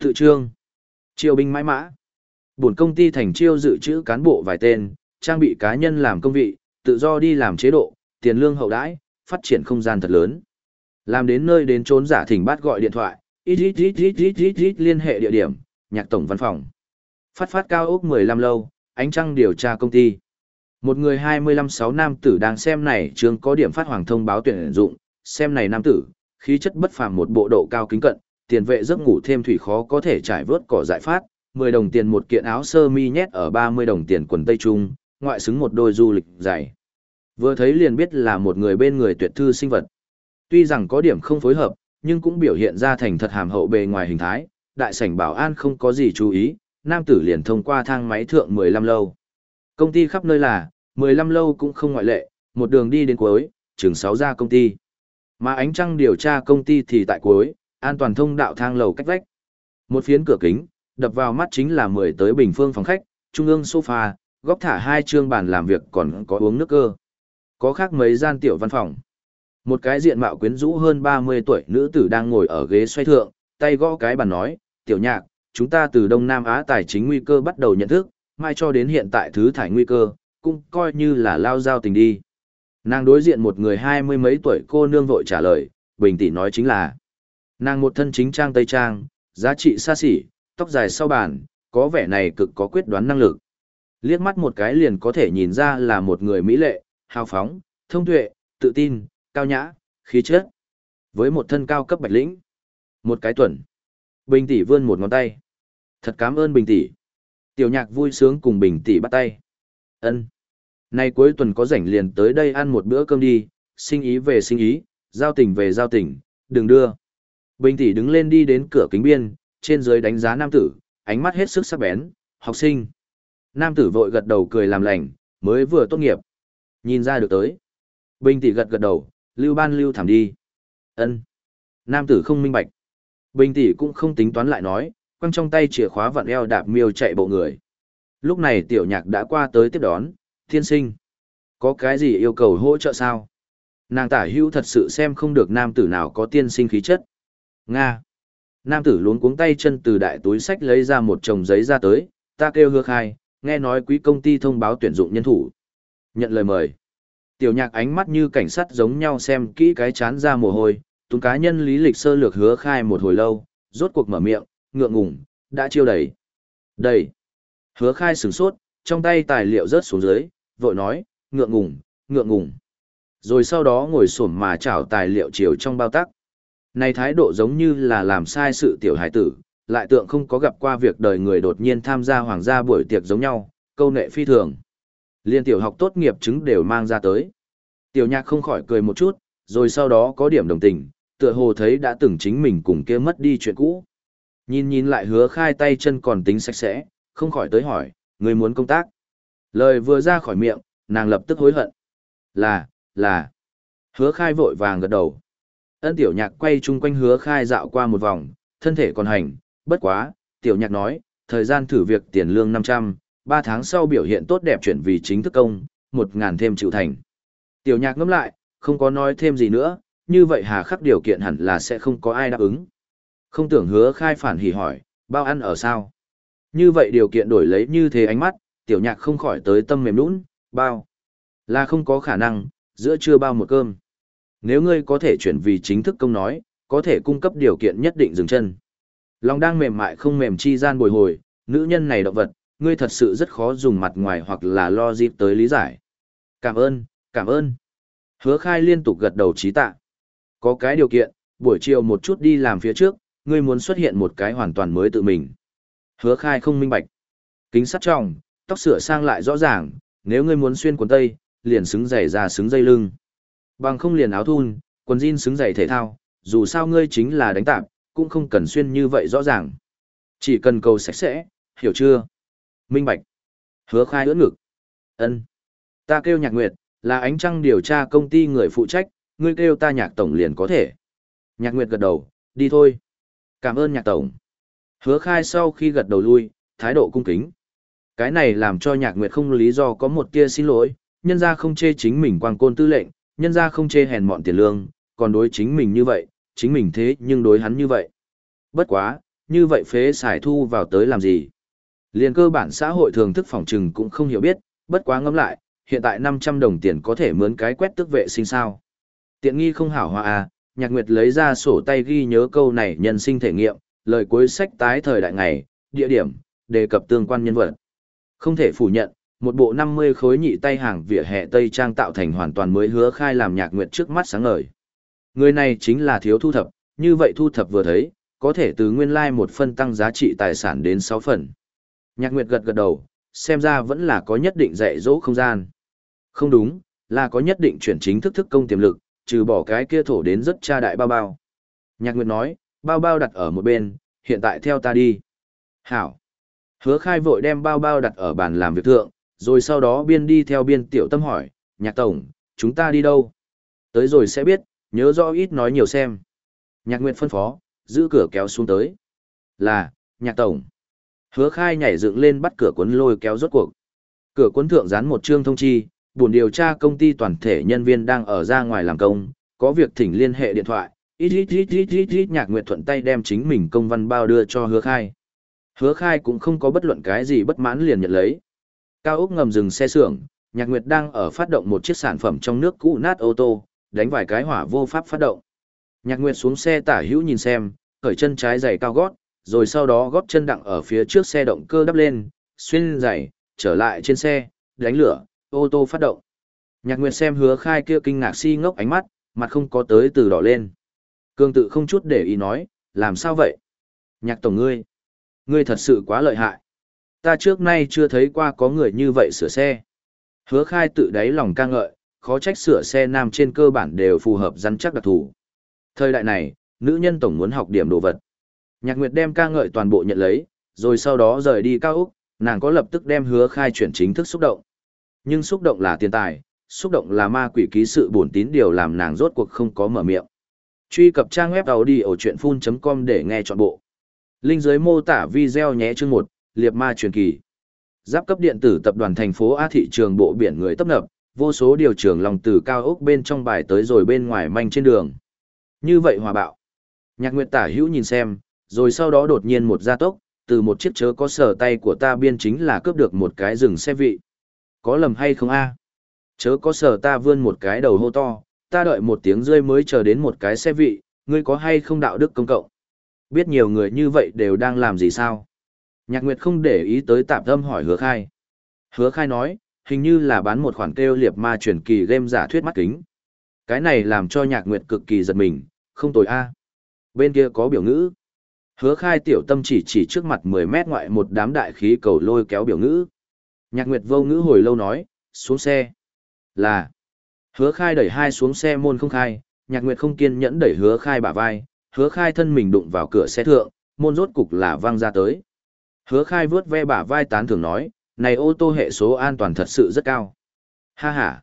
Tự trương. Triều binh mãi mã. Bổn công ty thành chiêu dự trữ cán bộ vài tên, trang bị cá nhân làm công vị, tự do đi làm chế độ, tiền lương hậu đãi, phát triển không gian thật lớn. Làm đến nơi đến trốn giả thỉnh bát gọi điện thoại, ít ít ít ít ít ít ít liên hệ địa điểm, nhạc tổng văn phòng. Phát phát cao ốc 15 lâu, ánh trăng điều tra công ty. Một người 25-6 nam tử đang xem này trường có điểm phát hoàng thông báo tuyển dụng, xem này nam tử, khí chất bất phàm một bộ độ cao kính cận, tiền vệ giấc ngủ thêm thủy khó có thể trải vớt cỏ dại phát, 10 đồng tiền một kiện áo sơ mi nhét ở 30 đồng tiền quần tây trung, ngoại xứng một đôi du lịch dày. Vừa thấy liền biết là một người bên người tuyệt thư sinh vật. Tuy rằng có điểm không phối hợp, nhưng cũng biểu hiện ra thành thật hàm hậu bề ngoài hình thái, đại sảnh bảo an không có gì chú ý, nam tử liền thông qua thang máy thượng 15 lâu. Công ty khắp nơi là, 15 lâu cũng không ngoại lệ, một đường đi đến cuối, trường 6 ra công ty. Mà ánh trăng điều tra công ty thì tại cuối, an toàn thông đạo thang lầu cách vách. Một phiến cửa kính, đập vào mắt chính là 10 tới bình phương phòng khách, trung ương sofa, góc thả hai chương bàn làm việc còn có uống nước cơ. Có khác mấy gian tiểu văn phòng. Một cái diện mạo quyến rũ hơn 30 tuổi nữ tử đang ngồi ở ghế xoay thượng, tay gõ cái bàn nói, tiểu nhạc, chúng ta từ Đông Nam Á tài chính nguy cơ bắt đầu nhận thức, mai cho đến hiện tại thứ thải nguy cơ, cũng coi như là lao giao tình đi. Nàng đối diện một người hai mươi mấy tuổi cô nương vội trả lời, bình tỷ nói chính là, nàng một thân chính trang tây trang, giá trị xa xỉ, tóc dài sau bàn, có vẻ này cực có quyết đoán năng lực. Liếc mắt một cái liền có thể nhìn ra là một người mỹ lệ, hào phóng, thông tuệ, tự tin, cao nhã, khí chất. Với một thân cao cấp bạch lĩnh. Một cái tuần. Bình tỷ vươn một ngón tay. Thật cảm ơn Bình tỷ. Tiểu nhạc vui sướng cùng Bình tỷ bắt tay. Ân. Nay cuối tuần có rảnh liền tới đây ăn một bữa cơm đi, sinh ý về sinh ý, giao tình về giao tình, đừng đưa. Bình tỷ đứng lên đi đến cửa kính biên, trên dưới đánh giá nam tử, ánh mắt hết sức sắc bén, học sinh. Nam tử vội gật đầu cười làm lành, mới vừa tốt nghiệp. Nhìn ra được tới. Bình tỷ gật gật đầu, lưu ban lưu thảm đi. ân Nam tử không minh bạch. Bình tỷ cũng không tính toán lại nói, quăng trong tay chìa khóa vặn eo đạp miêu chạy bộ người. Lúc này tiểu nhạc đã qua tới tiếp đón, thiên sinh. Có cái gì yêu cầu hỗ trợ sao? Nàng tả hữu thật sự xem không được nam tử nào có tiên sinh khí chất. Nga. Nam tử luống cuống tay chân từ đại túi sách lấy ra một chồng giấy ra tới, ta kêu hứa khai, nghe nói quý công ty thông báo tuyển dụng nhân thủ. Nhận lời mời. Tiểu nhạc ánh mắt như cảnh sát giống nhau xem kỹ cái chán ra mồ hôi, túng cá nhân lý lịch sơ lược hứa khai một hồi lâu, rốt cuộc mở miệng, ngượng ngùng, đã chiêu đẩy. Đầy. Hứa khai sửng sốt, trong tay tài liệu rớt xuống dưới, vội nói, ngượng ngùng, ngượng ngùng. Rồi sau đó ngồi xổm mà chảo tài liệu chiều trong bao tắc. Này thái độ giống như là làm sai sự tiểu hải tử, lại tượng không có gặp qua việc đời người đột nhiên tham gia hoàng gia buổi tiệc giống nhau, câu nệ phi thường. Liên tiểu học tốt nghiệp chứng đều mang ra tới. Tiểu nhạc không khỏi cười một chút, rồi sau đó có điểm đồng tình, tựa hồ thấy đã từng chính mình cùng kia mất đi chuyện cũ. Nhìn nhìn lại hứa khai tay chân còn tính sạch sẽ, không khỏi tới hỏi, người muốn công tác. Lời vừa ra khỏi miệng, nàng lập tức hối hận. Là, là. Hứa khai vội vàng gật đầu. Ân tiểu nhạc quay chung quanh hứa khai dạo qua một vòng, thân thể còn hành, bất quá, tiểu nhạc nói, thời gian thử việc tiền lương 500, 3 tháng sau biểu hiện tốt đẹp chuyển vì chính thức công, 1.000 thêm chịu thành. Tiểu nhạc ngẫm lại, không có nói thêm gì nữa, như vậy hà khắc điều kiện hẳn là sẽ không có ai đáp ứng. Không tưởng hứa khai phản hỉ hỏi, bao ăn ở sao? Như vậy điều kiện đổi lấy như thế ánh mắt, tiểu nhạc không khỏi tới tâm mềm nũng, bao. Là không có khả năng, giữa trưa bao một cơm. Nếu ngươi có thể chuyển vì chính thức công nói, có thể cung cấp điều kiện nhất định dừng chân. Lòng đang mềm mại không mềm chi gian bồi hồi, nữ nhân này động vật, ngươi thật sự rất khó dùng mặt ngoài hoặc là lo dịp tới lý giải. Cảm ơn, cảm ơn. Hứa khai liên tục gật đầu trí tạ. Có cái điều kiện, buổi chiều một chút đi làm phía trước, ngươi muốn xuất hiện một cái hoàn toàn mới tự mình. Hứa khai không minh bạch. Kính sắt trọng, tóc sửa sang lại rõ ràng, nếu ngươi muốn xuyên quần tây, liền xứng giày ra xứng dây lưng. Bằng không liền áo thun, quần jean xứng giày thể thao, dù sao ngươi chính là đánh tạp, cũng không cần xuyên như vậy rõ ràng. Chỉ cần cầu sạch sẽ, hiểu chưa? Minh bạch. Hứa khai ưỡn ngực. ân Ta kêu nhạc nguyệt, là ánh trăng điều tra công ty người phụ trách, ngươi kêu ta nhạc tổng liền có thể. Nhạc nguyệt gật đầu, đi thôi. Cảm ơn nhạc tổng. Hứa khai sau khi gật đầu lui, thái độ cung kính. Cái này làm cho nhạc nguyệt không lý do có một tia xin lỗi, nhân ra không chê chính mình quang côn tư lệnh, nhân ra không chê hèn mọn tiền lương, còn đối chính mình như vậy, chính mình thế nhưng đối hắn như vậy. Bất quá, như vậy phế xài thu vào tới làm gì? Liên cơ bản xã hội thường thức phòng trừng cũng không hiểu biết, bất quá ngẫm lại, hiện tại 500 đồng tiền có thể mướn cái quét tức vệ sinh sao. Tiện nghi không hảo hoa à, nhạc nguyệt lấy ra sổ tay ghi nhớ câu này nhân sinh thể nghiệm, lời cuối sách tái thời đại ngày, địa điểm, đề cập tương quan nhân vật. Không thể phủ nhận, một bộ 50 khối nhị tay hàng vỉa hè Tây Trang tạo thành hoàn toàn mới hứa khai làm nhạc nguyệt trước mắt sáng ngời. Người này chính là thiếu thu thập, như vậy thu thập vừa thấy, có thể từ nguyên lai like một phân tăng giá trị tài sản đến 6 phần. Nhạc nguyệt gật gật đầu, xem ra vẫn là có nhất định dạy dỗ không gian. Không đúng, là có nhất định chuyển chính thức thức công tiềm lực, trừ bỏ cái kia thổ đến rất cha đại bao bao. Nhạc nguyệt nói, bao bao đặt ở một bên, hiện tại theo ta đi. Hảo. Hứa khai vội đem bao bao đặt ở bàn làm việc thượng, rồi sau đó biên đi theo biên tiểu tâm hỏi, nhạc tổng, chúng ta đi đâu? Tới rồi sẽ biết, nhớ rõ ít nói nhiều xem. Nhạc Nguyệt phân phó, giữ cửa kéo xuống tới. Là, nhạc tổng. Hứa khai nhảy dựng lên bắt cửa cuốn lôi kéo rốt cuộc. Cửa cuốn thượng dán một chương thông chi, buồn điều tra công ty toàn thể nhân viên đang ở ra ngoài làm công, có việc thỉnh liên hệ điện thoại. Ít ít ít ít ít ít nhạc nguyệt thuận tay đem chính mình công văn bao đưa cho hứa khai. Hứa khai cũng không có bất luận cái gì bất mãn liền nhận lấy. Cao ốc ngầm dừng xe xưởng, Nhạc Nguyệt đang ở phát động một chiếc sản phẩm trong nước cũ nát ô tô, đánh vài cái hỏa vô pháp phát động. Nhạc Nguyệt xuống xe tả hữu nhìn xem, khởi chân trái giày cao gót, rồi sau đó gót chân đặng ở phía trước xe động cơ đắp lên, xuyên giày, trở lại trên xe, đánh lửa, ô tô phát động. Nhạc Nguyệt xem hứa khai kia kinh ngạc si ngốc ánh mắt, mặt không có tới từ đỏ lên. Cương tự không chút để ý nói, làm sao vậy? Nhạc tổng ngươi, ngươi thật sự quá lợi hại. Ta trước nay chưa thấy qua có người như vậy sửa xe. Hứa khai tự đáy lòng ca ngợi, khó trách sửa xe nam trên cơ bản đều phù hợp rắn chắc đặc thủ. Thời đại này, nữ nhân tổng muốn học điểm đồ vật. Nhạc Nguyệt đem ca ngợi toàn bộ nhận lấy, rồi sau đó rời đi cao Úc, nàng có lập tức đem hứa khai chuyển chính thức xúc động. Nhưng xúc động là tiền tài, xúc động là ma quỷ ký sự buồn tín điều làm nàng rốt cuộc không có mở miệng. Truy cập trang web đầu đi ở chuyện full.com để nghe trọn bộ. Linh dưới mô tả video nhé chương 1, liệp ma truyền kỳ. Giáp cấp điện tử tập đoàn thành phố A thị trường bộ biển người tấp nập, vô số điều trường lòng từ cao ốc bên trong bài tới rồi bên ngoài manh trên đường. Như vậy hòa bạo. Nhạc Nguyệt tả hữu nhìn xem, rồi sau đó đột nhiên một gia tốc, từ một chiếc chớ có sở tay của ta biên chính là cướp được một cái rừng xe vị. Có lầm hay không a? Chớ có sở ta vươn một cái đầu hô to, ta đợi một tiếng rơi mới chờ đến một cái xe vị, ngươi có hay không đạo đức công cộng? Biết nhiều người như vậy đều đang làm gì sao? Nhạc Nguyệt không để ý tới tạm tâm hỏi hứa khai. Hứa khai nói, hình như là bán một khoản kêu liệp ma truyền kỳ game giả thuyết mắt kính. Cái này làm cho nhạc Nguyệt cực kỳ giật mình, không tồi a Bên kia có biểu ngữ. Hứa khai tiểu tâm chỉ chỉ trước mặt 10 mét ngoại một đám đại khí cầu lôi kéo biểu ngữ. Nhạc Nguyệt vô ngữ hồi lâu nói, xuống xe. Là. Hứa khai đẩy hai xuống xe môn không khai, nhạc Nguyệt không kiên nhẫn đẩy hứa khai bả vai, hứa khai thân mình đụng vào cửa xe thượng, môn rốt cục là văng ra tới. Hứa khai vướt ve bả vai tán thường nói, này ô tô hệ số an toàn thật sự rất cao. Ha ha.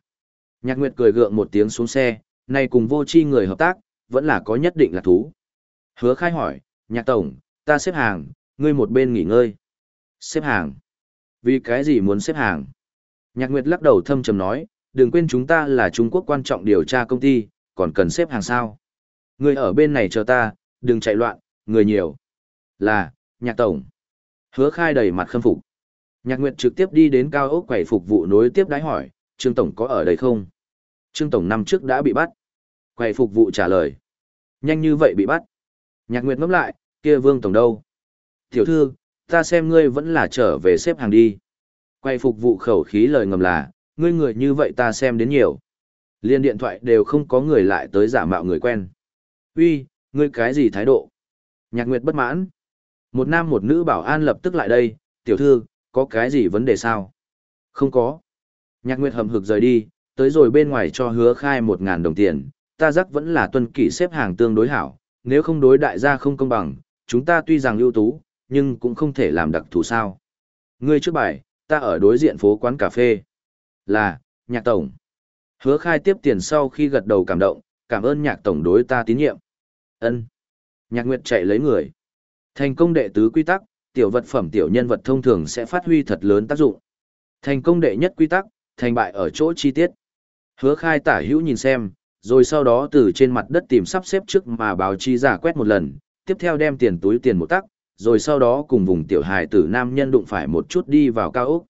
Nhạc Nguyệt cười gượng một tiếng xuống xe, này cùng vô chi người hợp tác, vẫn là có nhất định là thú. Hứa khai hỏi, nhạc tổng, ta xếp hàng, ngươi một bên nghỉ ngơi. Xếp hàng. Vì cái gì muốn xếp hàng? Nhạc Nguyệt lắc đầu thâm trầm nói, đừng quên chúng ta là Trung Quốc quan trọng điều tra công ty, còn cần xếp hàng sao. Ngươi ở bên này chờ ta, đừng chạy loạn, người nhiều. Là, nhạc tổng. Hứa khai đầy mặt khâm phục. Nhạc Nguyệt trực tiếp đi đến cao ốc quầy phục vụ nối tiếp đái hỏi, Trương Tổng có ở đây không? Trương Tổng năm trước đã bị bắt. Quầy phục vụ trả lời. Nhanh như vậy bị bắt. Nhạc Nguyệt ngẫm lại, kia Vương Tổng đâu? Tiểu thư, ta xem ngươi vẫn là trở về xếp hàng đi. Quầy phục vụ khẩu khí lời ngầm là, ngươi người như vậy ta xem đến nhiều. Liên điện thoại đều không có người lại tới giả mạo người quen. Uy, ngươi cái gì thái độ? Nhạc Nguyệt bất mãn. Một nam một nữ bảo an lập tức lại đây, tiểu thư, có cái gì vấn đề sao? Không có. Nhạc Nguyệt hầm hực rời đi, tới rồi bên ngoài cho hứa khai một ngàn đồng tiền, ta giác vẫn là tuân kỷ xếp hàng tương đối hảo, nếu không đối đại gia không công bằng, chúng ta tuy rằng ưu tú, nhưng cũng không thể làm đặc thù sao. Ngươi trước bài, ta ở đối diện phố quán cà phê. Là, nhạc tổng. Hứa khai tiếp tiền sau khi gật đầu cảm động, cảm ơn nhạc tổng đối ta tín nhiệm. ân Nhạc Nguyệt chạy lấy người. Thành công đệ tứ quy tắc, tiểu vật phẩm tiểu nhân vật thông thường sẽ phát huy thật lớn tác dụng. Thành công đệ nhất quy tắc, thành bại ở chỗ chi tiết. Hứa khai tả hữu nhìn xem, rồi sau đó từ trên mặt đất tìm sắp xếp trước mà báo chi giả quét một lần, tiếp theo đem tiền túi tiền một tắc, rồi sau đó cùng vùng tiểu hài tử nam nhân đụng phải một chút đi vào cao ốc.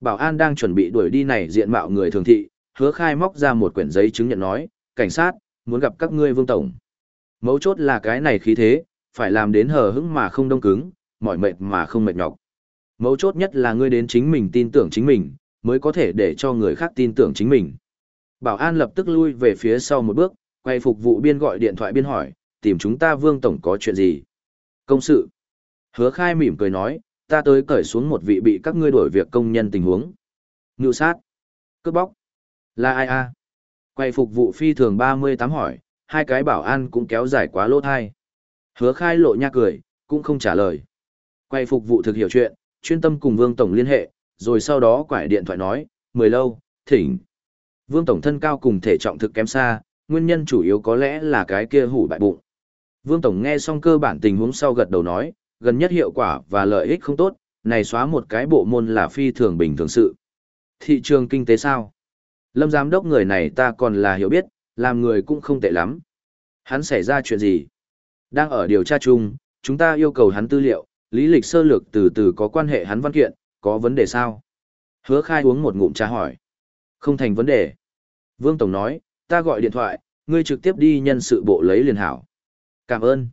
Bảo an đang chuẩn bị đuổi đi này diện mạo người thường thị, hứa khai móc ra một quyển giấy chứng nhận nói, cảnh sát, muốn gặp các ngươi vương tổng. Mấu chốt là cái này khí thế, phải làm đến hờ hững mà không đông cứng, mỏi mệt mà không mệt nhọc. Mấu chốt nhất là ngươi đến chính mình tin tưởng chính mình, mới có thể để cho người khác tin tưởng chính mình. Bảo an lập tức lui về phía sau một bước, quay phục vụ biên gọi điện thoại biên hỏi, tìm chúng ta vương tổng có chuyện gì? Công sự. Hứa khai mỉm cười nói, ta tới cởi xuống một vị bị các ngươi đổi việc công nhân tình huống. Ngự sát. Cướp bóc. Là ai a? Quay phục vụ phi thường 38 hỏi, hai cái bảo an cũng kéo dài quá lỗ thai. Hứa khai lộ nha cười, cũng không trả lời. Quay phục vụ thực hiểu chuyện, chuyên tâm cùng Vương Tổng liên hệ, rồi sau đó quải điện thoại nói, mười lâu, thỉnh. Vương Tổng thân cao cùng thể trọng thực kém xa, nguyên nhân chủ yếu có lẽ là cái kia hủ bại bụng. Vương Tổng nghe xong cơ bản tình huống sau gật đầu nói, gần nhất hiệu quả và lợi ích không tốt, này xóa một cái bộ môn là phi thường bình thường sự. Thị trường kinh tế sao? Lâm giám đốc người này ta còn là hiểu biết, làm người cũng không tệ lắm. Hắn xảy ra chuyện gì? Đang ở điều tra chung, chúng ta yêu cầu hắn tư liệu, lý lịch sơ lược từ từ có quan hệ hắn văn kiện, có vấn đề sao? Hứa khai uống một ngụm trà hỏi. Không thành vấn đề. Vương Tổng nói, ta gọi điện thoại, ngươi trực tiếp đi nhân sự bộ lấy liền hảo. Cảm ơn.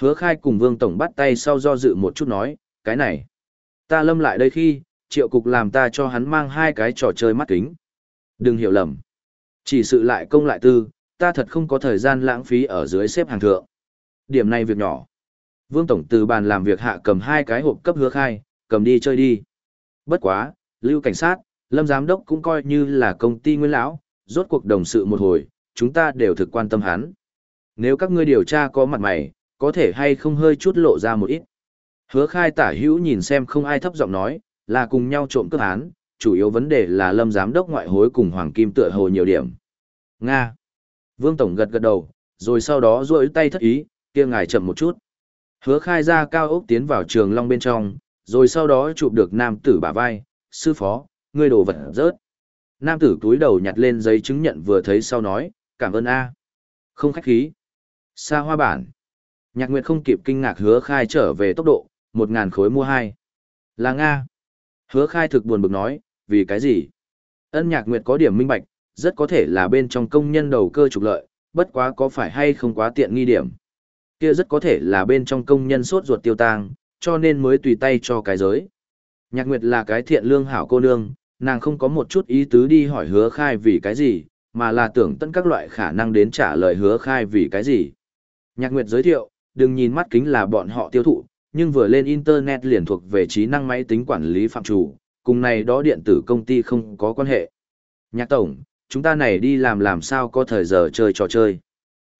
Hứa khai cùng Vương Tổng bắt tay sau do dự một chút nói, cái này. Ta lâm lại đây khi, triệu cục làm ta cho hắn mang hai cái trò chơi mắt kính. Đừng hiểu lầm. Chỉ sự lại công lại tư, ta thật không có thời gian lãng phí ở dưới xếp hàng thượng. Điểm này việc nhỏ. Vương Tổng từ bàn làm việc hạ cầm hai cái hộp cấp hứa khai, cầm đi chơi đi. Bất quá, lưu cảnh sát, lâm giám đốc cũng coi như là công ty nguyên lão, rốt cuộc đồng sự một hồi, chúng ta đều thực quan tâm hắn. Nếu các ngươi điều tra có mặt mày, có thể hay không hơi chút lộ ra một ít. Hứa khai tả hữu nhìn xem không ai thấp giọng nói, là cùng nhau trộm cướp án, chủ yếu vấn đề là lâm giám đốc ngoại hối cùng Hoàng Kim tựa hồ nhiều điểm. Nga. Vương Tổng gật gật đầu, rồi sau đó duỗi tay thất ý, kia ngài chậm một chút. Hứa khai ra cao ốc tiến vào trường long bên trong, rồi sau đó chụp được nam tử bả vai, sư phó, ngươi đồ vật rớt. Nam tử túi đầu nhặt lên giấy chứng nhận vừa thấy sau nói, cảm ơn A. Không khách khí. Xa hoa bản. Nhạc Nguyệt không kịp kinh ngạc hứa khai trở về tốc độ, một ngàn khối mua hai. Là Nga. Hứa khai thực buồn bực nói, vì cái gì? Ân Nhạc Nguyệt có điểm minh bạch, rất có thể là bên trong công nhân đầu cơ trục lợi, bất quá có phải hay không quá tiện nghi điểm. Kia rất có thể là bên trong công nhân sốt ruột tiêu tang, cho nên mới tùy tay cho cái giới. Nhạc Nguyệt là cái thiện lương hảo cô nương, nàng không có một chút ý tứ đi hỏi hứa khai vì cái gì, mà là tưởng tận các loại khả năng đến trả lời hứa khai vì cái gì. Nhạc Nguyệt giới thiệu, đừng nhìn mắt kính là bọn họ tiêu thụ, nhưng vừa lên Internet liền thuộc về trí năng máy tính quản lý phạm chủ, cùng này đó điện tử công ty không có quan hệ. Nhạc Tổng, chúng ta này đi làm làm sao có thời giờ chơi trò chơi.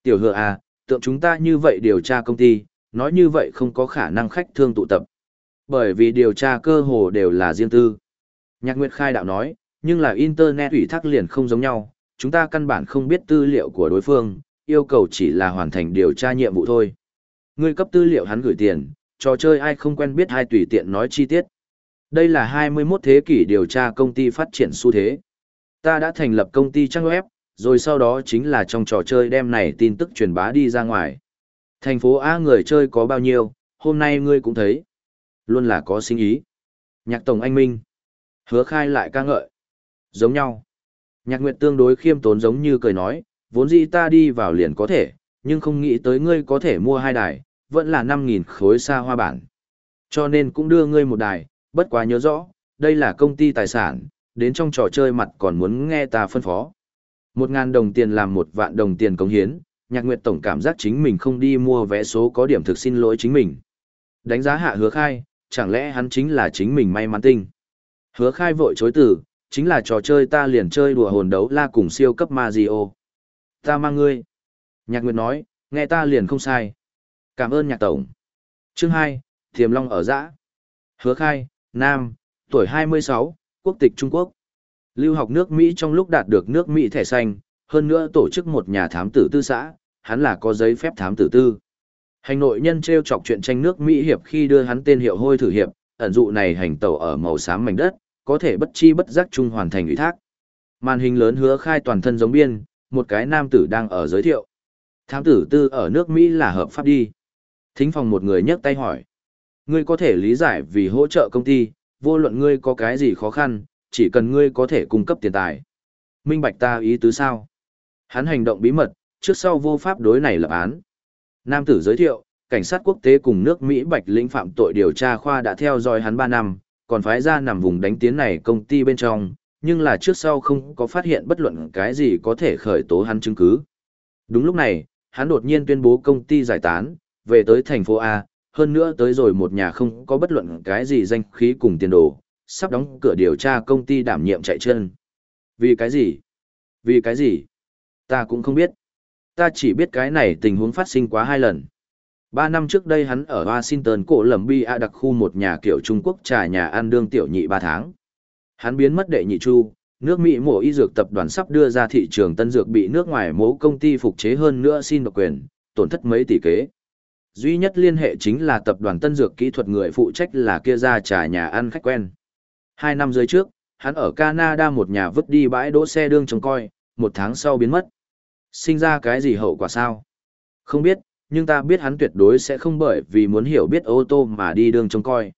Tiểu hứa à, tượng chúng ta như vậy điều tra công ty, nói như vậy không có khả năng khách thương tụ tập. Bởi vì điều tra cơ hồ đều là riêng tư. Nhạc Nguyệt Khai đạo nói, nhưng là Internet ủy thác liền không giống nhau, chúng ta căn bản không biết tư liệu của đối phương, yêu cầu chỉ là hoàn thành điều tra nhiệm vụ thôi. người cấp tư liệu hắn gửi tiền, trò chơi ai không quen biết ai tùy tiện nói chi tiết. Đây là 21 thế kỷ điều tra công ty phát triển xu thế. Ta đã thành lập công ty trang web, rồi sau đó chính là trong trò chơi đem này tin tức truyền bá đi ra ngoài. Thành phố A người chơi có bao nhiêu, hôm nay ngươi cũng thấy. Luôn là có sinh ý. Nhạc Tổng Anh Minh. Hứa khai lại ca ngợi. Giống nhau. Nhạc Nguyệt tương đối khiêm tốn giống như cười nói, vốn dĩ ta đi vào liền có thể, nhưng không nghĩ tới ngươi có thể mua hai đài, vẫn là 5.000 khối xa hoa bản. Cho nên cũng đưa ngươi một đài, bất quá nhớ rõ, đây là công ty tài sản, đến trong trò chơi mặt còn muốn nghe ta phân phó. Một ngàn đồng tiền làm một vạn đồng tiền cống hiến, nhạc nguyệt tổng cảm giác chính mình không đi mua vé số có điểm thực xin lỗi chính mình. Đánh giá hạ hứa khai, chẳng lẽ hắn chính là chính mình may mắn tinh. Hứa khai vội chối từ, chính là trò chơi ta liền chơi đùa hồn đấu la cùng siêu cấp Mario. Ta mang ngươi. Nhạc Nguyệt nói, nghe ta liền không sai. Cảm ơn nhạc tổng. Chương 2, Thiềm Long ở dã. Hứa khai, Nam, tuổi 26, quốc tịch Trung Quốc. Lưu học nước Mỹ trong lúc đạt được nước Mỹ thẻ xanh, hơn nữa tổ chức một nhà thám tử tư xã, hắn là có giấy phép thám tử tư. Hành nội nhân treo chọc chuyện tranh nước Mỹ hiệp khi đưa hắn tên hiệu hôi thử hiệp, ẩn dụ này hành tẩu ở màu xám mảnh đất, có thể bất chi bất giác chung hoàn thành ủy thác. Màn hình lớn hứa khai toàn thân giống biên, một cái nam tử đang ở giới thiệu. Thám tử tư ở nước Mỹ là hợp pháp đi. Thính phòng một người nhấc tay hỏi. Ngươi có thể lý giải vì hỗ trợ công ty, vô luận ngươi có cái gì khó khăn, chỉ cần ngươi có thể cung cấp tiền tài. Minh bạch ta ý tứ sao? Hắn hành động bí mật, trước sau vô pháp đối này lập án. Nam tử giới thiệu, cảnh sát quốc tế cùng nước Mỹ Bạch lĩnh phạm tội điều tra khoa đã theo dõi hắn 3 năm, còn phái ra nằm vùng đánh tiến này công ty bên trong, nhưng là trước sau không có phát hiện bất luận cái gì có thể khởi tố hắn chứng cứ. Đúng lúc này, hắn đột nhiên tuyên bố công ty giải tán, về tới thành phố A, hơn nữa tới rồi một nhà không có bất luận cái gì danh khí cùng tiền đồ, sắp đóng cửa điều tra công ty đảm nhiệm chạy chân. Vì cái gì? Vì cái gì? Ta cũng không biết. Ta chỉ biết cái này tình huống phát sinh quá hai lần. Ba năm trước đây hắn ở Washington cổ lầm bi a đặc khu một nhà kiểu Trung Quốc trà nhà ăn đương tiểu nhị ba tháng. Hắn biến mất đệ nhị chu, nước Mỹ mổ y dược tập đoàn sắp đưa ra thị trường tân dược bị nước ngoài mố công ty phục chế hơn nữa xin độc quyền, tổn thất mấy tỷ kế. Duy nhất liên hệ chính là tập đoàn tân dược kỹ thuật người phụ trách là kia ra trà nhà ăn khách quen. Hai năm dưới trước, hắn ở Canada một nhà vứt đi bãi đỗ xe đương trông coi, một tháng sau biến mất. Sinh ra cái gì hậu quả sao? Không biết, nhưng ta biết hắn tuyệt đối sẽ không bởi vì muốn hiểu biết ô tô mà đi đường trông coi.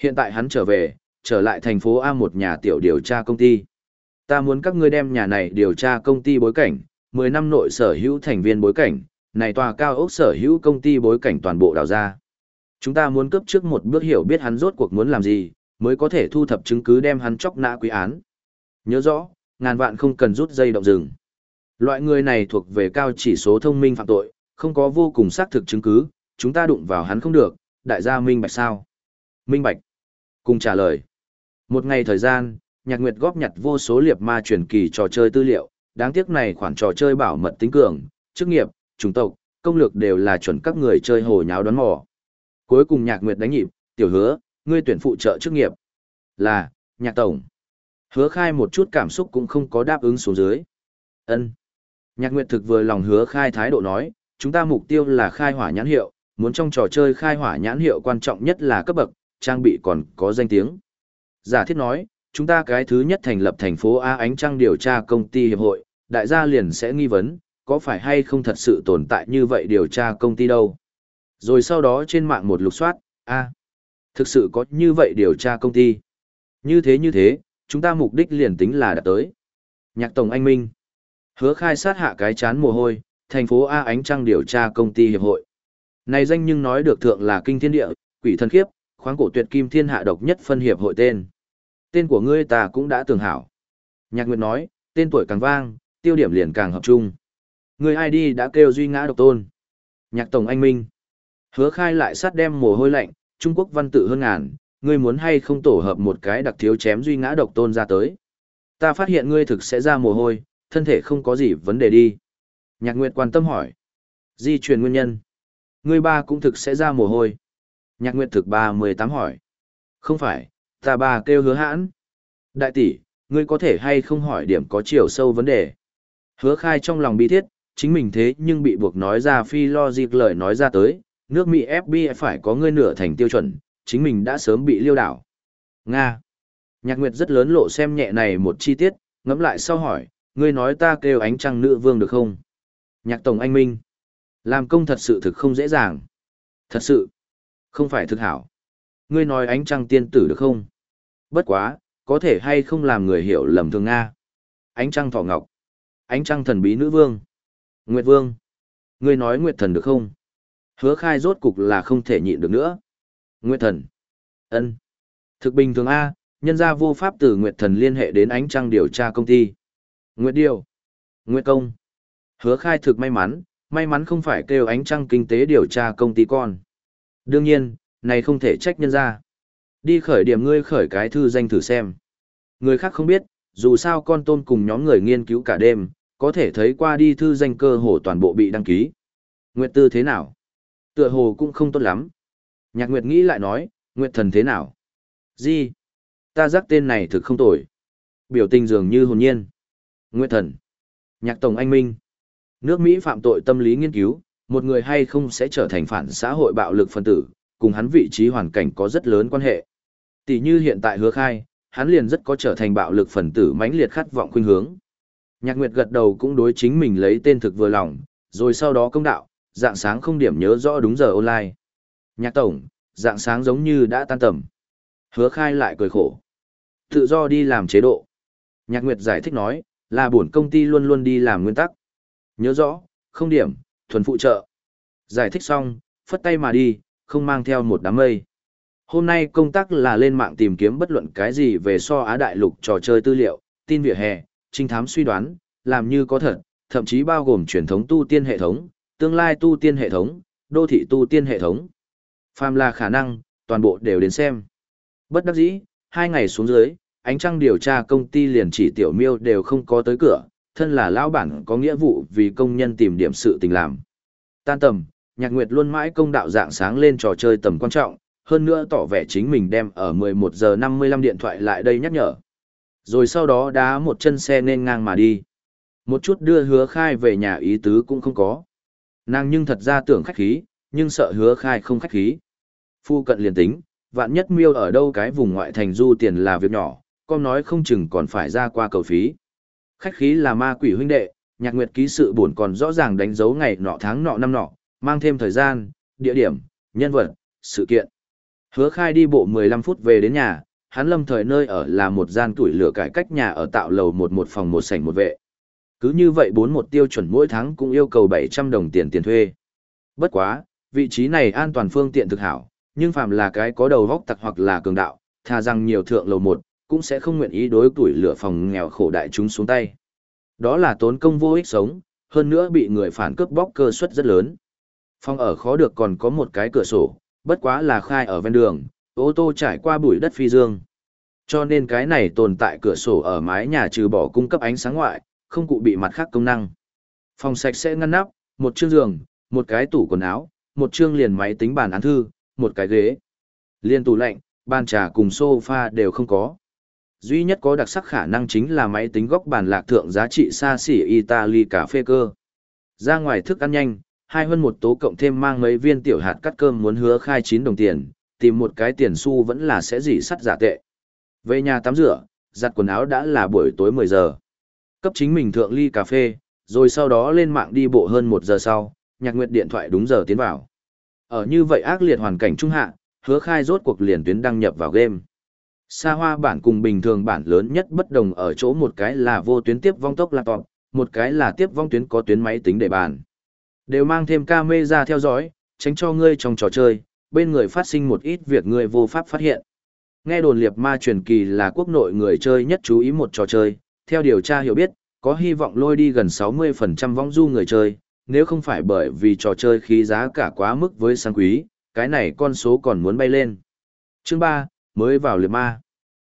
Hiện tại hắn trở về, trở lại thành phố A một nhà tiểu điều tra công ty. Ta muốn các ngươi đem nhà này điều tra công ty bối cảnh, 10 năm nội sở hữu thành viên bối cảnh, này tòa cao ốc sở hữu công ty bối cảnh toàn bộ đào ra. Chúng ta muốn cấp trước một bước hiểu biết hắn rốt cuộc muốn làm gì, mới có thể thu thập chứng cứ đem hắn chóc nã quý án. Nhớ rõ, ngàn vạn không cần rút dây động rừng. Loại người này thuộc về cao chỉ số thông minh phạm tội, không có vô cùng xác thực chứng cứ, chúng ta đụng vào hắn không được, đại gia minh bạch sao? Minh bạch. Cùng trả lời. Một ngày thời gian, Nhạc Nguyệt góp nhặt vô số liệp ma truyền kỳ trò chơi tư liệu, đáng tiếc này khoản trò chơi bảo mật tính cường, chức nghiệp, chủng tộc, công lược đều là chuẩn các người chơi hồ nháo đoán mò. Cuối cùng Nhạc Nguyệt đánh nhịp, tiểu hứa, ngươi tuyển phụ trợ chức nghiệp. Là, Nhạc Tổng. Hứa khai một chút cảm xúc cũng không có đáp ứng xuống dưới. ân Nhạc Nguyệt thực vừa lòng hứa khai thái độ nói, chúng ta mục tiêu là khai hỏa nhãn hiệu, muốn trong trò chơi khai hỏa nhãn hiệu quan trọng nhất là cấp bậc, trang bị còn có danh tiếng. Giả thiết nói, chúng ta cái thứ nhất thành lập thành phố A ánh trăng điều tra công ty hiệp hội, đại gia liền sẽ nghi vấn, có phải hay không thật sự tồn tại như vậy điều tra công ty đâu. Rồi sau đó trên mạng một lục soát, A, thực sự có như vậy điều tra công ty. Như thế như thế, chúng ta mục đích liền tính là đã tới. Nhạc Tổng Anh Minh, hứa khai sát hạ cái chán mồ hôi, thành phố A ánh trăng điều tra công ty hiệp hội. Này danh nhưng nói được thượng là kinh thiên địa, quỷ thần khiếp, khoáng cổ tuyệt kim thiên hạ độc nhất phân hiệp hội tên. Tên của ngươi ta cũng đã tưởng hảo. Nhạc Nguyệt nói, tên tuổi càng vang, tiêu điểm liền càng hợp chung. Người ID đã kêu duy ngã độc tôn. Nhạc Tổng Anh Minh. Hứa khai lại sát đem mồ hôi lạnh, Trung Quốc văn tự hơn ngàn, ngươi muốn hay không tổ hợp một cái đặc thiếu chém duy ngã độc tôn ra tới. Ta phát hiện ngươi thực sẽ ra mồ hôi, thân thể không có gì vấn đề đi. Nhạc Nguyệt quan tâm hỏi. Di truyền nguyên nhân. Ngươi ba cũng thực sẽ ra mồ hôi. Nhạc Nguyệt thực ba mười tám hỏi. Không phải, ta ba kêu hứa hãn. Đại tỷ, ngươi có thể hay không hỏi điểm có chiều sâu vấn đề. Hứa khai trong lòng bi thiết, chính mình thế nhưng bị buộc nói ra phi lo dịp lời nói ra tới, nước Mỹ FBI phải có ngươi nửa thành tiêu chuẩn, chính mình đã sớm bị liêu đảo. Nga. Nhạc Nguyệt rất lớn lộ xem nhẹ này một chi tiết, ngẫm lại sau hỏi, ngươi nói ta kêu ánh trăng nữ vương được không? Nhạc Tổng Anh Minh. Làm công thật sự thực không dễ dàng. Thật sự. Không phải thực hảo. Ngươi nói ánh trăng tiên tử được không? Bất quá, có thể hay không làm người hiểu lầm thường Nga. Ánh trăng thỏ ngọc. Ánh trăng thần bí nữ vương. Nguyệt vương. Ngươi nói Nguyệt thần được không? Hứa khai rốt cục là không thể nhịn được nữa. Nguyệt thần. ân Thực bình thường A, nhân gia vô pháp từ Nguyệt thần liên hệ đến ánh trăng điều tra công ty. Nguyệt điều. Nguyệt công. Hứa khai thực may mắn, may mắn không phải kêu ánh trăng kinh tế điều tra công ty con. Đương nhiên, này không thể trách nhân gia. Đi khởi điểm ngươi khởi cái thư danh thử xem. Người khác không biết, dù sao con tôn cùng nhóm người nghiên cứu cả đêm, có thể thấy qua đi thư danh cơ hồ toàn bộ bị đăng ký. Nguyệt tư thế nào? Tựa hồ cũng không tốt lắm. Nhạc Nguyệt nghĩ lại nói, Nguyệt thần thế nào? Gì? Ta giác tên này thực không tồi. Biểu tình dường như hồn nhiên. Nguyệt thần. Nhạc tổng anh minh. Nước Mỹ phạm tội tâm lý nghiên cứu, một người hay không sẽ trở thành phản xã hội bạo lực phân tử, cùng hắn vị trí hoàn cảnh có rất lớn quan hệ. Tỷ như hiện tại hứa khai, hắn liền rất có trở thành bạo lực phần tử mãnh liệt khát vọng khuynh hướng. Nhạc Nguyệt gật đầu cũng đối chính mình lấy tên thực vừa lòng, rồi sau đó công đạo, dạng sáng không điểm nhớ rõ đúng giờ online. Nhạc Tổng, dạng sáng giống như đã tan tầm. Hứa khai lại cười khổ. Tự do đi làm chế độ. Nhạc Nguyệt giải thích nói, là buồn công ty luôn luôn đi làm nguyên tắc. Nhớ rõ, không điểm, thuần phụ trợ. Giải thích xong, phất tay mà đi, không mang theo một đám mây. Hôm nay công tác là lên mạng tìm kiếm bất luận cái gì về so Á Đại Lục trò chơi tư liệu, tin vỉa hè, trinh thám suy đoán, làm như có thật, thậm chí bao gồm truyền thống tu tiên hệ thống, tương lai tu tiên hệ thống, đô thị tu tiên hệ thống. Phàm là khả năng, toàn bộ đều đến xem. Bất đắc dĩ, hai ngày xuống dưới, ánh trăng điều tra công ty liền chỉ tiểu miêu đều không có tới cửa, thân là lão bản có nghĩa vụ vì công nhân tìm điểm sự tình làm. Tan tầm, nhạc nguyệt luôn mãi công đạo dạng sáng lên trò chơi tầm quan trọng, hơn nữa tỏ vẻ chính mình đem ở 11 giờ 55 điện thoại lại đây nhắc nhở. Rồi sau đó đá một chân xe nên ngang mà đi. Một chút đưa hứa khai về nhà ý tứ cũng không có. Nàng nhưng thật ra tưởng khách khí, nhưng sợ hứa khai không khách khí. Phu cận liền tính, vạn nhất miêu ở đâu cái vùng ngoại thành du tiền là việc nhỏ, con nói không chừng còn phải ra qua cầu phí. Khách khí là ma quỷ huynh đệ, nhạc nguyệt ký sự buồn còn rõ ràng đánh dấu ngày nọ tháng nọ năm nọ, mang thêm thời gian, địa điểm, nhân vật, sự kiện. Hứa khai đi bộ 15 phút về đến nhà, hắn lâm thời nơi ở là một gian tuổi lửa cải cách nhà ở tạo lầu một một phòng một sảnh một vệ. Cứ như vậy bốn một tiêu chuẩn mỗi tháng cũng yêu cầu 700 đồng tiền tiền thuê. Bất quá, vị trí này an toàn phương tiện thực hảo, nhưng phàm là cái có đầu vóc tặc hoặc là cường đạo, thà rằng nhiều thượng lầu một, cũng sẽ không nguyện ý đối tuổi lửa phòng nghèo khổ đại chúng xuống tay. Đó là tốn công vô ích sống, hơn nữa bị người phản cướp bóc cơ suất rất lớn. Phòng ở khó được còn có một cái cửa sổ, bất quá là khai ở ven đường, ô tô trải qua bụi đất phi dương. Cho nên cái này tồn tại cửa sổ ở mái nhà trừ bỏ cung cấp ánh sáng ngoại, không cụ bị mặt khác công năng. Phòng sạch sẽ ngăn nắp, một chiếc giường, một cái tủ quần áo, một chương liền máy tính bàn án thư, một cái ghế. Liên tủ lạnh, bàn trà cùng sofa đều không có. Duy nhất có đặc sắc khả năng chính là máy tính góc bàn lạc thượng giá trị xa xỉ Italy cà phê cơ. Ra ngoài thức ăn nhanh, hai hơn một tố cộng thêm mang mấy viên tiểu hạt cắt cơm muốn hứa khai 9 đồng tiền, tìm một cái tiền xu vẫn là sẽ dỉ sắt giả tệ. Về nhà tắm rửa, giặt quần áo đã là buổi tối 10 giờ. Cấp chính mình thượng ly cà phê, rồi sau đó lên mạng đi bộ hơn một giờ sau, nhạc nguyệt điện thoại đúng giờ tiến vào. Ở như vậy ác liệt hoàn cảnh trung hạ, hứa khai rốt cuộc liền tuyến đăng nhập vào game. Xa hoa bản cùng bình thường bản lớn nhất bất đồng ở chỗ một cái là vô tuyến tiếp vong tốc laptop, một cái là tiếp vong tuyến có tuyến máy tính để bàn. Đều mang thêm camera theo dõi, tránh cho ngươi trong trò chơi, bên người phát sinh một ít việc ngươi vô pháp phát hiện. Nghe đồn liệp ma truyền kỳ là quốc nội người chơi nhất chú ý một trò chơi, theo điều tra hiểu biết, có hy vọng lôi đi gần 60% vong du người chơi, nếu không phải bởi vì trò chơi khí giá cả quá mức với sang quý, cái này con số còn muốn bay lên. Chương 3, mới vào liệt ma.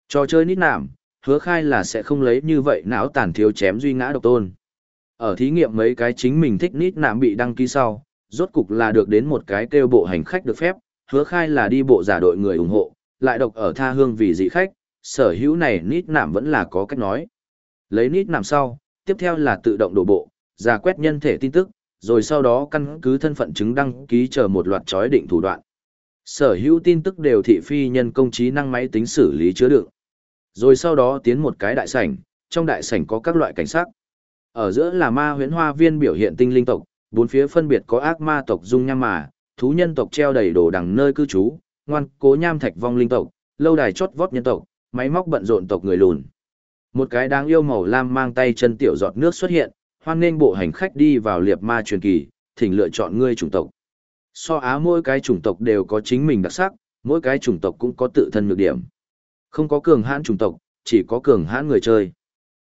Trò chơi nít nảm, hứa khai là sẽ không lấy như vậy não tàn thiếu chém duy ngã độc tôn. Ở thí nghiệm mấy cái chính mình thích nít nảm bị đăng ký sau, rốt cục là được đến một cái kêu bộ hành khách được phép, hứa khai là đi bộ giả đội người ủng hộ, lại độc ở tha hương vì dị khách, sở hữu này nít nảm vẫn là có cách nói. Lấy nít nằm sau, tiếp theo là tự động đổ bộ, giả quét nhân thể tin tức, rồi sau đó căn cứ thân phận chứng đăng ký chờ một loạt chói định thủ đoạn. Sở hữu tin tức đều thị phi nhân công trí năng máy tính xử lý chứa đựng. Rồi sau đó tiến một cái đại sảnh, trong đại sảnh có các loại cảnh sắc. Ở giữa là ma huyễn hoa viên biểu hiện tinh linh tộc, bốn phía phân biệt có ác ma tộc dung nham mà, thú nhân tộc treo đầy đồ đằng nơi cư trú, ngoan cố nham thạch vong linh tộc, lâu đài chót vót nhân tộc, máy móc bận rộn tộc người lùn. Một cái đáng yêu màu lam mang tay chân tiểu giọt nước xuất hiện, hoan nghênh bộ hành khách đi vào liệp ma truyền kỳ, thỉnh lựa chọn ngươi chủng tộc. So á mỗi cái chủng tộc đều có chính mình đặc sắc, mỗi cái chủng tộc cũng có tự thân nhược điểm. Không có cường hãn chủng tộc, chỉ có cường hãn người chơi.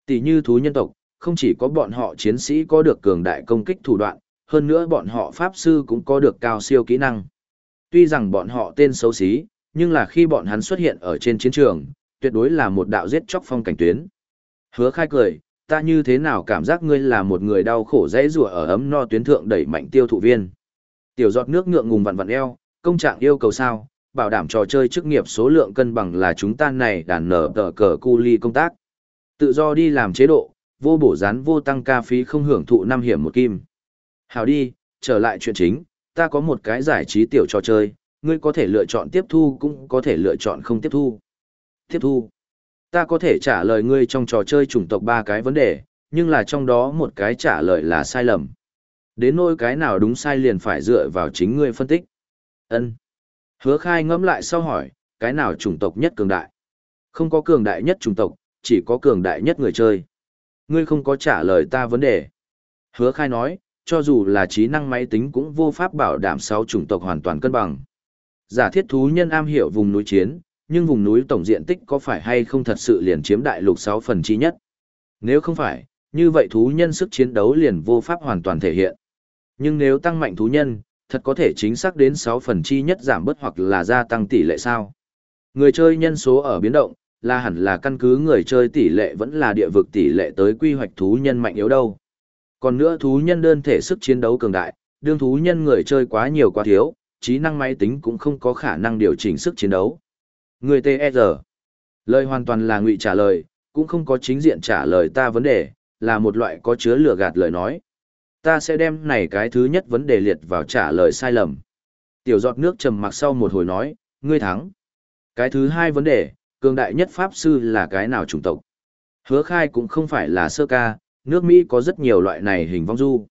Tỷ như thú nhân tộc, không chỉ có bọn họ chiến sĩ có được cường đại công kích thủ đoạn, hơn nữa bọn họ pháp sư cũng có được cao siêu kỹ năng. Tuy rằng bọn họ tên xấu xí, nhưng là khi bọn hắn xuất hiện ở trên chiến trường, tuyệt đối là một đạo giết chóc phong cảnh tuyến. Hứa khai cười, ta như thế nào cảm giác ngươi là một người đau khổ dễ rùa ở ấm no tuyến thượng đẩy mạnh tiêu thụ viên. Tiểu giọt nước ngượng ngùng vặn vặn eo, công trạng yêu cầu sao, bảo đảm trò chơi chức nghiệp số lượng cân bằng là chúng ta này đàn nở tờ cờ cu ly công tác. Tự do đi làm chế độ, vô bổ rán vô tăng ca phí không hưởng thụ năm hiểm một kim. Hào đi, trở lại chuyện chính, ta có một cái giải trí tiểu trò chơi, ngươi có thể lựa chọn tiếp thu cũng có thể lựa chọn không tiếp thu. Tiếp thu. Ta có thể trả lời ngươi trong trò chơi chủng tộc ba cái vấn đề, nhưng là trong đó một cái trả lời là sai lầm. Đến nỗi cái nào đúng sai liền phải dựa vào chính ngươi phân tích. Ân. Hứa khai ngẫm lại sau hỏi, cái nào chủng tộc nhất cường đại? Không có cường đại nhất chủng tộc, chỉ có cường đại nhất người chơi. Ngươi không có trả lời ta vấn đề. Hứa khai nói, cho dù là trí năng máy tính cũng vô pháp bảo đảm sau chủng tộc hoàn toàn cân bằng. Giả thiết thú nhân am hiểu vùng núi chiến, nhưng vùng núi tổng diện tích có phải hay không thật sự liền chiếm đại lục 6 phần chi nhất? Nếu không phải, như vậy thú nhân sức chiến đấu liền vô pháp hoàn toàn thể hiện. Nhưng nếu tăng mạnh thú nhân, thật có thể chính xác đến 6 phần chi nhất giảm bớt hoặc là gia tăng tỷ lệ sao? Người chơi nhân số ở biến động, là hẳn là căn cứ người chơi tỷ lệ vẫn là địa vực tỷ lệ tới quy hoạch thú nhân mạnh yếu đâu. Còn nữa thú nhân đơn thể sức chiến đấu cường đại, đương thú nhân người chơi quá nhiều quá thiếu, trí năng máy tính cũng không có khả năng điều chỉnh sức chiến đấu. Người TR. E lời hoàn toàn là ngụy trả lời, cũng không có chính diện trả lời ta vấn đề, là một loại có chứa lừa gạt lời nói. Ta sẽ đem này cái thứ nhất vấn đề liệt vào trả lời sai lầm. Tiểu giọt nước trầm mặc sau một hồi nói, ngươi thắng. Cái thứ hai vấn đề, cường đại nhất pháp sư là cái nào chủng tộc? Hứa khai cũng không phải là sơ ca, nước Mỹ có rất nhiều loại này hình vong du.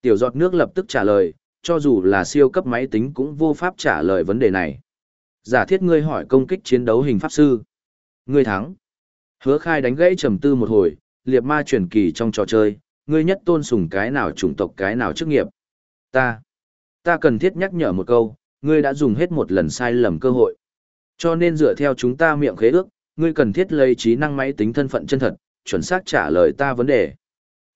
Tiểu giọt nước lập tức trả lời, cho dù là siêu cấp máy tính cũng vô pháp trả lời vấn đề này. Giả thiết ngươi hỏi công kích chiến đấu hình pháp sư. Ngươi thắng. Hứa khai đánh gãy trầm tư một hồi, liệt ma truyền kỳ trong trò chơi, ngươi nhất tôn sùng cái nào chủng tộc cái nào chức nghiệp. Ta. Ta cần thiết nhắc nhở một câu, ngươi đã dùng hết một lần sai lầm cơ hội. Cho nên dựa theo chúng ta miệng khế ước, ngươi cần thiết lấy trí năng máy tính thân phận chân thật, chuẩn xác trả lời ta vấn đề.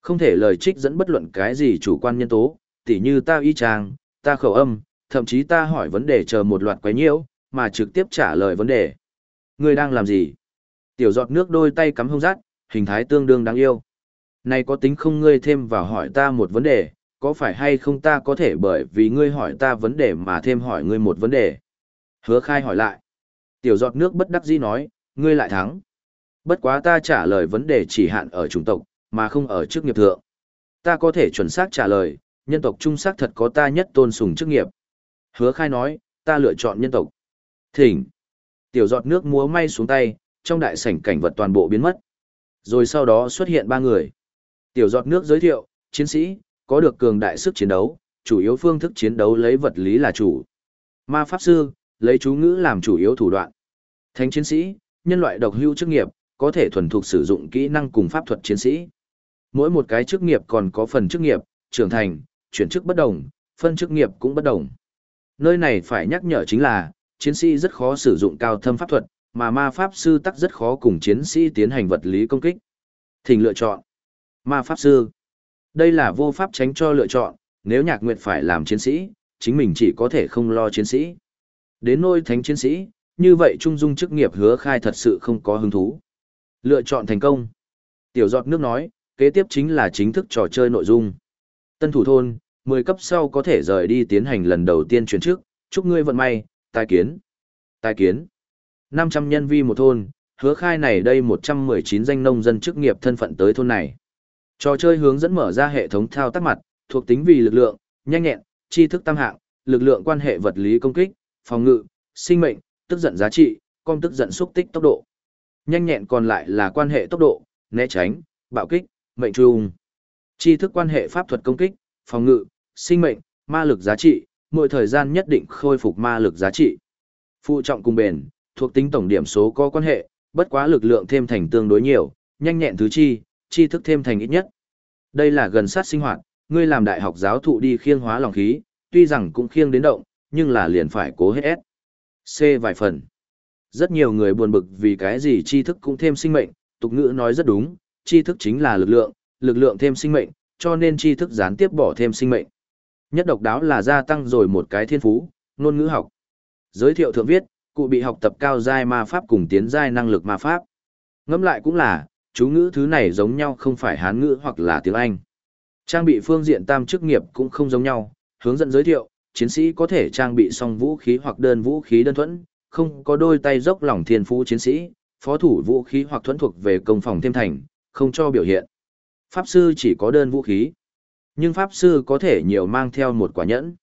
Không thể lời trích dẫn bất luận cái gì chủ quan nhân tố, tỉ như ta y trang, ta khẩu âm, thậm chí ta hỏi vấn đề chờ một loạt quái nhiễu, mà trực tiếp trả lời vấn đề. Ngươi đang làm gì? Tiểu giọt nước đôi tay cắm hông rát, hình thái tương đương đáng yêu. Này có tính không ngươi thêm vào hỏi ta một vấn đề, có phải hay không ta có thể bởi vì ngươi hỏi ta vấn đề mà thêm hỏi ngươi một vấn đề? Hứa khai hỏi lại. Tiểu giọt nước bất đắc dĩ nói, ngươi lại thắng. Bất quá ta trả lời vấn đề chỉ hạn ở chủng tộc, mà không ở chức nghiệp thượng. Ta có thể chuẩn xác trả lời, nhân tộc trung xác thật có ta nhất tôn sùng chức nghiệp. Hứa khai nói, ta lựa chọn nhân tộc. Thỉnh. Tiểu giọt nước múa may xuống tay, trong đại sảnh cảnh vật toàn bộ biến mất. Rồi sau đó xuất hiện ba người. Tiểu giọt nước giới thiệu, chiến sĩ, có được cường đại sức chiến đấu, chủ yếu phương thức chiến đấu lấy vật lý là chủ. Ma pháp sư, lấy chú ngữ làm chủ yếu thủ đoạn. Thánh chiến sĩ, nhân loại độc hưu chức nghiệp, có thể thuần thục sử dụng kỹ năng cùng pháp thuật chiến sĩ. Mỗi một cái chức nghiệp còn có phần chức nghiệp, trưởng thành, chuyển chức bất đồng, phân chức nghiệp cũng bất đồng. Nơi này phải nhắc nhở chính là, chiến sĩ rất khó sử dụng cao thâm pháp thuật, mà ma pháp sư tắc rất khó cùng chiến sĩ tiến hành vật lý công kích. Thỉnh lựa chọn. Ma pháp sư. Đây là vô pháp tránh cho lựa chọn, nếu nhạc nguyệt phải làm chiến sĩ, chính mình chỉ có thể không lo chiến sĩ. Đến nôi thánh chiến sĩ, như vậy trung dung chức nghiệp hứa khai thật sự không có hứng thú. Lựa chọn thành công. Tiểu giọt nước nói, kế tiếp chính là chính thức trò chơi nội dung. Tân thủ thôn, 10 cấp sau có thể rời đi tiến hành lần đầu tiên chuyển trước, chúc ngươi vận may, tài kiến. Tài kiến. 500 nhân vi một thôn, hứa khai này đây 119 danh nông dân chức nghiệp thân phận tới thôn này. Trò chơi hướng dẫn mở ra hệ thống thao tác mặt, thuộc tính vì lực lượng, nhanh nhẹn, tri thức tăng hạng, lực lượng quan hệ vật lý công kích, phòng ngự, sinh mệnh, tức giận giá trị, con tức giận xúc tích tốc độ. Nhanh nhẹn còn lại là quan hệ tốc độ, né tránh, bạo kích, mệnh trung. Tri thức quan hệ pháp thuật công kích, phòng ngự, sinh mệnh, ma lực giá trị, mỗi thời gian nhất định khôi phục ma lực giá trị. Phụ trọng cùng bền, thuộc tính tổng điểm số có quan hệ, bất quá lực lượng thêm thành tương đối nhiều, nhanh nhẹn thứ chi, tri thức thêm thành ít nhất. Đây là gần sát sinh hoạt, ngươi làm đại học giáo thụ đi khiêng hóa lòng khí, tuy rằng cũng khiêng đến động, nhưng là liền phải cố hết ép. C vài phần. Rất nhiều người buồn bực vì cái gì tri thức cũng thêm sinh mệnh, tục ngữ nói rất đúng, tri thức chính là lực lượng, lực lượng thêm sinh mệnh, cho nên tri thức gián tiếp bỏ thêm sinh mệnh. Nhất độc đáo là gia tăng rồi một cái thiên phú, ngôn ngữ học. Giới thiệu thượng viết, cụ bị học tập cao giai ma pháp cùng tiến giai năng lực ma pháp. Ngẫm lại cũng là, chú ngữ thứ này giống nhau không phải hán ngữ hoặc là tiếng Anh. Trang bị phương diện tam chức nghiệp cũng không giống nhau, hướng dẫn giới thiệu, chiến sĩ có thể trang bị song vũ khí hoặc đơn vũ khí đơn thuẫn, không có đôi tay dốc lòng thiên phú chiến sĩ, phó thủ vũ khí hoặc thuẫn thuộc về công phòng thêm thành, không cho biểu hiện. Pháp sư chỉ có đơn vũ khí, nhưng pháp sư có thể nhiều mang theo một quả nhẫn.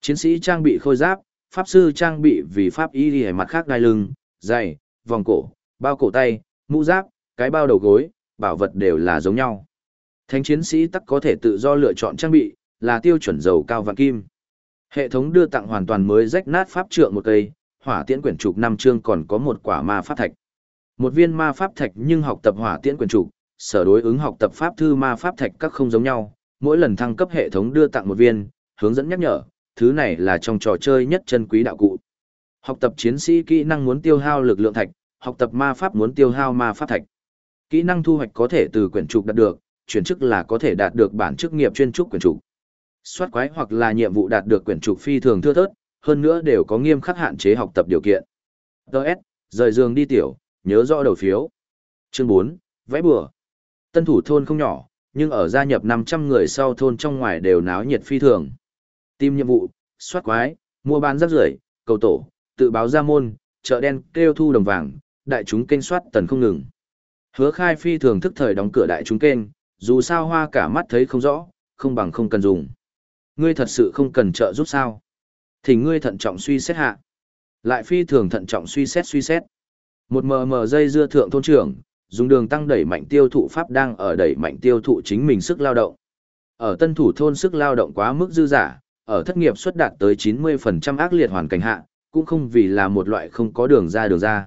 Chiến sĩ trang bị khôi giáp, pháp sư trang bị vì pháp y đi mặt khác đai lưng, giày, vòng cổ, bao cổ tay, mũ giáp, cái bao đầu gối, bảo vật đều là giống nhau. Thánh chiến sĩ tắc có thể tự do lựa chọn trang bị, là tiêu chuẩn dầu cao và kim. Hệ thống đưa tặng hoàn toàn mới rách nát pháp trượng một cây, hỏa tiễn quyển trục năm chương còn có một quả ma pháp thạch. Một viên ma pháp thạch nhưng học tập hỏa tiễn quyển trục, sở đối ứng học tập pháp thư ma pháp thạch các không giống nhau, mỗi lần thăng cấp hệ thống đưa tặng một viên, hướng dẫn nhắc nhở, thứ này là trong trò chơi nhất chân quý đạo cụ. Học tập chiến sĩ kỹ năng muốn tiêu hao lực lượng thạch, học tập ma pháp muốn tiêu hao ma pháp thạch. Kỹ năng thu hoạch có thể từ quyển trục đạt được, chuyển chức là có thể đạt được bản chức nghiệp chuyên trúc quyển trục. Soát quái hoặc là nhiệm vụ đạt được quyển trục phi thường thưa thớt, hơn nữa đều có nghiêm khắc hạn chế học tập điều kiện. DS, rời giường đi tiểu, nhớ rõ đầu phiếu. Chương 4, vẽ bừa. Tân thủ thôn không nhỏ, nhưng ở gia nhập 500 người sau thôn trong ngoài đều náo nhiệt phi thường. Tìm nhiệm vụ, soát quái, mua bán rác rưởi, cầu tổ, tự báo ra môn, chợ đen kêu thu đồng vàng, đại chúng kênh soát tần không ngừng. Hứa khai phi thường thức thời đóng cửa đại chúng kênh, dù sao hoa cả mắt thấy không rõ, không bằng không cần dùng. Ngươi thật sự không cần trợ giúp sao. Thì ngươi thận trọng suy xét hạ. Lại phi thường thận trọng suy xét suy xét. Một mờ mờ dây dưa thượng thôn trưởng, dùng đường tăng đẩy mạnh tiêu thụ pháp đang ở đẩy mạnh tiêu thụ chính mình sức lao động. Ở tân thủ thôn sức lao động quá mức dư giả, ở thất nghiệp suất đạt tới 90% ác liệt hoàn cảnh hạ, cũng không vì là một loại không có đường ra đường ra.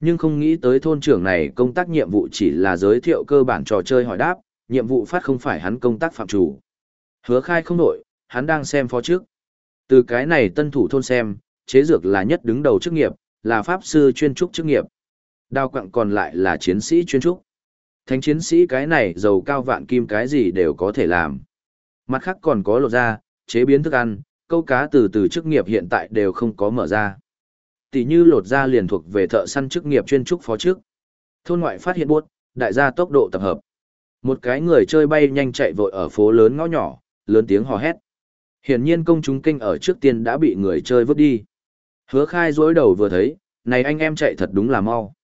Nhưng không nghĩ tới thôn trưởng này công tác nhiệm vụ chỉ là giới thiệu cơ bản trò chơi hỏi đáp, nhiệm vụ phát không phải hắn công tác phạm chủ. Hứa khai không nổi, hắn đang xem phó trước. Từ cái này tân thủ thôn xem, chế dược là nhất đứng đầu chức nghiệp, là pháp sư chuyên trúc chức nghiệp. Đao quặng còn lại là chiến sĩ chuyên trúc. Thánh chiến sĩ cái này giàu cao vạn kim cái gì đều có thể làm. Mặt khác còn có lột da, chế biến thức ăn, câu cá từ từ chức nghiệp hiện tại đều không có mở ra. Tỷ như lột da liền thuộc về thợ săn chức nghiệp chuyên trúc phó trước. Thôn ngoại phát hiện buốt, đại gia tốc độ tập hợp. Một cái người chơi bay nhanh chạy vội ở phố lớn ngõ nhỏ, lớn tiếng hò hét. Hiển nhiên công chúng kinh ở trước tiên đã bị người chơi vứt đi. Hứa khai dối đầu vừa thấy, này anh em chạy thật đúng là mau.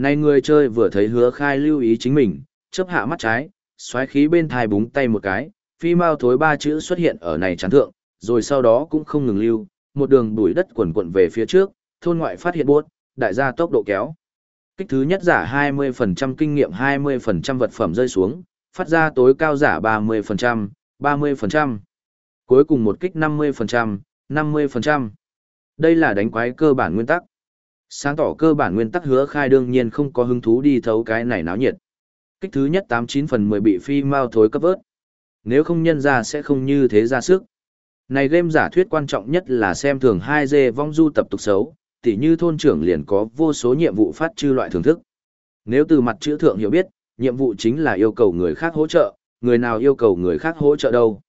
Này người chơi vừa thấy hứa khai lưu ý chính mình, chấp hạ mắt trái, xoáy khí bên thai búng tay một cái, phi mau thối ba chữ xuất hiện ở này chán thượng, rồi sau đó cũng không ngừng lưu, một đường bụi đất quần quận về phía trước, thôn ngoại phát hiện buốt, đại gia tốc độ kéo. Kích thứ nhất giả 20% kinh nghiệm 20% vật phẩm rơi xuống, phát ra tối cao giả 30%, 30%. Cuối cùng một kích 50%, 50%. Đây là đánh quái cơ bản nguyên tắc. Sáng tỏ cơ bản nguyên tắc hứa khai đương nhiên không có hứng thú đi thấu cái này náo nhiệt. Kích thứ nhất 89 phần 10 bị phi mau thối cấp vớt. Nếu không nhân ra sẽ không như thế ra sức. Này game giả thuyết quan trọng nhất là xem thường 2G vong du tập tục xấu, tỉ như thôn trưởng liền có vô số nhiệm vụ phát trư loại thưởng thức. Nếu từ mặt chữ thượng hiểu biết, nhiệm vụ chính là yêu cầu người khác hỗ trợ, người nào yêu cầu người khác hỗ trợ đâu.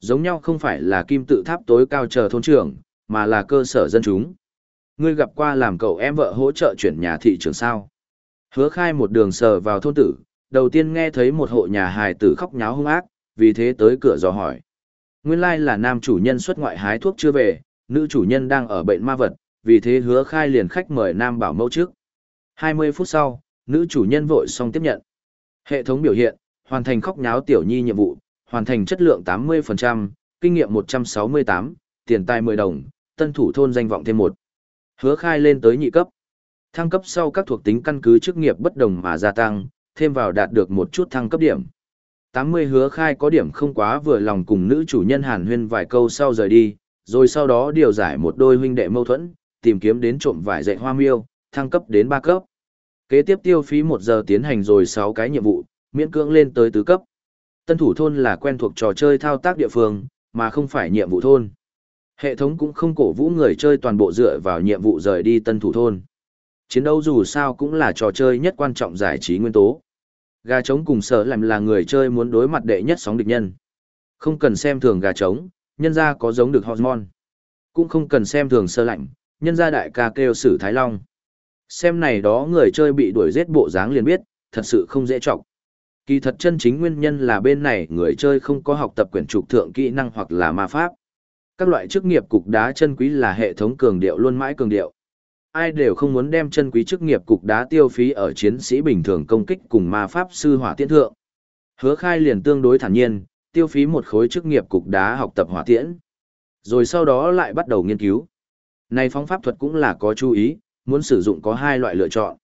Giống nhau không phải là kim tự tháp tối cao chờ thôn trưởng, mà là cơ sở dân chúng. Ngươi gặp qua làm cậu em vợ hỗ trợ chuyển nhà thị trường sao. Hứa khai một đường sờ vào thôn tử, đầu tiên nghe thấy một hộ nhà hài tử khóc nháo hung ác, vì thế tới cửa dò hỏi. Nguyên lai là nam chủ nhân xuất ngoại hái thuốc chưa về, nữ chủ nhân đang ở bệnh ma vật, vì thế hứa khai liền khách mời nam bảo mẫu trước. 20 phút sau, nữ chủ nhân vội xong tiếp nhận. Hệ thống biểu hiện, hoàn thành khóc nháo tiểu nhi nhiệm vụ, hoàn thành chất lượng 80%, kinh nghiệm 168, tiền tài 10 đồng, tân thủ thôn danh vọng thêm một. Hứa khai lên tới nhị cấp. Thăng cấp sau các thuộc tính căn cứ chức nghiệp bất đồng mà gia tăng, thêm vào đạt được một chút thăng cấp điểm. 80 hứa khai có điểm không quá vừa lòng cùng nữ chủ nhân hàn huyên vài câu sau rời đi, rồi sau đó điều giải một đôi huynh đệ mâu thuẫn, tìm kiếm đến trộm vải dạy hoa miêu, thăng cấp đến 3 cấp. Kế tiếp tiêu phí 1 giờ tiến hành rồi 6 cái nhiệm vụ, miễn cưỡng lên tới tứ cấp. Tân thủ thôn là quen thuộc trò chơi thao tác địa phương, mà không phải nhiệm vụ thôn. Hệ thống cũng không cổ vũ người chơi toàn bộ dựa vào nhiệm vụ rời đi tân thủ thôn. Chiến đấu dù sao cũng là trò chơi nhất quan trọng giải trí nguyên tố. Gà trống cùng sở làm là người chơi muốn đối mặt đệ nhất sóng địch nhân. Không cần xem thường gà trống, nhân ra có giống được hormone. Cũng không cần xem thường sơ lạnh, nhân ra đại ca kêu sử Thái Long. Xem này đó người chơi bị đuổi giết bộ dáng liền biết, thật sự không dễ trọng. Kỳ thật chân chính nguyên nhân là bên này người chơi không có học tập quyển trục thượng kỹ năng hoặc là ma pháp. Các loại chức nghiệp cục đá chân quý là hệ thống cường điệu luôn mãi cường điệu. Ai đều không muốn đem chân quý chức nghiệp cục đá tiêu phí ở chiến sĩ bình thường công kích cùng ma pháp sư hỏa tiễn thượng. Hứa khai liền tương đối thản nhiên, tiêu phí một khối chức nghiệp cục đá học tập hỏa tiễn. Rồi sau đó lại bắt đầu nghiên cứu. Này phóng pháp thuật cũng là có chú ý, muốn sử dụng có hai loại lựa chọn.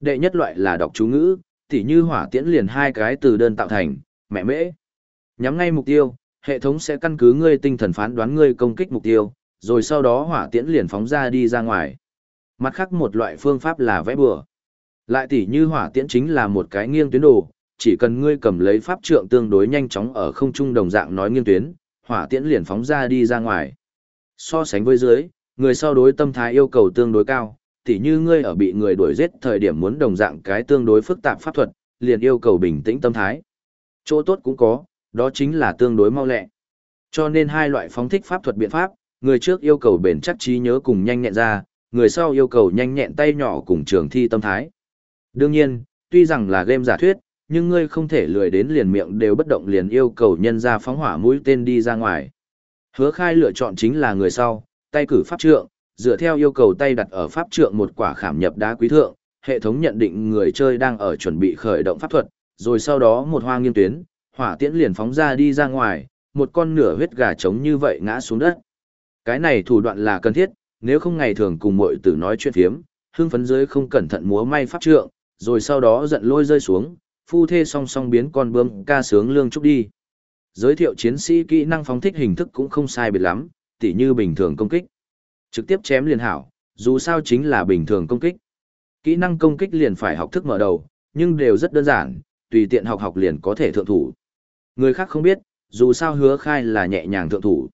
Đệ nhất loại là đọc chú ngữ, tỉ như hỏa tiễn liền hai cái từ đơn tạo thành, mẹ mễ. Nhắm ngay mục tiêu, Hệ thống sẽ căn cứ ngươi tinh thần phán đoán ngươi công kích mục tiêu, rồi sau đó hỏa tiễn liền phóng ra đi ra ngoài. Mặt khác một loại phương pháp là vẽ bừa. Lại tỉ như hỏa tiễn chính là một cái nghiêng tuyến đồ, chỉ cần ngươi cầm lấy pháp trượng tương đối nhanh chóng ở không trung đồng dạng nói nghiêng tuyến, hỏa tiễn liền phóng ra đi ra ngoài. So sánh với dưới, người sau đối tâm thái yêu cầu tương đối cao, tỉ như ngươi ở bị người đuổi giết thời điểm muốn đồng dạng cái tương đối phức tạp pháp thuật, liền yêu cầu bình tĩnh tâm thái. Chỗ tốt cũng có, đó chính là tương đối mau lẹ. Cho nên hai loại phóng thích pháp thuật biện pháp, người trước yêu cầu bền chắc trí nhớ cùng nhanh nhẹn ra, người sau yêu cầu nhanh nhẹn tay nhỏ cùng trường thi tâm thái. Đương nhiên, tuy rằng là game giả thuyết, nhưng ngươi không thể lười đến liền miệng đều bất động liền yêu cầu nhân ra phóng hỏa mũi tên đi ra ngoài. Hứa khai lựa chọn chính là người sau, tay cử pháp trượng, dựa theo yêu cầu tay đặt ở pháp trượng một quả khảm nhập đá quý thượng, hệ thống nhận định người chơi đang ở chuẩn bị khởi động pháp thuật, rồi sau đó một hoa nghiêng tuyến, hỏa tiễn liền phóng ra đi ra ngoài, một con nửa huyết gà trống như vậy ngã xuống đất. Cái này thủ đoạn là cần thiết, nếu không ngày thường cùng muội tử nói chuyện phiếm, hương phấn dưới không cẩn thận múa may pháp trượng, rồi sau đó giận lôi rơi xuống, phu thê song song biến con bướm ca sướng lương trúc đi. Giới thiệu chiến sĩ kỹ năng phóng thích hình thức cũng không sai biệt lắm, tỉ như bình thường công kích. Trực tiếp chém liền hảo, dù sao chính là bình thường công kích. Kỹ năng công kích liền phải học thức mở đầu, nhưng đều rất đơn giản, tùy tiện học học liền có thể thượng thủ. Người khác không biết, dù sao hứa khai là nhẹ nhàng thượng thủ.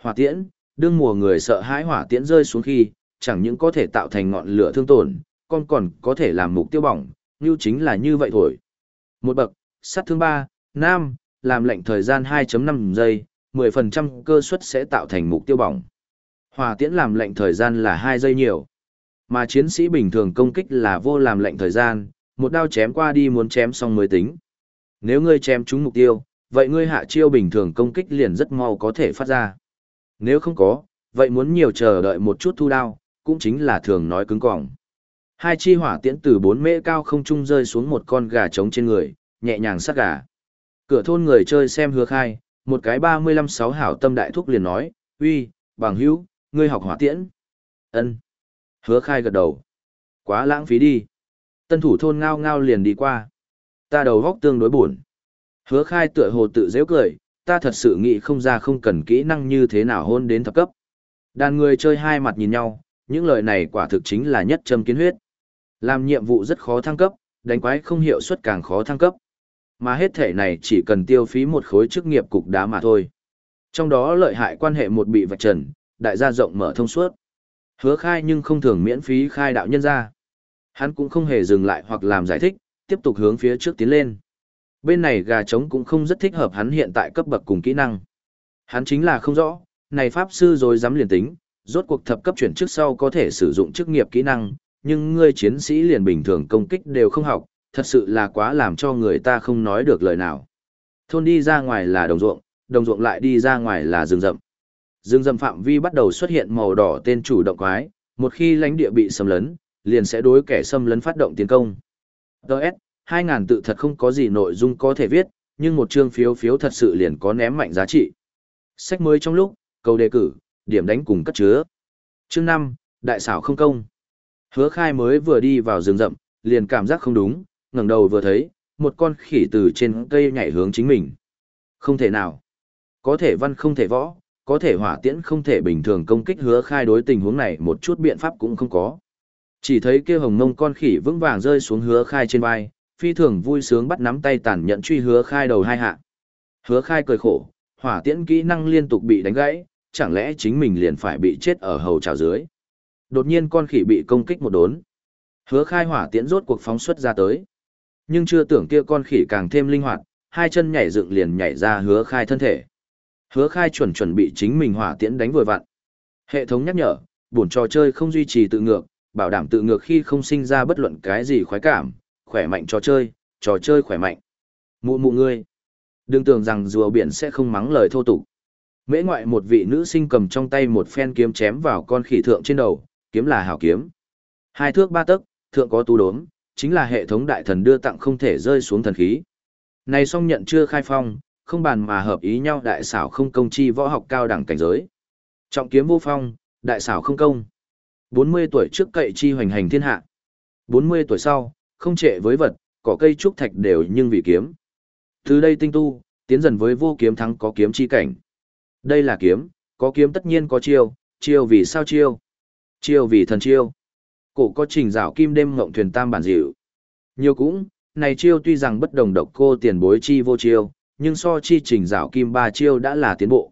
Hỏa tiễn, đương mùa người sợ hãi hỏa tiễn rơi xuống khi, chẳng những có thể tạo thành ngọn lửa thương tổn, còn còn có thể làm mục tiêu bỏng, như chính là như vậy thôi. Một bậc, sát thương 3, nam, làm lệnh thời gian 2.5 giây, 10% cơ suất sẽ tạo thành mục tiêu bỏng. Hỏa tiễn làm lệnh thời gian là 2 giây nhiều. Mà chiến sĩ bình thường công kích là vô làm lệnh thời gian, một đao chém qua đi muốn chém xong mới tính. Nếu ngươi chém trúng mục tiêu, vậy ngươi hạ chiêu bình thường công kích liền rất mau có thể phát ra. Nếu không có, vậy muốn nhiều chờ đợi một chút thu đao, cũng chính là thường nói cứng cỏng. Hai chi hỏa tiễn từ bốn mễ cao không trung rơi xuống một con gà trống trên người, nhẹ nhàng sát gà. Cửa thôn người chơi xem hứa khai, một cái ba mươi lăm sáu hảo tâm đại thúc liền nói, uy, bằng hữu, ngươi học hỏa tiễn. ân Hứa khai gật đầu. Quá lãng phí đi. Tân thủ thôn ngao ngao liền đi qua. Ta đầu góc tương đối buồn. Hứa khai tựa hồ tự dễ cười, ta thật sự nghĩ không ra không cần kỹ năng như thế nào hôn đến thập cấp. Đàn người chơi hai mặt nhìn nhau, những lời này quả thực chính là nhất châm kiến huyết. Làm nhiệm vụ rất khó thăng cấp, đánh quái không hiệu suất càng khó thăng cấp. Mà hết thể này chỉ cần tiêu phí một khối chức nghiệp cục đá mà thôi. Trong đó lợi hại quan hệ một bị vạch trần, đại gia rộng mở thông suốt. Hứa khai nhưng không thường miễn phí khai đạo nhân ra. Hắn cũng không hề dừng lại hoặc làm giải thích, tiếp tục hướng phía trước tiến lên. Bên này gà trống cũng không rất thích hợp hắn hiện tại cấp bậc cùng kỹ năng. Hắn chính là không rõ, này pháp sư rồi dám liền tính, rốt cuộc thập cấp chuyển trước sau có thể sử dụng chức nghiệp kỹ năng, nhưng ngươi chiến sĩ liền bình thường công kích đều không học, thật sự là quá làm cho người ta không nói được lời nào. Thôn đi ra ngoài là đồng ruộng, đồng ruộng lại đi ra ngoài là rừng rậm. Rừng rậm phạm vi bắt đầu xuất hiện màu đỏ tên chủ động quái, một khi lãnh địa bị xâm lấn, liền sẽ đối kẻ xâm lấn phát động tiến công. 2.000 tự thật không có gì nội dung có thể viết, nhưng một chương phiếu phiếu thật sự liền có ném mạnh giá trị. Sách mới trong lúc, câu đề cử, điểm đánh cùng cất chứa. Chương 5, đại xảo không công. Hứa khai mới vừa đi vào rừng rậm, liền cảm giác không đúng, ngẩng đầu vừa thấy, một con khỉ từ trên cây nhảy hướng chính mình. Không thể nào. Có thể văn không thể võ, có thể hỏa tiễn không thể bình thường công kích hứa khai đối tình huống này một chút biện pháp cũng không có. Chỉ thấy kia hồng mông con khỉ vững vàng rơi xuống hứa khai trên vai, phi thường vui sướng bắt nắm tay tàn nhận truy hứa khai đầu hai hạ. Hứa khai cười khổ, hỏa tiễn kỹ năng liên tục bị đánh gãy, chẳng lẽ chính mình liền phải bị chết ở hầu trào dưới. Đột nhiên con khỉ bị công kích một đốn. Hứa khai hỏa tiễn rốt cuộc phóng xuất ra tới. Nhưng chưa tưởng kia con khỉ càng thêm linh hoạt, hai chân nhảy dựng liền nhảy ra hứa khai thân thể. Hứa khai chuẩn chuẩn bị chính mình hỏa tiễn đánh vừa vặn. Hệ thống nhắc nhở, buồn trò chơi không duy trì tự ngược, bảo đảm tự ngược khi không sinh ra bất luận cái gì khoái cảm, khỏe mạnh trò chơi, trò chơi khỏe mạnh. Mụ mụ ngươi. Đừng tưởng rằng rùa biển sẽ không mắng lời thô tục. Mễ ngoại một vị nữ sinh cầm trong tay một phen kiếm chém vào con khỉ thượng trên đầu, kiếm là hảo kiếm. Hai thước ba tấc, thượng có tu đốm, chính là hệ thống đại thần đưa tặng không thể rơi xuống thần khí. Này song nhận chưa khai phong, không bàn mà hợp ý nhau đại xảo không công chi võ học cao đẳng cảnh giới. Trọng kiếm vô phong, đại xảo không công. 40 tuổi trước cậy chi hoành hành thiên hạ. 40 tuổi sau, không trệ với vật, cỏ cây trúc thạch đều nhưng vì kiếm. Từ đây tinh tu, tiến dần với vô kiếm thắng có kiếm chi cảnh. Đây là kiếm, có kiếm tất nhiên có chiêu, chiêu vì sao chiêu? Chiêu vì thần chiêu. Cổ có trình rào kim đêm ngộng thuyền tam bản dịu. Nhiều cũng, này chiêu tuy rằng bất đồng độc cô tiền bối chi vô chiêu, nhưng so chi trình rào kim ba chiêu đã là tiến bộ.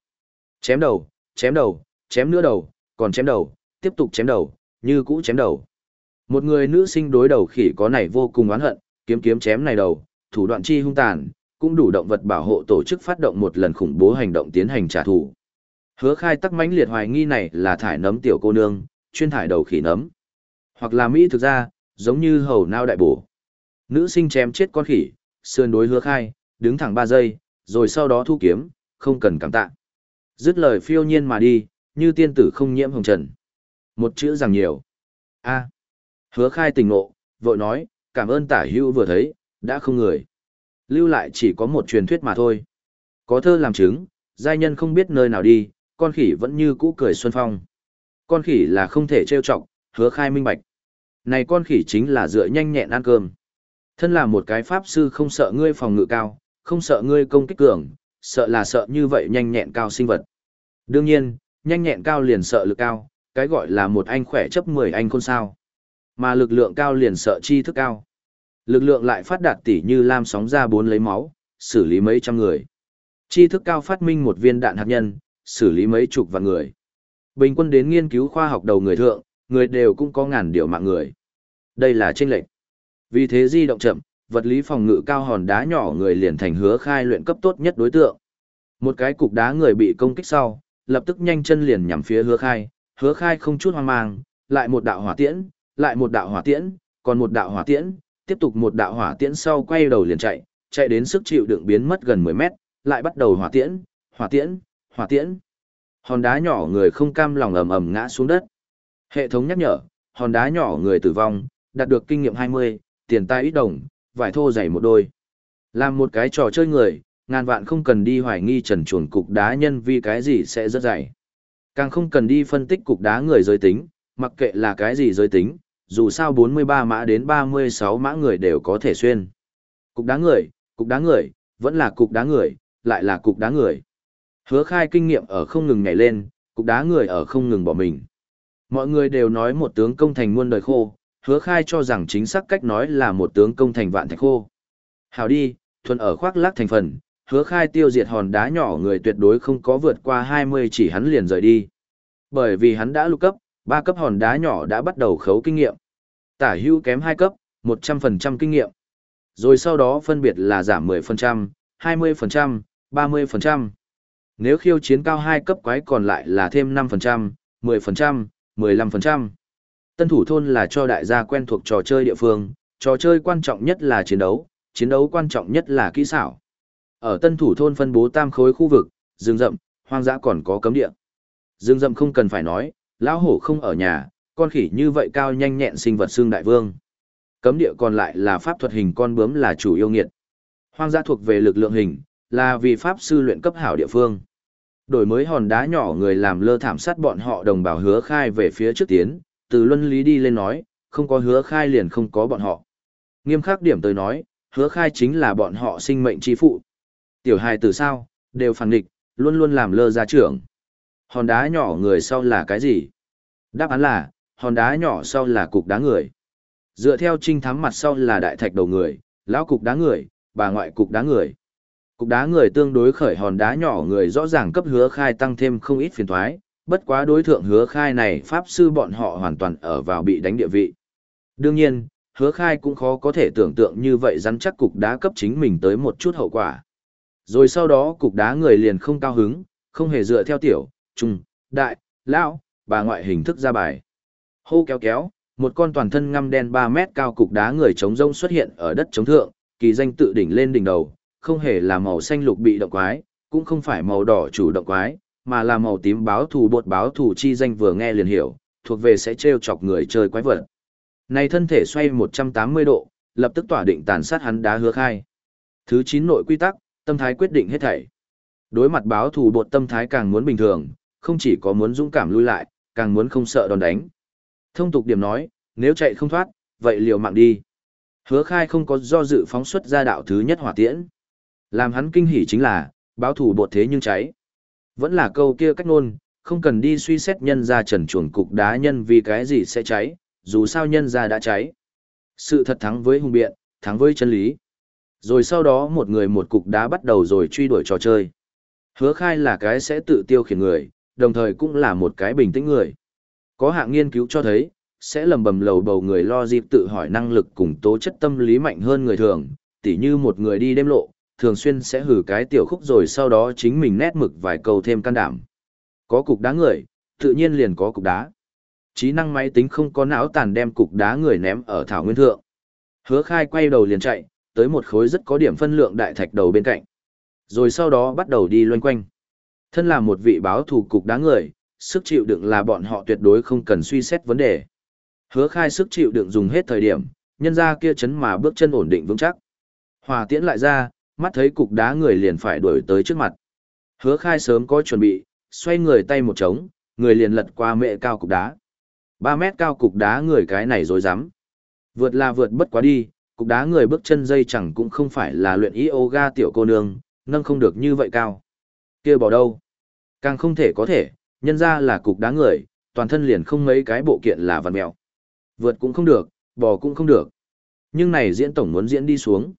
Chém đầu, chém đầu, chém nữa đầu, còn chém đầu, tiếp tục chém đầu, như cũ chém đầu. Một người nữ sinh đối đầu khỉ có này vô cùng oán hận, kiếm kiếm chém này đầu, thủ đoạn chi hung tàn, cũng đủ động vật bảo hộ tổ chức phát động một lần khủng bố hành động tiến hành trả thù. Hứa khai tắc mãnh liệt hoài nghi này là thải nấm tiểu cô nương, chuyên thải đầu khỉ nấm. Hoặc là Mỹ thực ra, giống như hầu nao đại bổ. Nữ sinh chém chết con khỉ, sườn đối hứa khai, đứng thẳng 3 giây, rồi sau đó thu kiếm, không cần cảm tạ. Dứt lời phiêu nhiên mà đi, như tiên tử không nhiễm hồng trần. Một chữ rằng nhiều. a Hứa khai tình ngộ, vội nói, cảm ơn tả hưu vừa thấy, đã không người. Lưu lại chỉ có một truyền thuyết mà thôi. Có thơ làm chứng, giai nhân không biết nơi nào đi, con khỉ vẫn như cũ cười xuân phong. Con khỉ là không thể trêu trọng, hứa khai minh bạch. Này con khỉ chính là dựa nhanh nhẹn ăn cơm. Thân là một cái pháp sư không sợ ngươi phòng ngự cao, không sợ ngươi công kích cường, sợ là sợ như vậy nhanh nhẹn cao sinh vật. Đương nhiên, nhanh nhẹn cao liền sợ lực cao, cái gọi là một anh khỏe chấp 10 anh khôn sao. Mà lực lượng cao liền sợ chi thức cao. Lực lượng lại phát đạt tỉ như lam sóng ra bốn lấy máu, xử lý mấy trăm người. Chi thức cao phát minh một viên đạn hạt nhân, xử lý mấy chục vạn người. Bình quân đến nghiên cứu khoa học đầu người thượng, người đều cũng có ngàn điều mạng người. Đây là chênh lệch. Vì thế di động chậm, vật lý phòng ngự cao hòn đá nhỏ người liền thành hứa khai luyện cấp tốt nhất đối tượng. Một cái cục đá người bị công kích sau, lập tức nhanh chân liền nhằm phía hứa khai, hứa khai không chút hoang mang, lại một đạo hỏa tiễn, lại một đạo hỏa tiễn, còn một đạo hỏa tiễn, tiếp tục một đạo hỏa tiễn sau quay đầu liền chạy, chạy đến sức chịu đựng biến mất gần 10 mét, lại bắt đầu hỏa tiễn, hỏa tiễn, hỏa tiễn. Hòn đá nhỏ người không cam lòng ầm ầm ngã xuống đất. Hệ thống nhắc nhở, hòn đá nhỏ người tử vong, đạt được kinh nghiệm 20, tiền tài ít đồng, vải thô dày một đôi. Làm một cái trò chơi người, ngàn vạn không cần đi hoài nghi trần chuồn cục đá nhân vì cái gì sẽ rất dày. Càng không cần đi phân tích cục đá người giới tính, mặc kệ là cái gì giới tính, dù sao 43 mã đến 36 mã người đều có thể xuyên. Cục đá người, cục đá người, vẫn là cục đá người, lại là cục đá người. Hứa khai kinh nghiệm ở không ngừng nhảy lên, cục đá người ở không ngừng bỏ mình. Mọi người đều nói một tướng công thành muôn đời khô, hứa khai cho rằng chính xác cách nói là một tướng công thành vạn thạch khô. Hào đi, thuần ở khoác lác thành phần, hứa khai tiêu diệt hòn đá nhỏ người tuyệt đối không có vượt qua 20 chỉ hắn liền rời đi. Bởi vì hắn đã lục cấp, ba cấp hòn đá nhỏ đã bắt đầu khấu kinh nghiệm. Tả hưu kém hai cấp, 100% kinh nghiệm. Rồi sau đó phân biệt là giảm 10%, 20%, 30%. Nếu khiêu chiến cao hai cấp quái còn lại là thêm 5%, 10%, 15%. Tân thủ thôn là cho đại gia quen thuộc trò chơi địa phương, trò chơi quan trọng nhất là chiến đấu, chiến đấu quan trọng nhất là kỹ xảo. Ở tân thủ thôn phân bố tam khối khu vực, rừng rậm, hoang dã còn có cấm địa. Rừng rậm không cần phải nói, lão hổ không ở nhà, con khỉ như vậy cao nhanh nhẹn sinh vật xương đại vương. Cấm địa còn lại là pháp thuật hình con bướm là chủ yêu nghiệt. Hoang dã thuộc về lực lượng hình, là vì pháp sư luyện cấp hảo địa phương. Đổi mới hòn đá nhỏ người làm lơ thảm sát bọn họ đồng bào hứa khai về phía trước tiến, từ luân lý đi lên nói, không có hứa khai liền không có bọn họ. Nghiêm khắc điểm tới nói, hứa khai chính là bọn họ sinh mệnh chi phụ. Tiểu hài từ sao, đều phản địch, luôn luôn làm lơ gia trưởng. Hòn đá nhỏ người sau là cái gì? Đáp án là, hòn đá nhỏ sau là cục đá người. Dựa theo trinh thám mặt sau là đại thạch đầu người, lão cục đá người, bà ngoại cục đá người. Cục đá người tương đối khởi hòn đá nhỏ người rõ ràng cấp hứa khai tăng thêm không ít phiền thoái, bất quá đối tượng hứa khai này pháp sư bọn họ hoàn toàn ở vào bị đánh địa vị. Đương nhiên, hứa khai cũng khó có thể tưởng tượng như vậy rắn chắc cục đá cấp chính mình tới một chút hậu quả. Rồi sau đó cục đá người liền không cao hứng, không hề dựa theo tiểu, trung, đại, lão, bà ngoại hình thức ra bài. Hô kéo kéo, một con toàn thân ngăm đen 3 mét cao cục đá người chống rông xuất hiện ở đất chống thượng, kỳ danh tự đỉnh lên đỉnh đầu, không hề là màu xanh lục bị động quái, cũng không phải màu đỏ chủ động quái, mà là màu tím báo thù bột báo thù chi danh vừa nghe liền hiểu, thuộc về sẽ trêu chọc người chơi quái vật. Này thân thể xoay 180 độ, lập tức tỏa định tàn sát hắn đá hứa khai. Thứ 9 nội quy tắc, tâm thái quyết định hết thảy. Đối mặt báo thù bột tâm thái càng muốn bình thường, không chỉ có muốn dũng cảm lui lại, càng muốn không sợ đòn đánh. Thông tục điểm nói, nếu chạy không thoát, vậy liều mạng đi. Hứa khai không có do dự phóng xuất ra đạo thứ nhất hỏa tiễn. Làm hắn kinh hỉ chính là, báo thủ bột thế nhưng cháy. Vẫn là câu kia cách nôn, không cần đi suy xét nhân ra trần chuồng cục đá nhân vì cái gì sẽ cháy, dù sao nhân ra đã cháy. Sự thật thắng với hùng biện, thắng với chân lý. Rồi sau đó một người một cục đá bắt đầu rồi truy đuổi trò chơi. Hứa khai là cái sẽ tự tiêu khiển người, đồng thời cũng là một cái bình tĩnh người. Có hạng nghiên cứu cho thấy, sẽ lầm bầm lầu bầu người lo dịp tự hỏi năng lực cùng tố chất tâm lý mạnh hơn người thường, tỉ như một người đi đêm lộ, thường xuyên sẽ hử cái tiểu khúc rồi sau đó chính mình nét mực vài câu thêm can đảm. Có cục đá người, tự nhiên liền có cục đá. Trí năng máy tính không có não tàn đem cục đá người ném ở thảo nguyên thượng. Hứa khai quay đầu liền chạy, tới một khối rất có điểm phân lượng đại thạch đầu bên cạnh. Rồi sau đó bắt đầu đi loanh quanh. Thân là một vị báo thủ cục đá người, sức chịu đựng là bọn họ tuyệt đối không cần suy xét vấn đề. Hứa khai sức chịu đựng dùng hết thời điểm, nhân ra kia chấn mà bước chân ổn định vững chắc. Hòa tiễn lại ra, mắt thấy cục đá người liền phải đuổi tới trước mặt. Hứa khai sớm có chuẩn bị, xoay người tay một trống, người liền lật qua mẹ cao cục đá. 3 mét cao cục đá người cái này dối dám. Vượt là vượt bất quá đi, cục đá người bước chân dây chẳng cũng không phải là luyện yoga tiểu cô nương, nâng không được như vậy cao kia bỏ đâu? Càng không thể có thể, nhân ra là cục đá người, toàn thân liền không mấy cái bộ kiện là vằn mèo. Vượt cũng không được, bò cũng không được. Nhưng này diễn tổng muốn diễn đi xuống.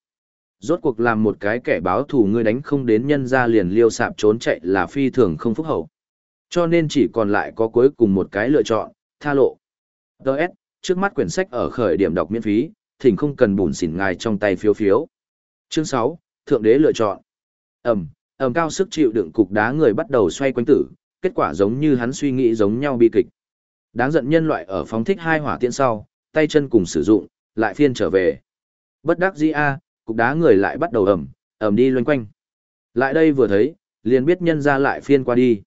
Rốt cuộc làm một cái kẻ báo thù ngươi đánh không đến nhân ra liền liêu sạp trốn chạy là phi thường không phúc hậu. Cho nên chỉ còn lại có cuối cùng một cái lựa chọn, tha lộ. Đợt, trước mắt quyển sách ở khởi điểm đọc miễn phí, thỉnh không cần bùn xỉn ngài trong tay phiếu phiếu. Chương 6, Thượng đế lựa chọn. Ẩm, ẩm cao sức chịu đựng cục đá người bắt đầu xoay quanh tử, kết quả giống như hắn suy nghĩ giống nhau bi kịch. Đáng giận nhân loại ở phóng thích hai hỏa tiễn sau, tay chân cùng sử dụng, lại phiên trở về. Bất đắc dĩ a, cục đá người lại bắt đầu ẩm, ẩm đi loanh quanh. Lại đây vừa thấy, liền biết nhân ra lại phiên qua đi.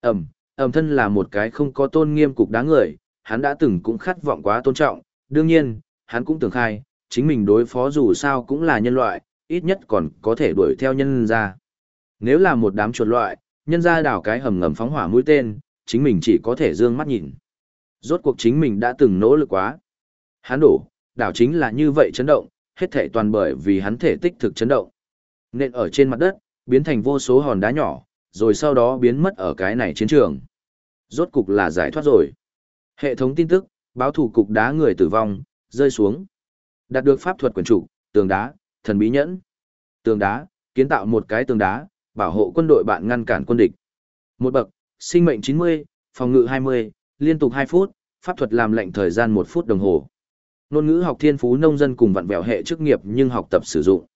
Ẩm, ẩm thân là một cái không có tôn nghiêm cục đá người, hắn đã từng cũng khát vọng quá tôn trọng, đương nhiên, hắn cũng tưởng khai, chính mình đối phó dù sao cũng là nhân loại, ít nhất còn có thể đuổi theo nhân ra. Nếu là một đám chuột loại, nhân ra đảo cái hầm ngầm phóng hỏa mũi tên, chính mình chỉ có thể dương mắt nhìn. Rốt cuộc chính mình đã từng nỗ lực quá. Hắn đổ, đảo chính là như vậy chấn động, hết thể toàn bởi vì hắn thể tích thực chấn động. Nên ở trên mặt đất, biến thành vô số hòn đá nhỏ, rồi sau đó biến mất ở cái này chiến trường. Rốt cục là giải thoát rồi. Hệ thống tin tức, báo thủ cục đá người tử vong, rơi xuống. Đạt được pháp thuật quyền chủ, tường đá, thần bí nhẫn. Tường đá, kiến tạo một cái tường đá, bảo hộ quân đội bạn ngăn cản quân địch. Một bậc, sinh mệnh 90, phòng ngự 20, liên tục 2 phút, pháp thuật làm lệnh thời gian 1 phút đồng hồ. Nôn ngữ học thiên phú nông dân cùng vặn vẹo hệ chức nghiệp nhưng học tập sử dụng.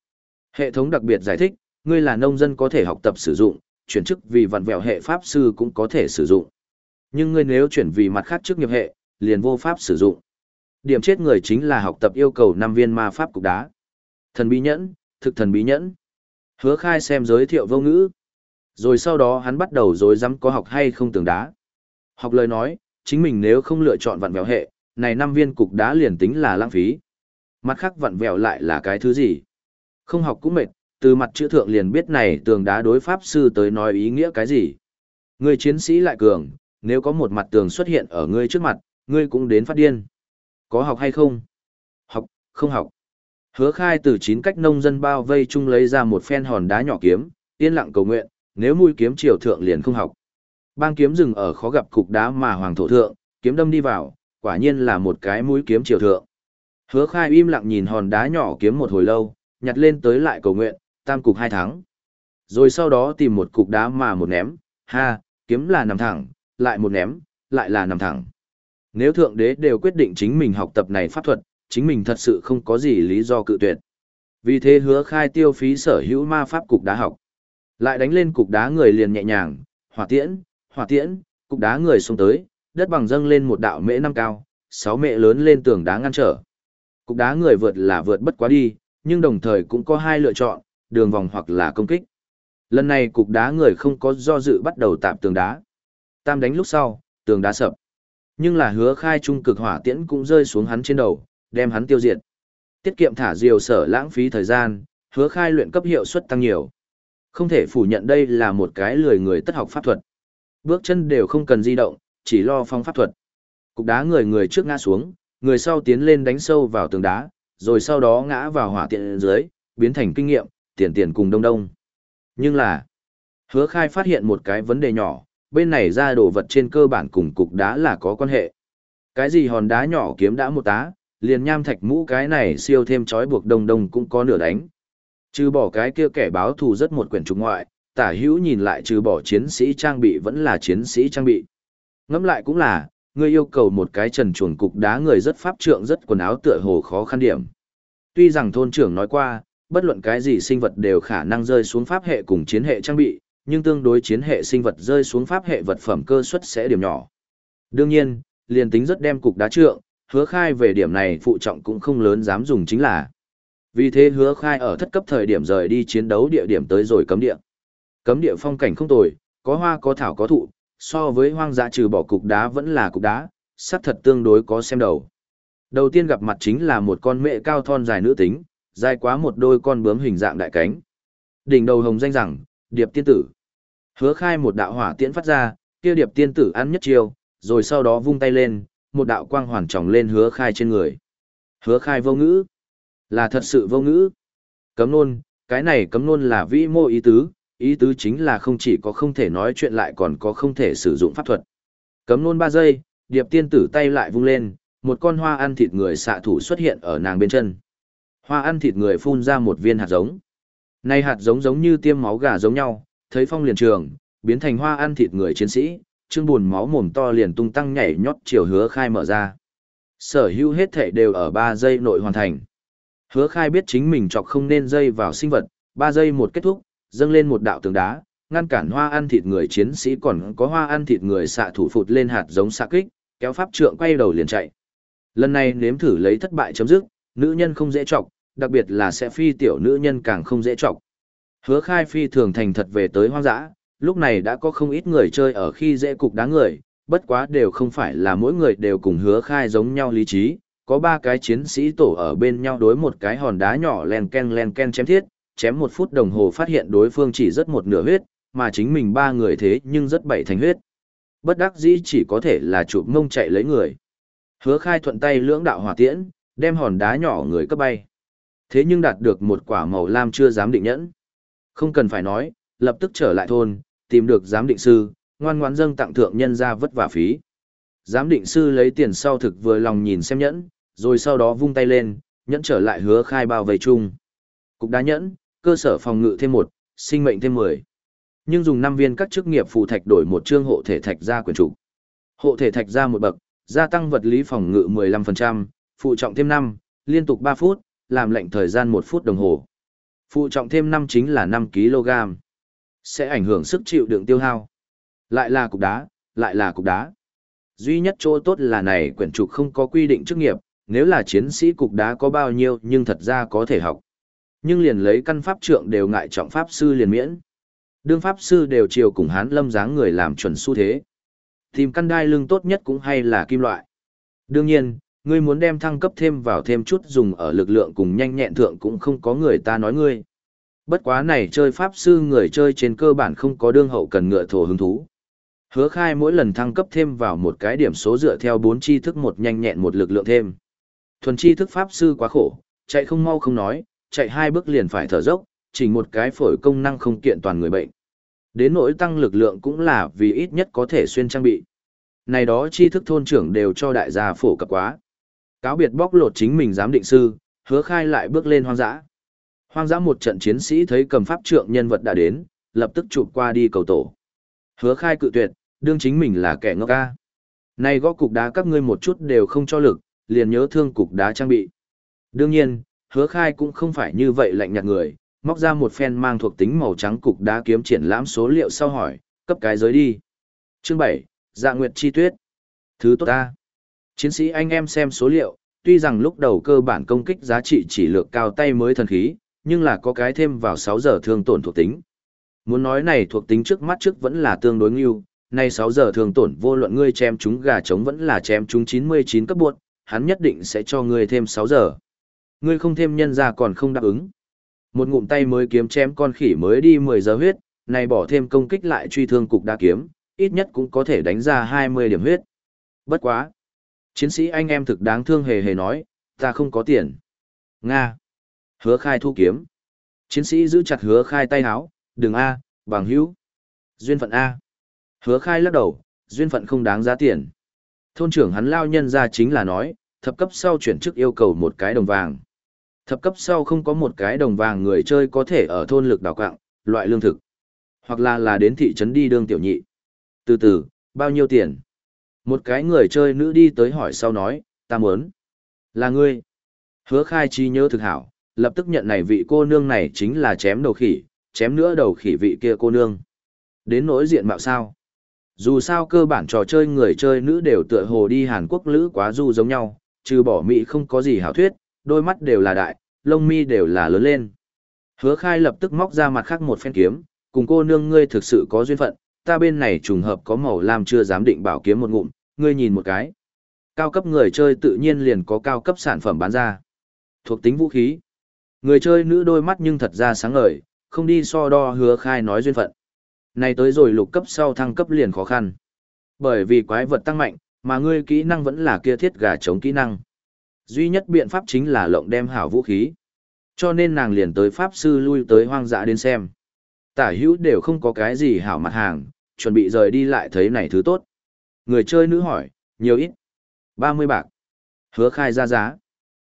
Hệ thống đặc biệt giải thích, ngươi là nông dân có thể học tập sử dụng, chuyển chức vì vặn vẹo hệ pháp sư cũng có thể sử dụng. Nhưng ngươi nếu chuyển vì mặt khác chức nghiệp hệ, liền vô pháp sử dụng. Điểm chết người chính là học tập yêu cầu 5 viên ma pháp cục đá. Thần bí nhẫn, thực thần bí nhẫn. Hứa khai xem giới thiệu vô ngữ. Rồi sau đó hắn bắt đầu dối dám có học hay không tường đá. Học lời nói, chính mình nếu không lựa chọn vặn vẹo hệ, này năm viên cục đá liền tính là lãng phí. Mặt khác vặn vẹo lại là cái thứ gì? Không học cũng mệt, từ mặt chữ thượng liền biết này tường đá đối pháp sư tới nói ý nghĩa cái gì. Người chiến sĩ lại cường, nếu có một mặt tường xuất hiện ở ngươi trước mặt, ngươi cũng đến phát điên. Có học hay không? Học, không học. Hứa khai từ chín cách nông dân bao vây chung lấy ra một phen hòn đá nhỏ kiếm, yên lặng cầu nguyện, nếu mũi kiếm triều thượng liền không học. Bang kiếm dừng ở khó gặp cục đá mà hoàng thổ thượng, kiếm đâm đi vào, quả nhiên là một cái mũi kiếm triều thượng. Hứa khai im lặng nhìn hòn đá nhỏ kiếm một hồi lâu, nhặt lên tới lại cầu nguyện, tam cục hai thắng. Rồi sau đó tìm một cục đá mà một ném, ha, kiếm là nằm thẳng, lại một ném, lại là nằm thẳng. Nếu thượng đế đều quyết định chính mình học tập này pháp thuật, chính mình thật sự không có gì lý do cự tuyệt. Vì thế hứa khai tiêu phí sở hữu ma pháp cục đá học. Lại đánh lên cục đá người liền nhẹ nhàng, hỏa tiễn, hỏa tiễn, cục đá người xuống tới, đất bằng dâng lên một đạo mễ năm cao, sáu mễ lớn lên tường đá ngăn trở. Cục đá người vượt là vượt bất quá đi, nhưng đồng thời cũng có hai lựa chọn, đường vòng hoặc là công kích. Lần này cục đá người không có do dự bắt đầu tạm tường đá. Tam đánh lúc sau, tường đá sập. Nhưng là hứa khai trung cực hỏa tiễn cũng rơi xuống hắn trên đầu, đem hắn tiêu diệt. Tiết kiệm thả diều sở lãng phí thời gian, hứa khai luyện cấp hiệu suất tăng nhiều. Không thể phủ nhận đây là một cái lười người tất học pháp thuật. Bước chân đều không cần di động, chỉ lo phong pháp thuật. Cục đá người người trước ngã xuống, người sau tiến lên đánh sâu vào tường đá, rồi sau đó ngã vào hỏa tiện dưới, biến thành kinh nghiệm, tiền tiền cùng đông đông. Nhưng là, hứa khai phát hiện một cái vấn đề nhỏ, bên này ra đồ vật trên cơ bản cùng cục đá là có quan hệ. Cái gì hòn đá nhỏ kiếm đã một tá, liền nham thạch mũ cái này siêu thêm chói buộc đông đông cũng có nửa đánh. Trừ bỏ cái kia kẻ báo thù rất một quyển trục ngoại, tả hữu nhìn lại trừ bỏ chiến sĩ trang bị vẫn là chiến sĩ trang bị. Ngẫm lại cũng là, ngươi yêu cầu một cái trần chuồn cục đá người rất pháp trượng rất quần áo tựa hồ khó khăn điểm. Tuy rằng thôn trưởng nói qua, bất luận cái gì sinh vật đều khả năng rơi xuống pháp hệ cùng chiến hệ trang bị, nhưng tương đối chiến hệ sinh vật rơi xuống pháp hệ vật phẩm cơ suất sẽ điểm nhỏ. Đương nhiên, liền tính rất đem cục đá trượng, hứa khai về điểm này phụ trọng cũng không lớn dám dùng chính là. Vì thế hứa khai ở thất cấp thời điểm rời đi chiến đấu địa điểm tới rồi cấm địa. Cấm địa phong cảnh không tồi, có hoa có thảo có thụ, so với hoang dã trừ bỏ cục đá vẫn là cục đá, sắc thật tương đối có xem đầu. Đầu tiên gặp mặt chính là một con mẹ cao thon dài nữ tính, dài quá một đôi con bướm hình dạng đại cánh. Đỉnh đầu hồng danh rằng, điệp tiên tử. Hứa khai một đạo hỏa tiễn phát ra, kia điệp tiên tử ăn nhất chiêu, rồi sau đó vung tay lên, một đạo quang hoàn tròng lên hứa khai trên người. Hứa khai vô ngữ. Là thật sự vô ngữ. Cấm nôn, cái này cấm nôn là vĩ mô ý tứ, ý tứ chính là không chỉ có không thể nói chuyện lại còn có không thể sử dụng pháp thuật. Cấm nôn 3 giây, điệp tiên tử tay lại vung lên, một con hoa ăn thịt người xạ thủ xuất hiện ở nàng bên chân. Hoa ăn thịt người phun ra một viên hạt giống. Này hạt giống giống như tiêm máu gà giống nhau, thấy phong liền trường, biến thành hoa ăn thịt người chiến sĩ, trương buồn máu mồm to liền tung tăng nhảy nhót chiều hứa khai mở ra. Sở hữu hết thể đều ở 3 giây nội hoàn thành. Hứa khai biết chính mình chọc không nên dây vào sinh vật, 3 giây một kết thúc, dâng lên một đạo tường đá, ngăn cản hoa ăn thịt người chiến sĩ còn có hoa ăn thịt người xạ thủ phụt lên hạt giống xạ kích, kéo pháp trượng quay đầu liền chạy. Lần này nếm thử lấy thất bại chấm dứt, nữ nhân không dễ chọc, đặc biệt là sẽ phi tiểu nữ nhân càng không dễ chọc. Hứa khai phi thường thành thật về tới hoang dã, lúc này đã có không ít người chơi ở khi dễ cục đá người, bất quá đều không phải là mỗi người đều cùng hứa khai giống nhau lý trí, có ba cái chiến sĩ tổ ở bên nhau đối một cái hòn đá nhỏ len ken len ken chém thiết, chém một phút đồng hồ phát hiện đối phương chỉ rất một nửa huyết, mà chính mình ba người thế nhưng rất bảy thành huyết. Bất đắc dĩ chỉ có thể là chụp mông chạy lấy người. Hứa khai thuận tay lưỡng đạo hỏa tiễn, đem hòn đá nhỏ người cấp bay. Thế nhưng đạt được một quả màu lam chưa dám định nhẫn. Không cần phải nói, lập tức trở lại thôn, tìm được giám định sư, ngoan ngoãn dâng tặng thượng nhân ra vất vả phí. Giám định sư lấy tiền sau thực vừa lòng nhìn xem nhẫn, rồi sau đó vung tay lên, nhẫn trở lại hứa khai bao vây chung. Cục đá nhẫn, cơ sở phòng ngự thêm một, sinh mệnh thêm 10. Nhưng dùng 5 viên các chức nghiệp phù thạch đổi một chương hộ thể thạch ra quyền chủ. Hộ thể thạch ra một bậc, gia tăng vật lý phòng ngự 15%, phụ trọng thêm 5, liên tục 3 phút, làm lệnh thời gian 1 phút đồng hồ. Phụ trọng thêm 5 chính là 5 kg. Sẽ ảnh hưởng sức chịu đựng tiêu hao. Lại là cục đá, lại là cục đá. Duy nhất chỗ tốt là này quyển trục không có quy định chức nghiệp, nếu là chiến sĩ cục đá có bao nhiêu nhưng thật ra có thể học. Nhưng liền lấy căn pháp trượng đều ngại trọng pháp sư liền miễn. Đương pháp sư đều chiều cùng hán lâm dáng người làm chuẩn xu thế. Tìm căn đai lưng tốt nhất cũng hay là kim loại. Đương nhiên, ngươi muốn đem thăng cấp thêm vào thêm chút dùng ở lực lượng cùng nhanh nhẹn thượng cũng không có người ta nói ngươi. Bất quá này chơi pháp sư người chơi trên cơ bản không có đương hậu cần ngựa thổ hứng thú. Hứa khai mỗi lần thăng cấp thêm vào một cái điểm số dựa theo 4 chi thức một nhanh nhẹn một lực lượng thêm. Thuần chi thức pháp sư quá khổ, chạy không mau không nói, chạy hai bước liền phải thở dốc, chỉ một cái phổi công năng không kiện toàn người bệnh. Đến nỗi tăng lực lượng cũng là vì ít nhất có thể xuyên trang bị. Này đó chi thức thôn trưởng đều cho đại gia phổ cập quá. Cáo biệt bóc lột chính mình giám định sư, hứa khai lại bước lên hoang dã. Hoang dã một trận chiến sĩ thấy cầm pháp trượng nhân vật đã đến, lập tức chụp qua đi cầu tổ. Hứa khai cự tuyệt, đương chính mình là kẻ ngốc ca. Nay gõ cục đá các ngươi một chút đều không cho lực, liền nhớ thương cục đá trang bị. Đương nhiên, hứa khai cũng không phải như vậy lạnh nhạt người, móc ra một phen mang thuộc tính màu trắng cục đá kiếm triển lãm số liệu sau hỏi, cấp cái giới đi. Chương 7, Dạ Nguyệt Chi Tuyết. Thứ tốt ta. Chiến sĩ anh em xem số liệu, tuy rằng lúc đầu cơ bản công kích giá trị chỉ lược cao tay mới thần khí, nhưng là có cái thêm vào 6 giờ thương tổn thuộc tính. Muốn nói này thuộc tính trước mắt trước vẫn là tương đối ngưu, nay 6 giờ thương tổn vô luận ngươi chém chúng gà trống vẫn là chém chúng 99 cấp buộc, hắn nhất định sẽ cho ngươi thêm 6 giờ. Ngươi không thêm nhân ra còn không đáp ứng. Một ngụm tay mới kiếm chém con khỉ mới đi 10 giờ huyết, này bỏ thêm công kích lại truy thương cục đa kiếm, ít nhất cũng có thể đánh ra 20 điểm huyết. Bất quá. Chiến sĩ anh em thực đáng thương hề hề nói, ta không có tiền. Nga. Hứa khai thu kiếm. Chiến sĩ giữ chặt hứa khai tay háo, đừng A, bằng hữu. Duyên phận A. Hứa khai lắc đầu, duyên phận không đáng giá tiền. Thôn trưởng hắn lao nhân ra chính là nói, thập cấp sau chuyển chức yêu cầu một cái đồng vàng. Thập cấp sau không có một cái đồng vàng người chơi có thể ở thôn lực đào quạng, loại lương thực. Hoặc là là đến thị trấn đi đương tiểu nhị. Từ từ, bao nhiêu tiền? Một cái người chơi nữ đi tới hỏi sau nói, ta muốn. Là ngươi. Hứa khai trí nhớ thực hảo, lập tức nhận này vị cô nương này chính là chém đầu khỉ, chém nữa đầu khỉ vị kia cô nương. Đến nỗi diện mạo sao? Dù sao cơ bản trò chơi người chơi nữ đều tựa hồ đi Hàn Quốc lữ quá du giống nhau, trừ bỏ Mỹ không có gì hảo thuyết, đôi mắt đều là đại, lông mi đều là lớn lên. Hứa khai lập tức móc ra mặt khác một phen kiếm, cùng cô nương ngươi thực sự có duyên phận, ta bên này trùng hợp có màu lam chưa dám định bảo kiếm một ngụm, ngươi nhìn một cái. Cao cấp người chơi tự nhiên liền có cao cấp sản phẩm bán ra. Thuộc tính vũ khí. Người chơi nữ đôi mắt nhưng thật ra sáng ngời, không đi so đo hứa khai nói duyên phận. Này tới rồi lục cấp sau thăng cấp liền khó khăn. Bởi vì quái vật tăng mạnh, mà ngươi kỹ năng vẫn là kia thiết gà chống kỹ năng. Duy nhất biện pháp chính là lộng đem hảo vũ khí. Cho nên nàng liền tới pháp sư lui tới hoang dã đến xem. Tả hữu đều không có cái gì hảo mặt hàng, chuẩn bị rời đi lại thấy này thứ tốt. Người chơi nữ hỏi, nhiều ít. 30 bạc. Hứa khai ra giá.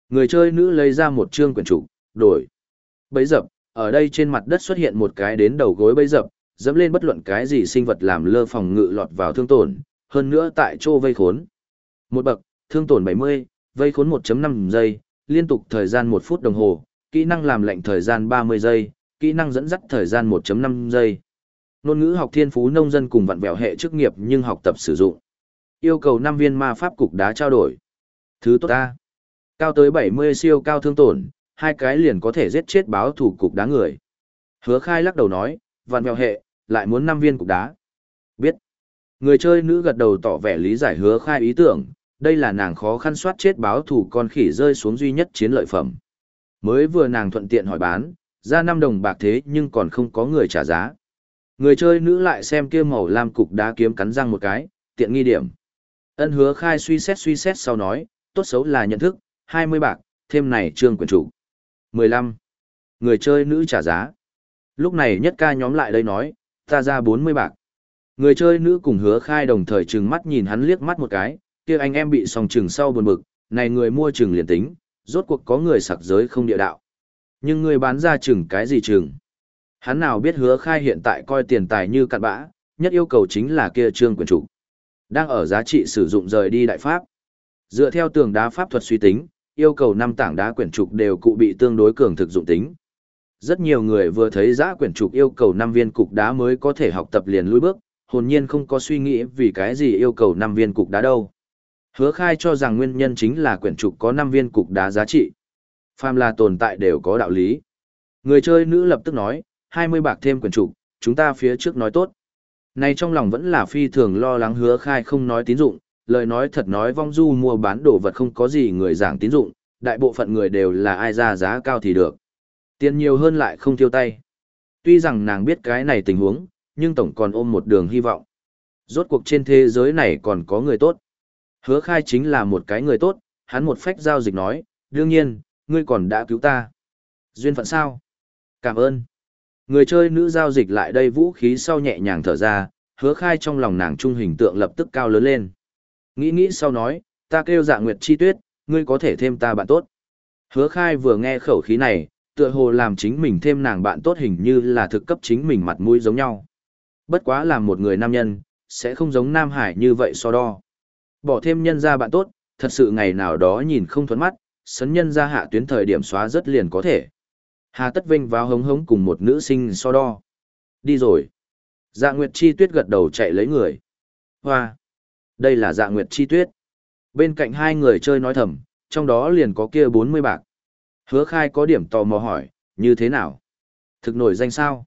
Người chơi nữ lấy ra một chương quyển trục, đổi. Bấy dập, ở đây trên mặt đất xuất hiện một cái đến đầu gối bấy dập, dẫm lên bất luận cái gì sinh vật làm lơ phòng ngự lọt vào thương tổn, hơn nữa tại chỗ vây khốn. Một bậc, thương tổn 70, vây khốn 1.5 giây, liên tục thời gian 1 phút đồng hồ, kỹ năng làm lệnh thời gian 30 giây, kỹ năng dẫn dắt thời gian 1.5 giây. Nôn ngữ học thiên phú nông dân cùng vặn vẹo hệ chức nghiệp nhưng học tập sử dụng. Yêu cầu 5 viên ma pháp cục đá trao đổi. Thứ tốt ta. Cao tới 70 siêu cao thương tổn, hai cái liền có thể giết chết báo thủ cục đá người. Hứa khai lắc đầu nói, vạn mèo hệ, lại muốn 5 viên cục đá. Biết. Người chơi nữ gật đầu tỏ vẻ lý giải hứa khai ý tưởng, đây là nàng khó khăn soát chết báo thủ con khỉ rơi xuống duy nhất chiến lợi phẩm. Mới vừa nàng thuận tiện hỏi bán, ra 5 đồng bạc thế nhưng còn không có người trả giá. Người chơi nữ lại xem kia màu lam cục đá kiếm cắn răng một cái, tiện nghi điểm. Ân hứa khai suy xét suy xét sau nói, tốt xấu là nhận thức, 20 bạc, thêm này trương quyền chủ. 15. Người chơi nữ trả giá. Lúc này nhất ca nhóm lại đây nói, ta ra 40 bạc. Người chơi nữ cùng hứa khai đồng thời trừng mắt nhìn hắn liếc mắt một cái, kia anh em bị sòng trừng sau buồn bực, này người mua trừng liền tính, rốt cuộc có người sặc giới không địa đạo. Nhưng người bán ra trừng cái gì trừng? Hắn nào biết hứa khai hiện tại coi tiền tài như cặn bã, nhất yêu cầu chính là kia trương quyền chủ. Đang ở giá trị sử dụng rời đi đại pháp. Dựa theo tường đá pháp thuật suy tính, yêu cầu năm tảng đá quyển trục đều cụ bị tương đối cường thực dụng tính. Rất nhiều người vừa thấy giá quyển trục yêu cầu 5 viên cục đá mới có thể học tập liền lùi bước, hồn nhiên không có suy nghĩ vì cái gì yêu cầu 5 viên cục đá đâu. Hứa khai cho rằng nguyên nhân chính là quyển trục có 5 viên cục đá giá trị. Phàm là tồn tại đều có đạo lý. Người chơi nữ lập tức nói, 20 bạc thêm quyển trục, chúng ta phía trước nói tốt. Này trong lòng vẫn là phi thường lo lắng hứa khai không nói tín dụng, lời nói thật nói vong du mua bán đồ vật không có gì người giảng tín dụng, đại bộ phận người đều là ai ra giá cao thì được. Tiền nhiều hơn lại không tiêu tay. Tuy rằng nàng biết cái này tình huống, nhưng tổng còn ôm một đường hy vọng. Rốt cuộc trên thế giới này còn có người tốt. Hứa khai chính là một cái người tốt, hắn một phách giao dịch nói, đương nhiên, ngươi còn đã cứu ta. Duyên phận sao? Cảm ơn. Người chơi nữ giao dịch lại đây vũ khí sau nhẹ nhàng thở ra, hứa khai trong lòng nàng trung hình tượng lập tức cao lớn lên. Nghĩ nghĩ sau nói, ta kêu dạ nguyệt chi tuyết, ngươi có thể thêm ta bạn tốt. Hứa khai vừa nghe khẩu khí này, tựa hồ làm chính mình thêm nàng bạn tốt hình như là thực cấp chính mình mặt mũi giống nhau. Bất quá là một người nam nhân, sẽ không giống Nam Hải như vậy so đo. Bỏ thêm nhân ra bạn tốt, thật sự ngày nào đó nhìn không thuẫn mắt, sấn nhân ra hạ tuyến thời điểm xóa rất liền có thể. Hà Tất Vinh vào hống hống cùng một nữ sinh so đo. Đi rồi. Dạ Nguyệt Chi Tuyết gật đầu chạy lấy người. Hoa. Đây là Dạ Nguyệt Chi Tuyết. Bên cạnh hai người chơi nói thầm, trong đó liền có kia 40 bạc. Hứa khai có điểm tò mò hỏi, như thế nào? Thực nổi danh sao?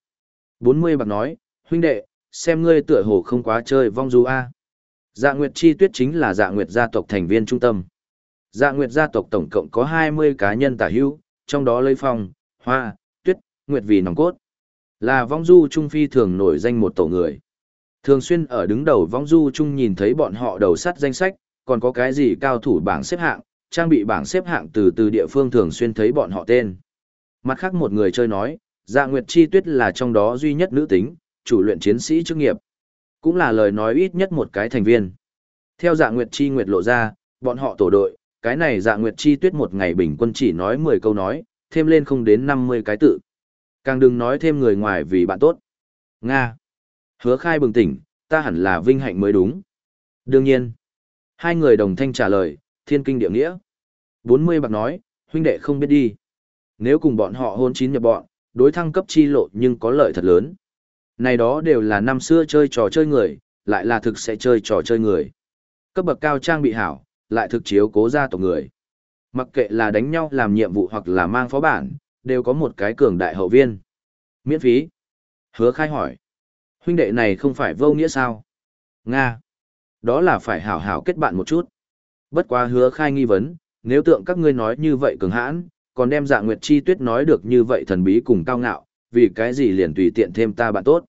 40 bạc nói, huynh đệ, xem ngươi tựa hồ không quá chơi vong du A. Dạ Nguyệt Chi Tuyết chính là Dạ Nguyệt gia tộc thành viên trung tâm. Dạ Nguyệt gia tộc tổng cộng có 20 cá nhân tả hữu, trong đó lấy phong, hoa, tuyết, nguyệt vì nòng cốt. Là vong du trung phi thường nổi danh một tổ người. Thường xuyên ở đứng đầu vong du chung nhìn thấy bọn họ đầu sắt danh sách, còn có cái gì cao thủ bảng xếp hạng, trang bị bảng xếp hạng từ từ địa phương thường xuyên thấy bọn họ tên. Mặt khác một người chơi nói, Dạ Nguyệt Chi Tuyết là trong đó duy nhất nữ tính, chủ luyện chiến sĩ chức nghiệp. Cũng là lời nói ít nhất một cái thành viên. Theo Dạ Nguyệt Chi Nguyệt lộ ra, bọn họ tổ đội, cái này Dạ Nguyệt Chi Tuyết một ngày bình quân chỉ nói 10 câu nói, thêm lên không đến 50 cái tự. Càng đừng nói thêm người ngoài vì bạn tốt. Nga. Hứa khai bừng tỉnh, ta hẳn là vinh hạnh mới đúng. Đương nhiên. Hai người đồng thanh trả lời, thiên kinh địa nghĩa. 40 bạc nói, huynh đệ không biết đi. Nếu cùng bọn họ hôn chín nhập bọn, đối thăng cấp chi lộ nhưng có lợi thật lớn. Này đó đều là năm xưa chơi trò chơi người, lại là thực sẽ chơi trò chơi người. Cấp bậc cao trang bị hảo, lại thực chiếu cố gia tộc người. Mặc kệ là đánh nhau làm nhiệm vụ hoặc là mang phó bản, đều có một cái cường đại hậu viên. Miễn phí. Hứa khai hỏi. Huynh đệ này không phải vô nghĩa sao? Nga. Đó là phải hảo hảo kết bạn một chút. Bất quá hứa khai nghi vấn, nếu tượng các ngươi nói như vậy cường hãn, còn đem dạ nguyệt chi tuyết nói được như vậy thần bí cùng cao ngạo, vì cái gì liền tùy tiện thêm ta bạn tốt.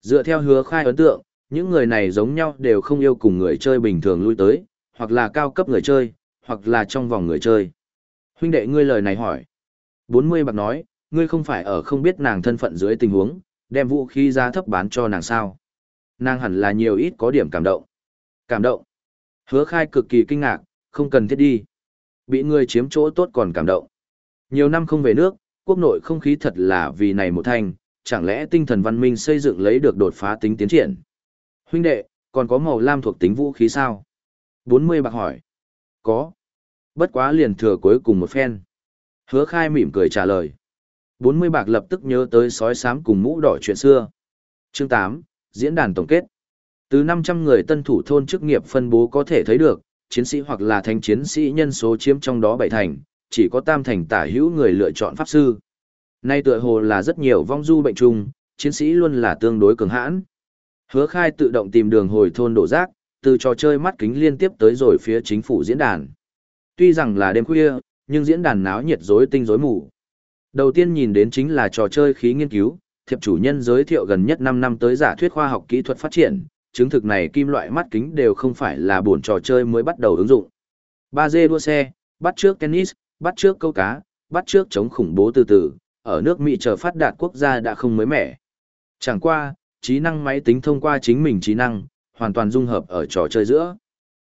Dựa theo hứa khai ấn tượng, những người này giống nhau đều không yêu cùng người chơi bình thường lui tới, hoặc là cao cấp người chơi, hoặc là trong vòng người chơi. Huynh đệ ngươi lời này hỏi. 40 bạc nói, ngươi không phải ở không biết nàng thân phận dưới tình huống, đem vũ khí giá thấp bán cho nàng sao. Nàng hẳn là nhiều ít có điểm cảm động. Cảm động. Hứa khai cực kỳ kinh ngạc, không cần thiết đi. Bị người chiếm chỗ tốt còn cảm động. Nhiều năm không về nước, quốc nội không khí thật là vì này một thành, chẳng lẽ tinh thần văn minh xây dựng lấy được đột phá tính tiến triển. Huynh đệ, còn có màu lam thuộc tính vũ khí sao? 40 bạc hỏi. Có. Bất quá liền thừa cuối cùng một phen. Hứa khai mỉm cười trả lời. 40 bạc lập tức nhớ tới sói sám cùng mũ đỏ chuyện xưa. Chương 8, diễn đàn tổng kết. Từ 500 người tân thủ thôn chức nghiệp phân bố có thể thấy được, chiến sĩ hoặc là thanh chiến sĩ nhân số chiếm trong đó bảy thành, chỉ có tam thành tả hữu người lựa chọn pháp sư. Nay tựa hồ là rất nhiều vong du bệnh trùng, chiến sĩ luôn là tương đối cường hãn. Hứa khai tự động tìm đường hồi thôn đổ rác, từ trò chơi mắt kính liên tiếp tới rồi phía chính phủ diễn đàn. Tuy rằng là đêm khuya, nhưng diễn đàn náo nhiệt rối tinh rối mù. Đầu tiên nhìn đến chính là trò chơi khí nghiên cứu, thiệp chủ nhân giới thiệu gần nhất 5 năm tới giả thuyết khoa học kỹ thuật phát triển, chứng thực này kim loại mắt kính đều không phải là buồn trò chơi mới bắt đầu ứng dụng. 3D đua xe, bắt trước tennis, bắt trước câu cá, bắt trước chống khủng bố từ từ, ở nước Mỹ chờ phát đạt quốc gia đã không mới mẻ. Chẳng qua, trí năng máy tính thông qua chính mình trí năng, hoàn toàn dung hợp ở trò chơi giữa.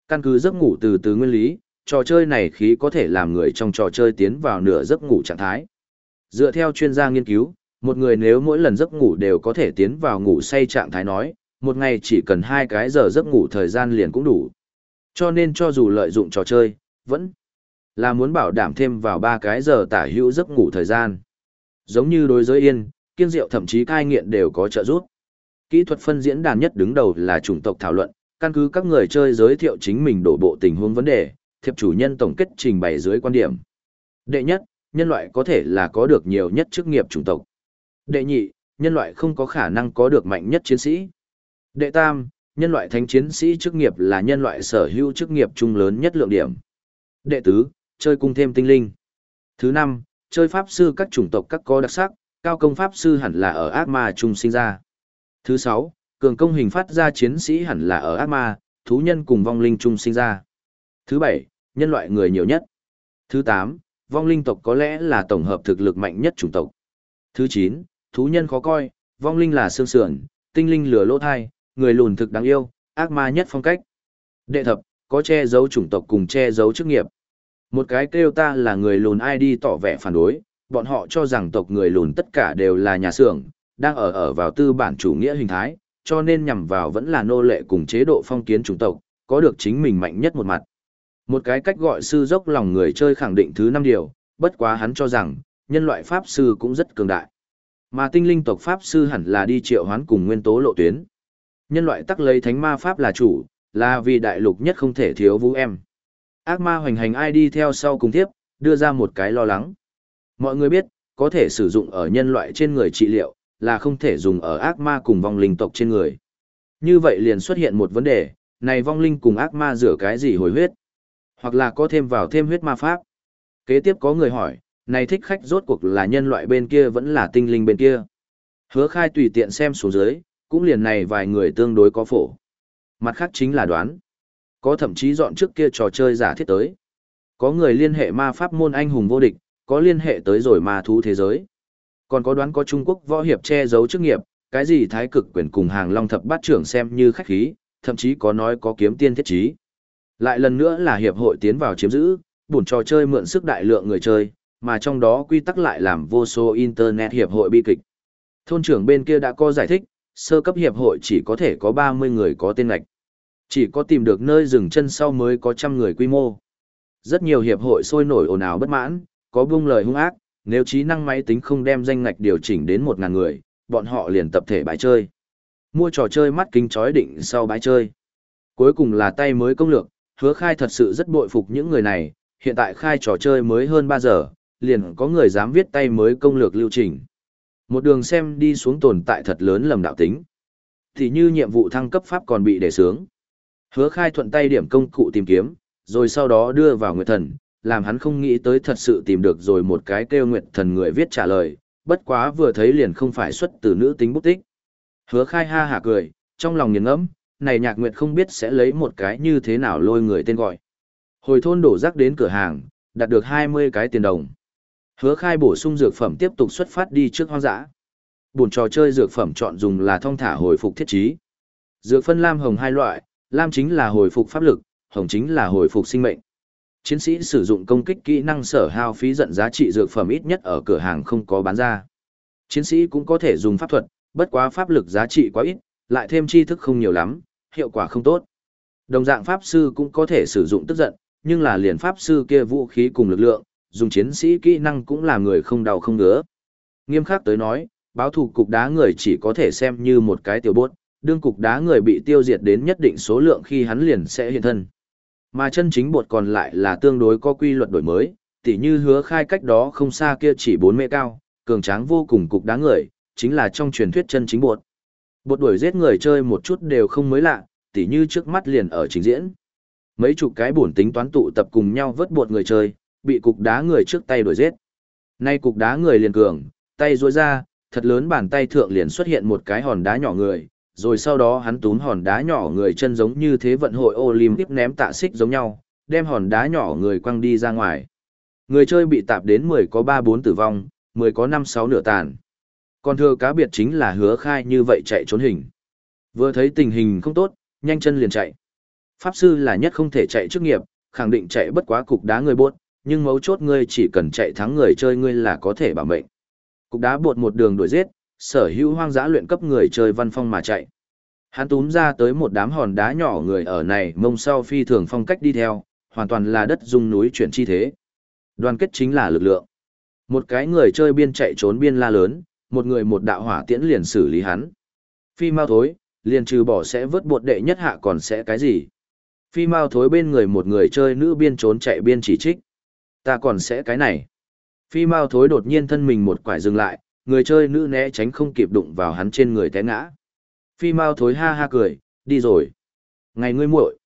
Căn cứ giấc ngủ từ từ nguyên lý, trò chơi này khí có thể làm người trong trò chơi tiến vào nửa giấc ngủ trạng thái. Dựa theo chuyên gia nghiên cứu, một người nếu mỗi lần giấc ngủ đều có thể tiến vào ngủ say trạng thái nói, một ngày chỉ cần hai cái giờ giấc ngủ thời gian liền cũng đủ. Cho nên cho dù lợi dụng trò chơi, vẫn là muốn bảo đảm thêm vào ba cái giờ tả hữu giấc ngủ thời gian. Giống như đối giới yên, kiên diệu thậm chí cai nghiện đều có trợ giúp. Kỹ thuật phân diễn đàn nhất đứng đầu là chủng tộc thảo luận, căn cứ các người chơi giới thiệu chính mình đổ bộ tình huống vấn đề, thiệp chủ nhân tổng kết trình bày dưới quan điểm. Đệ nhất, nhân loại có thể là có được nhiều nhất chức nghiệp chủng tộc. Đệ nhị, nhân loại không có khả năng có được mạnh nhất chiến sĩ. Đệ tam, nhân loại thánh chiến sĩ chức nghiệp là nhân loại sở hữu chức nghiệp chung lớn nhất lượng điểm. Đệ tứ, chơi cung thêm tinh linh. Thứ năm, chơi pháp sư các chủng tộc các có đặc sắc, cao công pháp sư hẳn là ở ác ma chung sinh ra. Thứ sáu, cường công hình phát ra chiến sĩ hẳn là ở ác ma, thú nhân cùng vong linh chung sinh ra. Thứ bảy, nhân loại người nhiều nhất. Thứ tám, vong linh tộc có lẽ là tổng hợp thực lực mạnh nhất chủng tộc. Thứ chín, thú nhân khó coi, vong linh là xương sườn, tinh linh lửa lỗ thai, người lùn thực đáng yêu, ác ma nhất phong cách. Đệ thập, có che giấu chủng tộc cùng che giấu chức nghiệp. Một cái kêu ta là người lùn ai đi tỏ vẻ phản đối, bọn họ cho rằng tộc người lùn tất cả đều là nhà xưởng, đang ở ở vào tư bản chủ nghĩa hình thái, cho nên nhằm vào vẫn là nô lệ cùng chế độ phong kiến chủng tộc, có được chính mình mạnh nhất một mặt. Một cái cách gọi sư dốc lòng người chơi khẳng định thứ năm điều, bất quá hắn cho rằng, nhân loại pháp sư cũng rất cường đại. Mà tinh linh tộc pháp sư hẳn là đi triệu hoán cùng nguyên tố lộ tuyến. Nhân loại tắc lấy thánh ma pháp là chủ, là vì đại lục nhất không thể thiếu vũ em. Ác ma hoành hành ai đi theo sau cùng tiếp, đưa ra một cái lo lắng. Mọi người biết, có thể sử dụng ở nhân loại trên người trị liệu, là không thể dùng ở ác ma cùng vong linh tộc trên người. Như vậy liền xuất hiện một vấn đề, này vong linh cùng ác ma rửa cái gì hồi huyết? Hoặc là có thêm vào thêm huyết ma pháp? Kế tiếp có người hỏi, này thích khách rốt cuộc là nhân loại bên kia vẫn là tinh linh bên kia? Hứa khai tùy tiện xem xuống dưới, cũng liền này vài người tương đối có phổ. Mặt khác chính là đoán. Có thậm chí dọn trước kia trò chơi giả thiết tới. Có người liên hệ ma pháp môn anh hùng vô địch, có liên hệ tới rồi ma thú thế giới. Còn có đoán có Trung Quốc võ hiệp che giấu chức nghiệp, cái gì thái cực quyền cùng hàng long thập bát trưởng xem như khách khí, thậm chí có nói có kiếm tiên thiết trí. Lại lần nữa là hiệp hội tiến vào chiếm giữ, buồn trò chơi mượn sức đại lượng người chơi, mà trong đó quy tắc lại làm vô số internet hiệp hội bi kịch. Thôn trưởng bên kia đã có giải thích, sơ cấp hiệp hội chỉ có thể có 30 người có tên ngạch, Chỉ có tìm được nơi dừng chân sau mới có trăm người quy mô. Rất nhiều hiệp hội sôi nổi ồn ào bất mãn, có buông lời hung ác, nếu trí năng máy tính không đem danh ngạch điều chỉnh đến 1.000 người, bọn họ liền tập thể bãi chơi. Mua trò chơi mắt kính chói định sau bãi chơi. Cuối cùng là tay mới công lược, hứa khai thật sự rất bội phục những người này, hiện tại khai trò chơi mới hơn 3 giờ, liền có người dám viết tay mới công lược lưu trình. Một đường xem đi xuống tồn tại thật lớn lầm đạo tính. Thì như nhiệm vụ thăng cấp pháp còn bị đề sướng. Hứa khai thuận tay điểm công cụ tìm kiếm, rồi sau đó đưa vào Nguyệt Thần, làm hắn không nghĩ tới thật sự tìm được rồi một cái kêu Nguyệt Thần người viết trả lời, bất quá vừa thấy liền không phải xuất từ nữ tính bút tích. Hứa khai ha hả cười, trong lòng nghiền ngẫm, này nhạc nguyệt không biết sẽ lấy một cái như thế nào lôi người tên gọi. Hồi thôn đổ rác đến cửa hàng, đạt được 20 cái tiền đồng. Hứa khai bổ sung dược phẩm tiếp tục xuất phát đi trước hoang dã. Buồn trò chơi dược phẩm chọn dùng là thông thả hồi phục thiết trí. Dược phân lam hồng hai loại, lam chính là hồi phục pháp lực, hồng chính là hồi phục sinh mệnh. Chiến sĩ sử dụng công kích kỹ năng sở hao phí giận giá trị dược phẩm ít nhất ở cửa hàng không có bán ra. Chiến sĩ cũng có thể dùng pháp thuật, bất quá pháp lực giá trị quá ít, lại thêm tri thức không nhiều lắm, hiệu quả không tốt. Đồng dạng pháp sư cũng có thể sử dụng tức giận, nhưng là liền pháp sư kia vũ khí cùng lực lượng, dùng chiến sĩ kỹ năng cũng là người không đau không ngứa. Nghiêm khắc tới nói, báo thủ cục đá người chỉ có thể xem như một cái tiểu bốt, đương cục đá người bị tiêu diệt đến nhất định số lượng khi hắn liền sẽ hiện thân. Mà chân chính bột còn lại là tương đối có quy luật đổi mới, tỉ như hứa khai cách đó không xa kia chỉ 4 mê cao, cường tráng vô cùng cục đá người, chính là trong truyền thuyết chân chính bột. Bột đuổi giết người chơi một chút đều không mới lạ, tỉ như trước mắt liền ở trình diễn. Mấy chục cái bổn tính toán tụ tập cùng nhau vớt bột người chơi, bị cục đá người trước tay đuổi giết. Nay cục đá người liền cường, tay duỗi ra, thật lớn bàn tay thượng liền xuất hiện một cái hòn đá nhỏ người, rồi sau đó hắn túm hòn đá nhỏ người chân giống như thế vận hội Olympic ném tạ xích giống nhau, đem hòn đá nhỏ người quăng đi ra ngoài. Người chơi bị tạp đến 10 có 3-4 tử vong, 10 có 5-6 nửa tàn. Còn thừa cá biệt chính là hứa khai như vậy chạy trốn hình. Vừa thấy tình hình không tốt, nhanh chân liền chạy. Pháp sư là nhất không thể chạy trước nghiệp, khẳng định chạy bất quá cục đá người buốt, nhưng mấu chốt ngươi chỉ cần chạy thắng người chơi ngươi là có thể bảo mệnh. Cục đá buột một đường đuổi giết, sở hữu hoang dã luyện cấp người chơi văn phong mà chạy. Hắn túm ra tới một đám hòn đá nhỏ người ở này mông sau phi thường phong cách đi theo, hoàn toàn là đất dung núi chuyển chi thế. Đoàn kết chính là lực lượng. Một cái người chơi biên chạy trốn biên la lớn, một người một đạo hỏa tiễn liền xử lý hắn. Phi mau thối, liền trừ bỏ sẽ vớt bột đệ nhất hạ còn sẽ cái gì. Phi mau thối bên người một người chơi nữ biên trốn chạy biên chỉ trích. Ta còn sẽ cái này. Phi mau thối đột nhiên thân mình một quải dừng lại, người chơi nữ né tránh không kịp đụng vào hắn trên người té ngã. Phi mau thối ha ha cười, đi rồi. Ngày ngươi muội.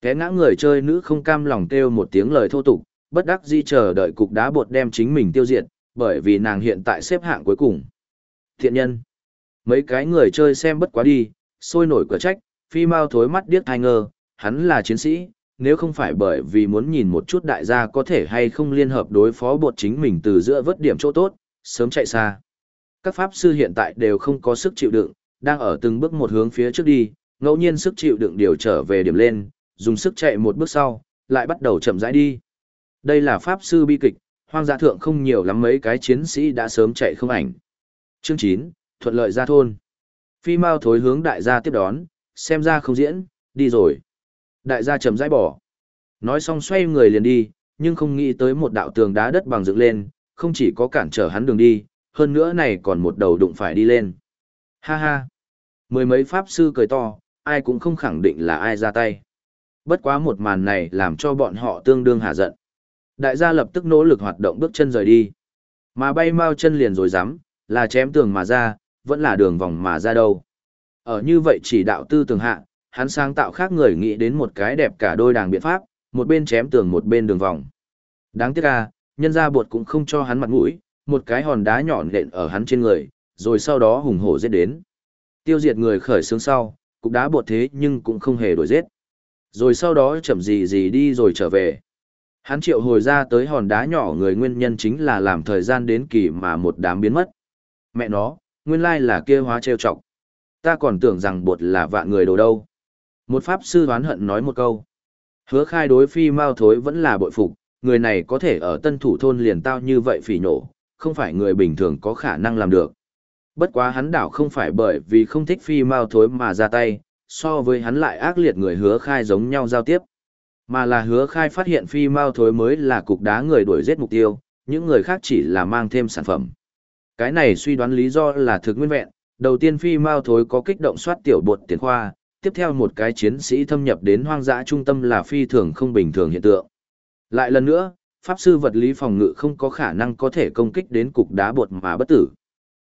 Té ngã người chơi nữ không cam lòng kêu một tiếng lời thô tục, bất đắc di chờ đợi cục đá bột đem chính mình tiêu diệt, bởi vì nàng hiện tại xếp hạng cuối cùng. Thiện nhân. Mấy cái người chơi xem bất quá đi, sôi nổi cửa trách, phi mau thối mắt điếc thai ngơ, hắn là chiến sĩ, nếu không phải bởi vì muốn nhìn một chút đại gia có thể hay không liên hợp đối phó bột chính mình từ giữa vớt điểm chỗ tốt, sớm chạy xa. Các pháp sư hiện tại đều không có sức chịu đựng, đang ở từng bước một hướng phía trước đi, ngẫu nhiên sức chịu đựng điều trở về điểm lên, dùng sức chạy một bước sau, lại bắt đầu chậm rãi đi. Đây là pháp sư bi kịch, hoang dã thượng không nhiều lắm mấy cái chiến sĩ đã sớm chạy không ảnh. Chương chín, thuận lợi ra thôn. Phi Mao thối hướng đại gia tiếp đón, xem ra không diễn, đi rồi. Đại gia chậm rãi bỏ. Nói xong xoay người liền đi, nhưng không nghĩ tới một đạo tường đá đất bằng dựng lên, không chỉ có cản trở hắn đường đi, hơn nữa này còn một đầu đụng phải đi lên. Ha ha. Mười mấy pháp sư cười to, ai cũng không khẳng định là ai ra tay. Bất quá một màn này làm cho bọn họ tương đương hạ giận. Đại gia lập tức nỗ lực hoạt động bước chân rời đi. Mà bay mau chân liền rồi dám, là chém tường mà ra, vẫn là đường vòng mà ra đâu. Ở như vậy chỉ đạo tư tường hạ, hắn sáng tạo khác người nghĩ đến một cái đẹp cả đôi đàng biện pháp, một bên chém tường một bên đường vòng. Đáng tiếc à, nhân ra bột cũng không cho hắn mặt mũi, một cái hòn đá nhọn nện ở hắn trên người, rồi sau đó hùng hổ giết đến. Tiêu diệt người khởi xướng sau, cục đá bột thế nhưng cũng không hề đổi giết. Rồi sau đó chậm gì gì đi rồi trở về. Hắn triệu hồi ra tới hòn đá nhỏ người nguyên nhân chính là làm thời gian đến kỳ mà một đám biến mất. Mẹ nó, nguyên lai là kia hóa trêu chọc. Ta còn tưởng rằng bột là vạn người đồ đâu. Một pháp sư đoán hận nói một câu. Hứa khai đối phi mau thối vẫn là bội phục, người này có thể ở tân thủ thôn liền tao như vậy phỉ nổ, không phải người bình thường có khả năng làm được. Bất quá hắn đảo không phải bởi vì không thích phi mau thối mà ra tay, so với hắn lại ác liệt người hứa khai giống nhau giao tiếp. Mà là hứa khai phát hiện phi mau thối mới là cục đá người đuổi giết mục tiêu, những người khác chỉ là mang thêm sản phẩm. Cái này suy đoán lý do là thực nguyên vẹn, đầu tiên phi mau thối có kích động soát tiểu bột tiền khoa, tiếp theo một cái chiến sĩ thâm nhập đến hoang dã trung tâm là phi thường không bình thường hiện tượng. Lại lần nữa, pháp sư vật lý phòng ngự không có khả năng có thể công kích đến cục đá bột mà bất tử.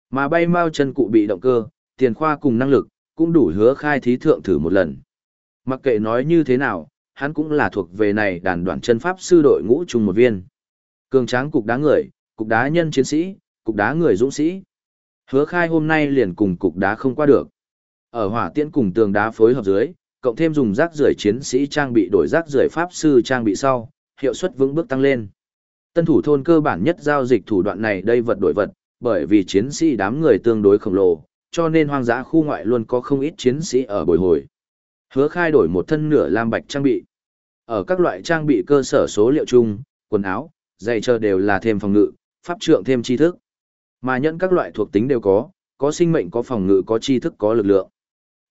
Mà bay mau chân cụ bị động cơ, tiền khoa cùng năng lực, cũng đủ hứa khai thí thượng thử một lần. Mặc kệ nói như thế nào, hắn cũng là thuộc về này đàn đoạn chân pháp sư đội ngũ chung một viên. Cường tráng cục đá người, cục đá nhân chiến sĩ, cục đá người dũng sĩ. Hứa khai hôm nay liền cùng cục đá không qua được. Ở hỏa tiễn cùng tường đá phối hợp dưới, cộng thêm dùng rác rưởi chiến sĩ trang bị đổi rác rưởi pháp sư trang bị sau, hiệu suất vững bước tăng lên. Tân thủ thôn cơ bản nhất giao dịch thủ đoạn này đây vật đổi vật, bởi vì chiến sĩ đám người tương đối khổng lồ, cho nên hoang dã khu ngoại luôn có không ít chiến sĩ ở bồi hồi. Hứa khai đổi một thân nửa lam bạch trang bị. Ở các loại trang bị cơ sở số liệu chung, quần áo, giày chờ đều là thêm phòng ngự, pháp trượng thêm tri thức. Mà nhận các loại thuộc tính đều có, có sinh mệnh có phòng ngự có tri thức có lực lượng.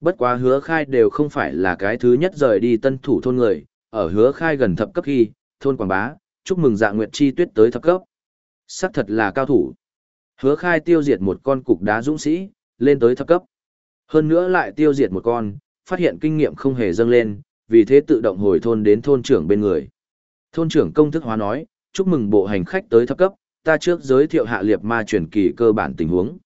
Bất quá hứa khai đều không phải là cái thứ nhất rời đi tân thủ thôn người, ở hứa khai gần thập cấp khi, thôn quảng bá, chúc mừng dạ nguyệt chi tuyết tới thập cấp. Sắc thật là cao thủ. Hứa khai tiêu diệt một con cục đá dũng sĩ, lên tới thập cấp. Hơn nữa lại tiêu diệt một con, phát hiện kinh nghiệm không hề dâng lên, vì thế tự động hồi thôn đến thôn trưởng bên người. Thôn trưởng công thức hóa nói, chúc mừng bộ hành khách tới thập cấp, ta trước giới thiệu hạ liệt ma truyền kỳ cơ bản tình huống.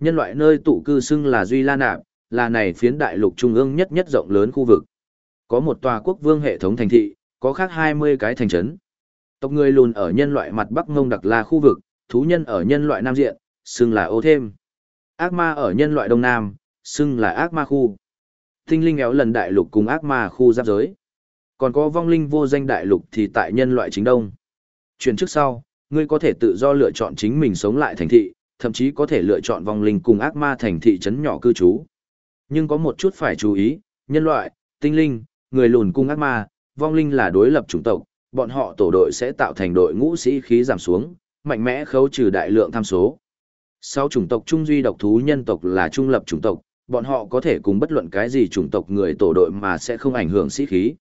Nhân loại nơi tụ cư xưng là Duy La Nạp, là này phiến đại lục trung ương nhất nhất rộng lớn khu vực. Có một tòa quốc vương hệ thống thành thị, có khác 20 cái thành trấn. Tộc người lùn ở nhân loại mặt Bắc Ngông Đặc La khu vực, thú nhân ở nhân loại Nam Diện, xưng là ô thêm. Ác ma ở nhân loại Đông Nam, xưng là ác ma khu. Tinh linh éo lần đại lục cùng ác ma khu giáp giới. Còn có vong linh vô danh đại lục thì tại nhân loại chính đông. Chuyển trước sau, ngươi có thể tự do lựa chọn chính mình sống lại thành thị, thậm chí có thể lựa chọn vong linh cùng ác ma thành thị trấn nhỏ cư trú. Nhưng có một chút phải chú ý, nhân loại, tinh linh, người lùn cung ác ma, vong linh là đối lập chủng tộc, bọn họ tổ đội sẽ tạo thành đội ngũ sĩ khí giảm xuống, mạnh mẽ khấu trừ đại lượng tham số. Sau chủng tộc trung duy độc thú nhân tộc là trung lập chủng tộc, bọn họ có thể cùng bất luận cái gì chủng tộc người tổ đội mà sẽ không ảnh hưởng sĩ khí.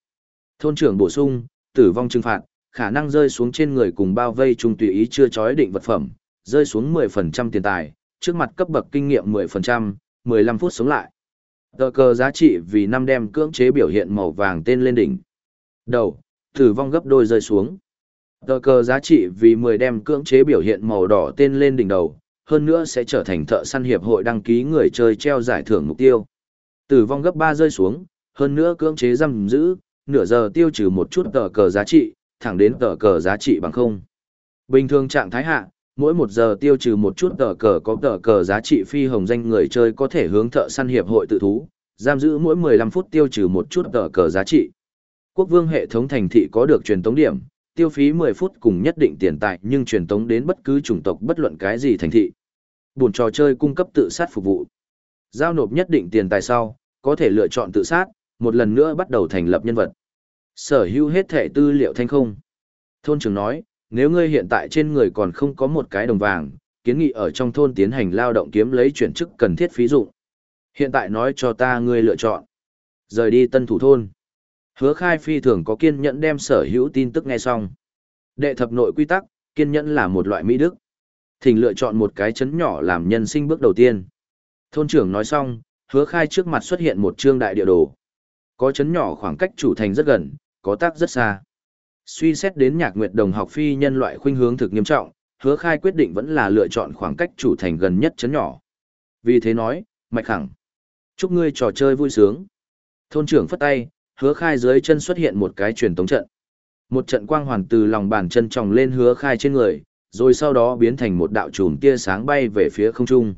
Thôn trưởng bổ sung, tử vong trừng phạt, khả năng rơi xuống trên người cùng bao vây trung tùy ý chưa chói định vật phẩm, rơi xuống 10% tiền tài, trước mặt cấp bậc kinh nghiệm 10%, 15 phút sống lại. Tờ cờ giá trị vì năm đem cưỡng chế biểu hiện màu vàng tên lên đỉnh. Đầu, tử vong gấp đôi rơi xuống. Tờ cờ giá trị vì 10 đem cưỡng chế biểu hiện màu đỏ tên lên đỉnh đầu, hơn nữa sẽ trở thành thợ săn hiệp hội đăng ký người chơi treo giải thưởng mục tiêu. Tử vong gấp 3 rơi xuống, hơn nữa cưỡng chế giam giữ, nửa giờ tiêu trừ một chút tờ cờ giá trị, thẳng đến tờ cờ giá trị bằng không. Bình thường trạng thái hạ, mỗi một giờ tiêu trừ một chút tờ cờ có tờ cờ giá trị phi hồng danh người chơi có thể hướng thợ săn hiệp hội tự thú, giam giữ mỗi 15 phút tiêu trừ một chút tờ cờ giá trị. Quốc vương hệ thống thành thị có được truyền tống điểm, tiêu phí 10 phút cùng nhất định tiền tài nhưng truyền tống đến bất cứ chủng tộc bất luận cái gì thành thị. Buồn trò chơi cung cấp tự sát phục vụ. Giao nộp nhất định tiền tài sau, có thể lựa chọn tự sát, một lần nữa bắt đầu thành lập nhân vật. Sở hữu hết thẻ tư liệu thanh không. Thôn trưởng nói, nếu ngươi hiện tại trên người còn không có một cái đồng vàng, kiến nghị ở trong thôn tiến hành lao động kiếm lấy chuyển chức cần thiết phí dụng. Hiện tại nói cho ta ngươi lựa chọn. Rời đi tân thủ thôn. Hứa khai phi thường có kiên nhẫn đem sở hữu tin tức nghe xong. Đệ thập nội quy tắc, kiên nhẫn là một loại mỹ đức. Thỉnh lựa chọn một cái chấn nhỏ làm nhân sinh bước đầu tiên. Thôn trưởng nói xong, hứa khai trước mặt xuất hiện một trương đại địa đồ. Có chấn nhỏ khoảng cách chủ thành rất gần, có tác rất xa. Suy xét đến nhạc nguyệt đồng học phi nhân loại khuynh hướng thực nghiêm trọng, hứa khai quyết định vẫn là lựa chọn khoảng cách chủ thành gần nhất chấn nhỏ. Vì thế nói, mạch khẳng. Chúc ngươi trò chơi vui sướng. Thôn trưởng phất tay, hứa khai dưới chân xuất hiện một cái truyền tống trận. Một trận quang hoàn từ lòng bàn chân tròng lên hứa khai trên người, rồi sau đó biến thành một đạo chùm tia sáng bay về phía không trung.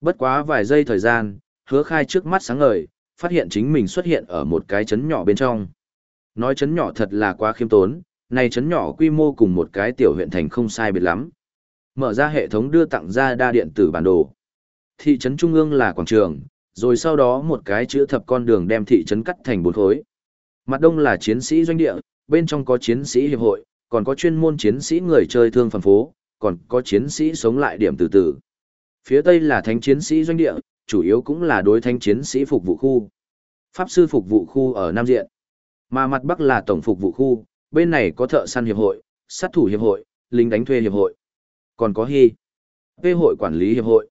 Bất quá vài giây thời gian, hứa khai trước mắt sáng ngời, phát hiện chính mình xuất hiện ở một cái chấn nhỏ bên trong. Nói chấn nhỏ thật là quá khiêm tốn, này chấn nhỏ quy mô cùng một cái tiểu huyện thành không sai biệt lắm. Mở ra hệ thống đưa tặng ra đa điện tử bản đồ, Thị trấn trung ương là quảng trường, rồi sau đó một cái chữ thập con đường đem thị trấn cắt thành bốn khối. Mặt đông là chiến sĩ doanh địa, bên trong có chiến sĩ hiệp hội, còn có chuyên môn chiến sĩ người chơi thương phần phố, còn có chiến sĩ sống lại điểm từ từ. Phía tây là thánh chiến sĩ doanh địa, chủ yếu cũng là đối thánh chiến sĩ phục vụ khu. Pháp sư phục vụ khu ở Nam Diện. Mà mặt bắc là tổng phục vụ khu, bên này có thợ săn hiệp hội, sát thủ hiệp hội, lính đánh thuê hiệp hội. Còn có hy. Vê hội quản lý hiệp hội.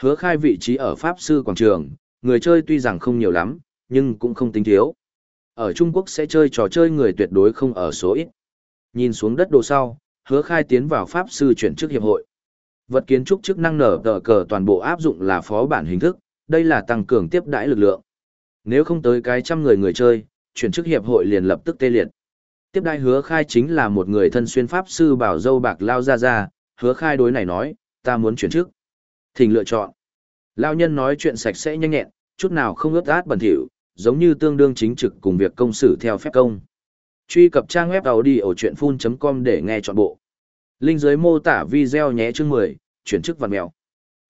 Hứa khai vị trí ở Pháp sư quảng trường, người chơi tuy rằng không nhiều lắm, nhưng cũng không tính thiếu. Ở Trung Quốc sẽ chơi trò chơi người tuyệt đối không ở số ít. Nhìn xuống đất đồ sau, hứa khai tiến vào Pháp sư chuyển chức hiệp hội. Vật kiến trúc chức năng nở tờ cờ toàn bộ áp dụng là phó bản hình thức, đây là tăng cường tiếp đãi lực lượng. Nếu không tới cái trăm người người chơi, chuyển chức hiệp hội liền lập tức tê liệt. Tiếp đai hứa khai chính là một người thân xuyên pháp sư bảo dâu bạc lao ra ra, hứa khai đối này nói, ta muốn chuyển chức. Thỉnh lựa chọn. Lao nhân nói chuyện sạch sẽ nhanh nhẹn, chút nào không ướt át bẩn thỉu, giống như tương đương chính trực cùng việc công xử theo phép công. Truy cập trang web đầu đi ở chuyện full.com để nghe trọn bộ. Linh dưới mô tả video nhé chương 10, chuyển chức văn mèo.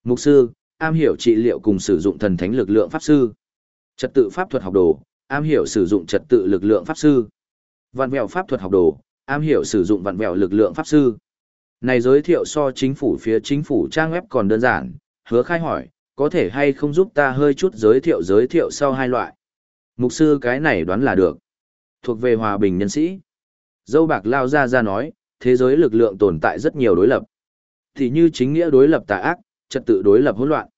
Mục sư, am hiểu trị liệu cùng sử dụng thần thánh lực lượng pháp sư. Trật tự pháp thuật học đồ, am hiểu sử dụng trật tự lực lượng pháp sư. Vạn vẹo pháp thuật học đồ, am hiểu sử dụng vạn vẹo lực lượng pháp sư. Này giới thiệu so chính phủ phía chính phủ trang web còn đơn giản, hứa khai hỏi, có thể hay không giúp ta hơi chút giới thiệu giới thiệu sau hai loại. Mục sư cái này đoán là được. Thuộc về hòa bình nhân sĩ. Dâu bạc lao ra ra nói, thế giới lực lượng tồn tại rất nhiều đối lập. Thì như chính nghĩa đối lập tà ác, trật tự đối lập hỗn loạn.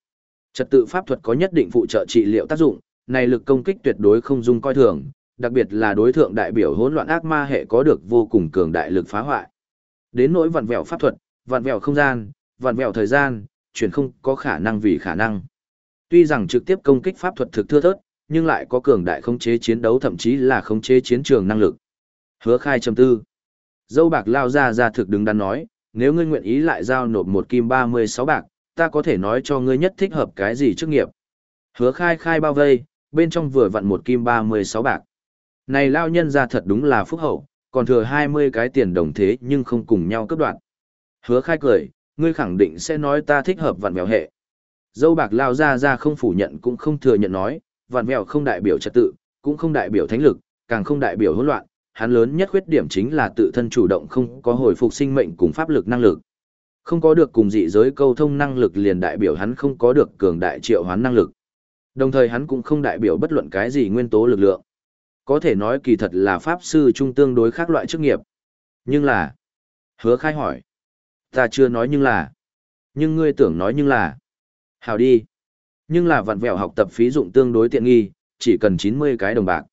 Trật tự pháp thuật có nhất định phụ trợ trị liệu tác dụng, này lực công kích tuyệt đối không dung coi thường, đặc biệt là đối thượng đại biểu hỗn loạn ác ma hệ có được vô cùng cường đại lực phá hoại. Đến nỗi vặn vẹo pháp thuật, vặn vẹo không gian, vặn vẹo thời gian, chuyển không có khả năng vì khả năng. Tuy rằng trực tiếp công kích pháp thuật thực thưa thớt, nhưng lại có cường đại khống chế chiến đấu thậm chí là khống chế chiến trường năng lực. Hứa khai trầm tư. Dâu bạc lao ra ra thực đứng đắn nói, nếu ngươi nguyện ý lại giao nộp một kim 36 bạc, ta có thể nói cho ngươi nhất thích hợp cái gì chức nghiệp. Hứa khai khai bao vây, bên trong vừa vặn một kim 36 bạc. Này lao nhân ra thật đúng là phúc hậu, còn thừa 20 cái tiền đồng thế nhưng không cùng nhau cấp đoạn. Hứa khai cười, ngươi khẳng định sẽ nói ta thích hợp vặn vẹo hệ. Dâu bạc lao ra ra không phủ nhận cũng không thừa nhận nói, vặn vẹo không đại biểu trật tự, cũng không đại biểu thánh lực, càng không đại biểu hỗn loạn, hắn lớn nhất khuyết điểm chính là tự thân chủ động không có hồi phục sinh mệnh cùng pháp lực năng lực. Không có được cùng dị giới câu thông năng lực liền đại biểu hắn không có được cường đại triệu hoán năng lực. Đồng thời hắn cũng không đại biểu bất luận cái gì nguyên tố lực lượng. Có thể nói kỳ thật là pháp sư trung tương đối khác loại chức nghiệp. Nhưng là... Hứa khai hỏi. Ta chưa nói nhưng là... Nhưng ngươi tưởng nói nhưng là... Hào đi. Nhưng là vặn vẹo học tập phí dụng tương đối tiện nghi, chỉ cần 90 cái đồng bạc.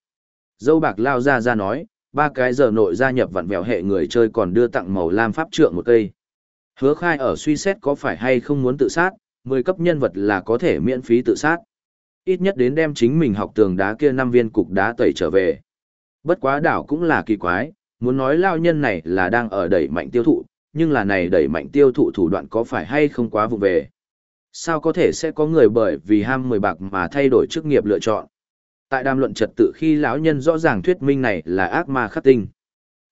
Dâu bạc lao ra ra nói, ba cái giờ nội gia nhập vặn vẹo hệ người chơi còn đưa tặng màu lam pháp trượng một cây. Hứa khai ở suy xét có phải hay không muốn tự sát, 10 cấp nhân vật là có thể miễn phí tự sát ít nhất đến đem chính mình học tường đá kia năm viên cục đá tẩy trở về. Bất quá đảo cũng là kỳ quái, muốn nói lao nhân này là đang ở đẩy mạnh tiêu thụ, nhưng là này đẩy mạnh tiêu thụ thủ đoạn có phải hay không quá vụ về. Sao có thể sẽ có người bởi vì ham mười bạc mà thay đổi chức nghiệp lựa chọn. Tại đàm luận trật tự khi lão nhân rõ ràng thuyết minh này là ác ma khắc tinh.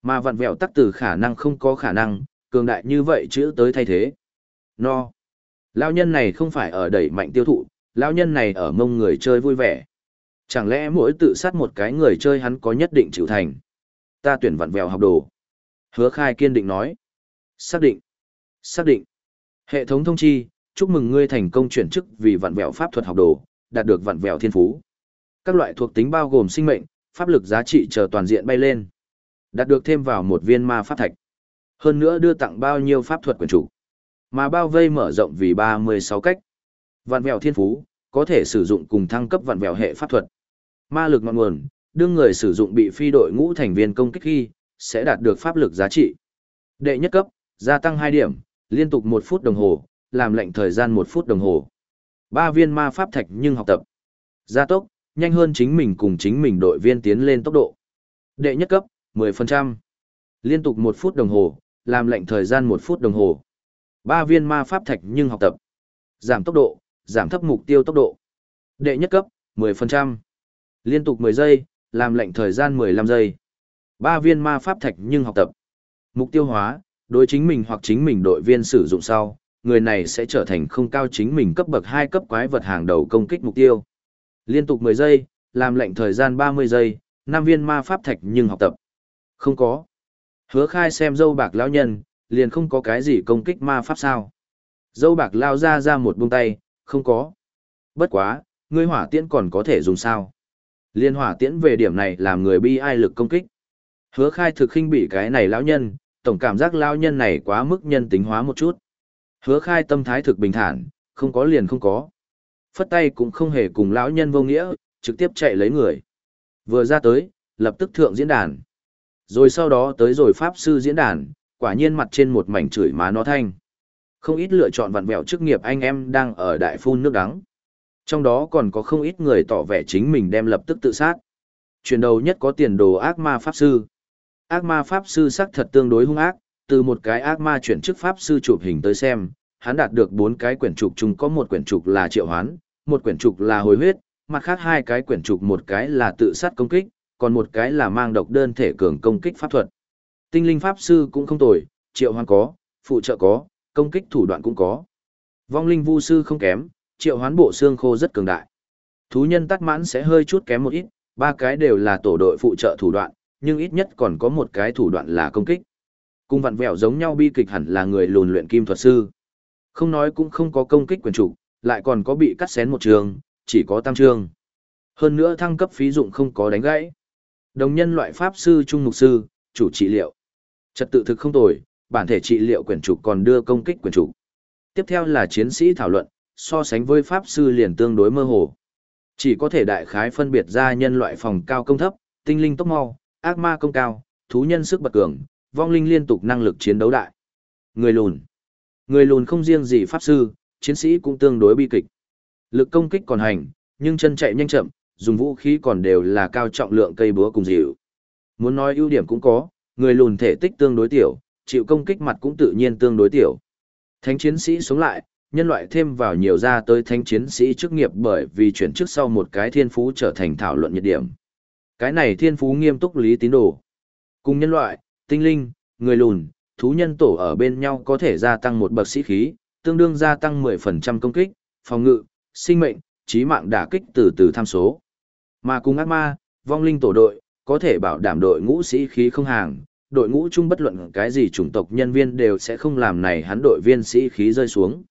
Mà vặn vẹo tắc từ khả năng không có khả năng, cường đại như vậy chữ tới thay thế. No. Lão nhân này không phải ở đẩy mạnh tiêu thụ, lão nhân này ở mông người chơi vui vẻ. Chẳng lẽ mỗi tự sát một cái người chơi hắn có nhất định chịu thành. Ta tuyển vặn vẹo học đồ. Hứa khai kiên định nói. Xác định. Xác định. Hệ thống thông chi, chúc mừng ngươi thành công chuyển chức vì vặn vẹo pháp thuật học đồ, đạt được vặn vẹo thiên phú. Các loại thuộc tính bao gồm sinh mệnh, pháp lực giá trị chờ toàn diện bay lên. Đạt được thêm vào một viên ma pháp thạch. Hơn nữa đưa tặng bao nhiêu pháp thuật quyền chủ. Mà bao vây mở rộng vì 36 cách. Vạn vẹo thiên phú, có thể sử dụng cùng thăng cấp vạn vẹo hệ pháp thuật. Ma lực ngọn nguồn, đương người sử dụng bị phi đội ngũ thành viên công kích khi, sẽ đạt được pháp lực giá trị. Đệ nhất cấp, gia tăng 2 điểm, liên tục 1 phút đồng hồ, làm lệnh thời gian 1 phút đồng hồ. 3 viên ma pháp thạch nhưng học tập. Gia tốc, nhanh hơn chính mình cùng chính mình đội viên tiến lên tốc độ. Đệ nhất cấp, 10%. Liên tục 1 phút đồng hồ, làm lệnh thời gian 1 phút đồng hồ. 3 viên ma pháp thạch nhưng học tập. Giảm tốc độ, giảm thấp mục tiêu tốc độ. Đệ nhất cấp, 10%. Liên tục 10 giây, làm lệnh thời gian 15 giây. 3 viên ma pháp thạch nhưng học tập. Mục tiêu hóa, đối chính mình hoặc chính mình đội viên sử dụng sau, người này sẽ trở thành không cao chính mình cấp bậc 2 cấp quái vật hàng đầu công kích mục tiêu. Liên tục 10 giây, làm lệnh thời gian 30 giây, năm viên ma pháp thạch nhưng học tập. Không có. Hứa khai xem dâu bạc lão nhân, liền không có cái gì công kích ma pháp sao. Dâu bạc lao ra ra một buông tay, không có. Bất quá, ngươi hỏa tiễn còn có thể dùng sao. Liên hỏa tiễn về điểm này làm người bi ai lực công kích. Hứa khai thực khinh bị cái này lão nhân, tổng cảm giác lão nhân này quá mức nhân tính hóa một chút. Hứa khai tâm thái thực bình thản, không có liền không có. Phất tay cũng không hề cùng lão nhân vô nghĩa, trực tiếp chạy lấy người. Vừa ra tới, lập tức thượng diễn đàn. Rồi sau đó tới rồi pháp sư diễn đàn, quả nhiên mặt trên một mảnh chửi má nó thanh. Không ít lựa chọn vặn vẹo chức nghiệp anh em đang ở đại phun nước đắng. Trong đó còn có không ít người tỏ vẻ chính mình đem lập tức tự sát. Chuyển đầu nhất có tiền đồ ác ma pháp sư. Ác ma pháp sư sắc thật tương đối hung ác, từ một cái ác ma chuyển chức pháp sư chụp hình tới xem, hắn đạt được bốn cái quyển trục chung có một quyển trục là triệu hoán, một quyển trục là hồi huyết, mặt khác hai cái quyển trục một cái là tự sát công kích, còn một cái là mang độc đơn thể cường công kích pháp thuật. Tinh linh pháp sư cũng không tồi, triệu hoán có, phụ trợ có, công kích thủ đoạn cũng có. Vong linh vu sư không kém, triệu hoán bộ xương khô rất cường đại. Thú nhân tắt mãn sẽ hơi chút kém một ít, ba cái đều là tổ đội phụ trợ thủ đoạn, nhưng ít nhất còn có một cái thủ đoạn là công kích. Cùng vặn vẹo giống nhau bi kịch hẳn là người lùn luyện kim thuật sư. Không nói cũng không có công kích quyền chủ, lại còn có bị cắt xén một trường, chỉ có tam trường. Hơn nữa thăng cấp phí dụng không có đánh gãy. Đồng nhân loại pháp sư trung mục sư, chủ trị liệu. Trật tự thực không tồi, bản thể trị liệu quyền trục còn đưa công kích quyền trục. Tiếp theo là chiến sĩ thảo luận, so sánh với pháp sư liền tương đối mơ hồ. Chỉ có thể đại khái phân biệt ra nhân loại phòng cao công thấp, tinh linh tốc mau, ác ma công cao, thú nhân sức bật cường, vong linh liên tục năng lực chiến đấu đại. Người lùn. Người lùn không riêng gì pháp sư, chiến sĩ cũng tương đối bi kịch. Lực công kích còn hành, nhưng chân chạy nhanh chậm, dùng vũ khí còn đều là cao trọng lượng cây búa cùng dịu. Muốn nói ưu điểm cũng có, người lùn thể tích tương đối tiểu, chịu công kích mặt cũng tự nhiên tương đối tiểu. Thánh chiến sĩ sống lại, nhân loại thêm vào nhiều ra tới thánh chiến sĩ chức nghiệp bởi vì chuyển trước sau một cái thiên phú trở thành thảo luận nhiệt điểm. Cái này thiên phú nghiêm túc lý tín đồ. Cùng nhân loại, tinh linh, người lùn, thú nhân tổ ở bên nhau có thể gia tăng một bậc sĩ khí, tương đương gia tăng 10% công kích, phòng ngự, sinh mệnh, trí mạng đả kích từ từ tham số. Mà cùng ác ma, vong linh tổ đội, có thể bảo đảm đội ngũ sĩ khí không hàng, đội ngũ chung bất luận cái gì chủng tộc nhân viên đều sẽ không làm này hắn đội viên sĩ khí rơi xuống.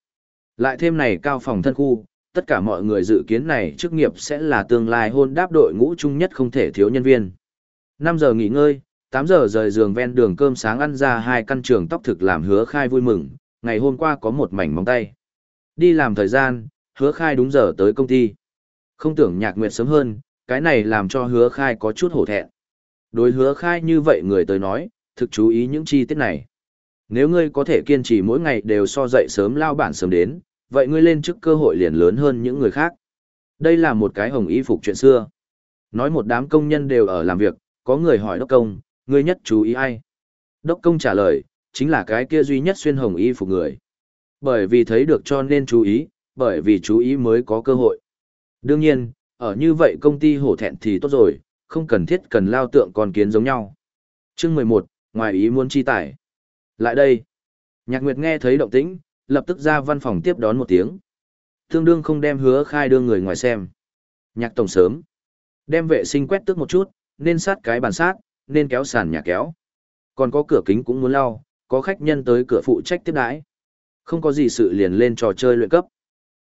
Lại thêm này cao phòng thân khu, tất cả mọi người dự kiến này chức nghiệp sẽ là tương lai hôn đáp đội ngũ chung nhất không thể thiếu nhân viên. 5 giờ nghỉ ngơi, 8 giờ rời giường ven đường cơm sáng ăn ra hai căn trường tóc thực làm hứa khai vui mừng, ngày hôm qua có một mảnh móng tay. Đi làm thời gian, hứa khai đúng giờ tới công ty. Không tưởng nhạc nguyệt sớm hơn, cái này làm cho hứa khai có chút hổ thẹn. Đối hứa khai như vậy người tới nói, thực chú ý những chi tiết này. Nếu ngươi có thể kiên trì mỗi ngày đều so dậy sớm lao bản sớm đến, vậy ngươi lên trước cơ hội liền lớn hơn những người khác. Đây là một cái hồng y phục chuyện xưa. Nói một đám công nhân đều ở làm việc, có người hỏi đốc công, ngươi nhất chú ý ai? Đốc công trả lời, chính là cái kia duy nhất xuyên hồng y phục người. Bởi vì thấy được cho nên chú ý, bởi vì chú ý mới có cơ hội. Đương nhiên, ở như vậy công ty hổ thẹn thì tốt rồi, không cần thiết cần lao tượng con kiến giống nhau. Chương 11, ngoài ý muốn chi tải. Lại đây. Nhạc Nguyệt nghe thấy động tĩnh, lập tức ra văn phòng tiếp đón một tiếng. Tương đương không đem hứa khai đưa người ngoài xem. Nhạc tổng sớm. Đem vệ sinh quét tước một chút, nên sát cái bàn sát, nên kéo sàn nhà kéo. Còn có cửa kính cũng muốn lau, có khách nhân tới cửa phụ trách tiếp đãi. Không có gì sự liền lên trò chơi luyện cấp.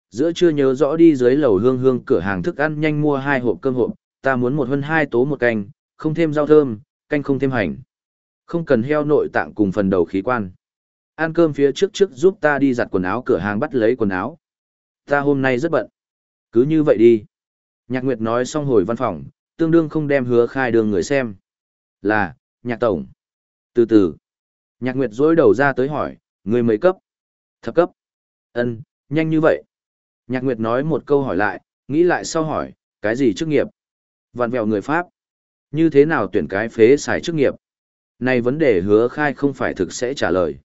Giữa chưa nhớ rõ đi dưới lầu hương hương cửa hàng thức ăn nhanh mua hai hộp cơm hộp, ta muốn một hơn hai tố một canh, không thêm rau thơm, canh không thêm hành. Không cần heo nội tạng cùng phần đầu khí quan. Ăn cơm phía trước trước giúp ta đi giặt quần áo cửa hàng bắt lấy quần áo. Ta hôm nay rất bận. Cứ như vậy đi. Nhạc Nguyệt nói xong hồi văn phòng, tương đương không đem hứa khai đường người xem. Là, nhạc tổng. Từ từ. Nhạc Nguyệt dối đầu ra tới hỏi, người mấy cấp? Thập cấp. ân nhanh như vậy. Nhạc Nguyệt nói một câu hỏi lại, nghĩ lại sau hỏi, cái gì chức nghiệp? Vạn vẹo người Pháp. Như thế nào tuyển cái phế xài chức nghiệp? Này vấn đề hứa khai không phải thực sẽ trả lời.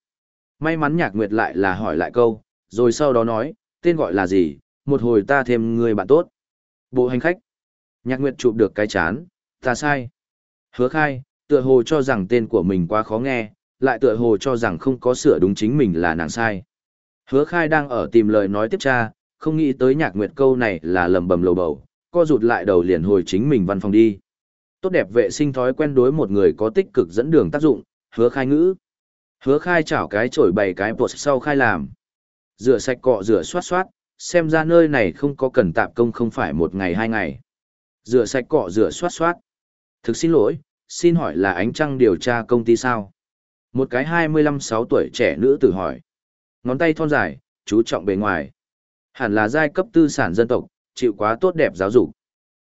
May mắn nhạc nguyệt lại là hỏi lại câu, rồi sau đó nói, tên gọi là gì, một hồi ta thêm người bạn tốt. Bộ hành khách. Nhạc nguyệt chụp được cái chán, ta sai. Hứa khai, tựa hồ cho rằng tên của mình quá khó nghe, lại tựa hồ cho rằng không có sửa đúng chính mình là nàng sai. Hứa khai đang ở tìm lời nói tiếp tra, không nghĩ tới nhạc nguyệt câu này là lầm bầm lầu bầu, co rụt lại đầu liền hồi chính mình văn phòng đi. Tốt đẹp vệ sinh thói quen đối một người có tích cực dẫn đường tác dụng, hứa khai ngữ. Hứa khai chảo cái chổi bày cái bột sau khai làm. Rửa sạch cọ rửa xoát xoát, xem ra nơi này không có cần tạp công không phải một ngày hai ngày. Rửa sạch cọ rửa xoát xoát. Thực xin lỗi, xin hỏi là ánh trăng điều tra công ty sao? Một cái 25-6 tuổi trẻ nữ tử hỏi. Ngón tay thon dài, chú trọng bề ngoài. Hẳn là giai cấp tư sản dân tộc, chịu quá tốt đẹp giáo dục.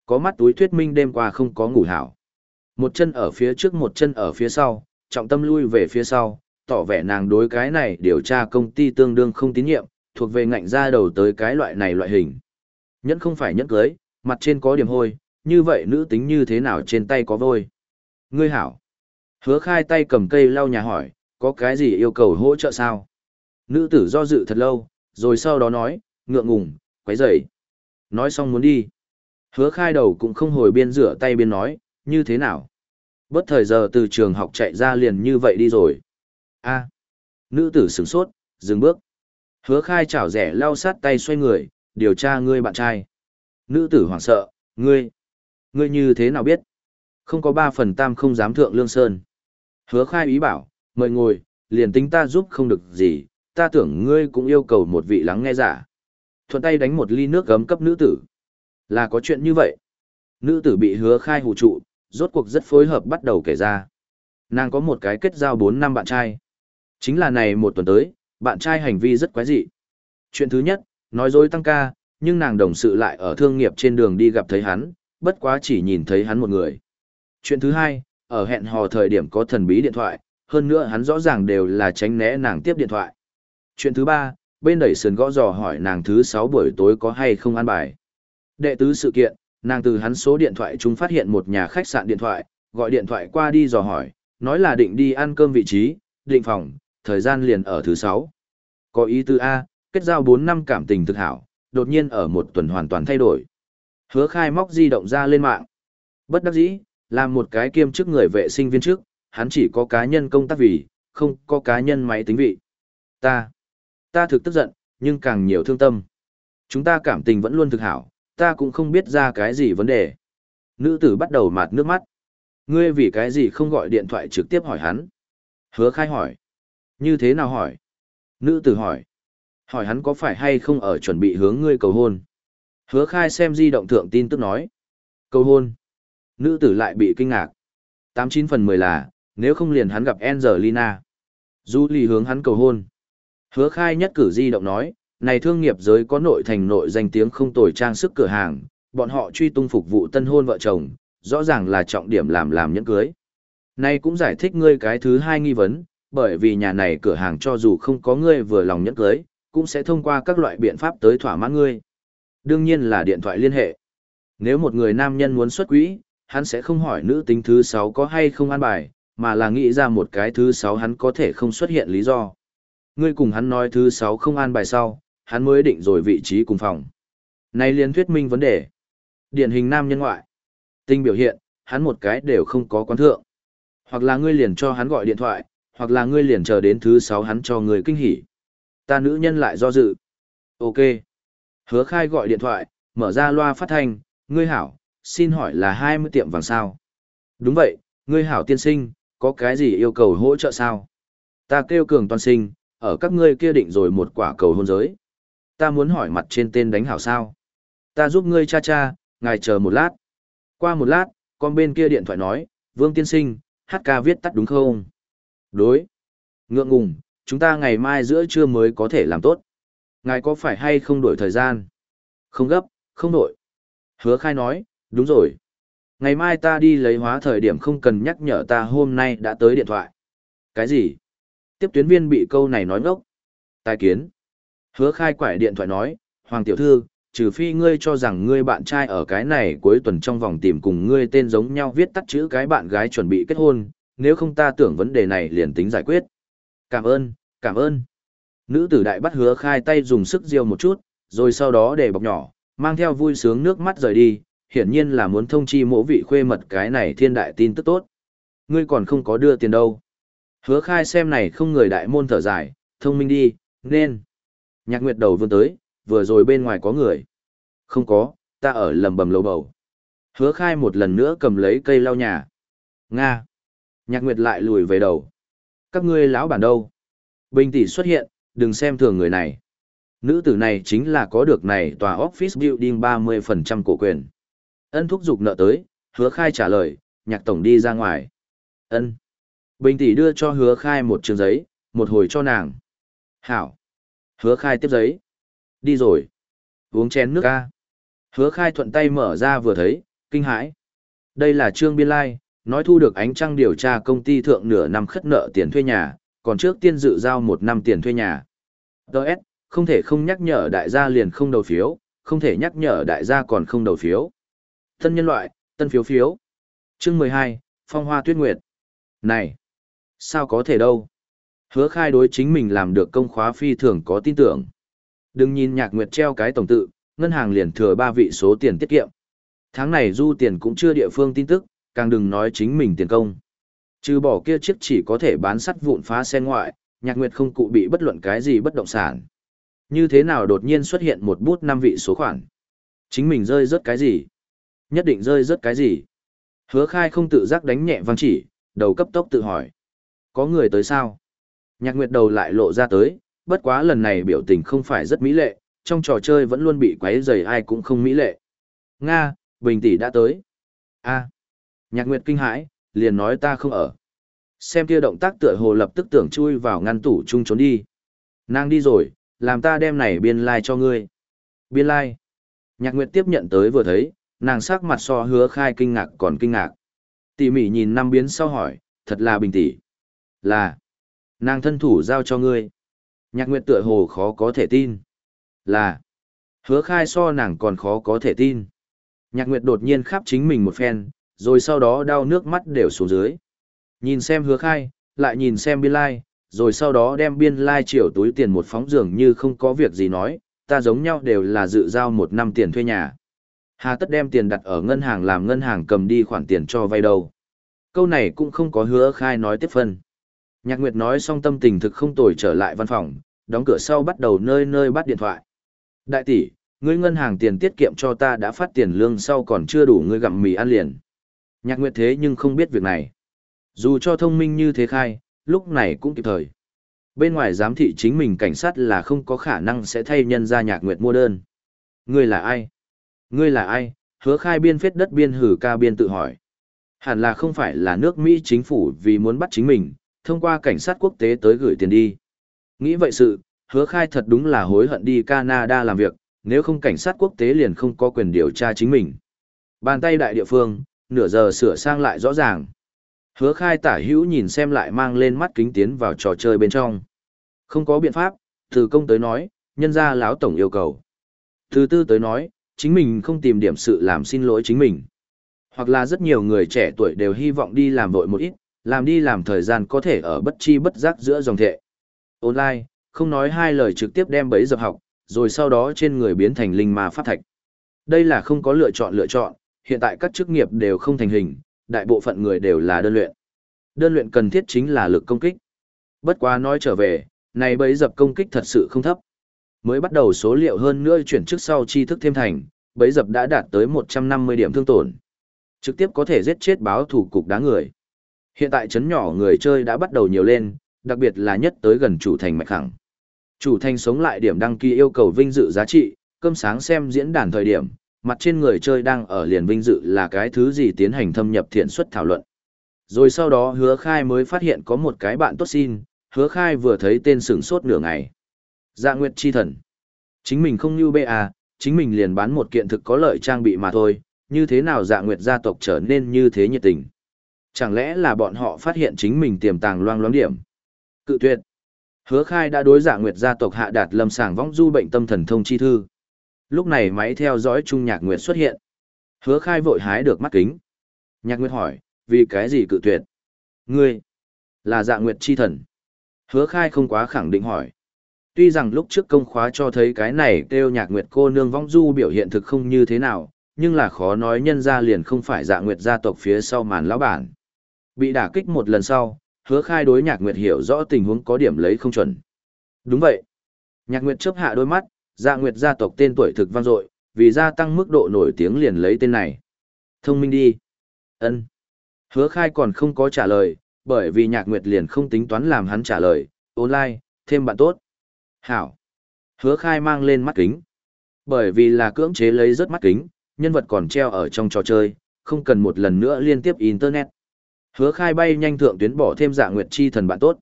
Có mắt túi thuyết minh đêm qua không có ngủ hảo. Một chân ở phía trước một chân ở phía sau, trọng tâm lui về phía sau, tỏ vẻ nàng đối cái này điều tra công ty tương đương không tín nhiệm, thuộc về ngạnh ra đầu tới cái loại này loại hình. Nhẫn không phải nhẫn cưới, mặt trên có điểm hôi, như vậy nữ tính như thế nào trên tay có vôi. Ngươi hảo. Hứa khai tay cầm cây lau nhà hỏi, có cái gì yêu cầu hỗ trợ sao? Nữ tử do dự thật lâu, rồi sau đó nói, ngượng ngùng, quấy rầy. Nói xong muốn đi. Hứa khai đầu cũng không hồi biên rửa tay biên nói, như thế nào? Bất thời giờ từ trường học chạy ra liền như vậy đi rồi. a Nữ tử sửng sốt, dừng bước. Hứa khai chảo rẻ lau sát tay xoay người, điều tra ngươi bạn trai. Nữ tử hoảng sợ, ngươi, ngươi như thế nào biết? Không có ba phần tam không dám thượng lương sơn. Hứa khai ý bảo, mời ngồi, liền tính ta giúp không được gì, ta tưởng ngươi cũng yêu cầu một vị lắng nghe giả. Thuận tay đánh một ly nước gấm cấp nữ tử. Là có chuyện như vậy. Nữ tử bị hứa khai hù trụ, rốt cuộc rất phối hợp bắt đầu kể ra. Nàng có một cái kết giao 4 năm bạn trai. Chính là này một tuần tới, bạn trai hành vi rất quái dị. Chuyện thứ nhất, nói dối tăng ca, nhưng nàng đồng sự lại ở thương nghiệp trên đường đi gặp thấy hắn, bất quá chỉ nhìn thấy hắn một người. Chuyện thứ hai, ở hẹn hò thời điểm có thần bí điện thoại, hơn nữa hắn rõ ràng đều là tránh né nàng tiếp điện thoại. Chuyện thứ ba, bên đẩy sườn gõ dò hỏi nàng thứ sáu buổi tối có hay không ăn bài. Đệ tứ sự kiện, nàng từ hắn số điện thoại chúng phát hiện một nhà khách sạn điện thoại, gọi điện thoại qua đi dò hỏi, nói là định đi ăn cơm vị trí, định phòng, thời gian liền ở thứ sáu. Có ý tư A, kết giao 4 năm cảm tình thực hảo, đột nhiên ở một tuần hoàn toàn thay đổi. Hứa khai móc di động ra lên mạng. Bất đắc dĩ, làm một cái kiêm chức người vệ sinh viên trước, hắn chỉ có cá nhân công tác vì, không có cá nhân máy tính vị. Ta, ta thực tức giận, nhưng càng nhiều thương tâm. Chúng ta cảm tình vẫn luôn thực hảo, ta cũng không biết ra cái gì vấn đề. Nữ tử bắt đầu mạt nước mắt. Ngươi vì cái gì không gọi điện thoại trực tiếp hỏi hắn? Hứa khai hỏi. Như thế nào hỏi? Nữ tử hỏi. Hỏi hắn có phải hay không ở chuẩn bị hướng ngươi cầu hôn? Hứa khai xem di động thượng tin tức nói. Cầu hôn. Nữ tử lại bị kinh ngạc. 89 phần 10 là, nếu không liền hắn gặp Angelina. Du lì hướng hắn cầu hôn. Hứa khai nhất cử di động nói, này thương nghiệp giới có nội thành nội danh tiếng không tồi trang sức cửa hàng, bọn họ truy tung phục vụ tân hôn vợ chồng, rõ ràng là trọng điểm làm làm nhẫn cưới. Này cũng giải thích ngươi cái thứ hai nghi vấn, bởi vì nhà này cửa hàng cho dù không có ngươi vừa lòng nhẫn cưới, cũng sẽ thông qua các loại biện pháp tới thỏa mãn ngươi. Đương nhiên là điện thoại liên hệ. Nếu một người nam nhân muốn xuất quỹ, hắn sẽ không hỏi nữ tính thứ sáu có hay không an bài, mà là nghĩ ra một cái thứ sáu hắn có thể không xuất hiện lý do. Ngươi cùng hắn nói thứ sáu không an bài sau, hắn mới định rồi vị trí cùng phòng. Này liên thuyết minh vấn đề. Điển hình nam nhân ngoại. Tinh biểu hiện, hắn một cái đều không có quán thượng. Hoặc là ngươi liền cho hắn gọi điện thoại, hoặc là ngươi liền chờ đến thứ sáu hắn cho người kinh hỉ. Ta nữ nhân lại do dự. Ok. Hứa khai gọi điện thoại, mở ra loa phát thanh, ngươi hảo, xin hỏi là 20 tiệm vàng sao? Đúng vậy, ngươi hảo tiên sinh, có cái gì yêu cầu hỗ trợ sao? Ta kêu cường toàn sinh, ở các ngươi kia định rồi một quả cầu hôn giới. Ta muốn hỏi mặt trên tên đánh hảo sao? Ta giúp ngươi cha cha, ngài chờ một lát. Qua một lát, con bên kia điện thoại nói, Vương tiên sinh, HK viết tắt đúng không? Đối. Ngượng ngùng, chúng ta ngày mai giữa trưa mới có thể làm tốt. Ngài có phải hay không đổi thời gian? Không gấp, không đổi. Hứa khai nói, đúng rồi. Ngày mai ta đi lấy hóa thời điểm không cần nhắc nhở ta hôm nay đã tới điện thoại. Cái gì? Tiếp tuyến viên bị câu này nói ngốc. Tài kiến. Hứa khai quải điện thoại nói, Hoàng tiểu thư, trừ phi ngươi cho rằng ngươi bạn trai ở cái này cuối tuần trong vòng tìm cùng ngươi tên giống nhau viết tắt chữ cái bạn gái chuẩn bị kết hôn, nếu không ta tưởng vấn đề này liền tính giải quyết. Cảm ơn, cảm ơn. Nữ tử đại bắt hứa khai tay dùng sức riêu một chút, rồi sau đó để bọc nhỏ, mang theo vui sướng nước mắt rời đi, hiển nhiên là muốn thông chi mỗi vị khuê mật cái này thiên đại tin tức tốt. Ngươi còn không có đưa tiền đâu. Hứa khai xem này không người đại môn thở dài, thông minh đi, nên. Nhạc Nguyệt đầu vươn tới, vừa rồi bên ngoài có người. Không có, ta ở lầm bầm lầu bầu. Hứa khai một lần nữa cầm lấy cây lau nhà. Nga. Nhạc Nguyệt lại lùi về đầu. Các ngươi lão bản đâu? Bình tỷ xuất hiện, đừng xem thường người này. Nữ tử này chính là có được này tòa office building 30% cổ quyền. Ân thúc dục nợ tới, hứa khai trả lời, nhạc tổng đi ra ngoài. Ân. Bình tỷ đưa cho hứa khai một trường giấy, một hồi cho nàng. Hảo. Hứa khai tiếp giấy. Đi rồi. Uống chén nước ca. Hứa khai thuận tay mở ra vừa thấy, kinh hãi. Đây là Trương Biên Lai, nói thu được ánh trăng điều tra công ty thượng nửa năm khất nợ tiền thuê nhà, còn trước tiên dự giao một năm tiền thuê nhà. Đỡ S, không thể không nhắc nhở đại gia liền không đầu phiếu, không thể nhắc nhở đại gia còn không đầu phiếu. Tân nhân loại, tân phiếu phiếu. Chương 12, Phong Hoa Tuyết Nguyệt. Này, sao có thể đâu? Hứa khai đối chính mình làm được công khóa phi thường có tin tưởng. Đừng nhìn nhạc nguyệt treo cái tổng tự, ngân hàng liền thừa ba vị số tiền tiết kiệm. Tháng này du tiền cũng chưa địa phương tin tức, càng đừng nói chính mình tiền công. Trừ bỏ kia chiếc chỉ có thể bán sắt vụn phá sen ngoại, nhạc nguyệt không cụ bị bất luận cái gì bất động sản. Như thế nào đột nhiên xuất hiện một bút năm vị số khoản? Chính mình rơi rớt cái gì? Nhất định rơi rớt cái gì? Hứa khai không tự giác đánh nhẹ văng chỉ, đầu cấp tốc tự hỏi. Có người tới sao? Nhạc nguyệt đầu lại lộ ra tới, bất quá lần này biểu tình không phải rất mỹ lệ, trong trò chơi vẫn luôn bị quấy rầy ai cũng không mỹ lệ. Nga, Bình tỷ đã tới. A. Nhạc Nguyệt kinh hãi, liền nói ta không ở. Xem kia động tác tựa hồ lập tức tưởng chui vào ngăn tủ chung trốn đi. Nàng đi rồi, làm ta đem này biên lai like cho ngươi. Biên lai. Like. Nhạc Nguyệt tiếp nhận tới vừa thấy, nàng sắc mặt so hứa khai kinh ngạc còn kinh ngạc. Tỉ mỉ nhìn năm biến sau hỏi, thật là bình tỷ. Là. Nàng thân thủ giao cho ngươi. Nhạc Nguyệt tựa hồ khó có thể tin. Là. Hứa khai so nàng còn khó có thể tin. Nhạc Nguyệt đột nhiên khắp chính mình một phen, rồi sau đó đau nước mắt đều xuống dưới. Nhìn xem hứa khai, lại nhìn xem biên lai, rồi sau đó đem biên lai chiều túi tiền một phóng dường như không có việc gì nói, ta giống nhau đều là dự giao một năm tiền thuê nhà. Hà tất đem tiền đặt ở ngân hàng làm ngân hàng cầm đi khoản tiền cho vay đâu. Câu này cũng không có hứa khai nói tiếp phân. Nhạc Nguyệt nói xong tâm tình thực không tồi trở lại văn phòng, đóng cửa sau bắt đầu nơi nơi bắt điện thoại. Đại tỷ, ngươi ngân hàng tiền tiết kiệm cho ta đã phát tiền lương sau còn chưa đủ ngươi gặm mì ăn liền. Nhạc Nguyệt thế nhưng không biết việc này. Dù cho thông minh như thế khai, lúc này cũng kịp thời. Bên ngoài giám thị chính mình cảnh sát là không có khả năng sẽ thay nhân ra Nhạc Nguyệt mua đơn. Ngươi là ai? Ngươi là ai? Hứa khai biên phết đất biên hử ca biên tự hỏi. Hẳn là không phải là nước Mỹ chính phủ vì muốn bắt chính mình, thông qua cảnh sát quốc tế tới gửi tiền đi. Nghĩ vậy sự, hứa khai thật đúng là hối hận đi Canada làm việc, nếu không cảnh sát quốc tế liền không có quyền điều tra chính mình. Bàn tay đại địa phương, nửa giờ sửa sang lại rõ ràng. Hứa khai tả hữu nhìn xem lại mang lên mắt kính tiến vào trò chơi bên trong. Không có biện pháp, từ công tới nói, nhân ra láo tổng yêu cầu. Thứ tư tới nói, chính mình không tìm điểm sự làm xin lỗi chính mình. Hoặc là rất nhiều người trẻ tuổi đều hy vọng đi làm vội một ít, làm đi làm thời gian có thể ở bất chi bất giác giữa dòng thệ. Online, không nói hai lời trực tiếp đem bấy dập học, rồi sau đó trên người biến thành linh ma pháp thạch. Đây là không có lựa chọn lựa chọn, hiện tại các chức nghiệp đều không thành hình, đại bộ phận người đều là đơn luyện. Đơn luyện cần thiết chính là lực công kích. Bất quá nói trở về, này bấy dập công kích thật sự không thấp. Mới bắt đầu số liệu hơn nữa chuyển trước sau chi thức thêm thành, bấy dập đã đạt tới 150 điểm thương tổn. Trực tiếp có thể giết chết báo thủ cục đá người. Hiện tại chấn nhỏ người chơi đã bắt đầu nhiều lên, đặc biệt là nhất tới gần chủ thành mạch khẳng. Chủ thành sống lại điểm đăng ký yêu cầu vinh dự giá trị, cơm sáng xem diễn đàn thời điểm, mặt trên người chơi đang ở liền vinh dự là cái thứ gì tiến hành thâm nhập thiện suất thảo luận. Rồi sau đó hứa khai mới phát hiện có một cái bạn tốt xin, hứa khai vừa thấy tên sửng sốt nửa ngày. Dạ Nguyệt Chi Thần. Chính mình không như ba, à, chính mình liền bán một kiện thực có lợi trang bị mà thôi, như thế nào dạ Nguyệt gia tộc trở nên như thế nhiệt tình. Chẳng lẽ là bọn họ phát hiện chính mình tiềm tàng loang loáng điểm? Cự tuyệt. Hứa khai đã đối giả Nguyệt gia tộc hạ đạt lâm sàng vong du bệnh tâm thần thông chi thư. Lúc này máy theo dõi Trung Nhạc Nguyệt xuất hiện. Hứa khai vội hái được mắt kính. Nhạc Nguyệt hỏi, vì cái gì cự tuyệt? Ngươi, là dạ Nguyệt chi thần. Hứa khai không quá khẳng định hỏi. Tuy rằng lúc trước công khóa cho thấy cái này kêu Nhạc Nguyệt cô nương vong du biểu hiện thực không như thế nào, nhưng là khó nói nhân ra liền không phải dạ Nguyệt gia tộc phía sau màn lão bản. Bị đả kích một lần sau, hứa khai đối Nhạc Nguyệt hiểu rõ tình huống có điểm lấy không chuẩn. Đúng vậy. Nhạc Nguyệt chớp hạ đôi mắt, Dạ Nguyệt gia tộc tên tuổi thực vang dội, vì gia tăng mức độ nổi tiếng liền lấy tên này. Thông minh đi. Ân. Hứa khai còn không có trả lời, bởi vì Nhạc Nguyệt liền không tính toán làm hắn trả lời, online, thêm bạn tốt. Hảo. Hứa khai mang lên mắt kính. Bởi vì là cưỡng chế lấy rất mắt kính, nhân vật còn treo ở trong trò chơi, không cần một lần nữa liên tiếp Internet. Hứa khai bay nhanh thượng tuyến bỏ thêm dạ nguyệt chi thần bạn tốt.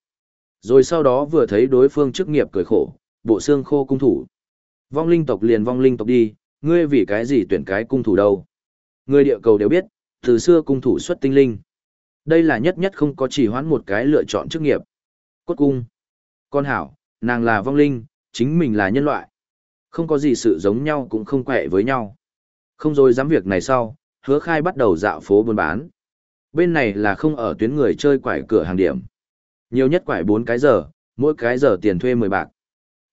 Rồi sau đó vừa thấy đối phương chức nghiệp cười khổ, bộ xương khô cung thủ. Vong linh tộc liền vong linh tộc đi, ngươi vì cái gì tuyển cái cung thủ đâu. Người địa cầu đều biết, từ xưa cung thủ xuất tinh linh. Đây là nhất nhất không có chỉ hoãn một cái lựa chọn chức nghiệp. Cốt cung. Con hảo, nàng là vong linh, chính mình là nhân loại. Không có gì sự giống nhau cũng không quẹ với nhau. Không rồi dám việc này sau, hứa khai bắt đầu dạo phố buôn bán. Bên này là không ở tuyến người chơi quải cửa hàng điểm. Nhiều nhất quải 4 cái giờ, mỗi cái giờ tiền thuê 10 bạc.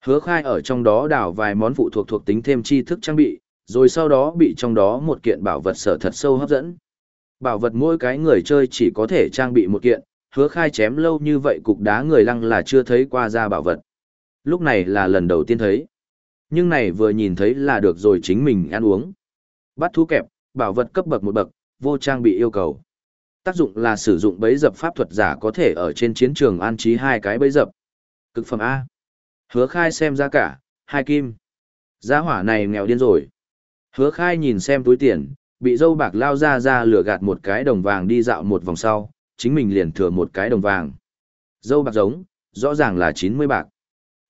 Hứa khai ở trong đó đảo vài món phụ thuộc thuộc tính thêm tri thức trang bị, rồi sau đó bị trong đó một kiện bảo vật sở thật sâu hấp dẫn. Bảo vật mỗi cái người chơi chỉ có thể trang bị một kiện, hứa khai chém lâu như vậy cục đá người lăng là chưa thấy qua ra bảo vật. Lúc này là lần đầu tiên thấy. Nhưng này vừa nhìn thấy là được rồi chính mình ăn uống. Bắt thú kẹp, bảo vật cấp bậc một bậc, vô trang bị yêu cầu. Tác dụng là sử dụng bẫy dập pháp thuật giả có thể ở trên chiến trường an trí hai cái bẫy dập. Cực phẩm A. Hứa khai xem ra cả, hai kim. Giá hỏa này nghèo điên rồi. Hứa khai nhìn xem túi tiền, bị dâu bạc lao ra ra lửa gạt một cái đồng vàng đi dạo một vòng sau, chính mình liền thừa một cái đồng vàng. Dâu bạc giống, rõ ràng là 90 bạc.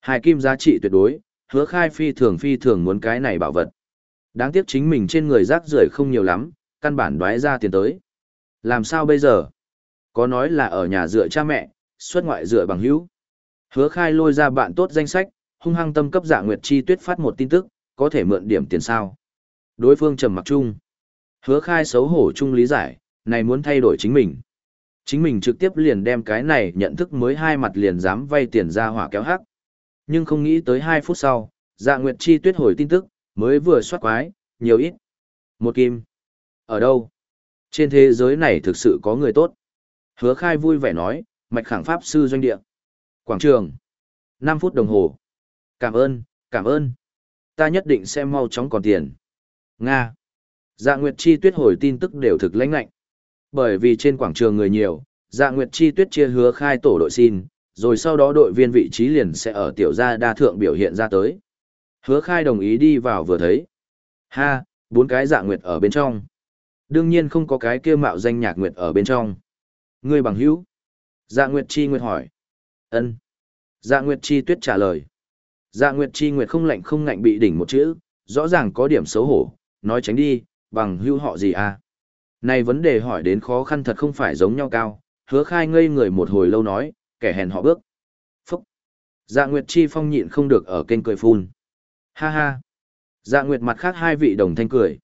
Hai kim giá trị tuyệt đối, hứa khai phi thường phi thường muốn cái này bảo vật. Đáng tiếc chính mình trên người rác rưởi không nhiều lắm, căn bản đoái ra tiền tới. Làm sao bây giờ? Có nói là ở nhà dựa cha mẹ, xuất ngoại dựa bằng hữu. Hứa khai lôi ra bạn tốt danh sách, hung hăng tâm cấp dạ Nguyệt Chi Tuyết phát một tin tức, có thể mượn điểm tiền sao. Đối phương trầm mặc chung. Hứa khai xấu hổ chung lý giải, này muốn thay đổi chính mình. Chính mình trực tiếp liền đem cái này nhận thức mới hai mặt liền dám vay tiền ra hỏa kéo hắc. Nhưng không nghĩ tới 2 phút sau, dạ Nguyệt Chi Tuyết hồi tin tức, mới vừa soát quái, nhiều ít. Một kim. Ở đâu? Trên thế giới này thực sự có người tốt. Hứa khai vui vẻ nói, mạch khẳng pháp sư doanh địa. Quảng trường. 5 phút đồng hồ. Cảm ơn, cảm ơn. Ta nhất định sẽ mau chóng còn tiền. Nga. Dạ Nguyệt Chi Tuyết hồi tin tức đều thực lãnh lạnh. Bởi vì trên quảng trường người nhiều, Dạ Nguyệt Chi Tuyết chia hứa khai tổ đội xin, rồi sau đó đội viên vị trí liền sẽ ở tiểu gia đa thượng biểu hiện ra tới. Hứa khai đồng ý đi vào vừa thấy. Ha, bốn cái dạ nguyệt ở bên trong. Đương nhiên không có cái kia mạo danh nhạc nguyệt ở bên trong. Ngươi bằng hữu. Dạ nguyệt chi nguyệt hỏi. ân Dạ nguyệt chi tuyết trả lời. Dạ nguyệt chi nguyệt không lạnh không ngạnh bị đỉnh một chữ, rõ ràng có điểm xấu hổ, nói tránh đi, bằng hữu họ gì à? Này vấn đề hỏi đến khó khăn thật không phải giống nhau cao, hứa khai ngây người một hồi lâu nói, kẻ hèn họ bước. Phúc! Dạ Nguyệt Chi Phong nhịn không được ở kênh cười phun. Ha ha! Dạ Nguyệt mặt khác hai vị đồng thanh cười.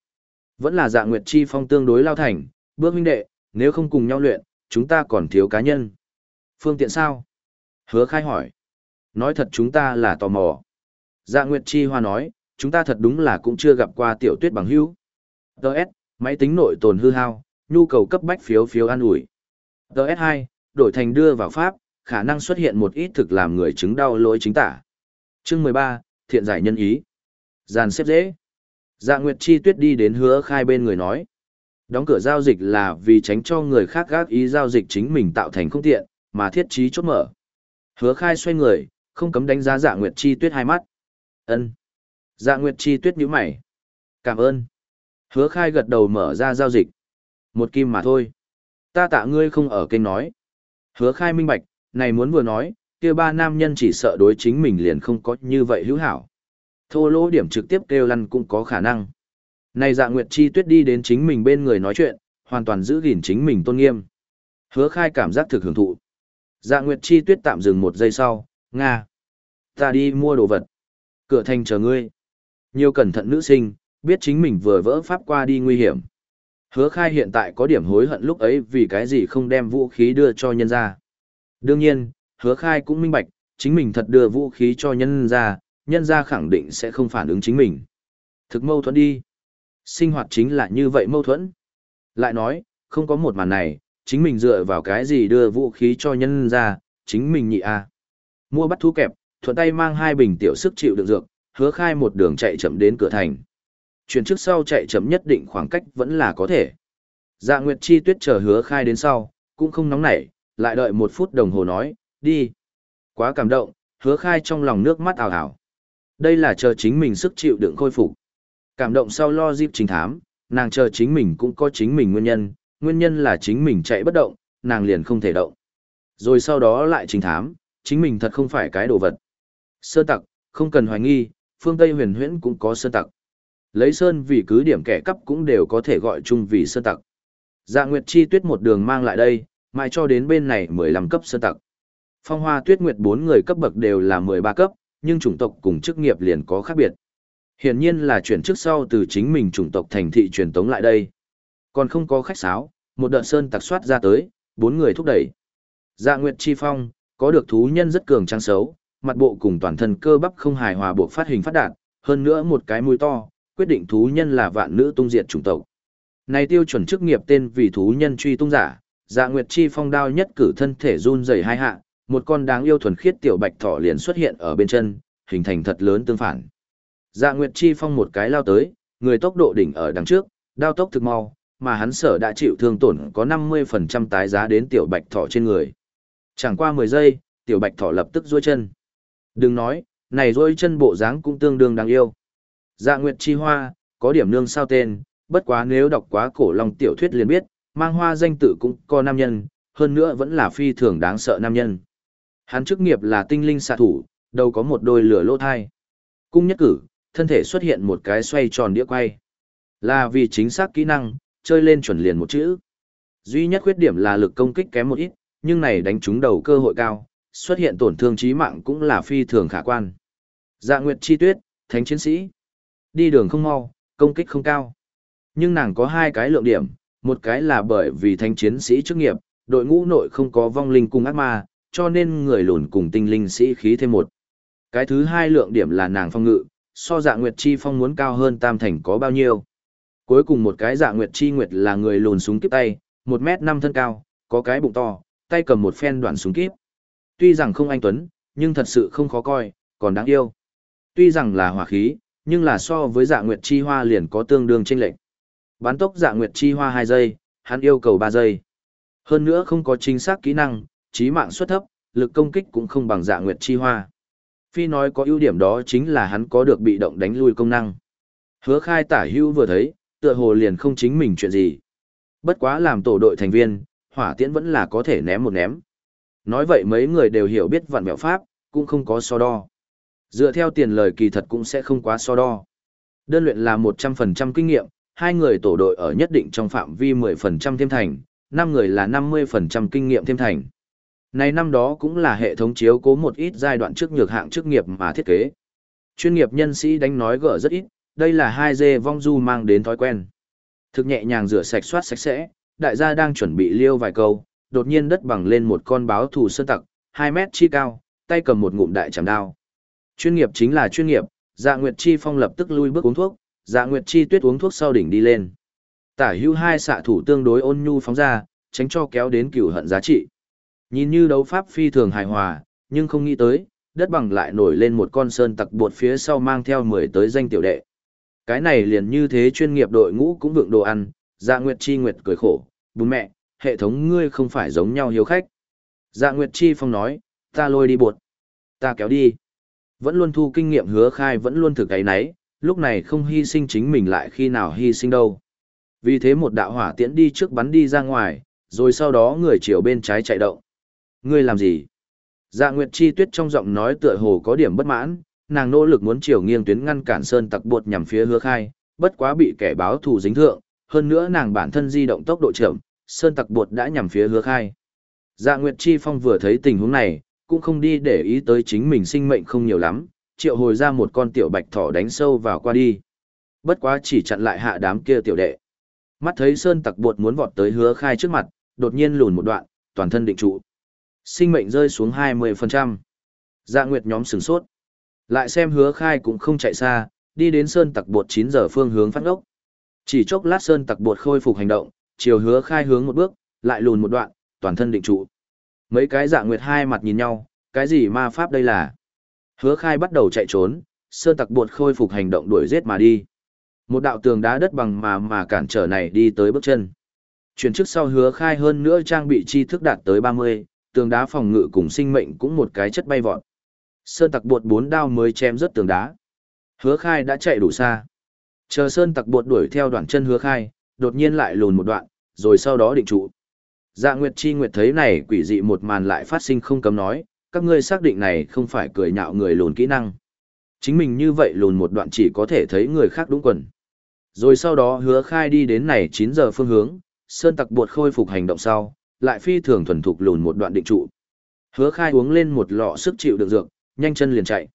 Vẫn là Dạ Nguyệt Chi Phong tương đối lao thành, bước huynh đệ, nếu không cùng nhau luyện, chúng ta còn thiếu cá nhân. Phương tiện sao? Hứa khai hỏi. Nói thật chúng ta là tò mò. Dạ Nguyệt Chi Hoa nói, chúng ta thật đúng là cũng chưa gặp qua tiểu tuyết bằng hữu. Đợt, máy tính nội tồn hư hao, nhu cầu cấp bách phiếu phiếu an ủi. Đợt 2, đổi thành đưa vào Pháp, khả năng xuất hiện một ít thực làm người chứng đau lỗi chính tả. Chương 13, thiện giải nhân ý. Giàn xếp dễ. Dạ Nguyệt Chi Tuyết đi đến hứa khai bên người nói. Đóng cửa giao dịch là vì tránh cho người khác gác ý giao dịch chính mình tạo thành không tiện, mà thiết trí chốt mở. Hứa khai xoay người, không cấm đánh giá dạ Nguyệt Chi Tuyết hai mắt. ân Dạ Nguyệt Chi Tuyết nhíu mày. Cảm ơn. Hứa khai gật đầu mở ra giao dịch. Một kim mà thôi. Ta tạ ngươi không ở kênh nói. Hứa khai minh bạch, này muốn vừa nói, kia ba nam nhân chỉ sợ đối chính mình liền không có như vậy hữu hảo. Thô lỗ điểm trực tiếp kêu lăn cũng có khả năng. Này dạ Nguyệt Chi Tuyết đi đến chính mình bên người nói chuyện, hoàn toàn giữ gìn chính mình tôn nghiêm. Hứa khai cảm giác thực hưởng thụ. Dạ Nguyệt Chi Tuyết tạm dừng một giây sau, Nga. Ta đi mua đồ vật. Cửa thành chờ ngươi. Nhiều cẩn thận nữ sinh, biết chính mình vừa vỡ pháp qua đi nguy hiểm. Hứa khai hiện tại có điểm hối hận lúc ấy vì cái gì không đem vũ khí đưa cho nhân ra. Đương nhiên, hứa khai cũng minh bạch, chính mình thật đưa vũ khí cho nhân ra, nhân ra khẳng định sẽ không phản ứng chính mình. Thực mâu thuẫn đi. Sinh hoạt chính là như vậy mâu thuẫn. Lại nói, không có một màn này, chính mình dựa vào cái gì đưa vũ khí cho nhân ra, chính mình nhị à. Mua bắt thú kẹp, thuận tay mang hai bình tiểu sức chịu đựng dược, hứa khai một đường chạy chậm đến cửa thành. Chuyển trước sau chạy chậm nhất định khoảng cách vẫn là có thể. Dạ Nguyệt Chi Tuyết chờ hứa khai đến sau, cũng không nóng nảy, lại đợi một phút đồng hồ nói, đi. Quá cảm động, hứa khai trong lòng nước mắt ảo ảo. Đây là chờ chính mình sức chịu đựng khôi phục. Cảm động sau lo dịp trình thám, nàng chờ chính mình cũng có chính mình nguyên nhân, nguyên nhân là chính mình chạy bất động, nàng liền không thể động. Rồi sau đó lại trình thám, chính mình thật không phải cái đồ vật. Sơn tặc, không cần hoài nghi, phương Tây huyền huyễn cũng có sơn tặc. Lấy sơn vì cứ điểm kẻ cắp cũng đều có thể gọi chung vì sơn tặc. Dạ Nguyệt Chi Tuyết một đường mang lại đây, mai cho đến bên này 15 cấp sơn tặc. Phong Hoa Tuyết Nguyệt bốn người cấp bậc đều là 13 cấp, nhưng chủng tộc cùng chức nghiệp liền có khác biệt. Hiển nhiên là chuyển trước sau từ chính mình chủng tộc thành thị truyền tống lại đây. Còn không có khách sáo, một đợt sơn tặc soát ra tới, bốn người thúc đẩy. Dạ Nguyệt Chi Phong, có được thú nhân rất cường trang xấu, mặt bộ cùng toàn thân cơ bắp không hài hòa buộc phát hình phát đạt, hơn nữa một cái mũi to, quyết định thú nhân là vạn nữ tung diệt chủng tộc. Này tiêu chuẩn chức nghiệp tên vì thú nhân truy tung giả, Dạ Nguyệt Chi Phong đao nhất cử thân thể run rẩy hai hạ, một con đáng yêu thuần khiết tiểu bạch thỏ liền xuất hiện ở bên chân, hình thành thật lớn tương phản. Dạ Nguyệt Chi Phong một cái lao tới, người tốc độ đỉnh ở đằng trước, đao tốc thực mau, mà hắn sở đã chịu thương tổn có 50% tái giá đến tiểu bạch thỏ trên người. Chẳng qua 10 giây, tiểu bạch thỏ lập tức duỗi chân. Đừng nói, này duỗi chân bộ dáng cũng tương đương đáng yêu. Dạ Nguyệt Chi Hoa, có điểm nương sao tên, bất quá nếu đọc quá cổ long tiểu thuyết liền biết, mang hoa danh tự cũng có nam nhân, hơn nữa vẫn là phi thường đáng sợ nam nhân. Hắn chức nghiệp là tinh linh xạ thủ, đầu có một đôi lửa lỗ thai. Cung nhất cử, thân thể xuất hiện một cái xoay tròn đĩa quay. Là vì chính xác kỹ năng, chơi lên chuẩn liền một chữ. Duy nhất khuyết điểm là lực công kích kém một ít, nhưng này đánh trúng đầu cơ hội cao, xuất hiện tổn thương chí mạng cũng là phi thường khả quan. Dạ Nguyệt Chi Tuyết, Thánh Chiến Sĩ. Đi đường không mau, công kích không cao. Nhưng nàng có hai cái lượng điểm, một cái là bởi vì Thánh Chiến Sĩ chức nghiệp, đội ngũ nội không có vong linh cùng ác ma, cho nên người lùn cùng tinh linh sĩ khí thêm một. Cái thứ hai lượng điểm là nàng phong ngự, so dạ Nguyệt Chi phong muốn cao hơn tam thành có bao nhiêu. Cuối cùng một cái dạ Nguyệt Chi Nguyệt là người lùn súng kiếp tay, một mét năm thân cao, có cái bụng to, tay cầm một phen đoạn súng kiếp. Tuy rằng không anh Tuấn, nhưng thật sự không khó coi, còn đáng yêu. Tuy rằng là hỏa khí, nhưng là so với dạ Nguyệt Chi Hoa liền có tương đương chênh lệch. Bán tốc dạ Nguyệt Chi Hoa 2 giây, hắn yêu cầu 3 giây. Hơn nữa không có chính xác kỹ năng, trí mạng suất thấp, lực công kích cũng không bằng dạ nguyệt chi hoa. Phi nói có ưu điểm đó chính là hắn có được bị động đánh lui công năng. Hứa khai tả hưu vừa thấy, tựa hồ liền không chính mình chuyện gì. Bất quá làm tổ đội thành viên, hỏa tiễn vẫn là có thể ném một ném. Nói vậy mấy người đều hiểu biết vạn mẹo pháp, cũng không có so đo. Dựa theo tiền lời kỳ thật cũng sẽ không quá so đo. Đơn luyện là 100% kinh nghiệm, hai người tổ đội ở nhất định trong phạm vi 10% thêm thành, 5 người là 50% kinh nghiệm thêm thành. Này năm đó cũng là hệ thống chiếu cố một ít giai đoạn trước nhược hạng chức nghiệp mà thiết kế. Chuyên nghiệp nhân sĩ đánh nói gỡ rất ít, đây là hai dê vong du mang đến thói quen. Thực nhẹ nhàng rửa sạch soát sạch sẽ, đại gia đang chuẩn bị liêu vài câu, đột nhiên đất bằng lên một con báo thù sơn tặc, 2 mét chi cao, tay cầm một ngụm đại chảm đao. Chuyên nghiệp chính là chuyên nghiệp, Dạ Nguyệt Chi Phong lập tức lui bước uống thuốc, Dạ Nguyệt Chi Tuyết uống thuốc sau đỉnh đi lên. Tả hữu hai xạ thủ tương đối ôn nhu phóng ra, tránh cho kéo đến cửu hận giá trị. Nhìn như đấu pháp phi thường hài hòa, nhưng không nghĩ tới, đất bằng lại nổi lên một con sơn tặc bột phía sau mang theo mười tới danh tiểu đệ. Cái này liền như thế chuyên nghiệp đội ngũ cũng vượng đồ ăn, dạ nguyệt chi nguyệt cười khổ, bố mẹ, hệ thống ngươi không phải giống nhau hiếu khách. Dạ nguyệt chi phong nói, ta lôi đi bột, ta kéo đi. Vẫn luôn thu kinh nghiệm hứa khai vẫn luôn thực cái nấy, lúc này không hy sinh chính mình lại khi nào hy sinh đâu. Vì thế một đạo hỏa tiễn đi trước bắn đi ra ngoài, rồi sau đó người chiều bên trái chạy động. Ngươi làm gì? Dạ Nguyệt Chi Tuyết trong giọng nói tựa hồ có điểm bất mãn, nàng nỗ lực muốn chiều nghiêng tuyến ngăn cản sơn tặc bột nhằm phía hứa khai, bất quá bị kẻ báo thù dính thượng, hơn nữa nàng bản thân di động tốc độ chậm, sơn tặc bột đã nhằm phía hứa khai. Dạ Nguyệt Chi Phong vừa thấy tình huống này, cũng không đi để ý tới chính mình sinh mệnh không nhiều lắm, triệu hồi ra một con tiểu bạch thỏ đánh sâu vào qua đi. Bất quá chỉ chặn lại hạ đám kia tiểu đệ. Mắt thấy sơn tặc bột muốn vọt tới hứa khai trước mặt, đột nhiên lùn một đoạn, toàn thân định trụ sinh mệnh rơi xuống 20%. Dạ Nguyệt nhóm sửng sốt. Lại xem hứa khai cũng không chạy xa, đi đến sơn tặc bột 9 giờ phương hướng phát ốc. Chỉ chốc lát sơn tặc bột khôi phục hành động, chiều hứa khai hướng một bước, lại lùn một đoạn, toàn thân định trụ. Mấy cái dạ nguyệt hai mặt nhìn nhau, cái gì ma pháp đây là? Hứa khai bắt đầu chạy trốn, sơn tặc bột khôi phục hành động đuổi giết mà đi. Một đạo tường đá đất bằng mà mà cản trở này đi tới bước chân. Chuyển trước sau hứa khai hơn nữa trang bị chi thức đạt tới 30, tường đá phòng ngự cùng sinh mệnh cũng một cái chất bay vọt. Sơn tặc buột bốn đao mới chém rớt tường đá. Hứa khai đã chạy đủ xa. Chờ sơn tặc buột đuổi theo đoạn chân hứa khai, đột nhiên lại lùn một đoạn, rồi sau đó định trụ. Dạ Nguyệt Chi Nguyệt thấy này quỷ dị một màn lại phát sinh không cấm nói, các ngươi xác định này không phải cười nhạo người lùn kỹ năng. Chính mình như vậy lùn một đoạn chỉ có thể thấy người khác đúng quần. Rồi sau đó hứa khai đi đến này 9 giờ phương hướng, sơn tặc buột khôi phục hành động sau, lại phi thường thuần thục lùn một đoạn định trụ. Hứa khai uống lên một lọ sức chịu được dược, nhanh chân liền chạy.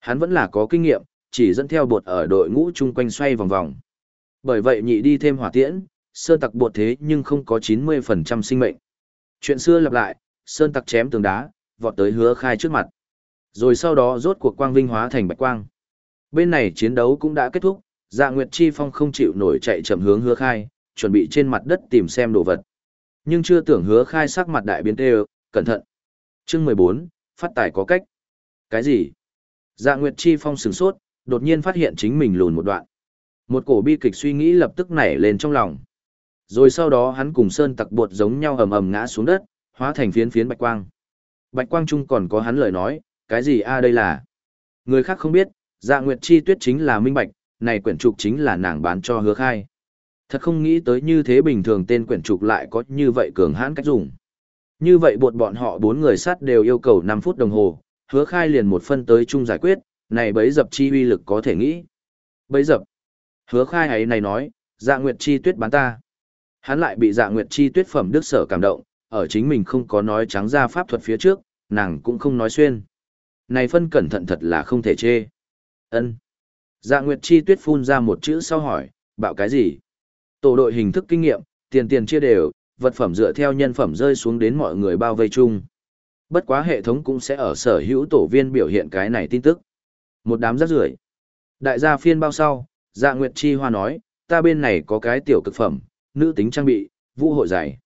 Hắn vẫn là có kinh nghiệm, chỉ dẫn theo bột ở đội ngũ chung quanh xoay vòng vòng. Bởi vậy nhị đi thêm hỏa tiễn, sơn tặc bột thế nhưng không có 90% sinh mệnh. Chuyện xưa lặp lại, sơn tặc chém tường đá, vọt tới hứa khai trước mặt. Rồi sau đó rốt cuộc quang vinh hóa thành bạch quang. Bên này chiến đấu cũng đã kết thúc, dạ Nguyệt Chi Phong không chịu nổi chạy chậm hướng hứa khai, chuẩn bị trên mặt đất tìm xem đồ vật. Nhưng chưa tưởng hứa khai sắc mặt đại biến tê cẩn thận. chương 14, phát tài có cách. Cái gì? Dạ Nguyệt Chi Phong sừng sốt, đột nhiên phát hiện chính mình lùn một đoạn. Một cổ bi kịch suy nghĩ lập tức nảy lên trong lòng. Rồi sau đó hắn cùng sơn tặc bột giống nhau ầm ầm ngã xuống đất, hóa thành phiến phiến bạch quang. Bạch quang trung còn có hắn lời nói, cái gì a à đây là? Người khác không biết, dạ nguyệt chi tuyết chính là minh bạch, này quyển trục chính là nàng bán cho hứa khai. Thật không nghĩ tới như thế bình thường tên quyển trục lại có như vậy cường hãn cách dùng. Như vậy bọn bọn họ bốn người sát đều yêu cầu 5 phút đồng hồ, hứa khai liền một phân tới chung giải quyết, này bấy dập chi uy lực có thể nghĩ. Bấy dập. Hứa khai ấy này nói, dạ nguyệt chi tuyết bán ta. Hắn lại bị dạ nguyệt chi tuyết phẩm đức sở cảm động, ở chính mình không có nói trắng ra pháp thuật phía trước, nàng cũng không nói xuyên. Này phân cẩn thận thật là không thể chê. ân Dạ nguyệt chi tuyết phun ra một chữ sau hỏi, bảo cái gì? Tổ đội hình thức kinh nghiệm, tiền tiền chia đều, vật phẩm dựa theo nhân phẩm rơi xuống đến mọi người bao vây chung. Bất quá hệ thống cũng sẽ ở sở hữu tổ viên biểu hiện cái này tin tức. Một đám rác rưởi. Đại gia phiên bao sau, Dạ Nguyệt Chi Hoa nói, ta bên này có cái tiểu cực phẩm, nữ tính trang bị, vũ hội giày.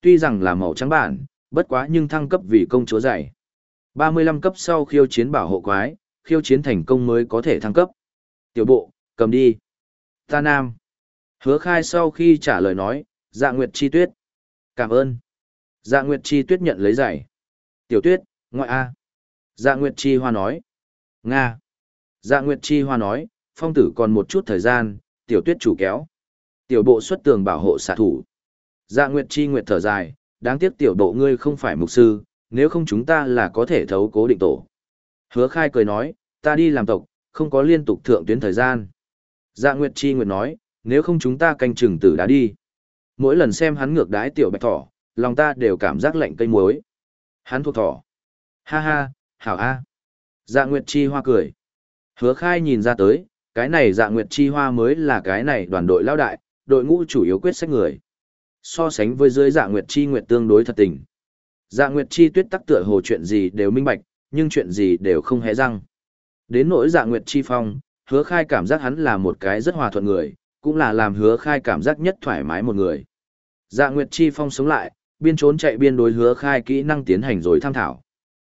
Tuy rằng là màu trắng bản, bất quá nhưng thăng cấp vì công chúa giày. 35 cấp sau khiêu chiến bảo hộ quái, khiêu chiến thành công mới có thể thăng cấp. Tiểu bộ, cầm đi. Ta nam. Hứa khai sau khi trả lời nói, dạ nguyệt chi tuyết. Cảm ơn. Dạ nguyệt chi tuyết nhận lấy giày. Tiểu tuyết, ngoại A. Dạ nguyệt chi hoa nói. Nga. Dạ nguyệt chi hoa nói, phong tử còn một chút thời gian, tiểu tuyết chủ kéo. Tiểu bộ xuất tường bảo hộ xạ thủ. Dạ nguyệt chi nguyệt thở dài, đáng tiếc tiểu bộ ngươi không phải mục sư, nếu không chúng ta là có thể thấu cố định tổ. Hứa khai cười nói, ta đi làm tộc, không có liên tục thượng tuyến thời gian. Dạ nguyệt chi nguyệt nói, nếu không chúng ta canh chừng tử đá đi. Mỗi lần xem hắn ngược đái tiểu bạch thỏ, lòng ta đều cảm giác lạnh cây muối. Hắn thuộc thỏ. Ha ha, hảo a. Dạ nguyệt chi hoa cười. Hứa khai nhìn ra tới, cái này dạ nguyệt chi hoa mới là cái này đoàn đội lao đại, đội ngũ chủ yếu quyết sách người. So sánh với dưới dạ nguyệt chi nguyệt tương đối thật tình. Dạ nguyệt chi tuyết tắc tựa hồ chuyện gì đều minh bạch, nhưng chuyện gì đều không hé răng. Đến nỗi dạ nguyệt chi phong, hứa khai cảm giác hắn là một cái rất hòa thuận người, cũng là làm hứa khai cảm giác nhất thoải mái một người. Dạ nguyệt chi phong sống lại, biên trốn chạy biên đối hứa khai kỹ năng tiến hành rồi tham thảo.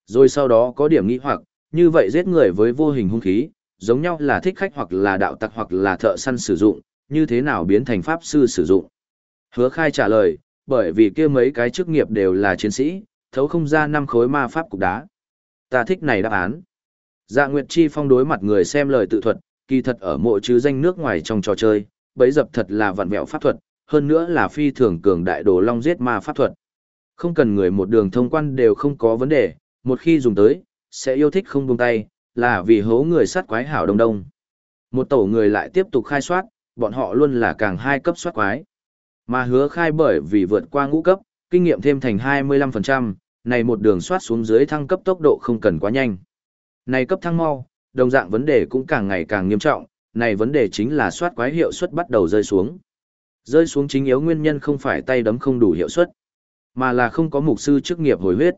Rồi sau đó có điểm nghĩ hoặc, như vậy giết người với vô hình hung khí, giống nhau là thích khách hoặc là đạo tặc hoặc là thợ săn sử dụng, như thế nào biến thành pháp sư sử dụng. Hứa khai trả lời, bởi vì kia mấy cái chức nghiệp đều là chiến sĩ, thấu không ra năm khối ma pháp cục đá. Ta thích này đáp án. Dạ Nguyệt Chi Phong đối mặt người xem lời tự thuật, kỳ thật ở mộ chứ danh nước ngoài trong trò chơi, bấy dập thật là vặn vẹo pháp thuật, hơn nữa là phi thường cường đại đồ long giết ma pháp thuật. Không cần người một đường thông quan đều không có vấn đề, một khi dùng tới, sẽ yêu thích không buông tay, là vì hố người sát quái hảo đông đông. Một tổ người lại tiếp tục khai soát, bọn họ luôn là càng hai cấp soát quái. Mà hứa khai bởi vì vượt qua ngũ cấp, kinh nghiệm thêm thành 25%, này một đường soát xuống dưới thăng cấp tốc độ không cần quá nhanh. Này cấp thăng mau, đồng dạng vấn đề cũng càng ngày càng nghiêm trọng, này vấn đề chính là soát quái hiệu suất bắt đầu rơi xuống. Rơi xuống chính yếu nguyên nhân không phải tay đấm không đủ hiệu suất, mà là không có mục sư chức nghiệp hồi huyết.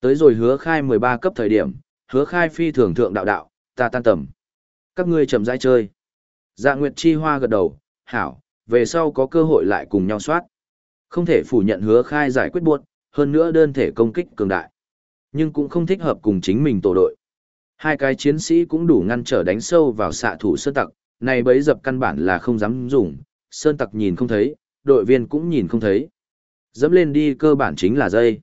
Tới rồi hứa khai 13 cấp thời điểm, hứa khai phi thường thượng đạo đạo, ta tan tầm. Các ngươi chậm rãi chơi. Dạ Nguyệt Chi Hoa gật đầu, hảo, về sau có cơ hội lại cùng nhau soát. Không thể phủ nhận hứa khai giải quyết buộc, hơn nữa đơn thể công kích cường đại. Nhưng cũng không thích hợp cùng chính mình tổ đội. Hai cái chiến sĩ cũng đủ ngăn trở đánh sâu vào xạ thủ sơn tặc, này bấy dập căn bản là không dám dùng, sơn tặc nhìn không thấy, đội viên cũng nhìn không thấy. Dẫm lên đi cơ bản chính là dây.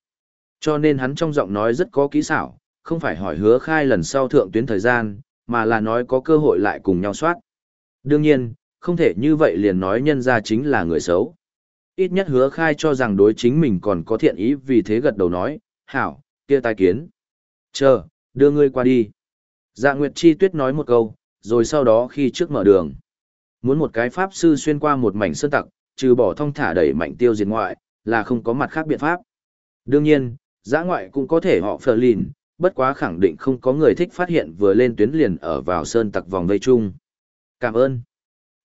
Cho nên hắn trong giọng nói rất có kỹ xảo, không phải hỏi hứa khai lần sau thượng tuyến thời gian, mà là nói có cơ hội lại cùng nhau soát. Đương nhiên, không thể như vậy liền nói nhân ra chính là người xấu. Ít nhất hứa khai cho rằng đối chính mình còn có thiện ý vì thế gật đầu nói, hảo, kia tai kiến. Chờ, đưa ngươi qua đi. Dạ Nguyệt Chi Tuyết nói một câu, rồi sau đó khi trước mở đường. Muốn một cái pháp sư xuyên qua một mảnh sơn tặc, trừ bỏ thông thả đẩy mạnh tiêu diệt ngoại, là không có mặt khác biện pháp. Đương nhiên, giã ngoại cũng có thể họ phờ lìn, bất quá khẳng định không có người thích phát hiện vừa lên tuyến liền ở vào sơn tặc vòng vây chung. Cảm ơn.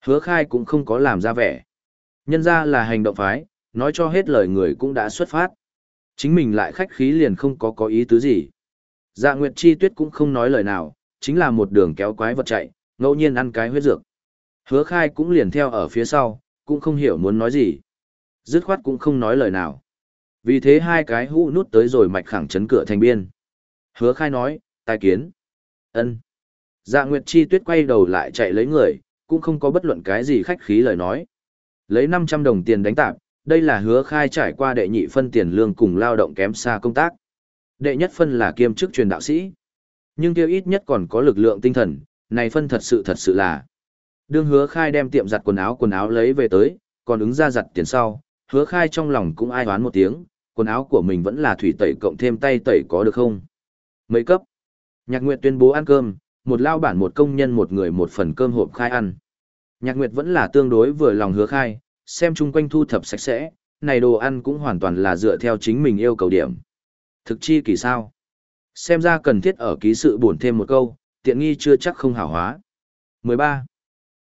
Hứa khai cũng không có làm ra vẻ. Nhân ra là hành động phái, nói cho hết lời người cũng đã xuất phát. Chính mình lại khách khí liền không có có ý tứ gì. Dạ Nguyệt Chi Tuyết cũng không nói lời nào, chính là một đường kéo quái vật chạy, ngẫu nhiên ăn cái huyết dược. Hứa khai cũng liền theo ở phía sau, cũng không hiểu muốn nói gì. Dứt khoát cũng không nói lời nào. Vì thế hai cái hũ nút tới rồi mạch khẳng chấn cửa thành biên. Hứa khai nói, tài kiến. ân Dạ Nguyệt Chi Tuyết quay đầu lại chạy lấy người, cũng không có bất luận cái gì khách khí lời nói. Lấy 500 đồng tiền đánh tạp, đây là hứa khai trải qua đệ nhị phân tiền lương cùng lao động kém xa công tác. Đệ nhất phân là kiêm chức truyền đạo sĩ. Nhưng tiêu ít nhất còn có lực lượng tinh thần, này phân thật sự thật sự là. Đương hứa khai đem tiệm giặt quần áo quần áo lấy về tới, còn ứng ra giặt tiền sau, hứa khai trong lòng cũng ai đoán một tiếng, quần áo của mình vẫn là thủy tẩy cộng thêm tay tẩy có được không? Mấy cấp? Nhạc Nguyệt tuyên bố ăn cơm, một lao bản một công nhân một người một phần cơm hộp khai ăn. Nhạc Nguyệt vẫn là tương đối vừa lòng hứa khai, xem chung quanh thu thập sạch sẽ, này đồ ăn cũng hoàn toàn là dựa theo chính mình yêu cầu điểm. Thực chi kỳ sao? Xem ra cần thiết ở ký sự buồn thêm một câu, tiện nghi chưa chắc không hảo hóa. 13.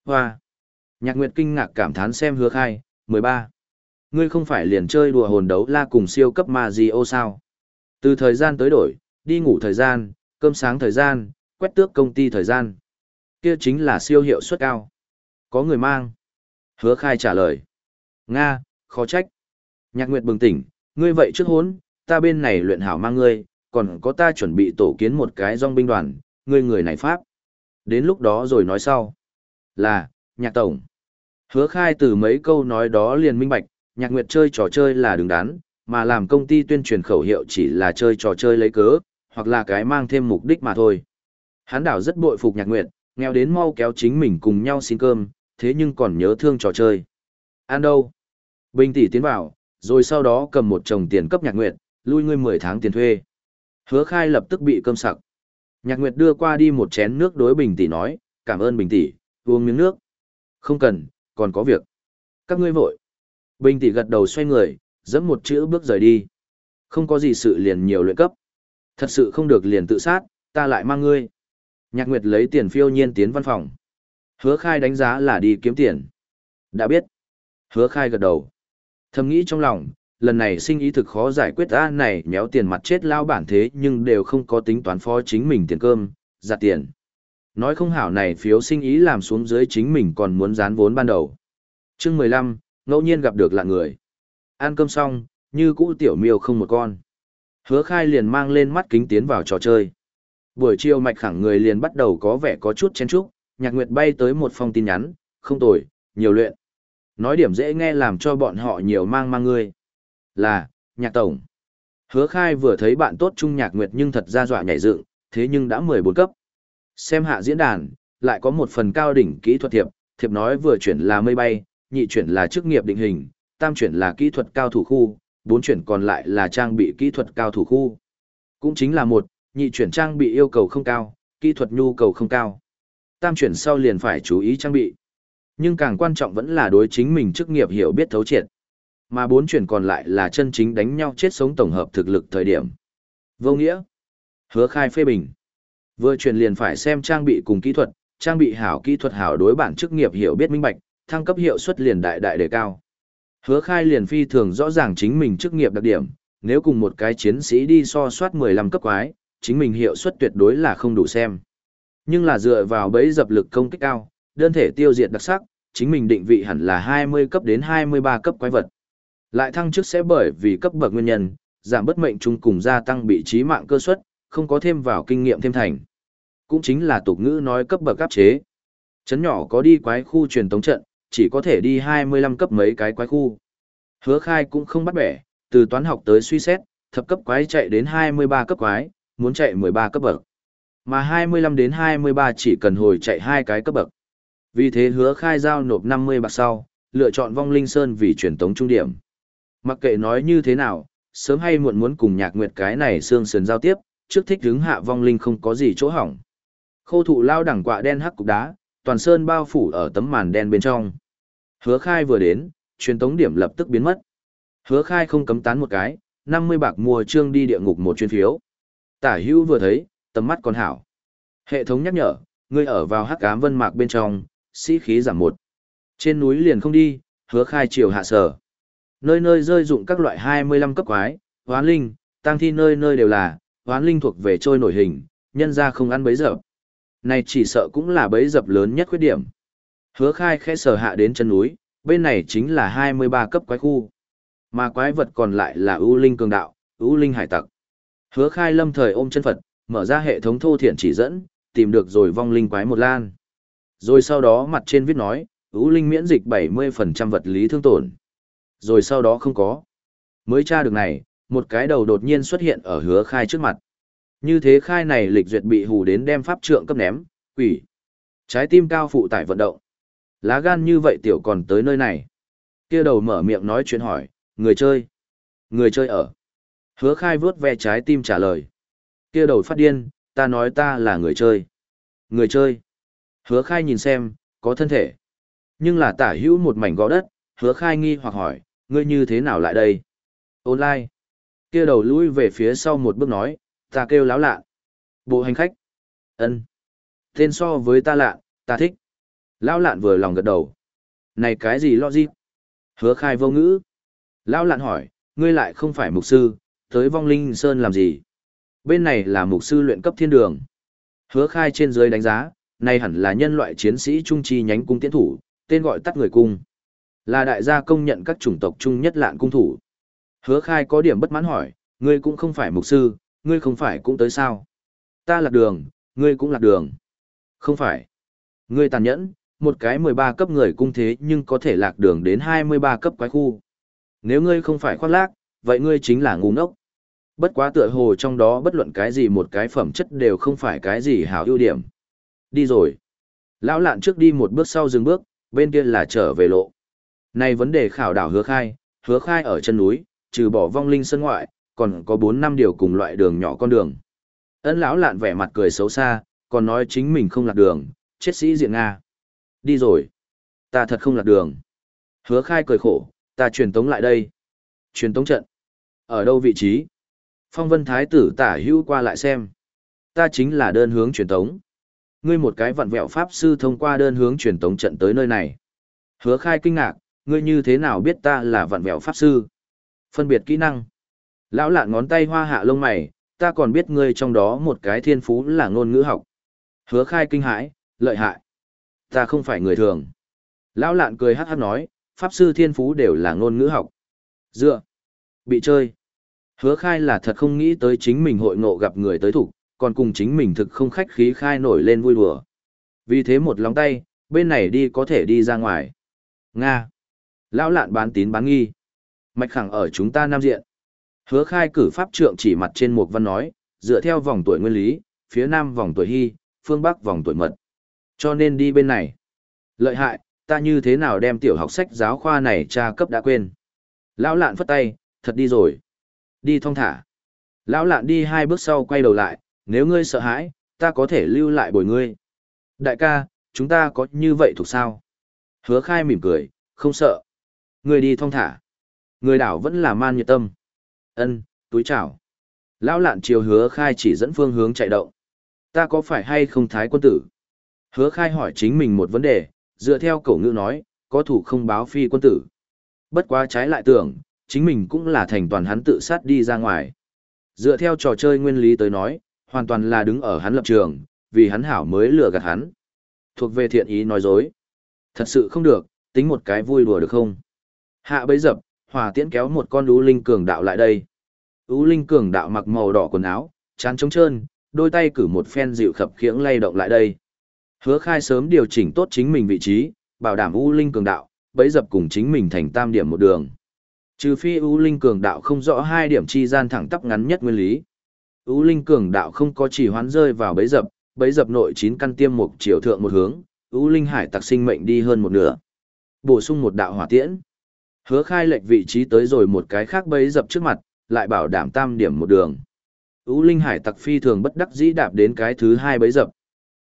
Hoa. Nhạc Nguyệt kinh ngạc cảm thán xem hứa khai, 13. Ngươi không phải liền chơi đùa hồn đấu la cùng siêu cấp ma gì ô sao? Từ thời gian tới đổi, đi ngủ thời gian, cơm sáng thời gian, quét tước công ty thời gian. Kia chính là siêu hiệu suất cao. Có người mang. Hứa khai trả lời. Nga, khó trách. Nhạc Nguyệt bừng tỉnh, ngươi vậy trước hốn, ta bên này luyện hảo mang ngươi, còn có ta chuẩn bị tổ kiến một cái dòng binh đoàn, ngươi người này pháp. Đến lúc đó rồi nói sau. Là, nhạc tổng. Hứa khai từ mấy câu nói đó liền minh bạch, nhạc nguyệt chơi trò chơi là đứng đắn, mà làm công ty tuyên truyền khẩu hiệu chỉ là chơi trò chơi lấy cớ, hoặc là cái mang thêm mục đích mà thôi. Hán đảo rất bội phục nhạc nguyệt, nghèo đến mau kéo chính mình cùng nhau xin cơm, thế nhưng còn nhớ thương trò chơi. Ăn đâu? Bình tỷ tiến vào, rồi sau đó cầm một chồng tiền cấp nhạc nguyệt, lui ngươi 10 tháng tiền thuê. Hứa khai lập tức bị cơm sặc. Nhạc nguyệt đưa qua đi một chén nước đối bình tỷ nói, cảm ơn bình tỷ, uống miếng nước. Không cần, còn có việc. Các ngươi vội. Bình tỷ gật đầu xoay người, dẫm một chữ bước rời đi. Không có gì sự liền nhiều luyện cấp. Thật sự không được liền tự sát, ta lại mang ngươi. Nhạc Nguyệt lấy tiền phiêu nhiên tiến văn phòng. Hứa khai đánh giá là đi kiếm tiền. Đã biết. Hứa khai gật đầu. Thầm nghĩ trong lòng, lần này sinh ý thực khó giải quyết ra này nhéo tiền mặt chết lao bản thế nhưng đều không có tính toán phó chính mình tiền cơm, giặt tiền. Nói không hảo này phiếu sinh ý làm xuống dưới chính mình còn muốn dán vốn ban đầu. chương 15, ngẫu nhiên gặp được lạ người. Ăn cơm xong, như cũ tiểu miêu không một con. Hứa khai liền mang lên mắt kính tiến vào trò chơi. Buổi chiều mạch khẳng người liền bắt đầu có vẻ có chút chén chúc, nhạc nguyệt bay tới một phong tin nhắn, không tồi, nhiều luyện. Nói điểm dễ nghe làm cho bọn họ nhiều mang mang người là, nhạc tổng. Hứa khai vừa thấy bạn tốt trung nhạc nguyệt nhưng thật ra dọa nhảy dựng, thế nhưng đã 14 cấp. Xem hạ diễn đàn, lại có một phần cao đỉnh kỹ thuật thiệp, thiệp nói vừa chuyển là mây bay, nhị chuyển là chức nghiệp định hình, tam chuyển là kỹ thuật cao thủ khu, bốn chuyển còn lại là trang bị kỹ thuật cao thủ khu. Cũng chính là một, nhị chuyển trang bị yêu cầu không cao, kỹ thuật nhu cầu không cao. Tam chuyển sau liền phải chú ý trang bị. Nhưng càng quan trọng vẫn là đối chính mình chức nghiệp hiểu biết thấu triệt. Mà bốn chuyển còn lại là chân chính đánh nhau chết sống tổng hợp thực lực thời điểm. Vô nghĩa. Hứa khai phê bình. Vừa chuyển liền phải xem trang bị cùng kỹ thuật, trang bị hảo kỹ thuật hảo đối bản chức nghiệp hiểu biết minh bạch, thăng cấp hiệu suất liền đại đại đề cao. Hứa khai liền phi thường rõ ràng chính mình chức nghiệp đặc điểm, nếu cùng một cái chiến sĩ đi so soát 15 cấp quái, chính mình hiệu suất tuyệt đối là không đủ xem. Nhưng là dựa vào bấy dập lực công kích cao, đơn thể tiêu diệt đặc sắc, chính mình định vị hẳn là 20 cấp đến 23 cấp quái vật. Lại thăng chức sẽ bởi vì cấp bậc nguyên nhân, giảm bất mệnh chung cùng gia tăng bị trí mạng cơ suất, không có thêm vào kinh nghiệm thêm thành. Cũng chính là tục ngữ nói cấp bậc áp chế. Chấn nhỏ có đi quái khu truyền tống trận, chỉ có thể đi 25 cấp mấy cái quái khu. Hứa khai cũng không bắt bẻ, từ toán học tới suy xét, thập cấp quái chạy đến 23 cấp quái, muốn chạy 13 cấp bậc. Mà 25 đến 23 chỉ cần hồi chạy hai cái cấp bậc. Vì thế hứa khai giao nộp 50 bạc sau, lựa chọn vong linh sơn vì truyền tống trung điểm. Mặc kệ nói như thế nào, sớm hay muộn muốn cùng nhạc nguyệt cái này xương sườn giao tiếp, trước thích đứng hạ vong linh không có gì chỗ hỏng. Khô thụ lao đẳng quạ đen hắc cục đá, toàn sơn bao phủ ở tấm màn đen bên trong. Hứa khai vừa đến, truyền tống điểm lập tức biến mất. Hứa khai không cấm tán một cái, 50 bạc mua trương đi địa ngục một chuyên phiếu. Tả hữu vừa thấy, tầm mắt còn hảo. Hệ thống nhắc nhở, ngươi ở vào hắc ám vân mạc bên trong, sĩ khí giảm một. Trên núi liền không đi, hứa khai chiều hạ sở. Nơi nơi rơi dụng các loại 25 cấp quái, hoán linh, tăng thi nơi nơi đều là, hoán linh thuộc về trôi nổi hình, nhân ra không ăn bấy giờ. Này chỉ sợ cũng là bấy dập lớn nhất khuyết điểm. Hứa khai khẽ sở hạ đến chân núi, bên này chính là 23 cấp quái khu. Mà quái vật còn lại là ưu linh cường đạo, ưu linh hải tặc. Hứa khai lâm thời ôm chân Phật, mở ra hệ thống thô thiện chỉ dẫn, tìm được rồi vong linh quái một lan. Rồi sau đó mặt trên viết nói, ưu linh miễn dịch 70% vật lý thương tổn. Rồi sau đó không có. Mới tra được này, một cái đầu đột nhiên xuất hiện ở hứa khai trước mặt. Như thế khai này lịch duyệt bị hù đến đem pháp trượng cấp ném, quỷ. Trái tim cao phụ tải vận động. Lá gan như vậy tiểu còn tới nơi này. kia đầu mở miệng nói chuyện hỏi, người chơi. Người chơi ở. Hứa khai vướt ve trái tim trả lời. kia đầu phát điên, ta nói ta là người chơi. Người chơi. Hứa khai nhìn xem, có thân thể. Nhưng là tả hữu một mảnh gõ đất, hứa khai nghi hoặc hỏi, ngươi như thế nào lại đây? Online. kia đầu lui về phía sau một bước nói, ta kêu láo lạ. Bộ hành khách. ân Tên so với ta lạ, ta thích. Lão lạn vừa lòng gật đầu. Này cái gì lo gì? Hứa khai vô ngữ. Lão lạn hỏi, ngươi lại không phải mục sư, tới vong linh sơn làm gì? Bên này là mục sư luyện cấp thiên đường. Hứa khai trên dưới đánh giá, này hẳn là nhân loại chiến sĩ trung chi nhánh cung tiến thủ, tên gọi tắt người cung. Là đại gia công nhận các chủng tộc chung nhất lạn cung thủ. Hứa khai có điểm bất mãn hỏi, ngươi cũng không phải mục sư, ngươi không phải cũng tới sao? Ta lạc đường, ngươi cũng lạc đường. Không phải. Ngươi tàn nhẫn, một cái 13 cấp người cung thế nhưng có thể lạc đường đến 23 cấp quái khu. Nếu ngươi không phải khoác lác, vậy ngươi chính là ngu ngốc. Bất quá tựa hồ trong đó bất luận cái gì một cái phẩm chất đều không phải cái gì hảo ưu điểm. Đi rồi. Lão lạn trước đi một bước sau dừng bước, bên kia là trở về lộ nay vấn đề khảo đảo hứa khai, hứa khai ở chân núi, trừ bỏ vong linh sân ngoại, còn có 4 năm điều cùng loại đường nhỏ con đường. Ấn lão lạn vẻ mặt cười xấu xa, còn nói chính mình không lạc đường, chết sĩ diện Nga. Đi rồi. Ta thật không lạc đường. Hứa khai cười khổ, ta truyền tống lại đây. Truyền tống trận. Ở đâu vị trí? Phong vân thái tử tả hữu qua lại xem. Ta chính là đơn hướng truyền tống. Ngươi một cái vặn vẹo pháp sư thông qua đơn hướng truyền tống trận tới nơi này. Hứa khai kinh ngạc, ngươi như thế nào biết ta là vạn vẹo pháp sư? Phân biệt kỹ năng. Lão lạn ngón tay hoa hạ lông mày, ta còn biết ngươi trong đó một cái thiên phú là ngôn ngữ học. Hứa khai kinh hãi, lợi hại. Ta không phải người thường. Lão lạn cười hát hát nói, pháp sư thiên phú đều là ngôn ngữ học. Dựa. Bị chơi. Hứa khai là thật không nghĩ tới chính mình hội ngộ gặp người tới thủ, còn cùng chính mình thực không khách khí khai nổi lên vui đùa. Vì thế một lòng tay, bên này đi có thể đi ra ngoài. Nga. Lão lạn bán tín bán nghi. Mạch khẳng ở chúng ta nam diện. Hứa khai cử pháp trượng chỉ mặt trên một văn nói, dựa theo vòng tuổi nguyên lý, phía nam vòng tuổi hy, phương bắc vòng tuổi mật. Cho nên đi bên này. Lợi hại, ta như thế nào đem tiểu học sách giáo khoa này tra cấp đã quên. Lão lạn phất tay, thật đi rồi. Đi thong thả. Lão lạn đi hai bước sau quay đầu lại, nếu ngươi sợ hãi, ta có thể lưu lại bồi ngươi. Đại ca, chúng ta có như vậy thuộc sao? Hứa khai mỉm cười, không sợ. Ngươi đi thong thả. Người đảo vẫn là man nhiệt tâm. ân túi chào. Lão lạn chiều hứa khai chỉ dẫn phương hướng chạy động. Ta có phải hay không thái quân tử? Hứa khai hỏi chính mình một vấn đề, dựa theo cổ ngữ nói, có thủ không báo phi quân tử. Bất quá trái lại tưởng, chính mình cũng là thành toàn hắn tự sát đi ra ngoài. Dựa theo trò chơi nguyên lý tới nói, hoàn toàn là đứng ở hắn lập trường, vì hắn hảo mới lừa gạt hắn. Thuộc về thiện ý nói dối. Thật sự không được, tính một cái vui đùa được không? Hạ bấy dập, hòa tiễn kéo một con ú linh cường đạo lại đây. Ú linh cường đạo mặc màu đỏ quần áo, chán trống trơn, đôi tay cử một phen dịu khập khiễng lay động lại đây. Hứa khai sớm điều chỉnh tốt chính mình vị trí, bảo đảm U Linh cường đạo, bấy dập cùng chính mình thành tam điểm một đường. Trừ phi U Linh cường đạo không rõ hai điểm chi gian thẳng tắp ngắn nhất nguyên lý. U Linh cường đạo không có chỉ hoán rơi vào bấy dập, bấy dập nội chín căn tiêm một chiều thượng một hướng, U Linh hải tặc sinh mệnh đi hơn một nửa. Bổ sung một đạo hỏa tiễn. Hứa khai lệch vị trí tới rồi một cái khác bấy dập trước mặt, lại bảo đảm tam điểm một đường. U Linh hải tặc phi thường bất đắc dĩ đạp đến cái thứ hai bấy dập.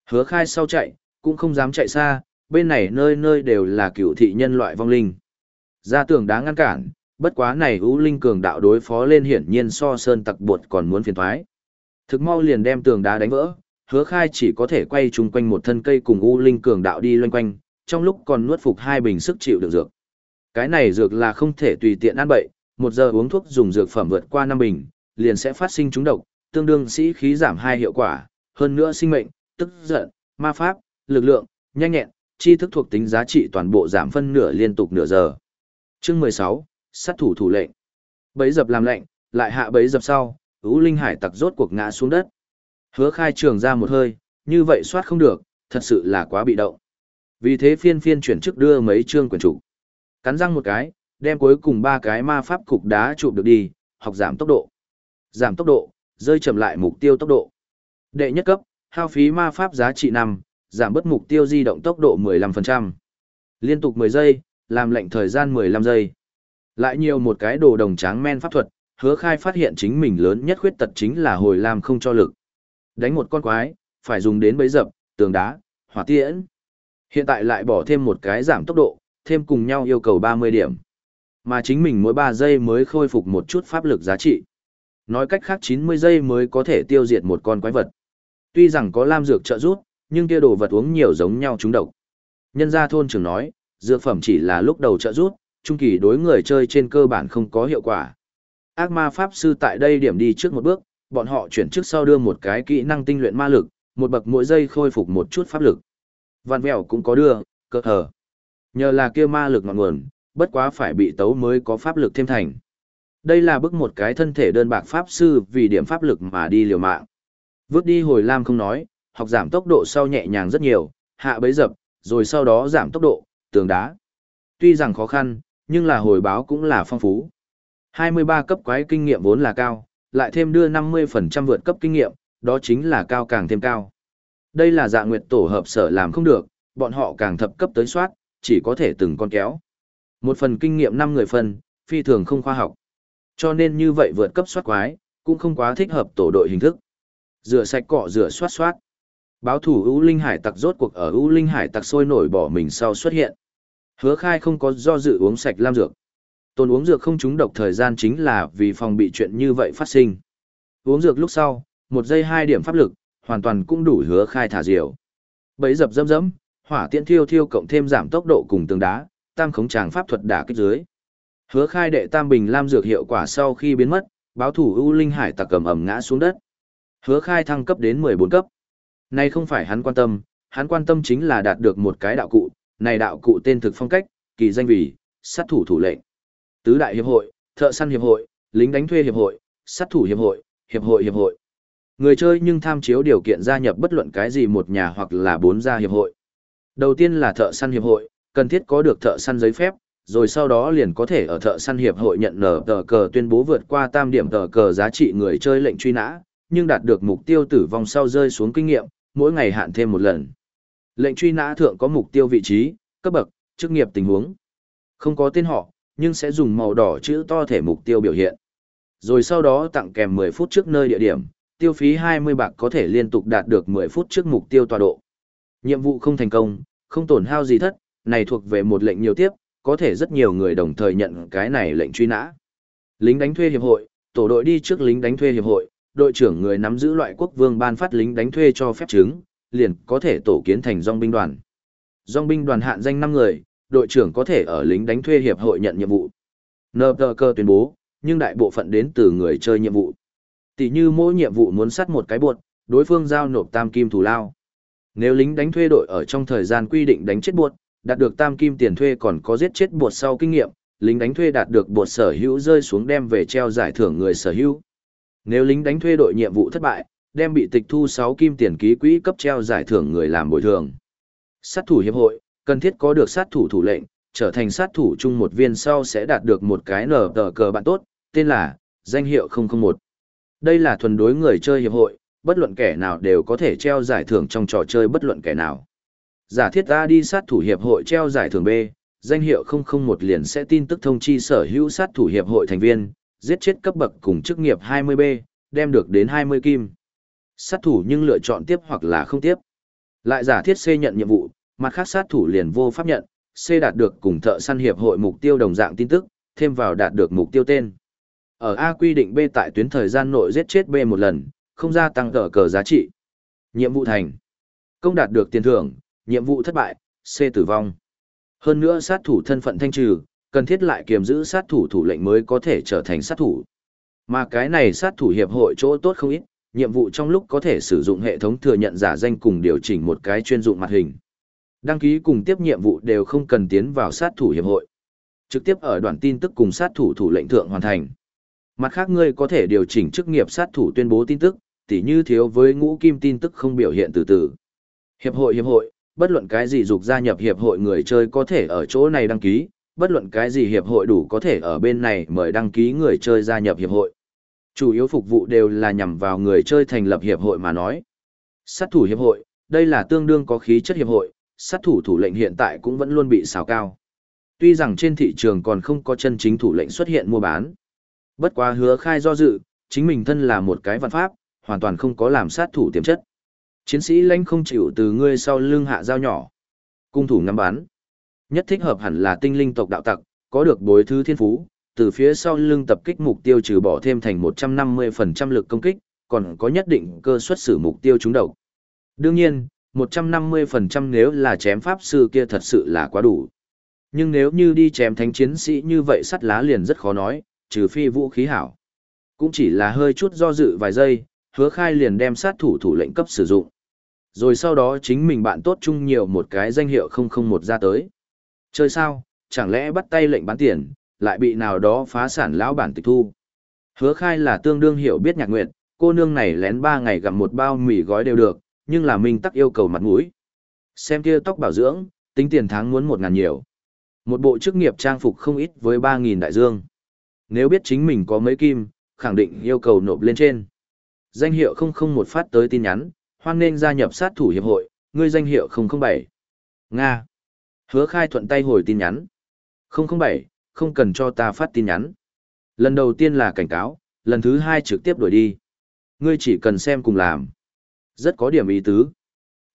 Hứa khai sau chạy, cũng không dám chạy xa, bên này nơi nơi đều là cựu thị nhân loại vong linh. Ra tường đáng ngăn cản, bất quá này U Linh cường đạo đối phó lên hiển nhiên so sơn tặc bột còn muốn phiền thoái. Thực mau liền đem tường đá đánh vỡ, hứa khai chỉ có thể quay chung quanh một thân cây cùng U Linh cường đạo đi loanh quanh, trong lúc còn nuốt phục hai bình sức chịu được dược. Cái này dược là không thể tùy tiện ăn bậy, một giờ uống thuốc dùng dược phẩm vượt qua năm bình, liền sẽ phát sinh trúng độc, tương đương sĩ khí giảm hai hiệu quả, hơn nữa sinh mệnh, tức giận, ma pháp, lực lượng, nhanh nhẹn, chi thức thuộc tính giá trị toàn bộ giảm phân nửa liên tục nửa giờ. Chương 16, sát thủ thủ lệnh. Bấy dập làm lệnh, lại hạ bấy dập sau, Ú Linh Hải tặc rốt cuộc ngã xuống đất. Hứa khai trường ra một hơi, như vậy soát không được, thật sự là quá bị động. Vì thế phiên phiên chuyển chức đưa mấy chương quyển chủ. Cắn răng một cái, đem cuối cùng ba cái ma pháp cục đá chụp được đi, học giảm tốc độ. Giảm tốc độ, rơi chậm lại mục tiêu tốc độ. Đệ nhất cấp, hao phí ma pháp giá trị 5, giảm bớt mục tiêu di động tốc độ 15%. Liên tục 10 giây, làm lệnh thời gian 15 giây. Lại nhiều một cái đồ đồng tráng men pháp thuật, hứa khai phát hiện chính mình lớn nhất khuyết tật chính là hồi làm không cho lực. Đánh một con quái, phải dùng đến bấy dập, tường đá, hỏa tiễn. Hiện tại lại bỏ thêm một cái giảm tốc độ, thêm cùng nhau yêu cầu 30 điểm. Mà chính mình mỗi 3 giây mới khôi phục một chút pháp lực giá trị. Nói cách khác 90 giây mới có thể tiêu diệt một con quái vật. Tuy rằng có lam dược trợ giúp, nhưng kia đồ vật uống nhiều giống nhau chúng độc. Nhân gia thôn trưởng nói, dược phẩm chỉ là lúc đầu trợ giúp, trung kỳ đối người chơi trên cơ bản không có hiệu quả. Ác ma pháp sư tại đây điểm đi trước một bước, bọn họ chuyển trước sau đưa một cái kỹ năng tinh luyện ma lực, một bậc mỗi giây khôi phục một chút pháp lực. Văn vẹo cũng có đưa, cơ hở. Nhờ là kia ma lực ngọn nguồn, bất quá phải bị tấu mới có pháp lực thêm thành. Đây là bức một cái thân thể đơn bạc pháp sư vì điểm pháp lực mà đi liều mạng. Vước đi hồi lam không nói, học giảm tốc độ sau nhẹ nhàng rất nhiều, hạ bấy dập, rồi sau đó giảm tốc độ, tường đá. Tuy rằng khó khăn, nhưng là hồi báo cũng là phong phú. 23 cấp quái kinh nghiệm vốn là cao, lại thêm đưa 50% vượt cấp kinh nghiệm, đó chính là cao càng thêm cao. Đây là dạ nguyệt tổ hợp sở làm không được, bọn họ càng thập cấp tới soát, chỉ có thể từng con kéo. Một phần kinh nghiệm 5 người phần, phi thường không khoa học. Cho nên như vậy vượt cấp soát quái, cũng không quá thích hợp tổ đội hình thức. Rửa sạch cọ rửa soát soát. Báo thủ U Linh Hải tặc rốt cuộc ở U Linh Hải tặc sôi nổi bỏ mình sau xuất hiện. Hứa khai không có do dự uống sạch lam dược. Tôn uống dược không trúng độc thời gian chính là vì phòng bị chuyện như vậy phát sinh. Uống dược lúc sau, một giây hai điểm pháp lực, hoàn toàn cũng đủ hứa khai thả diều. Bấy dập dâm dẫm, hỏa tiễn thiêu thiêu cộng thêm giảm tốc độ cùng tường đá, tam khống tràng pháp thuật đả kích dưới. Hứa khai đệ tam bình lam dược hiệu quả sau khi biến mất, báo thủ U Linh Hải tặc cầm ẩm ngã xuống đất. Hứa khai thăng cấp đến 14 cấp. Này không phải hắn quan tâm, hắn quan tâm chính là đạt được một cái đạo cụ, này đạo cụ tên thực phong cách, kỳ danh vì, sát thủ thủ lệnh. Tứ đại hiệp hội, thợ săn hiệp hội, lính đánh thuê hiệp hội, sát thủ hiệp hội, hiệp hội hiệp hội. Người chơi nhưng tham chiếu điều kiện gia nhập bất luận cái gì một nhà hoặc là bốn gia hiệp hội. Đầu tiên là thợ săn hiệp hội, cần thiết có được thợ săn giấy phép, rồi sau đó liền có thể ở thợ săn hiệp hội nhận nở tờ cờ tuyên bố vượt qua tam điểm tờ cờ giá trị người chơi lệnh truy nã, nhưng đạt được mục tiêu tử vong sau rơi xuống kinh nghiệm, mỗi ngày hạn thêm một lần. Lệnh truy nã thượng có mục tiêu vị trí, cấp bậc, chức nghiệp tình huống. Không có tên họ, nhưng sẽ dùng màu đỏ chữ to thể mục tiêu biểu hiện. Rồi sau đó tặng kèm 10 phút trước nơi địa điểm, tiêu phí 20 bạc có thể liên tục đạt được 10 phút trước mục tiêu tọa độ. Nhiệm vụ không thành công, không tổn hao gì thất, này thuộc về một lệnh nhiều tiếp, có thể rất nhiều người đồng thời nhận cái này lệnh truy nã. Lính đánh thuê hiệp hội, tổ đội đi trước lính đánh thuê hiệp hội, đội trưởng người nắm giữ loại quốc vương ban phát lính đánh thuê cho phép chứng, liền có thể tổ kiến thành dòng binh đoàn. Dòng binh đoàn hạn danh 5 người, đội trưởng có thể ở lính đánh thuê hiệp hội nhận nhiệm vụ. Nờ tờ cơ tuyên bố, nhưng đại bộ phận đến từ người chơi nhiệm vụ. Tỷ như mỗi nhiệm vụ muốn sắt một cái buột, đối phương giao nộp tam kim thủ lao. Nếu lính đánh thuê đội ở trong thời gian quy định đánh chết buộc, đạt được tam kim tiền thuê còn có giết chết buộc sau kinh nghiệm, lính đánh thuê đạt được buộc sở hữu rơi xuống đem về treo giải thưởng người sở hữu. Nếu lính đánh thuê đội nhiệm vụ thất bại, đem bị tịch thu 6 kim tiền ký quỹ cấp treo giải thưởng người làm bồi thường. Sát thủ hiệp hội, cần thiết có được sát thủ thủ lệnh, trở thành sát thủ chung một viên sau sẽ đạt được một cái nở tờ cờ bạn tốt, tên là, danh hiệu 001. Đây là thuần đối người chơi hiệp hội, bất luận kẻ nào đều có thể treo giải thưởng trong trò chơi bất luận kẻ nào. Giả thiết ta đi sát thủ hiệp hội treo giải thưởng B, danh hiệu 001 liền sẽ tin tức thông chi sở hữu sát thủ hiệp hội thành viên, giết chết cấp bậc cùng chức nghiệp 20B, đem được đến 20 kim. Sát thủ nhưng lựa chọn tiếp hoặc là không tiếp. Lại giả thiết C nhận nhiệm vụ, mặt khác sát thủ liền vô pháp nhận, C đạt được cùng thợ săn hiệp hội mục tiêu đồng dạng tin tức, thêm vào đạt được mục tiêu tên. Ở A quy định B tại tuyến thời gian nội giết chết B một lần, không gia tăng cờ cờ giá trị. Nhiệm vụ thành. Công đạt được tiền thưởng, nhiệm vụ thất bại, C tử vong. Hơn nữa sát thủ thân phận thanh trừ, cần thiết lại kiềm giữ sát thủ thủ lệnh mới có thể trở thành sát thủ. Mà cái này sát thủ hiệp hội chỗ tốt không ít, nhiệm vụ trong lúc có thể sử dụng hệ thống thừa nhận giả danh cùng điều chỉnh một cái chuyên dụng mặt hình. Đăng ký cùng tiếp nhiệm vụ đều không cần tiến vào sát thủ hiệp hội. Trực tiếp ở đoạn tin tức cùng sát thủ thủ lệnh thượng hoàn thành. Mặt khác ngươi có thể điều chỉnh chức nghiệp sát thủ tuyên bố tin tức, tỉ như thiếu với ngũ kim tin tức không biểu hiện từ từ. Hiệp hội hiệp hội, bất luận cái gì dục gia nhập hiệp hội người chơi có thể ở chỗ này đăng ký, bất luận cái gì hiệp hội đủ có thể ở bên này mời đăng ký người chơi gia nhập hiệp hội. Chủ yếu phục vụ đều là nhằm vào người chơi thành lập hiệp hội mà nói. Sát thủ hiệp hội, đây là tương đương có khí chất hiệp hội, sát thủ thủ lệnh hiện tại cũng vẫn luôn bị xào cao. Tuy rằng trên thị trường còn không có chân chính thủ lệnh xuất hiện mua bán. Bất quá hứa khai do dự, chính mình thân là một cái văn pháp, hoàn toàn không có làm sát thủ tiềm chất. Chiến sĩ lãnh không chịu từ ngươi sau lưng hạ dao nhỏ. Cung thủ ngắm bán. Nhất thích hợp hẳn là tinh linh tộc đạo tặc, có được bối thứ thiên phú, từ phía sau lưng tập kích mục tiêu trừ bỏ thêm thành 150% lực công kích, còn có nhất định cơ suất xử mục tiêu trúng đầu. Đương nhiên, 150% nếu là chém pháp sư kia thật sự là quá đủ. Nhưng nếu như đi chém thánh chiến sĩ như vậy sắt lá liền rất khó nói, trừ phi vũ khí hảo. Cũng chỉ là hơi chút do dự vài giây, hứa khai liền đem sát thủ thủ lệnh cấp sử dụng. Rồi sau đó chính mình bạn tốt chung nhiều một cái danh hiệu 001 ra tới. Chơi sao, chẳng lẽ bắt tay lệnh bán tiền, lại bị nào đó phá sản lão bản tịch thu. Hứa khai là tương đương hiểu biết nhạc nguyện, cô nương này lén 3 ngày gặp một bao mì gói đều được, nhưng là mình tắc yêu cầu mặt mũi. Xem kia tóc bảo dưỡng, tính tiền tháng muốn 1 ngàn nhiều. Một bộ chức nghiệp trang phục không ít với 3.000 đại dương. Nếu biết chính mình có mấy kim, khẳng định yêu cầu nộp lên trên. Danh hiệu 001 phát tới tin nhắn, hoan nên gia nhập sát thủ hiệp hội, ngươi danh hiệu 007. Nga. Hứa khai thuận tay hồi tin nhắn. 007, không cần cho ta phát tin nhắn. Lần đầu tiên là cảnh cáo, lần thứ hai trực tiếp đuổi đi. Ngươi chỉ cần xem cùng làm. Rất có điểm ý tứ.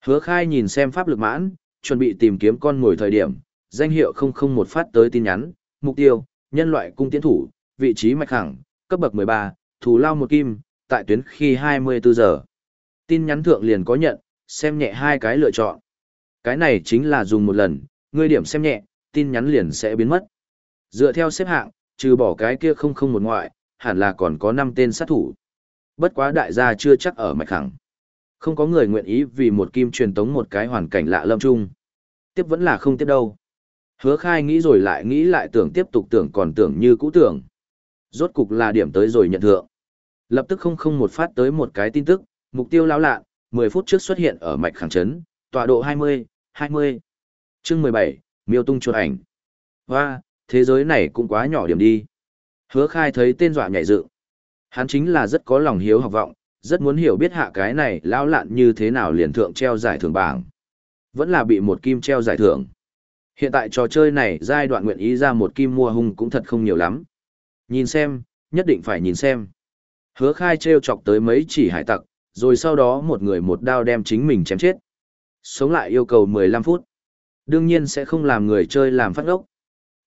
Hứa khai nhìn xem pháp lực mãn, chuẩn bị tìm kiếm con ngồi thời điểm, danh hiệu 001 phát tới tin nhắn, mục tiêu, nhân loại cung tiến thủ, vị trí mạch khẳng, cấp bậc 13, thù lao một kim, tại tuyến khi 24 giờ. Tin nhắn thượng liền có nhận, xem nhẹ hai cái lựa chọn. Cái này chính là dùng một lần, ngươi điểm xem nhẹ, tin nhắn liền sẽ biến mất. Dựa theo xếp hạng, trừ bỏ cái kia không không một ngoại, hẳn là còn có 5 tên sát thủ. Bất quá đại gia chưa chắc ở mạch khẳng. Không có người nguyện ý vì một kim truyền tống một cái hoàn cảnh lạ lâm chung. Tiếp vẫn là không tiếp đâu. Hứa khai nghĩ rồi lại nghĩ lại tưởng tiếp tục tưởng còn tưởng như cũ tưởng. Rốt cục là điểm tới rồi nhận thượng. Lập tức không không một phát tới một cái tin tức, mục tiêu lão lạ, 10 phút trước xuất hiện ở mạch khẳng trấn, tọa độ 20, 20. chương 17, miêu tung chuột ảnh. Hoa, thế giới này cũng quá nhỏ điểm đi. Hứa khai thấy tên dọa nhảy dựng Hắn chính là rất có lòng hiếu học vọng, rất muốn hiểu biết hạ cái này lão lạn như thế nào liền thượng treo giải thưởng bảng. Vẫn là bị một kim treo giải thưởng. Hiện tại trò chơi này giai đoạn nguyện ý ra một kim mua hung cũng thật không nhiều lắm. Nhìn xem, nhất định phải nhìn xem. Hứa khai treo chọc tới mấy chỉ hải tặc, rồi sau đó một người một đao đem chính mình chém chết. Sống lại yêu cầu 15 phút. Đương nhiên sẽ không làm người chơi làm phát ốc.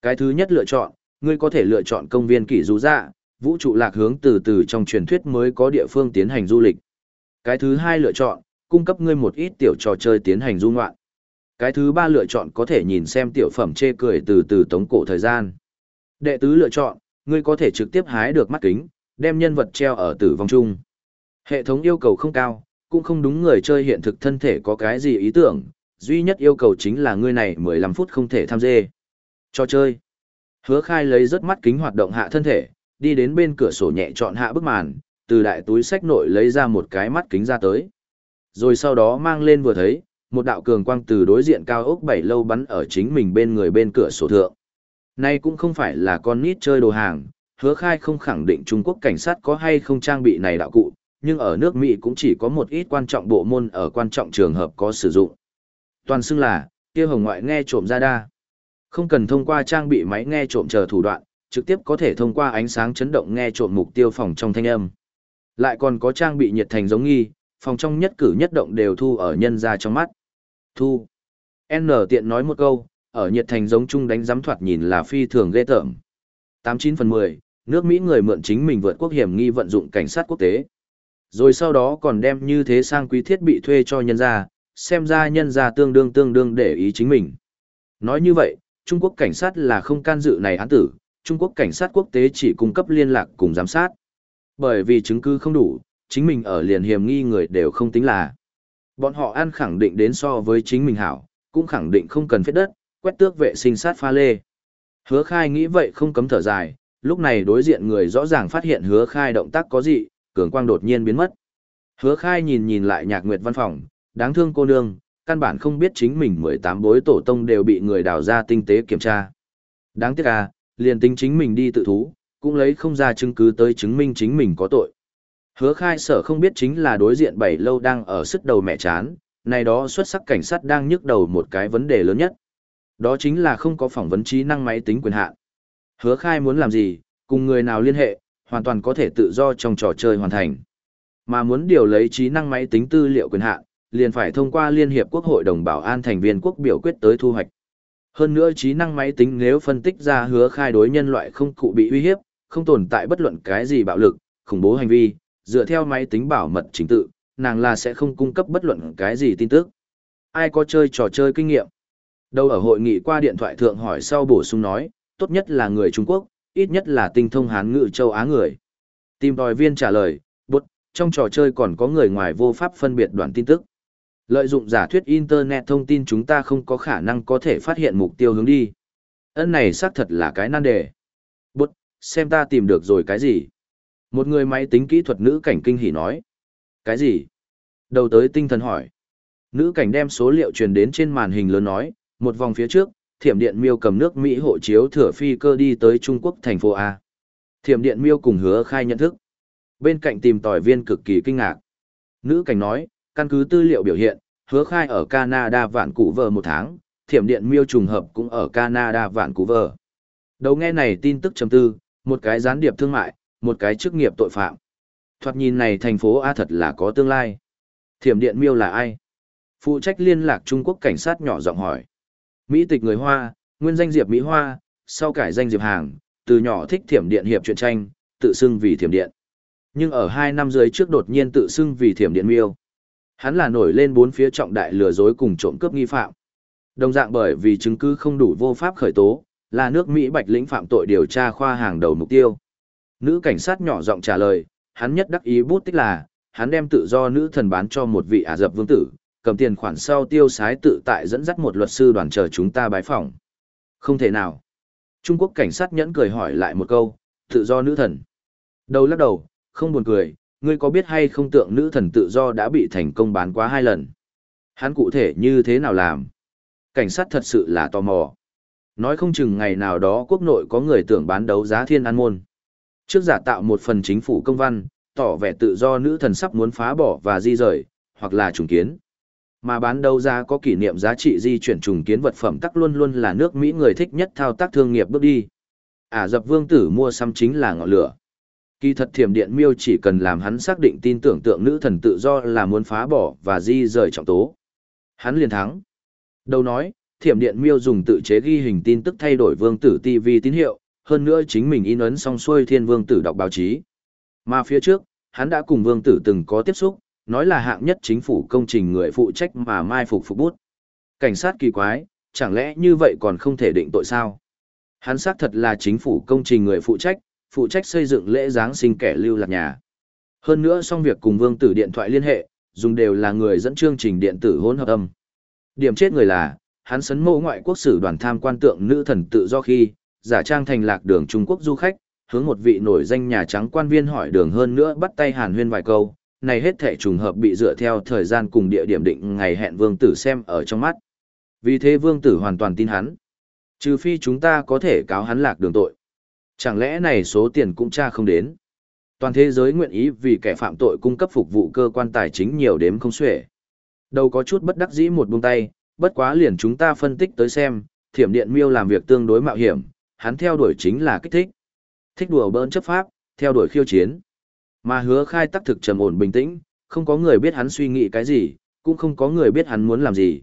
Cái thứ nhất lựa chọn, ngươi có thể lựa chọn công viên kỷ rú dạ, vũ trụ lạc hướng từ từ trong truyền thuyết mới có địa phương tiến hành du lịch. Cái thứ hai lựa chọn, cung cấp ngươi một ít tiểu trò chơi tiến hành du ngoạn. Cái thứ ba lựa chọn có thể nhìn xem tiểu phẩm chê cười từ từ tống cổ thời gian. Đệ tứ lựa chọn, ngươi có thể trực tiếp hái được mắt kính, đem nhân vật treo ở tử vong chung. Hệ thống yêu cầu không cao, cũng không đúng người chơi hiện thực thân thể có cái gì ý tưởng, duy nhất yêu cầu chính là ngươi này 15 phút không thể tham dê. Cho chơi. Hứa khai lấy rất mắt kính hoạt động hạ thân thể, đi đến bên cửa sổ nhẹ chọn hạ bức màn, từ đại túi sách nội lấy ra một cái mắt kính ra tới. Rồi sau đó mang lên vừa thấy, một đạo cường quang từ đối diện cao ốc bảy lâu bắn ở chính mình bên người bên cửa sổ thượng. Nay cũng không phải là con nít chơi đồ hàng, hứa khai không khẳng định Trung Quốc cảnh sát có hay không trang bị này đạo cụ, nhưng ở nước Mỹ cũng chỉ có một ít quan trọng bộ môn ở quan trọng trường hợp có sử dụng. Toàn xưng là, kia hồng ngoại nghe trộm ra đa. Không cần thông qua trang bị máy nghe trộm chờ thủ đoạn, trực tiếp có thể thông qua ánh sáng chấn động nghe trộm mục tiêu phòng trong thanh âm. Lại còn có trang bị nhiệt thành giống nghi, phòng trong nhất cử nhất động đều thu ở nhân ra trong mắt. Thu. N tiện nói một câu, ở nhiệt thành giống chung đánh giám thoạt nhìn là phi thường ghê tởm. 89 phần 10, nước Mỹ người mượn chính mình vượt quốc hiểm nghi vận dụng cảnh sát quốc tế. Rồi sau đó còn đem như thế sang quý thiết bị thuê cho nhân gia, xem ra nhân gia tương đương tương đương để ý chính mình. Nói như vậy, Trung Quốc cảnh sát là không can dự này án tử, Trung Quốc cảnh sát quốc tế chỉ cung cấp liên lạc cùng giám sát. Bởi vì chứng cứ không đủ, chính mình ở liền hiểm nghi người đều không tính là. Bọn họ ăn khẳng định đến so với chính mình hảo, cũng khẳng định không cần phết đất, quét tước vệ sinh sát pha lê. Hứa khai nghĩ vậy không cấm thở dài, lúc này đối diện người rõ ràng phát hiện hứa khai động tác có gì, cường quang đột nhiên biến mất. Hứa khai nhìn nhìn lại nhạc nguyệt văn phòng, đáng thương cô nương, căn bản không biết chính mình 18 bối tổ tông đều bị người đào ra tinh tế kiểm tra. Đáng tiếc à, liền tính chính mình đi tự thú, cũng lấy không ra chứng cứ tới chứng minh chính mình có tội. Hứa khai sở không biết chính là đối diện bảy lâu đang ở sức đầu mẹ chán, này đó xuất sắc cảnh sát đang nhức đầu một cái vấn đề lớn nhất. Đó chính là không có phỏng vấn trí năng máy tính quyền hạn. Hứa khai muốn làm gì, cùng người nào liên hệ, hoàn toàn có thể tự do trong trò chơi hoàn thành. Mà muốn điều lấy trí năng máy tính tư liệu quyền hạn, liền phải thông qua Liên hiệp Quốc hội đồng bảo an thành viên quốc biểu quyết tới thu hoạch. Hơn nữa trí năng máy tính nếu phân tích ra hứa khai đối nhân loại không cụ bị uy hiếp, không tồn tại bất luận cái gì bạo lực, khủng bố hành vi, dựa theo máy tính bảo mật chính tự, nàng là sẽ không cung cấp bất luận cái gì tin tức. Ai có chơi trò chơi kinh nghiệm? Đâu ở hội nghị qua điện thoại thượng hỏi sau bổ sung nói, tốt nhất là người Trung Quốc, ít nhất là tinh thông hán ngữ châu Á người. Tìm đòi viên trả lời, bút, trong trò chơi còn có người ngoài vô pháp phân biệt đoạn tin tức. Lợi dụng giả thuyết Internet thông tin chúng ta không có khả năng có thể phát hiện mục tiêu hướng đi. ấn này xác thật là cái nan đề. Bút, xem ta tìm được rồi cái gì. Một người máy tính kỹ thuật nữ cảnh kinh hỉ nói. Cái gì? Đầu tới tinh thần hỏi. Nữ cảnh đem số liệu truyền đến trên màn hình lớn nói, một vòng phía trước, thiểm điện miêu cầm nước Mỹ hộ chiếu thừa phi cơ đi tới Trung Quốc thành phố A. Thiểm điện miêu cùng hứa khai nhận thức. Bên cạnh tìm tòi viên cực kỳ kinh ngạc. Nữ cảnh nói, căn cứ tư liệu biểu hiện, hứa khai ở Canada vạn cụ vờ một tháng, thiểm điện miêu trùng hợp cũng ở Canada vạn cụ vờ. Đầu nghe này tin tức chấm tư, một cái gián điệp thương mại, một cái chức nghiệp tội phạm. Thoạt nhìn này thành phố A thật là có tương lai. Thiểm điện miêu là ai? Phụ trách liên lạc Trung Quốc cảnh sát nhỏ giọng hỏi. Mỹ tịch người Hoa, nguyên danh Diệp Mỹ Hoa, sau cải danh Diệp Hàng, từ nhỏ thích thiểm điện hiệp truyện tranh, tự xưng vì thiểm điện. Nhưng ở hai năm dưới trước đột nhiên tự xưng vì thiểm điện miêu. Hắn là nổi lên bốn phía trọng đại lừa dối cùng trộm cướp nghi phạm. Đồng dạng bởi vì chứng cứ không đủ vô pháp khởi tố, là nước Mỹ Bạch lĩnh phạm tội điều tra khoa hàng đầu mục tiêu. Nữ cảnh sát nhỏ giọng trả lời, hắn nhất đắc ý bút tích là, hắn đem tự do nữ thần bán cho một vị Ả Dập vương tử, cầm tiền khoản sau tiêu sái tự tại dẫn dắt một luật sư đoàn chờ chúng ta bái phỏng. Không thể nào. Trung Quốc cảnh sát nhẫn cười hỏi lại một câu, tự do nữ thần. Đầu lắc đầu, không buồn cười, ngươi có biết hay không tượng nữ thần tự do đã bị thành công bán quá hai lần. Hắn cụ thể như thế nào làm? Cảnh sát thật sự là tò mò. Nói không chừng ngày nào đó quốc nội có người tưởng bán đấu giá thiên an môn. Trước giả tạo một phần chính phủ công văn, tỏ vẻ tự do nữ thần sắp muốn phá bỏ và di rời, hoặc là trùng kiến. Mà bán đấu giá có kỷ niệm giá trị di chuyển trùng kiến vật phẩm tắc luôn luôn là nước Mỹ người thích nhất thao tác thương nghiệp bước đi. Ả dập vương tử mua xăm chính là ngọn lửa. Kỳ thật thiểm điện miêu chỉ cần làm hắn xác định tin tưởng tượng nữ thần tự do là muốn phá bỏ và di rời trọng tố. Hắn liền thắng. Đầu nói, thiểm điện miêu dùng tự chế ghi hình tin tức thay đổi vương tử TV tín hiệu, hơn nữa chính mình in ấn xong xuôi thiên vương tử đọc báo chí. Mà phía trước, hắn đã cùng vương tử từng có tiếp xúc, nói là hạng nhất chính phủ công trình người phụ trách mà mai phục phục bút. Cảnh sát kỳ quái, chẳng lẽ như vậy còn không thể định tội sao? Hắn xác thật là chính phủ công trình người phụ trách, phụ trách xây dựng lễ Giáng sinh kẻ lưu lạc nhà. Hơn nữa xong việc cùng vương tử điện thoại liên hệ, dùng đều là người dẫn chương trình điện tử hỗn hợp âm. Điểm chết người là, hắn sấn mô ngoại quốc sử đoàn tham quan tượng nữ thần tự do khi, giả trang thành lạc đường Trung Quốc du khách, hướng một vị nổi danh Nhà Trắng quan viên hỏi đường hơn nữa bắt tay hàn huyên vài câu, này hết thể trùng hợp bị dựa theo thời gian cùng địa điểm định ngày hẹn vương tử xem ở trong mắt. Vì thế vương tử hoàn toàn tin hắn. Trừ phi chúng ta có thể cáo hắn lạc đường tội. Chẳng lẽ này số tiền cũng tra không đến. Toàn thế giới nguyện ý vì kẻ phạm tội cung cấp phục vụ cơ quan tài chính nhiều đếm không xuể. Đâu có chút bất đắc dĩ một buông tay, bất quá liền chúng ta phân tích tới xem, thiểm điện miêu làm việc tương đối mạo hiểm, hắn theo đuổi chính là kích thích. Thích đùa bỡn chấp pháp, theo đuổi khiêu chiến. Mà hứa khai tắc thực trầm ổn bình tĩnh, không có người biết hắn suy nghĩ cái gì, cũng không có người biết hắn muốn làm gì.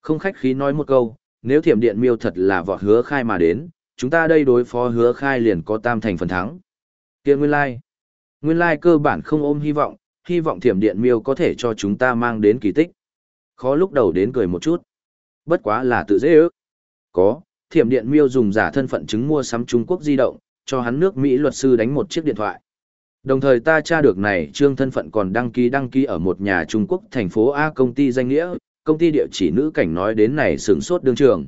Không khách khí nói một câu, nếu thiểm điện miêu thật là vọt hứa khai mà đến, chúng ta đây đối phó hứa khai liền có tam thành phần thắng. kia nguyên lai. Like. Nguyên lai like cơ bản không ôm hy vọng, hy vọng thiểm điện miêu có thể cho chúng ta mang đến kỳ tích. Khó lúc đầu đến cười một chút. Bất quá là tự dễ ước. Có, thiểm điện miêu dùng giả thân phận chứng mua sắm Trung Quốc di động, cho hắn nước Mỹ luật sư đánh một chiếc điện thoại. Đồng thời ta tra được này trương thân phận còn đăng ký đăng ký ở một nhà Trung Quốc thành phố A công ty danh nghĩa, công ty địa chỉ nữ cảnh nói đến này sướng sốt đương trường.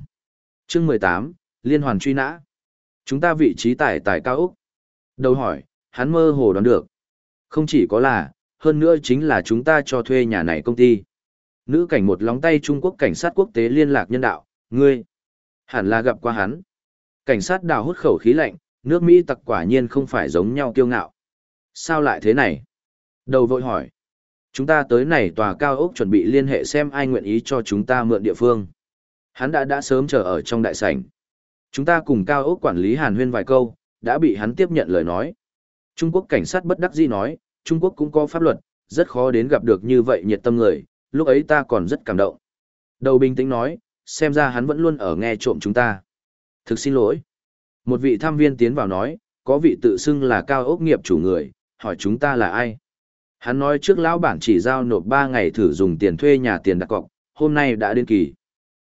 Chương 18, Liên hoàn truy nã. Chúng ta vị trí tại tại cao Úc. Đầu hỏi, hắn mơ hồ đoán được. Không chỉ có là, hơn nữa chính là chúng ta cho thuê nhà này công ty. Nữ cảnh một lóng tay Trung Quốc cảnh sát quốc tế liên lạc nhân đạo, ngươi. Hẳn là gặp qua hắn. Cảnh sát đào hút khẩu khí lạnh, nước Mỹ tặc quả nhiên không phải giống nhau kiêu ngạo. Sao lại thế này? Đầu vội hỏi. Chúng ta tới này tòa cao ốc chuẩn bị liên hệ xem ai nguyện ý cho chúng ta mượn địa phương. Hắn đã đã sớm chờ ở trong đại sảnh. Chúng ta cùng cao ốc quản lý hàn huyên vài câu, đã bị hắn tiếp nhận lời nói. Trung Quốc cảnh sát bất đắc dĩ nói, Trung Quốc cũng có pháp luật, rất khó đến gặp được như vậy nhiệt tâm người, lúc ấy ta còn rất cảm động. Đầu bình tĩnh nói, xem ra hắn vẫn luôn ở nghe trộm chúng ta. Thực xin lỗi. Một vị tham viên tiến vào nói, có vị tự xưng là cao ốc nghiệp chủ người, hỏi chúng ta là ai. Hắn nói trước lão bản chỉ giao nộp 3 ngày thử dùng tiền thuê nhà tiền đặt cọc, hôm nay đã đến kỳ.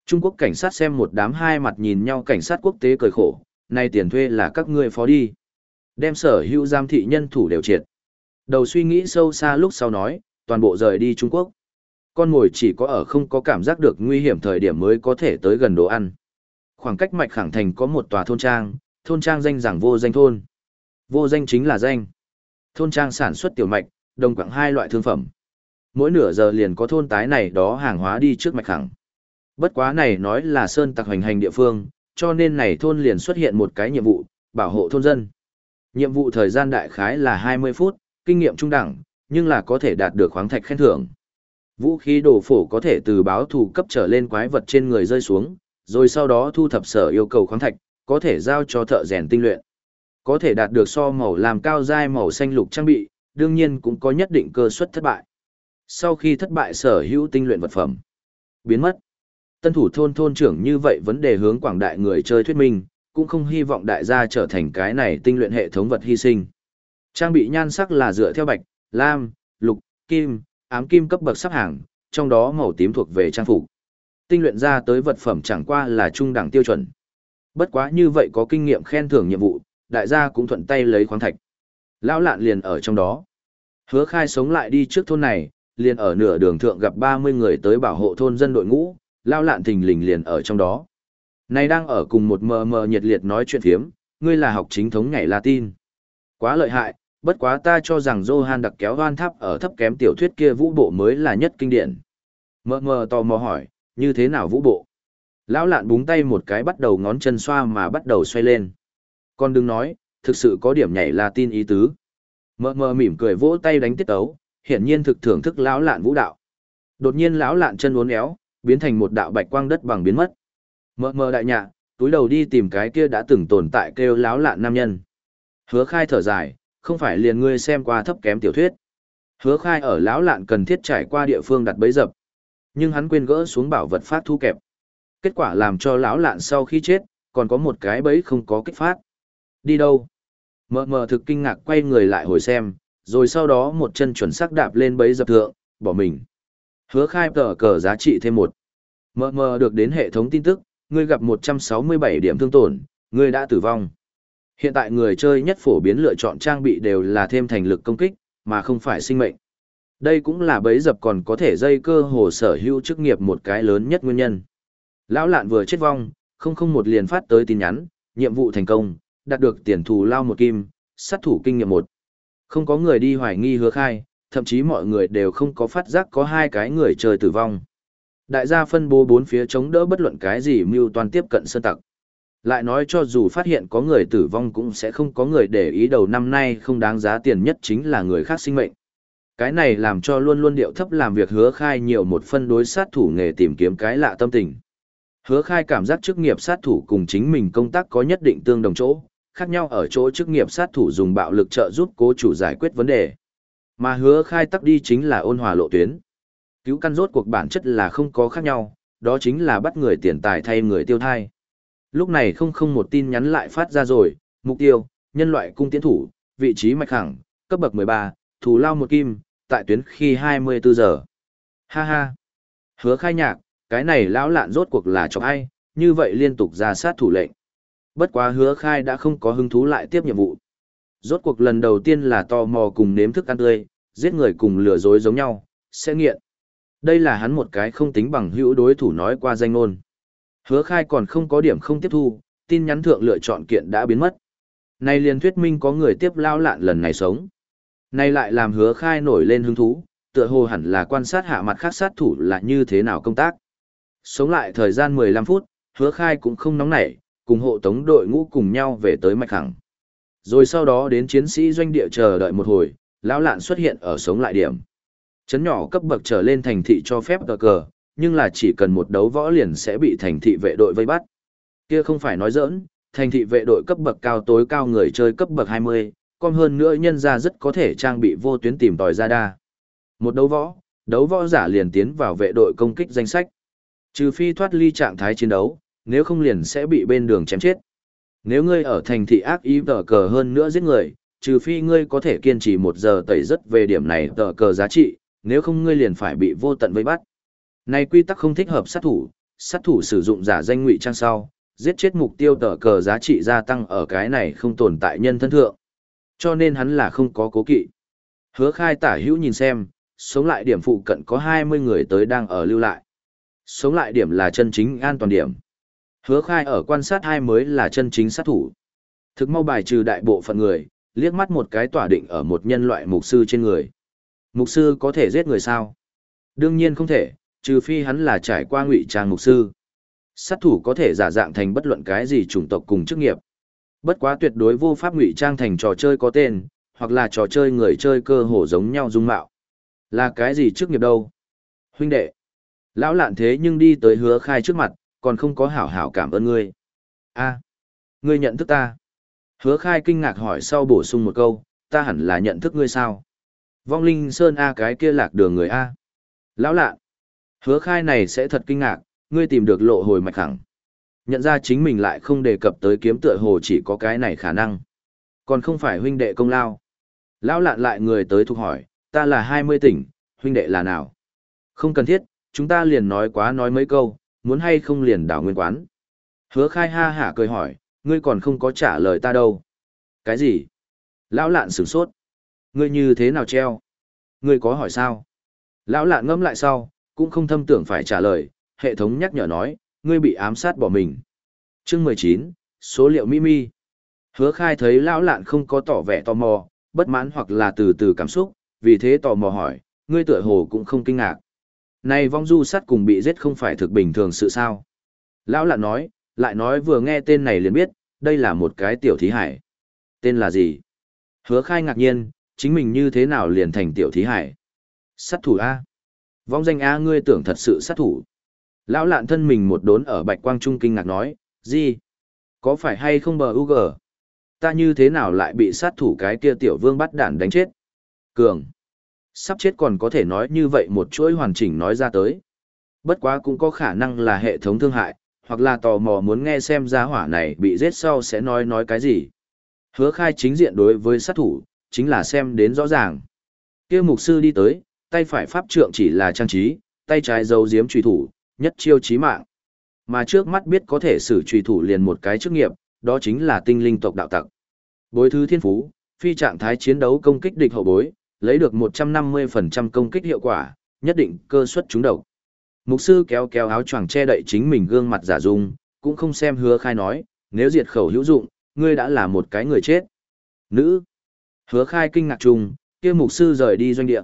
Trung Quốc cảnh sát xem một đám hai mặt nhìn nhau cảnh sát quốc tế cười khổ, nay tiền thuê là các ngươi phó đi. Đem sở hữu giam thị nhân thủ đều triệt. Đầu suy nghĩ sâu xa lúc sau nói, toàn bộ rời đi Trung Quốc. Con mồi chỉ có ở không có cảm giác được nguy hiểm thời điểm mới có thể tới gần đồ ăn. Khoảng cách mạch khẳng thành có một tòa thôn trang, thôn trang danh rằng vô danh thôn. Vô danh chính là danh. Thôn trang sản xuất tiểu mạch, đồng quảng hai loại thương phẩm. Mỗi nửa giờ liền có thôn tái này đó hàng hóa đi trước mạch khẳng. Bất quá này nói là sơn tặc hành hành địa phương, cho nên này thôn liền xuất hiện một cái nhiệm vụ, bảo hộ thôn dân. Nhiệm vụ thời gian đại khái là 20 phút, kinh nghiệm trung đẳng, nhưng là có thể đạt được khoáng thạch khen thưởng. Vũ khí đồ phổ có thể từ báo thủ cấp trở lên quái vật trên người rơi xuống, rồi sau đó thu thập sở yêu cầu khoáng thạch, có thể giao cho thợ rèn tinh luyện. Có thể đạt được so màu làm cao dai màu xanh lục trang bị, đương nhiên cũng có nhất định cơ suất thất bại. Sau khi thất bại sở hữu tinh luyện vật phẩm, biến mất. Tân thủ thôn thôn trưởng như vậy vấn đề hướng quảng đại người chơi thuyết minh, cũng không hy vọng đại gia trở thành cái này tinh luyện hệ thống vật hy sinh. Trang bị nhan sắc là dựa theo bạch, lam, lục, kim, ám kim cấp bậc sắp hàng, trong đó màu tím thuộc về trang phục. Tinh luyện ra tới vật phẩm chẳng qua là trung đẳng tiêu chuẩn. Bất quá như vậy có kinh nghiệm khen thưởng nhiệm vụ, đại gia cũng thuận tay lấy khoáng thạch. Lão lạn liền ở trong đó. Hứa khai sống lại đi trước thôn này, liền ở nửa đường thượng gặp 30 người tới bảo hộ thôn dân đội ngũ, lão lạn thình lình liền ở trong đó. Này đang ở cùng một mờ mờ nhiệt liệt nói chuyện phiếm, ngươi là học chính thống nhảy Latin. Quá lợi hại, bất quá ta cho rằng Johan đặc kéo hoan tháp ở thấp kém tiểu thuyết kia vũ bộ mới là nhất kinh điển. Mờ mờ tò mò hỏi, như thế nào vũ bộ? Lão lạn búng tay một cái bắt đầu ngón chân xoa mà bắt đầu xoay lên. Con đừng nói, thực sự có điểm nhảy là tin ý tứ. Mờ mờ mỉm cười vỗ tay đánh tiết ấu, hiển nhiên thực thưởng thức lão lạn vũ đạo. Đột nhiên lão lạn chân uốn éo, biến thành một đạo bạch quang đất bằng biến mất. Mờ mờ đại nhạ, túi đầu đi tìm cái kia đã từng tồn tại kêu lão lạn nam nhân. Hứa khai thở dài, không phải liền ngươi xem qua thấp kém tiểu thuyết. Hứa khai ở lão lạn cần thiết trải qua địa phương đặt bấy dập. Nhưng hắn quên gỡ xuống bảo vật phát thu kẹp. Kết quả làm cho lão lạn sau khi chết, còn có một cái bấy không có kích phát. Đi đâu? Mờ mờ thực kinh ngạc quay người lại hồi xem, rồi sau đó một chân chuẩn xác đạp lên bấy dập thượng, bỏ mình. Hứa khai tờ cờ giá trị thêm một. Mờ mờ được đến hệ thống tin tức, ngươi gặp 167 điểm thương tổn, ngươi đã tử vong. Hiện tại người chơi nhất phổ biến lựa chọn trang bị đều là thêm thành lực công kích, mà không phải sinh mệnh. Đây cũng là bấy dập còn có thể dây cơ hồ sở hữu chức nghiệp một cái lớn nhất nguyên nhân. Lão lạn vừa chết vong, không không một liền phát tới tin nhắn, nhiệm vụ thành công, đạt được tiền thù lao một kim, sát thủ kinh nghiệm một. Không có người đi hoài nghi hứa khai, thậm chí mọi người đều không có phát giác có hai cái người trời tử vong. Đại gia phân bố bốn phía chống đỡ bất luận cái gì mưu toàn tiếp cận sơn tặc. Lại nói cho dù phát hiện có người tử vong cũng sẽ không có người để ý đầu năm nay không đáng giá tiền nhất chính là người khác sinh mệnh. Cái này làm cho luôn luôn điệu thấp làm việc hứa khai nhiều một phân đối sát thủ nghề tìm kiếm cái lạ tâm tình. Hứa khai cảm giác chức nghiệp sát thủ cùng chính mình công tác có nhất định tương đồng chỗ, khác nhau ở chỗ chức nghiệp sát thủ dùng bạo lực trợ giúp cố chủ giải quyết vấn đề. Mà hứa khai tắc đi chính là ôn hòa lộ tuyến. Cứu căn rốt cuộc bản chất là không có khác nhau, đó chính là bắt người tiền tài thay người tiêu thai. Lúc này không không một tin nhắn lại phát ra rồi, mục tiêu, nhân loại cung tiến thủ, vị trí mạch khẳng, cấp bậc 13, thủ lao một kim, tại tuyến khi 24 giờ. Ha ha. Hứa khai nhạc, cái này lão lạn rốt cuộc là cho ai, như vậy liên tục ra sát thủ lệnh. Bất quá hứa khai đã không có hứng thú lại tiếp nhiệm vụ. Rốt cuộc lần đầu tiên là tò mò cùng nếm thức ăn tươi, giết người cùng lừa dối giống nhau, sẽ nghiện. Đây là hắn một cái không tính bằng hữu đối thủ nói qua danh ngôn. Hứa khai còn không có điểm không tiếp thu, tin nhắn thượng lựa chọn kiện đã biến mất. Này liền thuyết minh có người tiếp lao lạn lần này sống. Này lại làm hứa khai nổi lên hứng thú, tựa hồ hẳn là quan sát hạ mặt khác sát thủ là như thế nào công tác. Sống lại thời gian 15 phút, hứa khai cũng không nóng nảy, cùng hộ tống đội ngũ cùng nhau về tới mạch khẳng. Rồi sau đó đến chiến sĩ doanh địa chờ đợi một hồi, lão lạn xuất hiện ở sống lại điểm. Chấn nhỏ cấp bậc trở lên thành thị cho phép cờ cờ, nhưng là chỉ cần một đấu võ liền sẽ bị thành thị vệ đội vây bắt. Kia không phải nói giỡn, thành thị vệ đội cấp bậc cao tối cao người chơi cấp bậc 20, còn hơn nữa nhân ra rất có thể trang bị vô tuyến tìm tòi ra đa. Một đấu võ, đấu võ giả liền tiến vào vệ đội công kích danh sách. Trừ phi thoát ly trạng thái chiến đấu, nếu không liền sẽ bị bên đường chém chết. Nếu ngươi ở thành thị ác ý tờ cờ hơn nữa giết người, trừ phi ngươi có thể kiên trì một giờ tẩy rất về điểm này tờ cờ giá trị, nếu không ngươi liền phải bị vô tận vây bắt. Này quy tắc không thích hợp sát thủ, sát thủ sử dụng giả danh ngụy trang sau, giết chết mục tiêu tờ cờ giá trị gia tăng ở cái này không tồn tại nhân thân thượng. Cho nên hắn là không có cố kỵ. Hứa khai tả hữu nhìn xem, sống lại điểm phụ cận có 20 người tới đang ở lưu lại. Sống lại điểm là chân chính an toàn điểm. Hứa khai ở quan sát hai mới là chân chính sát thủ. Thực mau bài trừ đại bộ phận người, liếc mắt một cái tỏa định ở một nhân loại mục sư trên người. Mục sư có thể giết người sao? Đương nhiên không thể, trừ phi hắn là trải qua ngụy trang mục sư. Sát thủ có thể giả dạng thành bất luận cái gì chủng tộc cùng chức nghiệp. Bất quá tuyệt đối vô pháp ngụy trang thành trò chơi có tên, hoặc là trò chơi người chơi cơ hồ giống nhau dung mạo. Là cái gì chức nghiệp đâu? Huynh đệ. Lão lạn thế nhưng đi tới hứa khai trước mặt, còn không có hảo hảo cảm ơn ngươi. a ngươi nhận thức ta. Hứa khai kinh ngạc hỏi sau bổ sung một câu, ta hẳn là nhận thức ngươi sao? Vong linh sơn A cái kia lạc đường người A. Lão lạ. Hứa khai này sẽ thật kinh ngạc, ngươi tìm được lộ hồi mạch hẳn, Nhận ra chính mình lại không đề cập tới kiếm tựa hồ chỉ có cái này khả năng. Còn không phải huynh đệ công lao. Lão lạn lại người tới thuộc hỏi, ta là 20 tỉnh, huynh đệ là nào? Không cần thiết, chúng ta liền nói quá nói mấy câu, muốn hay không liền đảo nguyên quán. Hứa khai ha hả cười hỏi, ngươi còn không có trả lời ta đâu. Cái gì? Lão lạn sửng sốt. Ngươi như thế nào treo? Ngươi có hỏi sao? Lão lạn ngâm lại sau, cũng không thâm tưởng phải trả lời, hệ thống nhắc nhở nói, ngươi bị ám sát bỏ mình. Chương 19, số liệu Mimi. Hứa khai thấy lão lạn không có tỏ vẻ tò mò, bất mãn hoặc là từ từ cảm xúc, vì thế tò mò hỏi, ngươi tựa hồ cũng không kinh ngạc. Này vong du sắt cùng bị giết không phải thực bình thường sự sao. Lão lạn nói, lại nói vừa nghe tên này liền biết, đây là một cái tiểu thí hải. Tên là gì? Hứa khai ngạc nhiên, chính mình như thế nào liền thành tiểu thí hải? Sát thủ A. Vong danh A ngươi tưởng thật sự sát thủ. Lão lạn thân mình một đốn ở bạch quang trung kinh ngạc nói, gì? Có phải hay không bờ UG? Ta như thế nào lại bị sát thủ cái kia tiểu vương bắt đản đánh chết? Cường. Sắp chết còn có thể nói như vậy một chuỗi hoàn chỉnh nói ra tới. Bất quá cũng có khả năng là hệ thống thương hại, hoặc là tò mò muốn nghe xem gia hỏa này bị giết sau sẽ nói nói cái gì. Hứa khai chính diện đối với sát thủ, chính là xem đến rõ ràng. kia mục sư đi tới, tay phải pháp trượng chỉ là trang trí, tay trái dấu diếm trùy thủ, nhất chiêu chí mạng. Mà trước mắt biết có thể xử trùy thủ liền một cái chức nghiệp, đó chính là tinh linh tộc đạo tặc. Bối thứ thiên phú, phi trạng thái chiến đấu công kích địch hậu bối, lấy được 150% công kích hiệu quả, nhất định cơ suất trúng độc. Mục sư kéo kéo áo choàng che đậy chính mình gương mặt giả dung, cũng không xem hứa khai nói, nếu diệt khẩu hữu dụng, ngươi đã là một cái người chết. Nữ. Hứa khai kinh ngạc chung, kia mục sư rời đi doanh địa.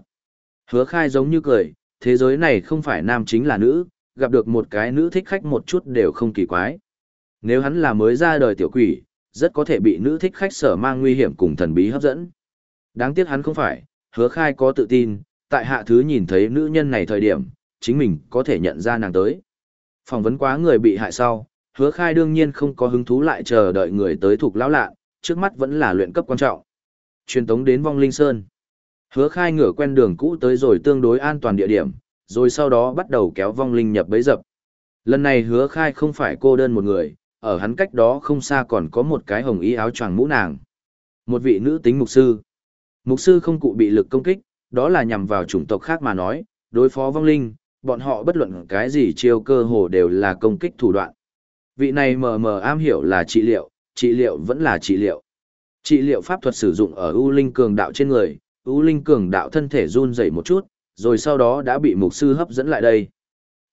Hứa khai giống như cười, thế giới này không phải nam chính là nữ, gặp được một cái nữ thích khách một chút đều không kỳ quái. Nếu hắn là mới ra đời tiểu quỷ, rất có thể bị nữ thích khách sở mang nguy hiểm cùng thần bí hấp dẫn. Đáng tiếc hắn không phải, hứa khai có tự tin, tại hạ thứ nhìn thấy nữ nhân này thời điểm, chính mình có thể nhận ra nàng tới. Phỏng vấn quá người bị hại sau, hứa khai đương nhiên không có hứng thú lại chờ đợi người tới thuộc lão lạ, trước mắt vẫn là luyện cấp quan trọng. Truyền tống đến vong linh sơn. Hứa khai ngửa quen đường cũ tới rồi tương đối an toàn địa điểm, rồi sau đó bắt đầu kéo vong linh nhập bấy dập. Lần này hứa khai không phải cô đơn một người, ở hắn cách đó không xa còn có một cái hồng y áo choàng mũ nàng. Một vị nữ tính mục sư. Mục sư không cụ bị lực công kích, đó là nhằm vào chủng tộc khác mà nói, đối phó vong linh, bọn họ bất luận cái gì chiêu cơ hồ đều là công kích thủ đoạn. Vị này mờ mờ am hiểu là trị liệu, trị liệu vẫn là trị liệu. Trị liệu pháp thuật sử dụng ở U Linh cường đạo trên người, U Linh cường đạo thân thể run rẩy một chút, rồi sau đó đã bị mục sư hấp dẫn lại đây.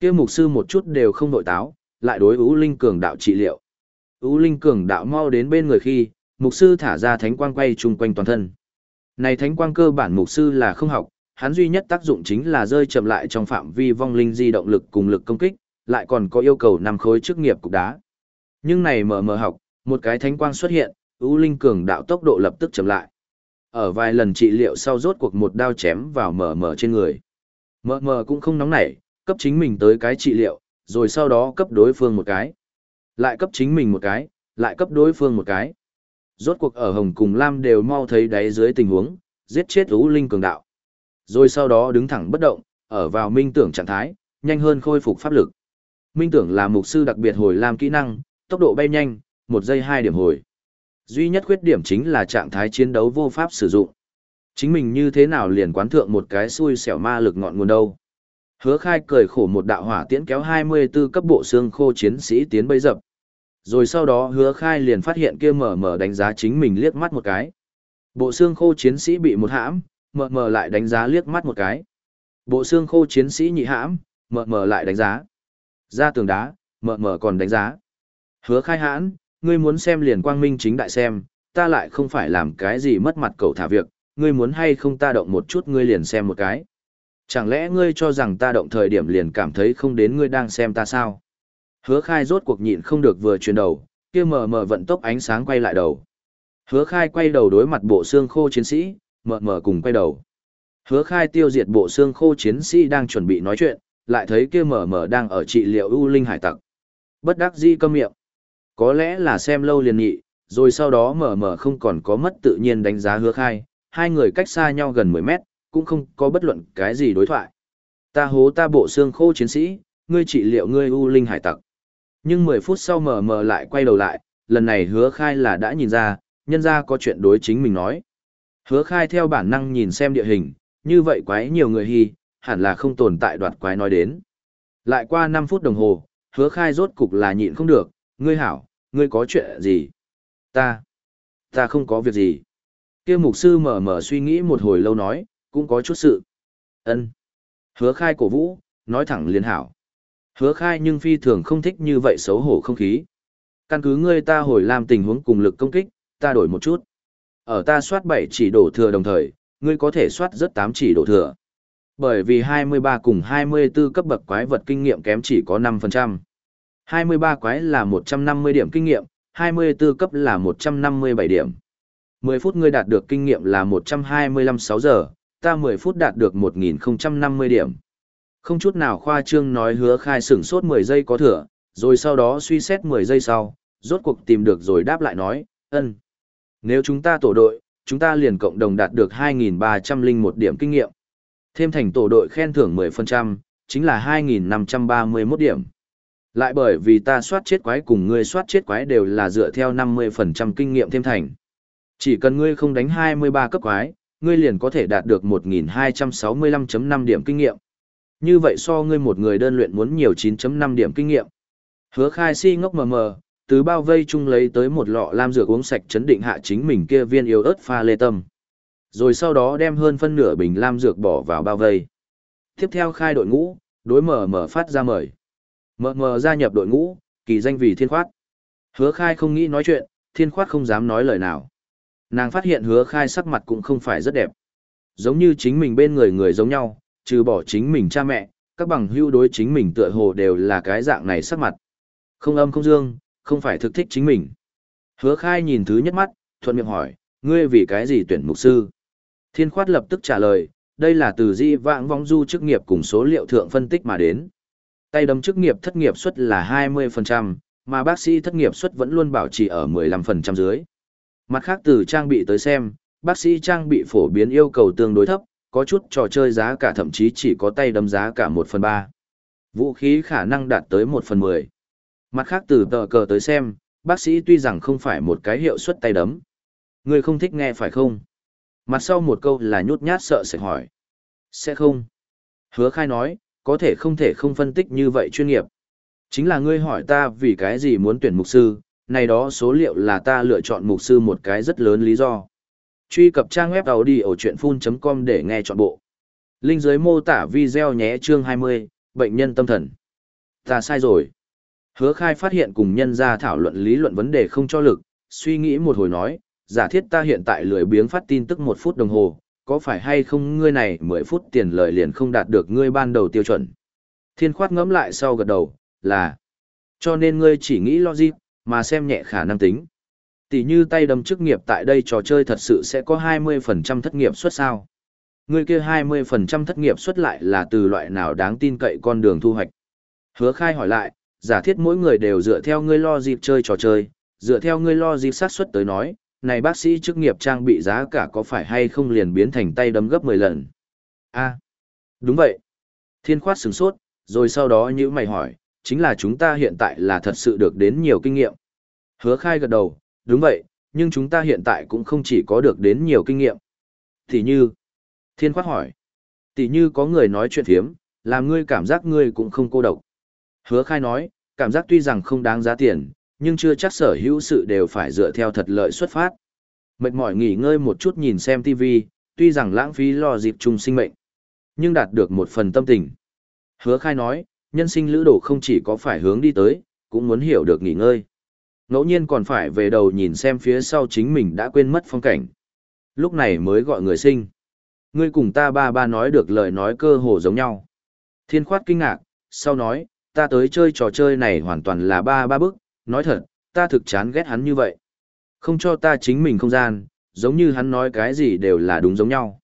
Kia mục sư một chút đều không nội táo, lại đối U Linh cường đạo trị liệu. U Linh cường đạo mau đến bên người khi, mục sư thả ra thánh quang quay chung quanh toàn thân. Này thánh quang cơ bản mục sư là không học, hắn duy nhất tác dụng chính là rơi chậm lại trong phạm vi vong linh di động lực cùng lực công kích, lại còn có yêu cầu năm khối chức nghiệp cục đá. Nhưng này mở mở học, một cái thánh quang xuất hiện, U Linh cường đạo tốc độ lập tức chậm lại. Ở vài lần trị liệu sau rốt cuộc một đao chém vào mở mở trên người. Mở mở cũng không nóng nảy, cấp chính mình tới cái trị liệu, rồi sau đó cấp đối phương một cái. Lại cấp chính mình một cái, lại cấp đối phương một cái. Rốt cuộc ở Hồng cùng Lam đều mau thấy đáy dưới tình huống, giết chết Ú Linh cường đạo. Rồi sau đó đứng thẳng bất động, ở vào minh tưởng trạng thái, nhanh hơn khôi phục pháp lực. Minh tưởng là mục sư đặc biệt hồi Lam kỹ năng, tốc độ bay nhanh, một giây hai điểm hồi. Duy nhất khuyết điểm chính là trạng thái chiến đấu vô pháp sử dụng. Chính mình như thế nào liền quán thượng một cái xui xẻo ma lực ngọn nguồn đâu. Hứa khai cười khổ một đạo hỏa tiễn kéo 24 cấp bộ xương khô chiến sĩ tiến bây dập. Rồi sau đó hứa khai liền phát hiện kia mở mở đánh giá chính mình liếc mắt một cái. Bộ xương khô chiến sĩ bị một hãm, mở mở lại đánh giá liếc mắt một cái. Bộ xương khô chiến sĩ nhị hãm, mở mở lại đánh giá. Ra tường đá, mở mở còn đánh giá. Hứa khai hãn, ngươi muốn xem liền quang minh chính đại xem, ta lại không phải làm cái gì mất mặt cầu thả việc, ngươi muốn hay không ta động một chút ngươi liền xem một cái. Chẳng lẽ ngươi cho rằng ta động thời điểm liền cảm thấy không đến ngươi đang xem ta sao? Hứa khai rốt cuộc nhịn không được vừa chuyển đầu, kia mờ mờ vận tốc ánh sáng quay lại đầu. Hứa khai quay đầu đối mặt bộ xương khô chiến sĩ, mờ mờ cùng quay đầu. Hứa khai tiêu diệt bộ xương khô chiến sĩ đang chuẩn bị nói chuyện, lại thấy kia mờ mờ đang ở trị liệu ưu linh hải tặc. Bất đắc dĩ câm miệng. Có lẽ là xem lâu liền nhị, rồi sau đó mờ mờ không còn có mất tự nhiên đánh giá hứa khai, hai người cách xa nhau gần 10 mét, cũng không có bất luận cái gì đối thoại. Ta hố ta bộ xương khô chiến sĩ, ngươi trị liệu ngươi ưu linh hải tặc. Nhưng 10 phút sau mờ mờ lại quay đầu lại, lần này hứa khai là đã nhìn ra, nhân ra có chuyện đối chính mình nói. Hứa khai theo bản năng nhìn xem địa hình, như vậy quái nhiều người hy, hẳn là không tồn tại đoạt quái nói đến. Lại qua 5 phút đồng hồ, hứa khai rốt cục là nhịn không được, ngươi hảo, ngươi có chuyện gì? Ta, ta không có việc gì. kia mục sư mở mở suy nghĩ một hồi lâu nói, cũng có chút sự. ân Hứa khai cổ vũ, nói thẳng liền hảo. Hứa khai nhưng phi thường không thích như vậy xấu hổ không khí. Căn cứ ngươi ta hồi làm tình huống cùng lực công kích, ta đổi một chút. Ở ta soát 7 chỉ đổ thừa đồng thời, ngươi có thể soát rất 8 chỉ đổ thừa. Bởi vì 23 cùng 24 cấp bậc quái vật kinh nghiệm kém chỉ có 5%. 23 quái là 150 điểm kinh nghiệm, 24 cấp là 157 điểm. 10 phút ngươi đạt được kinh nghiệm là 125 6 giờ, ta 10 phút đạt được 1050 điểm. Không chút nào khoa trương nói hứa khai sửng sốt 10 giây có thừa, rồi sau đó suy xét 10 giây sau, rốt cuộc tìm được rồi đáp lại nói, ân. Nếu chúng ta tổ đội, chúng ta liền cộng đồng đạt được 2.301 điểm kinh nghiệm. Thêm thành tổ đội khen thưởng 10%, chính là 2.531 điểm. Lại bởi vì ta soát chết quái cùng ngươi soát chết quái đều là dựa theo 50% kinh nghiệm thêm thành. Chỉ cần ngươi không đánh 23 cấp quái, ngươi liền có thể đạt được 1.265.5 điểm kinh nghiệm. Như vậy so ngươi một người đơn luyện muốn nhiều 9.5 điểm kinh nghiệm. Hứa khai si ngốc mờ mờ, từ bao vây chung lấy tới một lọ lam dược uống sạch chấn định hạ chính mình kia viên yếu ớt pha lê tâm. Rồi sau đó đem hơn phân nửa bình lam dược bỏ vào bao vây. Tiếp theo khai đội ngũ, đối mở mở phát ra mời. Mờ mờ gia nhập đội ngũ, kỳ danh vì thiên khoát. Hứa khai không nghĩ nói chuyện, thiên khoát không dám nói lời nào. Nàng phát hiện hứa khai sắc mặt cũng không phải rất đẹp. Giống như chính mình bên người người giống nhau, trừ bỏ chính mình cha mẹ, các bằng hữu đối chính mình tựa hồ đều là cái dạng này sắc mặt. Không âm không dương, không phải thực thích chính mình. Hứa khai nhìn thứ nhất mắt, thuận miệng hỏi, ngươi vì cái gì tuyển mục sư? Thiên khoát lập tức trả lời, đây là từ di vãng vong du chức nghiệp cùng số liệu thượng phân tích mà đến. Tay đấm chức nghiệp thất nghiệp suất là 20%, mà bác sĩ thất nghiệp suất vẫn luôn bảo trì ở 15% dưới. Mặt khác từ trang bị tới xem, bác sĩ trang bị phổ biến yêu cầu tương đối thấp, có chút trò chơi giá cả thậm chí chỉ có tay đấm giá cả 1 phần 3. Vũ khí khả năng đạt tới 1 phần 10. Mặt khác từ tờ cờ tới xem, bác sĩ tuy rằng không phải một cái hiệu suất tay đấm. Người không thích nghe phải không? Mặt sau một câu là nhút nhát sợ sẽ hỏi. Sẽ không. Hứa khai nói, có thể không thể không phân tích như vậy chuyên nghiệp. Chính là ngươi hỏi ta vì cái gì muốn tuyển mục sư, này đó số liệu là ta lựa chọn mục sư một cái rất lớn lý do. Truy cập trang web đầu đi ở chuyện full.com để nghe trọn bộ. Linh dưới mô tả video nhé chương 20, bệnh nhân tâm thần. Ta sai rồi. Hứa khai phát hiện cùng nhân ra thảo luận lý luận vấn đề không cho lực, suy nghĩ một hồi nói, giả thiết ta hiện tại lười biếng phát tin tức một phút đồng hồ, có phải hay không ngươi này 10 phút tiền lời liền không đạt được ngươi ban đầu tiêu chuẩn. Thiên khoát ngẫm lại sau gật đầu, là, cho nên ngươi chỉ nghĩ logic, mà xem nhẹ khả năng tính. Tỷ như tay đâm chức nghiệp tại đây trò chơi thật sự sẽ có 20% thất nghiệp suất sao. Ngươi kia 20% thất nghiệp suất lại là từ loại nào đáng tin cậy con đường thu hoạch. Hứa khai hỏi lại, giả thiết mỗi người đều dựa theo ngươi lo dịp chơi trò chơi, dựa theo ngươi lo dịp sát suất tới nói, này bác sĩ chức nghiệp trang bị giá cả có phải hay không liền biến thành tay đấm gấp 10 lần? a đúng vậy. Thiên khoát sửng sốt, rồi sau đó như mày hỏi, chính là chúng ta hiện tại là thật sự được đến nhiều kinh nghiệm. Hứa khai gật đầu, đúng vậy, nhưng chúng ta hiện tại cũng không chỉ có được đến nhiều kinh nghiệm. Thì như, thiên khoát hỏi, tỷ như có người nói chuyện thiếm, làm ngươi cảm giác ngươi cũng không cô độc. Hứa khai nói, cảm giác tuy rằng không đáng giá tiền, nhưng chưa chắc sở hữu sự đều phải dựa theo thật lợi xuất phát. Mệt mỏi nghỉ ngơi một chút nhìn xem TV, tuy rằng lãng phí lo dịp chung sinh mệnh, nhưng đạt được một phần tâm tình. Hứa khai nói, nhân sinh lữ đồ không chỉ có phải hướng đi tới, cũng muốn hiểu được nghỉ ngơi. Ngẫu nhiên còn phải về đầu nhìn xem phía sau chính mình đã quên mất phong cảnh. Lúc này mới gọi người sinh. Ngươi cùng ta ba ba nói được lời nói cơ hồ giống nhau. Thiên khoát kinh ngạc, sau nói, ta tới chơi trò chơi này hoàn toàn là ba ba bức, nói thật, ta thực chán ghét hắn như vậy. Không cho ta chính mình không gian, giống như hắn nói cái gì đều là đúng giống nhau.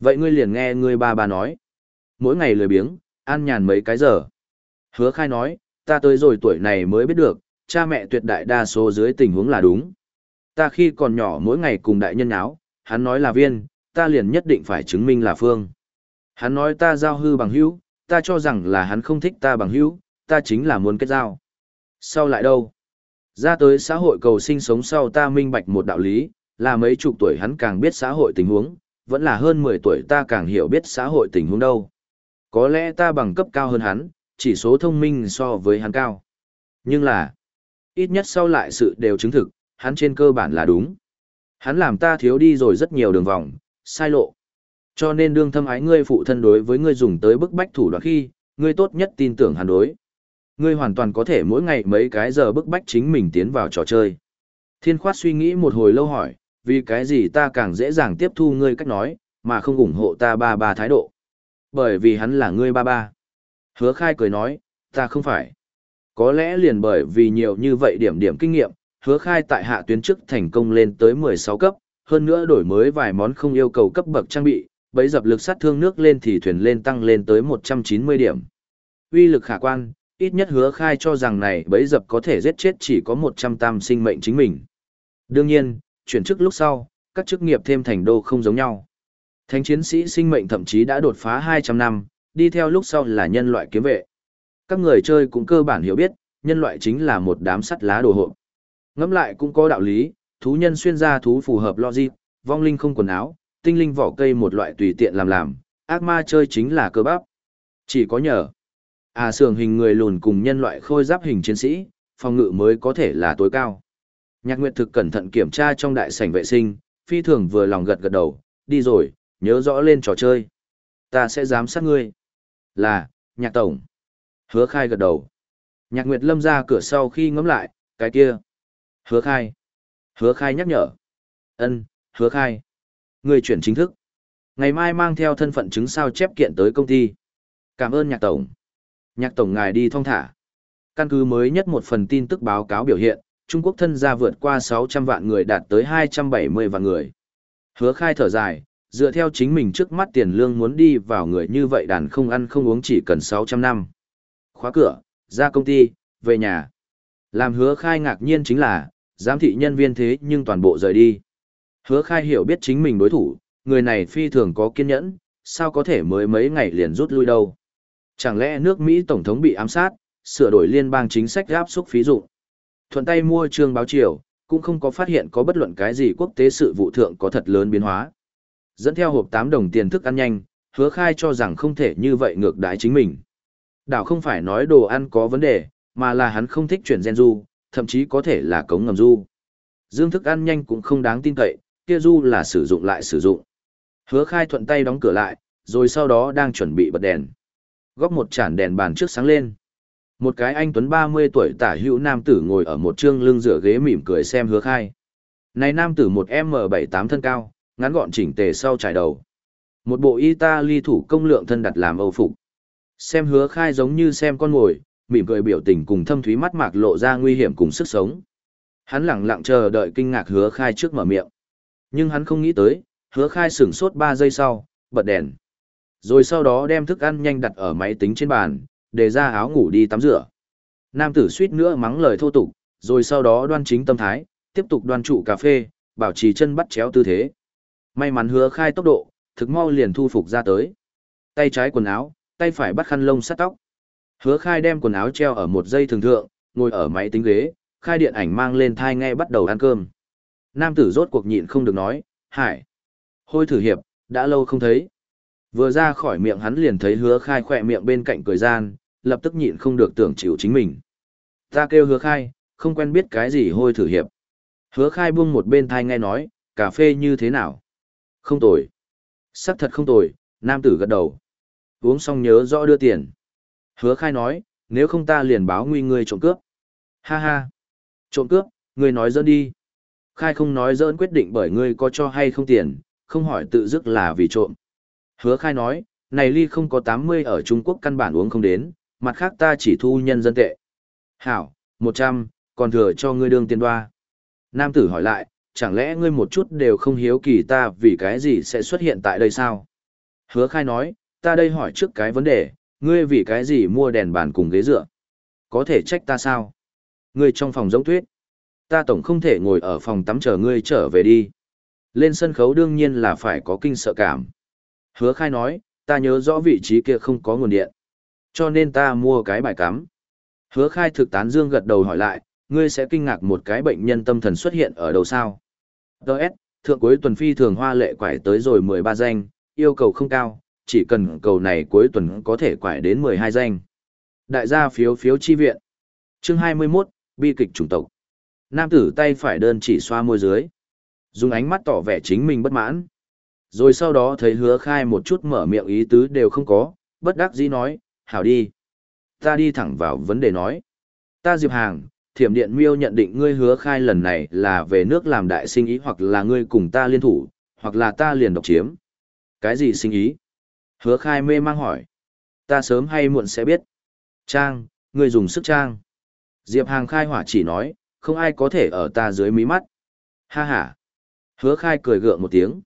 Vậy ngươi liền nghe ngươi ba ba nói. Mỗi ngày lười biếng, an nhàn mấy cái giờ. Hứa khai nói, ta tới rồi tuổi này mới biết được, cha mẹ tuyệt đại đa số dưới tình huống là đúng. Ta khi còn nhỏ mỗi ngày cùng đại nhân áo, hắn nói là viên, ta liền nhất định phải chứng minh là phương. Hắn nói ta giao hư bằng hữu, ta cho rằng là hắn không thích ta bằng hữu, ta chính là muốn kết giao. Sau lại đâu? Ra tới xã hội cầu sinh sống sau ta minh bạch một đạo lý, là mấy chục tuổi hắn càng biết xã hội tình huống, vẫn là hơn 10 tuổi ta càng hiểu biết xã hội tình huống đâu. Có lẽ ta bằng cấp cao hơn hắn, chỉ số thông minh so với hắn cao. Nhưng là, ít nhất sau lại sự đều chứng thực, hắn trên cơ bản là đúng. Hắn làm ta thiếu đi rồi rất nhiều đường vòng, sai lộ. Cho nên đương thâm ái ngươi phụ thân đối với ngươi dùng tới bức bách thủ đoạn khi, ngươi tốt nhất tin tưởng hắn đối. Ngươi hoàn toàn có thể mỗi ngày mấy cái giờ bức bách chính mình tiến vào trò chơi. Thiên khoát suy nghĩ một hồi lâu hỏi, vì cái gì ta càng dễ dàng tiếp thu ngươi cách nói, mà không ủng hộ ta ba ba thái độ. Bởi vì hắn là ngươi ba ba. Hứa khai cười nói, ta không phải. Có lẽ liền bởi vì nhiều như vậy điểm điểm kinh nghiệm, hứa khai tại hạ tuyến trước thành công lên tới 16 cấp, hơn nữa đổi mới vài món không yêu cầu cấp bậc trang bị, bấy dập lực sát thương nước lên thì thuyền lên tăng lên tới 190 điểm. Uy lực khả quan, ít nhất hứa khai cho rằng này bấy dập có thể giết chết chỉ có 100 tam sinh mệnh chính mình. Đương nhiên, chuyển chức lúc sau, các chức nghiệp thêm thành đô không giống nhau. Thánh chiến sĩ sinh mệnh thậm chí đã đột phá 200 năm, đi theo lúc sau là nhân loại kiếm vệ. Các người chơi cũng cơ bản hiểu biết, nhân loại chính là một đám sắt lá đồ hộp. Ngẫm lại cũng có đạo lý, thú nhân xuyên ra thú phù hợp logic, vong linh không quần áo, tinh linh vỏ cây một loại tùy tiện làm làm, ác ma chơi chính là cơ bắp. Chỉ có nhờ, à sườn hình người lùn cùng nhân loại khôi giáp hình chiến sĩ, phòng ngự mới có thể là tối cao. Nhạc Nguyệt thực cẩn thận kiểm tra trong đại sảnh vệ sinh, phi thường vừa lòng gật gật đầu, đi rồi, nhớ rõ lên trò chơi. Ta sẽ giám sát ngươi. Là, nhạc tổng. Hứa khai gật đầu. Nhạc Nguyệt lâm ra cửa sau khi ngắm lại, cái kia. Hứa khai. Hứa khai nhắc nhở. ân hứa khai. Người chuyển chính thức. Ngày mai mang theo thân phận chứng sao chép kiện tới công ty. Cảm ơn nhạc tổng. Nhạc tổng ngài đi thong thả. Căn cứ mới nhất một phần tin tức báo cáo biểu hiện, Trung Quốc thân gia vượt qua 600 vạn người đạt tới 270 vạn người. Hứa khai thở dài, dựa theo chính mình trước mắt tiền lương muốn đi vào người như vậy đàn không ăn không uống chỉ cần 600 năm. Khóa cửa, ra công ty, về nhà. Làm hứa khai ngạc nhiên chính là, giám thị nhân viên thế nhưng toàn bộ rời đi. Hứa khai hiểu biết chính mình đối thủ, người này phi thường có kiên nhẫn, sao có thể mới mấy ngày liền rút lui đâu. Chẳng lẽ nước Mỹ Tổng thống bị ám sát, sửa đổi liên bang chính sách áp xúc phí dụ. Thuận tay mua trương báo chiều, cũng không có phát hiện có bất luận cái gì quốc tế sự vụ thượng có thật lớn biến hóa. Dẫn theo hộp 8 đồng tiền thức ăn nhanh, hứa khai cho rằng không thể như vậy ngược đái chính mình. Đảo không phải nói đồ ăn có vấn đề, mà là hắn không thích chuyển gen du, thậm chí có thể là cống ngầm du. Dương thức ăn nhanh cũng không đáng tin cậy, kia du là sử dụng lại sử dụng. Hứa khai thuận tay đóng cửa lại, rồi sau đó đang chuẩn bị bật đèn. Góc một chản đèn bàn trước sáng lên. Một cái anh tuấn 30 tuổi tả hữu nam tử ngồi ở một trương lưng dựa ghế mỉm cười xem hứa khai. Này nam tử một M78 thân cao, ngắn gọn chỉnh tề sau trải đầu. Một bộ Italy thủ công lượng thân đặt làm âu phục. Xem hứa khai giống như xem con ngồi, mỉm cười biểu tình cùng thâm thúy mắt mạc lộ ra nguy hiểm cùng sức sống. Hắn lặng lặng chờ đợi kinh ngạc hứa khai trước mở miệng. Nhưng hắn không nghĩ tới, hứa khai sửng sốt 3 giây sau, bật đèn. Rồi sau đó đem thức ăn nhanh đặt ở máy tính trên bàn, để ra áo ngủ đi tắm rửa. Nam tử suýt nữa mắng lời thô tục, rồi sau đó đoan chính tâm thái, tiếp tục đoan trụ cà phê, bảo trì chân bắt chéo tư thế. May mắn hứa khai tốc độ, thực mau liền thu phục ra tới. Tay trái quần áo, tay phải bắt khăn lông sát tóc. Hứa khai đem quần áo treo ở một dây thường thượng, ngồi ở máy tính ghế, khai điện ảnh mang lên thai nghe bắt đầu ăn cơm. Nam tử rốt cuộc nhịn không được nói, hải. Hôi thử hiệp, đã lâu không thấy. Vừa ra khỏi miệng hắn liền thấy hứa khai khỏe miệng bên cạnh cười gian, lập tức nhịn không được tưởng chịu chính mình. Ta kêu hứa khai, không quen biết cái gì hôi thử hiệp. Hứa khai buông một bên thai nghe nói, cà phê như thế nào? Không tồi. Sắc thật không tồi, nam tử gật đầu. Uống xong nhớ rõ đưa tiền. Hứa khai nói, nếu không ta liền báo nguy ngươi trộm cướp. Ha ha. Trộm cướp, ngươi nói dỡn đi. Khai không nói dỡn quyết định bởi ngươi có cho hay không tiền, không hỏi tự dứt là vì trộm. Hứa khai nói, này ly không có 80 ở Trung Quốc căn bản uống không đến, mặt khác ta chỉ thu nhân dân tệ. Hảo, 100, còn thừa cho ngươi đương tiền đoa. Nam tử hỏi lại, chẳng lẽ ngươi một chút đều không hiếu kỳ ta vì cái gì sẽ xuất hiện tại đây sao? Hứa khai nói, ta đây hỏi trước cái vấn đề, ngươi vì cái gì mua đèn bàn cùng ghế dựa? Có thể trách ta sao? Ngươi trong phòng giống tuyết. Ta tổng không thể ngồi ở phòng tắm chờ ngươi trở về đi. Lên sân khấu đương nhiên là phải có kinh sợ cảm. Hứa khai nói, ta nhớ rõ vị trí kia không có nguồn điện. Cho nên ta mua cái bài cắm. Hứa khai thực tán dương gật đầu hỏi lại, ngươi sẽ kinh ngạc một cái bệnh nhân tâm thần xuất hiện ở đâu sao? Đợt, thượng cuối tuần phi thường hoa lệ quải tới rồi 13 danh, yêu cầu không cao, chỉ cần cầu này cuối tuần có thể quải đến 12 danh. Đại gia phiếu phiếu chi viện. Chương 21, bi kịch chủng tộc. Nam tử tay phải đơn chỉ xoa môi dưới. Dùng ánh mắt tỏ vẻ chính mình bất mãn. Rồi sau đó thấy hứa khai một chút mở miệng ý tứ đều không có, bất đắc dĩ nói, hảo đi. Ta đi thẳng vào vấn đề nói. Ta Diệp Hàng, thiểm điện miêu nhận định ngươi hứa khai lần này là về nước làm đại sinh ý hoặc là ngươi cùng ta liên thủ, hoặc là ta liền độc chiếm. Cái gì sinh ý? Hứa khai mê mang hỏi. Ta sớm hay muộn sẽ biết. Trang, người dùng sức trang. Diệp Hàng khai hỏa chỉ nói, không ai có thể ở ta dưới mí mắt. Ha ha. Hứa khai cười gượng một tiếng.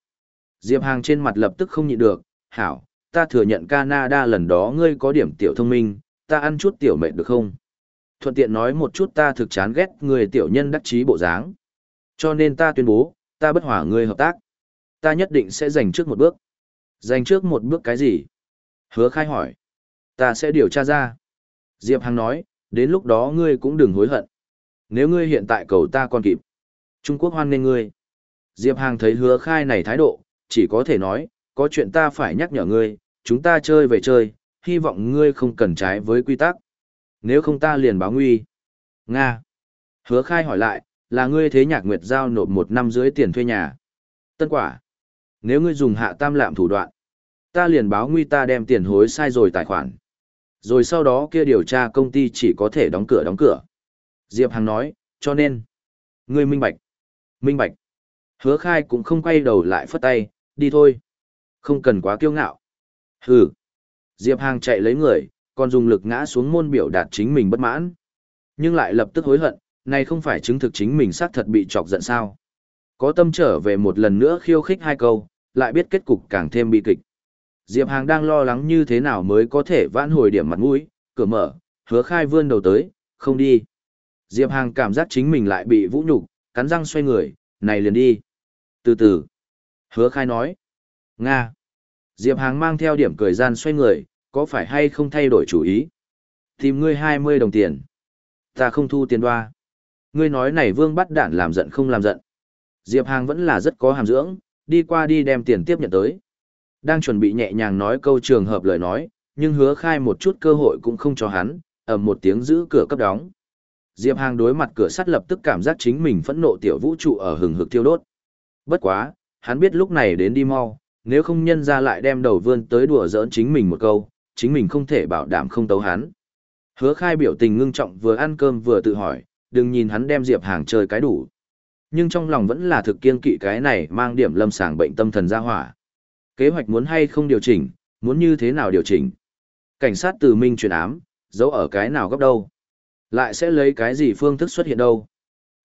Diệp Hàng trên mặt lập tức không nhịn được, hảo, ta thừa nhận Canada lần đó ngươi có điểm tiểu thông minh, ta ăn chút tiểu mệt được không? Thuận tiện nói một chút ta thực chán ghét người tiểu nhân đắc chí bộ dáng. Cho nên ta tuyên bố, ta bất hỏa ngươi hợp tác. Ta nhất định sẽ giành trước một bước. Dành trước một bước cái gì? Hứa khai hỏi. Ta sẽ điều tra ra. Diệp Hằng nói, đến lúc đó ngươi cũng đừng hối hận. Nếu ngươi hiện tại cầu ta còn kịp. Trung Quốc hoan nghênh ngươi. Diệp Hàng thấy hứa khai này thái độ, chỉ có thể nói, có chuyện ta phải nhắc nhở ngươi, chúng ta chơi về chơi, hy vọng ngươi không cần trái với quy tắc. Nếu không ta liền báo nguy. Nga. Hứa khai hỏi lại, là ngươi thế nhạc nguyệt giao nộp một năm dưới tiền thuê nhà. Tân quả. Nếu ngươi dùng hạ tam lạm thủ đoạn, ta liền báo nguy ta đem tiền hối sai rồi tài khoản. Rồi sau đó kia điều tra công ty chỉ có thể đóng cửa đóng cửa. Diệp Hằng nói, cho nên, ngươi minh bạch. Minh bạch. Hứa khai cũng không quay đầu lại phất tay, đi thôi. Không cần quá kiêu ngạo. Hừ. Diệp Hàng chạy lấy người, còn dùng lực ngã xuống môn biểu đạt chính mình bất mãn. Nhưng lại lập tức hối hận, này không phải chứng thực chính mình xác thật bị chọc giận sao. Có tâm trở về một lần nữa khiêu khích hai câu, lại biết kết cục càng thêm bi kịch. Diệp Hàng đang lo lắng như thế nào mới có thể vãn hồi điểm mặt mũi, cửa mở, hứa khai vươn đầu tới, không đi. Diệp Hàng cảm giác chính mình lại bị vũ nhục, cắn răng xoay người, này liền đi. Từ từ. Hứa khai nói. Nga. Diệp Hàng mang theo điểm cười gian xoay người, có phải hay không thay đổi chủ ý? Tìm ngươi 20 đồng tiền. Ta không thu tiền đoa. Ngươi nói này vương bắt đạn làm giận không làm giận. Diệp Hàng vẫn là rất có hàm dưỡng, đi qua đi đem tiền tiếp nhận tới. Đang chuẩn bị nhẹ nhàng nói câu trường hợp lời nói, nhưng hứa khai một chút cơ hội cũng không cho hắn, ầm một tiếng giữ cửa cấp đóng. Diệp Hàng đối mặt cửa sắt lập tức cảm giác chính mình phẫn nộ tiểu vũ trụ ở hừng hực thiêu đốt. Bất quá, hắn biết lúc này đến đi mau, nếu không nhân ra lại đem đầu vươn tới đùa giỡn chính mình một câu, chính mình không thể bảo đảm không tấu hắn. Hứa khai biểu tình ngưng trọng vừa ăn cơm vừa tự hỏi, đừng nhìn hắn đem Diệp Hàng chơi cái đủ. Nhưng trong lòng vẫn là thực kiên kỵ cái này mang điểm lâm sàng bệnh tâm thần ra hỏa. Kế hoạch muốn hay không điều chỉnh, muốn như thế nào điều chỉnh. Cảnh sát từ minh truyền ám, giấu ở cái nào góc đâu. Lại sẽ lấy cái gì phương thức xuất hiện đâu.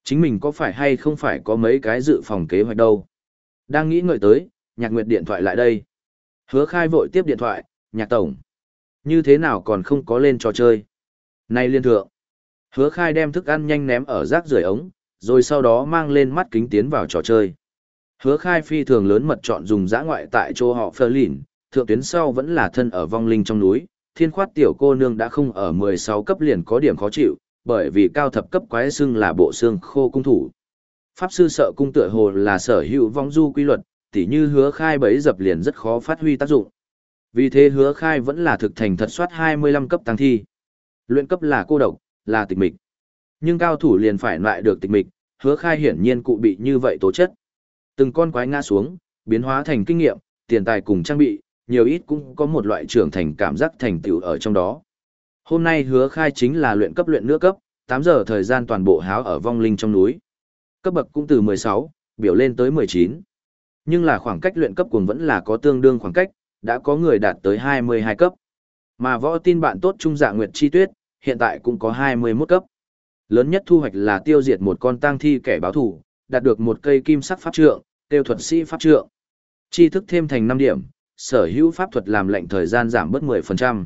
Chính mình có phải hay không phải có mấy cái dự phòng kế hoạch đâu. Đang nghĩ ngợi tới, nhạc nguyệt điện thoại lại đây. Hứa khai vội tiếp điện thoại, nhạc tổng. Như thế nào còn không có lên trò chơi. Này liên thượng. Hứa khai đem thức ăn nhanh ném ở rác rưởi ống, rồi sau đó mang lên mắt kính tiến vào trò chơi. Hứa khai phi thường lớn mật chọn dùng giã ngoại tại chỗ họ phơ lìn, thượng tuyến sau vẫn là thân ở vong linh trong núi, thiên khoát tiểu cô nương đã không ở 16 cấp liền có điểm khó chịu, bởi vì cao thập cấp quái xưng là bộ xương khô cung thủ. Pháp sư sợ cung tựa hồ là sở hữu vong du quy luật, tỉ như hứa khai bấy dập liền rất khó phát huy tác dụng. Vì thế hứa khai vẫn là thực thành thật soát 25 cấp tăng thi. Luyện cấp là cô độc, là tịch mịch. Nhưng cao thủ liền phải loại được tịch mịch, hứa khai hiển nhiên cụ bị như vậy tố chất. Từng con quái ngã xuống, biến hóa thành kinh nghiệm, tiền tài cùng trang bị, nhiều ít cũng có một loại trưởng thành cảm giác thành tựu ở trong đó. Hôm nay hứa khai chính là luyện cấp luyện nước cấp, 8 giờ thời gian toàn bộ háo ở vong linh trong núi. Cấp bậc cũng từ 16, biểu lên tới 19. Nhưng là khoảng cách luyện cấp cùng vẫn là có tương đương khoảng cách, đã có người đạt tới 22 cấp. Mà võ tin bạn tốt trung dạ Nguyệt Chi Tuyết, hiện tại cũng có 21 cấp. Lớn nhất thu hoạch là tiêu diệt một con tang thi kẻ báo thủ, đạt được một cây kim sắc pháp trượng, tiêu thuật sĩ pháp trượng. Chi thức thêm thành 5 điểm, sở hữu pháp thuật làm lệnh thời gian giảm bớt 10%.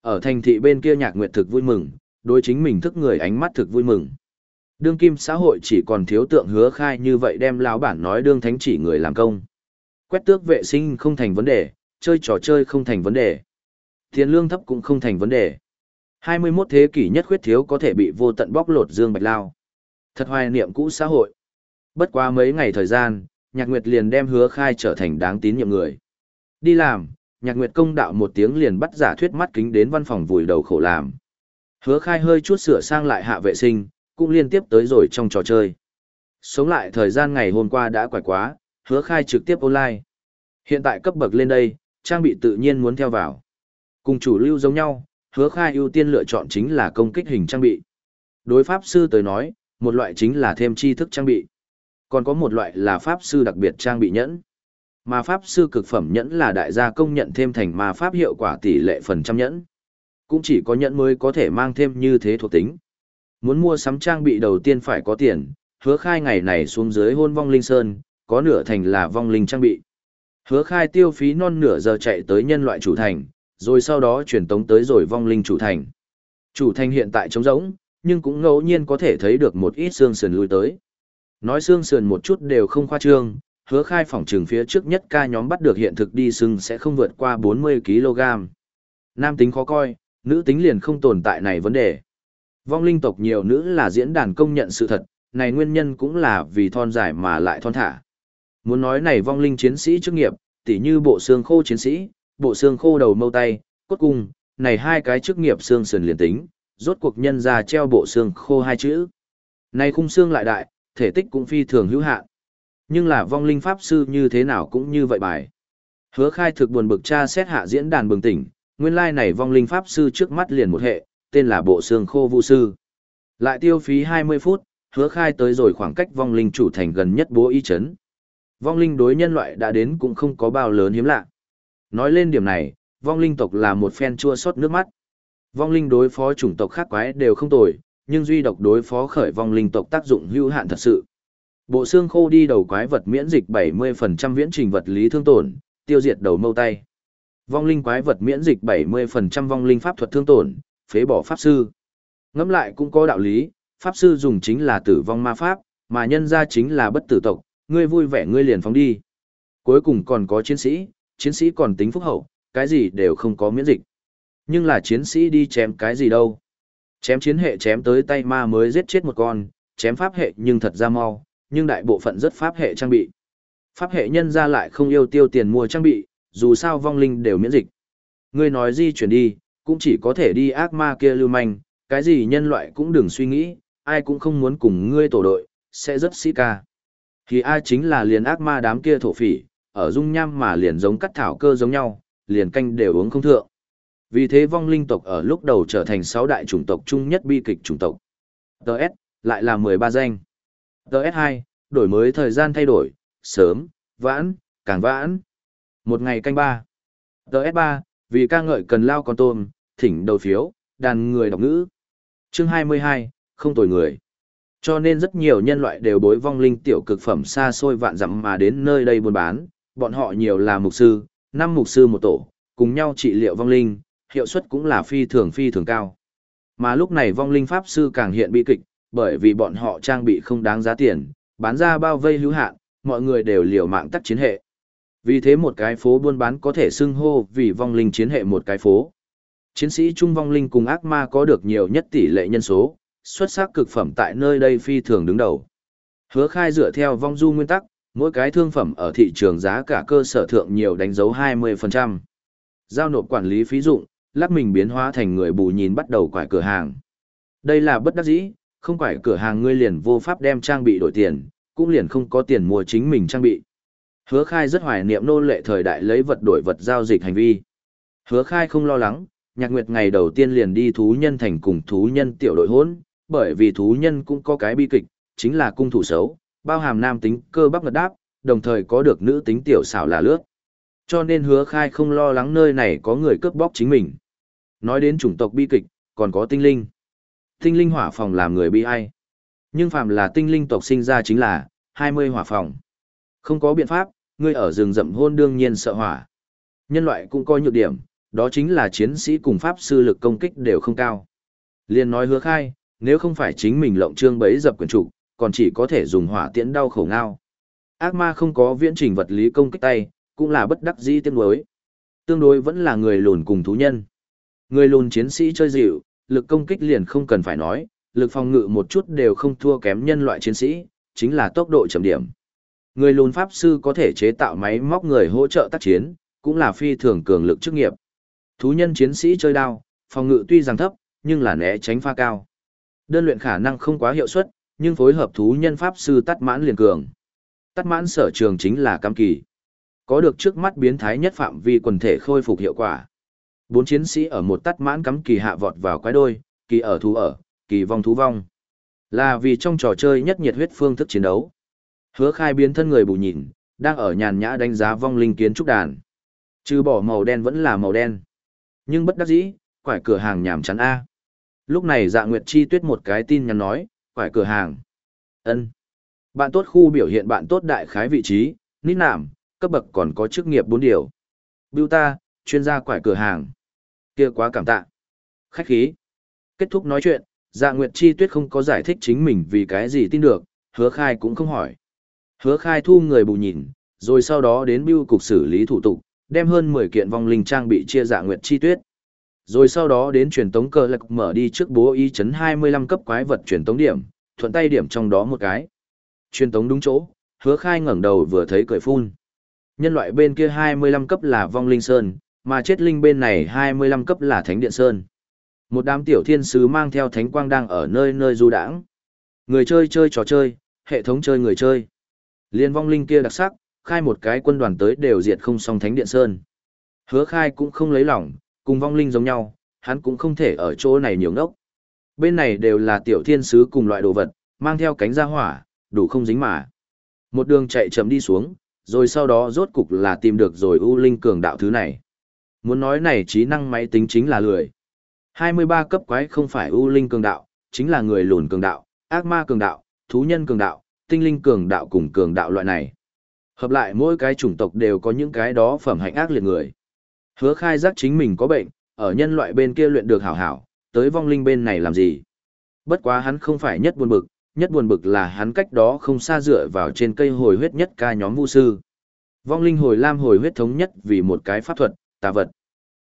Ở thành thị bên kia nhạc nguyệt thực vui mừng, đối chính mình thức người ánh mắt thực vui mừng. Đương kim xã hội chỉ còn thiếu tượng hứa khai như vậy đem lão bản nói đương thánh chỉ người làm công. Quét tước vệ sinh không thành vấn đề, chơi trò chơi không thành vấn đề. Tiền lương thấp cũng không thành vấn đề. 21 thế kỷ nhất khuyết thiếu có thể bị vô tận bóc lột dương bạch lao. Thật hoài niệm cũ xã hội. Bất quá mấy ngày thời gian, Nhạc Nguyệt liền đem hứa khai trở thành đáng tín nhiệm người. Đi làm, Nhạc Nguyệt công đạo một tiếng liền bắt giả thuyết mắt kính đến văn phòng vùi đầu khổ làm. Hứa khai hơi chút sửa sang lại hạ vệ sinh, cũng liên tiếp tới rồi trong trò chơi. Sống lại thời gian ngày hôm qua đã quải quá, hứa khai trực tiếp online. Hiện tại cấp bậc lên đây, trang bị tự nhiên muốn theo vào. Cùng chủ lưu giống nhau, hứa khai ưu tiên lựa chọn chính là công kích hình trang bị. Đối pháp sư tới nói, một loại chính là thêm tri thức trang bị. Còn có một loại là pháp sư đặc biệt trang bị nhẫn. Mà pháp sư cực phẩm nhẫn là đại gia công nhận thêm thành ma pháp hiệu quả tỷ lệ phần trăm nhẫn. Cũng chỉ có nhẫn mới có thể mang thêm như thế thuộc tính. Muốn mua sắm trang bị đầu tiên phải có tiền, hứa khai ngày này xuống dưới hôn vong linh sơn, có nửa thành là vong linh trang bị. Hứa khai tiêu phí non nửa giờ chạy tới nhân loại chủ thành, rồi sau đó truyền tống tới rồi vong linh chủ thành. Chủ thành hiện tại trống rỗng, nhưng cũng ngẫu nhiên có thể thấy được một ít xương sườn lui tới. Nói xương sườn một chút đều không khoa trương, hứa khai phòng trường phía trước nhất ca nhóm bắt được hiện thực đi xương sẽ không vượt qua 40kg. Nam tính khó coi, nữ tính liền không tồn tại này vấn đề. Vong linh tộc nhiều nữ là diễn đàn công nhận sự thật, này nguyên nhân cũng là vì thon dài mà lại thon thả. Muốn nói này vong linh chiến sĩ chức nghiệp, tỉ như bộ xương khô chiến sĩ, bộ xương khô đầu mâu tay, cốt cung, này hai cái chức nghiệp xương sườn liền tính, rốt cuộc nhân ra treo bộ xương khô hai chữ. Này khung xương lại đại, thể tích cũng phi thường hữu hạn. Nhưng là vong linh pháp sư như thế nào cũng như vậy bài. Hứa khai thực buồn bực cha xét hạ diễn đàn bừng tỉnh, nguyên lai like này vong linh pháp sư trước mắt liền một hệ, tên là bộ xương khô vu sư. Lại tiêu phí 20 phút, hứa khai tới rồi khoảng cách vong linh chủ thành gần nhất bố y chấn. Vong linh đối nhân loại đã đến cũng không có bao lớn hiếm lạ. Nói lên điểm này, vong linh tộc là một phen chua xót nước mắt. Vong linh đối phó chủng tộc khác quái đều không tồi, nhưng duy độc đối phó khởi vong linh tộc tác dụng hữu hạn thật sự. Bộ xương khô đi đầu quái vật miễn dịch 70% viễn trình vật lý thương tổn, tiêu diệt đầu mâu tay. Vong linh quái vật miễn dịch 70% vong linh pháp thuật thương tổn, phế bỏ pháp sư. Ngẫm lại cũng có đạo lý, pháp sư dùng chính là tử vong ma pháp, mà nhân ra chính là bất tử tộc, ngươi vui vẻ ngươi liền phóng đi. Cuối cùng còn có chiến sĩ, chiến sĩ còn tính phúc hậu, cái gì đều không có miễn dịch. Nhưng là chiến sĩ đi chém cái gì đâu. Chém chiến hệ chém tới tay ma mới giết chết một con, chém pháp hệ nhưng thật ra mau, nhưng đại bộ phận rất pháp hệ trang bị. Pháp hệ nhân ra lại không yêu tiêu tiền mua trang bị, dù sao vong linh đều miễn dịch. Ngươi nói di chuyển đi, cũng chỉ có thể đi ác ma kia lưu manh, cái gì nhân loại cũng đừng suy nghĩ, ai cũng không muốn cùng ngươi tổ đội, sẽ rất sĩ ca. Thì ai chính là liền ác ma đám kia thổ phỉ, ở dung nham mà liền giống cắt thảo cơ giống nhau, liền canh đều uống không thượng. Vì thế vong linh tộc ở lúc đầu trở thành sáu đại chủng tộc chung nhất bi kịch chủng tộc. TS, lại là 13 danh. TS2, đổi mới thời gian thay đổi, sớm, vãn, càng vãn. Một ngày canh ba. TS3, vì ca ngợi cần lao con tôm, thỉnh đầu phiếu, đàn người đọc ngữ. Chương 22, không tồi người. Cho nên rất nhiều nhân loại đều bối vong linh tiểu cực phẩm xa xôi vạn dặm mà đến nơi đây buôn bán, bọn họ nhiều là mục sư, năm mục sư một tổ, cùng nhau trị liệu vong linh, hiệu suất cũng là phi thường phi thường cao. Mà lúc này vong linh pháp sư càng hiện bi kịch, bởi vì bọn họ trang bị không đáng giá tiền, bán ra bao vây hữu hạn, mọi người đều liều mạng tắt chiến hệ. Vì thế một cái phố buôn bán có thể xưng hô vì vong linh chiến hệ một cái phố. Chiến sĩ trung vong linh cùng ác ma có được nhiều nhất tỷ lệ nhân số, xuất sắc cực phẩm tại nơi đây phi thường đứng đầu. Hứa khai dựa theo vong du nguyên tắc, mỗi cái thương phẩm ở thị trường giá cả cơ sở thượng nhiều đánh dấu 20%. Giao nộp quản lý phí dụng, lắc mình biến hóa thành người bù nhìn bắt đầu quải cửa hàng. Đây là bất đắc dĩ, không quải cửa hàng ngươi liền vô pháp đem trang bị đổi tiền, cũng liền không có tiền mua chính mình trang bị. Hứa khai rất hoài niệm nô lệ thời đại lấy vật đổi vật giao dịch hành vi. Hứa khai không lo lắng, nhạc nguyệt ngày đầu tiên liền đi thú nhân thành cùng thú nhân tiểu đội hỗn, bởi vì thú nhân cũng có cái bi kịch, chính là cung thủ xấu, bao hàm nam tính cơ bắp ngật đáp, đồng thời có được nữ tính tiểu xảo là lướt. Cho nên hứa khai không lo lắng nơi này có người cướp bóc chính mình. Nói đến chủng tộc bi kịch, còn có tinh linh. Tinh linh hỏa phòng làm người bi ai. Nhưng phàm là tinh linh tộc sinh ra chính là 20 hỏa phòng. Không có biện pháp, người ở rừng rậm hôn đương nhiên sợ hỏa. Nhân loại cũng có nhược điểm, đó chính là chiến sĩ cùng pháp sư lực công kích đều không cao. Liên nói hứa khai, nếu không phải chính mình lộng trương bấy dập quyền trục, còn chỉ có thể dùng hỏa tiễn đau khổ ngao. Ác ma không có viễn trình vật lý công kích tay, cũng là bất đắc dĩ tiếng đối. Tương đối vẫn là người lùn cùng thú nhân. Người lùn chiến sĩ chơi dịu, lực công kích liền không cần phải nói, lực phòng ngự một chút đều không thua kém nhân loại chiến sĩ, chính là tốc độ chậm điểm. Người lùn pháp sư có thể chế tạo máy móc người hỗ trợ tác chiến, cũng là phi thường cường lực chức nghiệp. Thú nhân chiến sĩ chơi đao, phòng ngự tuy rằng thấp, nhưng là né tránh pha cao. Đơn luyện khả năng không quá hiệu suất, nhưng phối hợp thú nhân pháp sư tắt mãn liền cường. Tắt mãn sở trường chính là cam kỳ. Có được trước mắt biến thái nhất phạm vi quần thể khôi phục hiệu quả. Bốn chiến sĩ ở một tắt mãn cắm kỳ hạ vọt vào quái đôi, kỳ ở thú ở, kỳ vong thú vong. Là vì trong trò chơi nhất nhiệt huyết phương thức chiến đấu. Hứa khai biến thân người bù nhìn, đang ở nhàn nhã đánh giá vong linh kiến trúc đàn. Trừ bỏ màu đen vẫn là màu đen. Nhưng bất đắc dĩ, quải cửa hàng nhảm chắn A. Lúc này dạ Nguyệt Chi tuyết một cái tin nhắn nói, quải cửa hàng. ân Bạn tốt khu biểu hiện bạn tốt đại khái vị trí, nít nảm, cấp bậc còn có chức nghiệp bốn điều. Biêu ta, chuyên gia quải cửa hàng. kia quá cảm tạ. Khách khí. Kết thúc nói chuyện, dạ Nguyệt Chi tuyết không có giải thích chính mình vì cái gì tin được, hứa khai cũng không hỏi. Hứa khai thu người bù nhìn, rồi sau đó đến biêu cục xử lý thủ tục, đem hơn 10 kiện vong linh trang bị chia dạ Nguyệt Chi tuyết. Rồi sau đó đến truyền tống cơ lạc mở đi trước bố y chấn 25 cấp quái vật truyền tống điểm, thuận tay điểm trong đó một cái. Truyền tống đúng chỗ, hứa khai ngẩng đầu vừa thấy cười phun. Nhân loại bên kia 25 cấp là vong linh sơn, mà chết linh bên này 25 cấp là thánh điện sơn. Một đám tiểu thiên sứ mang theo thánh quang đang ở nơi nơi du đãng. Người chơi chơi trò chơi, hệ thống chơi người chơi. Liên vong linh kia đặc sắc, khai một cái quân đoàn tới đều diệt không xong thánh điện sơn. Hứa khai cũng không lấy lòng, cùng vong linh giống nhau, hắn cũng không thể ở chỗ này nhiều ngốc. Bên này đều là tiểu thiên sứ cùng loại đồ vật, mang theo cánh ra hỏa, đủ không dính mà. Một đường chạy chậm đi xuống, rồi sau đó rốt cục là tìm được rồi U Linh cường đạo thứ này. Muốn nói này trí năng máy tính chính là lười. 23 cấp quái không phải U Linh cường đạo, chính là người lùn cường đạo, ác ma cường đạo, thú nhân cường đạo, tinh linh cường đạo cùng cường đạo loại này. Hợp lại mỗi cái chủng tộc đều có những cái đó phẩm hạnh ác liệt người. Hứa khai giác chính mình có bệnh, ở nhân loại bên kia luyện được hảo hảo, tới vong linh bên này làm gì. Bất quá hắn không phải nhất buồn bực, nhất buồn bực là hắn cách đó không xa dựa vào trên cây hồi huyết nhất ca nhóm vũ sư. Vong linh hồi lam hồi huyết thống nhất vì một cái pháp thuật, tà vật.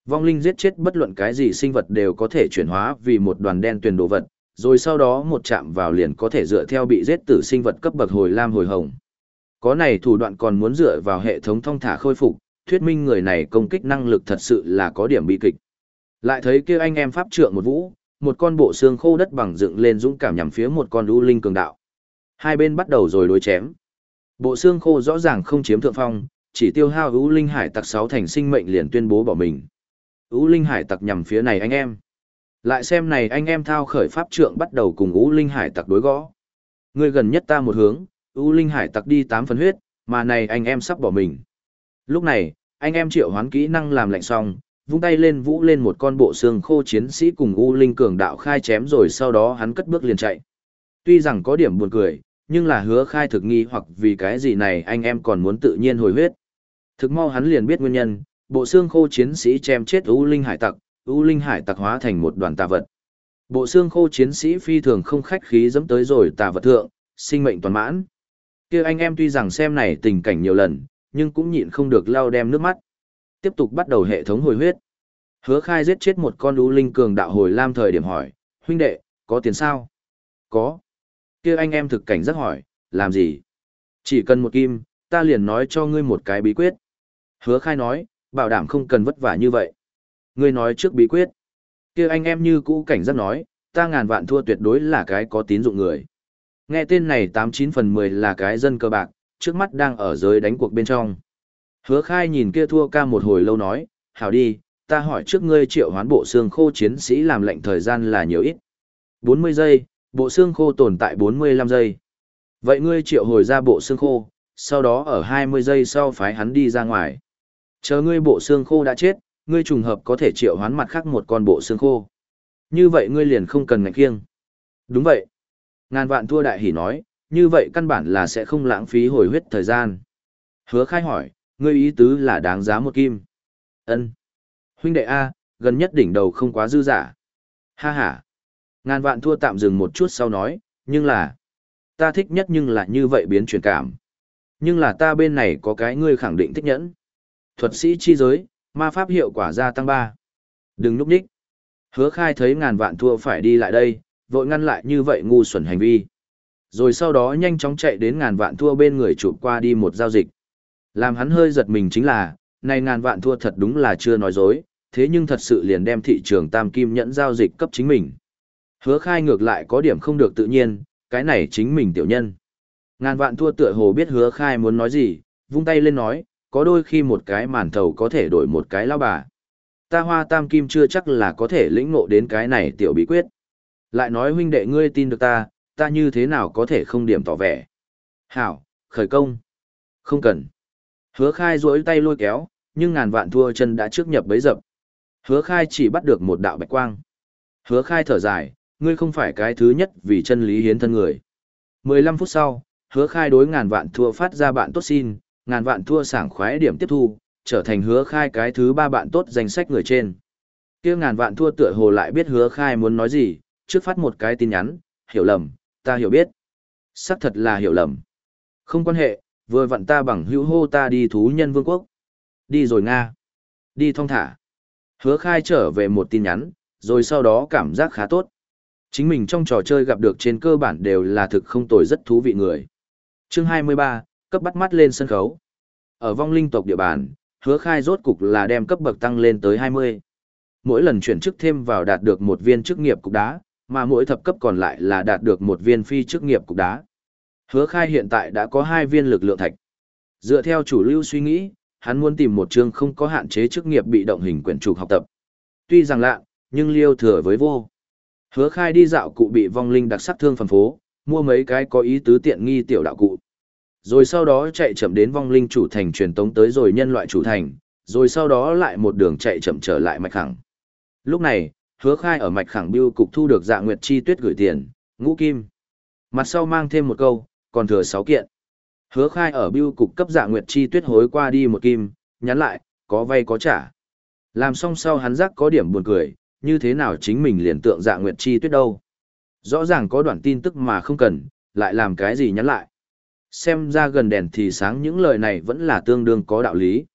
Vong linh giết chết bất luận cái gì sinh vật đều có thể chuyển hóa vì một đoàn đen tuyền đồ vật, rồi sau đó một chạm vào liền có thể dựa theo bị giết tử sinh vật cấp bậc hồi lam hồi hồng. Có này thủ đoạn còn muốn dựa vào hệ thống thông thả khôi phục, thuyết minh người này công kích năng lực thật sự là có điểm bi kịch. Lại thấy kia anh em pháp trượng một vũ, một con bộ xương khô đất bằng dựng lên dũng cảm nhằm phía một con u linh cường đạo. Hai bên bắt đầu rồi đối chém. Bộ xương khô rõ ràng không chiếm thượng phong, chỉ tiêu hao u linh hải tặc sáu thành sinh mệnh liền tuyên bố bỏ mình. U linh hải tặc nhằm phía này anh em. Lại xem này anh em thao khởi pháp trượng bắt đầu cùng U linh hải tặc đối gõ. Người gần nhất ta một hướng, U linh hải tặc đi tám phần huyết, mà này anh em sắp bỏ mình. Lúc này, anh em triệu hoán kỹ năng làm lạnh xong, vung tay lên vũ lên một con bộ xương khô chiến sĩ cùng U Linh cường đạo khai chém rồi sau đó hắn cất bước liền chạy. Tuy rằng có điểm buồn cười, nhưng là hứa khai thực nghi hoặc vì cái gì này anh em còn muốn tự nhiên hồi huyết. Thực mau hắn liền biết nguyên nhân, bộ xương khô chiến sĩ chém chết U Linh hải tặc, U Linh hải tặc hóa thành một đoàn tà vật. Bộ xương khô chiến sĩ phi thường không khách khí dẫm tới rồi tà vật thượng, sinh mệnh toàn mãn. kia anh em tuy rằng xem này tình cảnh nhiều lần, nhưng cũng nhịn không được lau đem nước mắt. Tiếp tục bắt đầu hệ thống hồi huyết. Hứa khai giết chết một con đú linh cường đạo hồi lam thời điểm hỏi, huynh đệ, có tiền sao? Có. kia anh em thực cảnh rất hỏi, làm gì? Chỉ cần một kim, ta liền nói cho ngươi một cái bí quyết. Hứa khai nói, bảo đảm không cần vất vả như vậy. Ngươi nói trước bí quyết. kia anh em như cũ cảnh giác nói, ta ngàn vạn thua tuyệt đối là cái có tín dụng người. Nghe tên này 89 phần 10 là cái dân cơ bạc, trước mắt đang ở giới đánh cuộc bên trong. Hứa khai nhìn kia thua ca một hồi lâu nói, hảo đi, ta hỏi trước ngươi triệu hoán bộ xương khô chiến sĩ làm lệnh thời gian là nhiều ít. 40 giây, bộ xương khô tồn tại 45 giây. Vậy ngươi triệu hồi ra bộ xương khô, sau đó ở 20 giây sau phái hắn đi ra ngoài. Chờ ngươi bộ xương khô đã chết, ngươi trùng hợp có thể triệu hoán mặt khác một con bộ xương khô. Như vậy ngươi liền không cần ngạch kiêng. Đúng vậy. Ngàn vạn thua đại hỉ nói, như vậy căn bản là sẽ không lãng phí hồi huyết thời gian. Hứa khai hỏi, ngươi ý tứ là đáng giá một kim. ân Huynh đệ A, gần nhất đỉnh đầu không quá dư giả. Ha ha. Ngàn vạn thua tạm dừng một chút sau nói, nhưng là, ta thích nhất nhưng là như vậy biến chuyển cảm. Nhưng là ta bên này có cái ngươi khẳng định thích nhẫn. Thuật sĩ chi giới, ma pháp hiệu quả gia tăng 3. Đừng núp đích. Hứa khai thấy ngàn vạn thua phải đi lại đây, vội ngăn lại như vậy ngu xuẩn hành vi. Rồi sau đó nhanh chóng chạy đến ngàn vạn thua bên người chụp qua đi một giao dịch. Làm hắn hơi giật mình chính là, này ngàn vạn thua thật đúng là chưa nói dối, thế nhưng thật sự liền đem thị trường tam kim nhẫn giao dịch cấp chính mình. Hứa khai ngược lại có điểm không được tự nhiên, cái này chính mình tiểu nhân. Ngàn vạn thua tựa hồ biết hứa khai muốn nói gì, vung tay lên nói, có đôi khi một cái màn thầu có thể đổi một cái lao bà. Ta hoa tam kim chưa chắc là có thể lĩnh ngộ đến cái này tiểu bí quyết. Lại nói huynh đệ ngươi tin được ta, ta như thế nào có thể không điểm tỏ vẻ. Hảo, khởi công. Không cần. Hứa khai rỗi tay lôi kéo, nhưng ngàn vạn thua chân đã trước nhập bấy dập. Hứa khai chỉ bắt được một đạo bạch quang. Hứa khai thở dài, ngươi không phải cái thứ nhất vì chân lý hiến thân người. 15 phút sau, hứa khai đối ngàn vạn thua phát ra bạn tốt xin, ngàn vạn thua sảng khoái điểm tiếp thu, trở thành hứa khai cái thứ ba bạn tốt danh sách người trên. kia ngàn vạn thua tựa hồ lại biết hứa khai muốn nói gì, trước phát một cái tin nhắn, hiểu lầm, ta hiểu biết. xác thật là hiểu lầm. Không quan hệ, vừa vặn ta bằng hữu hô ta đi thú nhân vương quốc. Đi rồi Nga. Đi thong thả. Hứa khai trở về một tin nhắn, rồi sau đó cảm giác khá tốt. Chính mình trong trò chơi gặp được trên cơ bản đều là thực không tồi rất thú vị người. chương 23, cấp bắt mắt lên sân khấu. Ở vong linh tộc địa bàn, hứa khai rốt cục là đem cấp bậc tăng lên tới 20. Mỗi lần chuyển chức thêm vào đạt được một viên chức nghiệp cục đá, mà mỗi thập cấp còn lại là đạt được một viên phi chức nghiệp cục đá. Hứa khai hiện tại đã có hai viên lực lượng thạch. Dựa theo chủ lưu suy nghĩ, hắn muốn tìm một chương không có hạn chế chức nghiệp bị động hình quyển trục học tập. Tuy rằng lạ, nhưng liêu thừa với vô. Hứa khai đi dạo cụ bị vong linh đặc sắc thương phần phố, mua mấy cái có ý tứ tiện nghi tiểu đạo cụ. Rồi sau đó chạy chậm đến vong linh chủ thành truyền tống tới rồi nhân loại chủ thành, rồi sau đó lại một đường chạy chậm trở lại mạch khẳng. Lúc này, hứa khai ở mạch khẳng biêu cục thu được dạ nguyệt chi tuyết gửi tiền, ngũ kim. Mặt sau mang thêm một câu, còn thừa 6 kiện. Hứa khai ở biêu cục cấp dạ nguyệt chi tuyết hối qua đi một kim, nhắn lại, có vay có trả. Làm xong sau hắn giác có điểm buồn cười, như thế nào chính mình liền tượng dạ nguyệt chi tuyết đâu. Rõ ràng có đoạn tin tức mà không cần, lại làm cái gì nhắn lại. Xem ra gần đèn thì sáng những lời này vẫn là tương đương có đạo lý.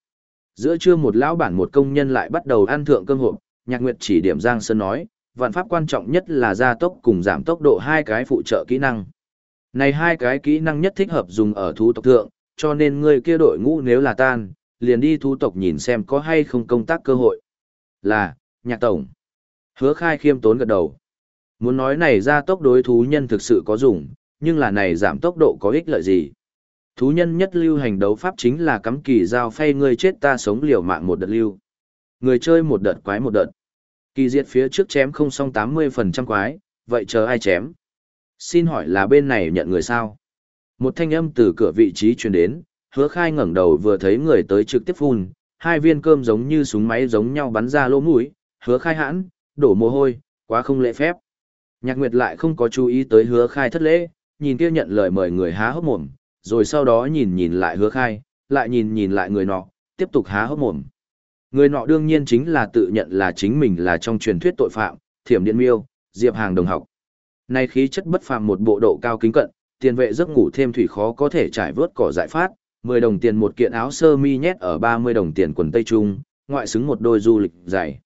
Giữa trưa một lão bản một công nhân lại bắt đầu ăn thượng cơm hộp, nhạc nguyệt chỉ điểm Giang Sơn nói, vạn pháp quan trọng nhất là gia tốc cùng giảm tốc độ hai cái phụ trợ kỹ năng. Này hai cái kỹ năng nhất thích hợp dùng ở thú tộc thượng, cho nên người kia đội ngũ nếu là tan, liền đi thú tộc nhìn xem có hay không công tác cơ hội. Là, nhạc tổng. Hứa khai khiêm tốn gật đầu. Muốn nói này ra tốc đối thú nhân thực sự có dùng, nhưng là này giảm tốc độ có ích lợi gì? Thú nhân nhất lưu hành đấu pháp chính là cắm kỳ giao phay người chết ta sống liều mạng một đợt lưu. Người chơi một đợt quái một đợt. Kỳ diệt phía trước chém không xong 80% quái, vậy chờ ai chém? Xin hỏi là bên này nhận người sao? Một thanh âm từ cửa vị trí truyền đến, hứa khai ngẩng đầu vừa thấy người tới trực tiếp phun, hai viên cơm giống như súng máy giống nhau bắn ra lỗ mũi, hứa khai hãn, đổ mồ hôi, quá không lễ phép. Nhạc Nguyệt lại không có chú ý tới hứa khai thất lễ, nhìn kia nhận lời mời người há hốc mồm, rồi sau đó nhìn nhìn lại hứa khai, lại nhìn nhìn lại người nọ, tiếp tục há hốc mồm. Người nọ đương nhiên chính là tự nhận là chính mình là trong truyền thuyết tội phạm, thiểm điện miêu, diệp hàng đồng học. Nay khí chất bất phàm một bộ độ cao kính cận, tiền vệ giấc ngủ thêm thủy khó có thể trải vớt cỏ giải phát, 10 đồng tiền một kiện áo sơ mi nhét ở 30 đồng tiền quần tây trung, ngoại xứng một đôi du lịch dày.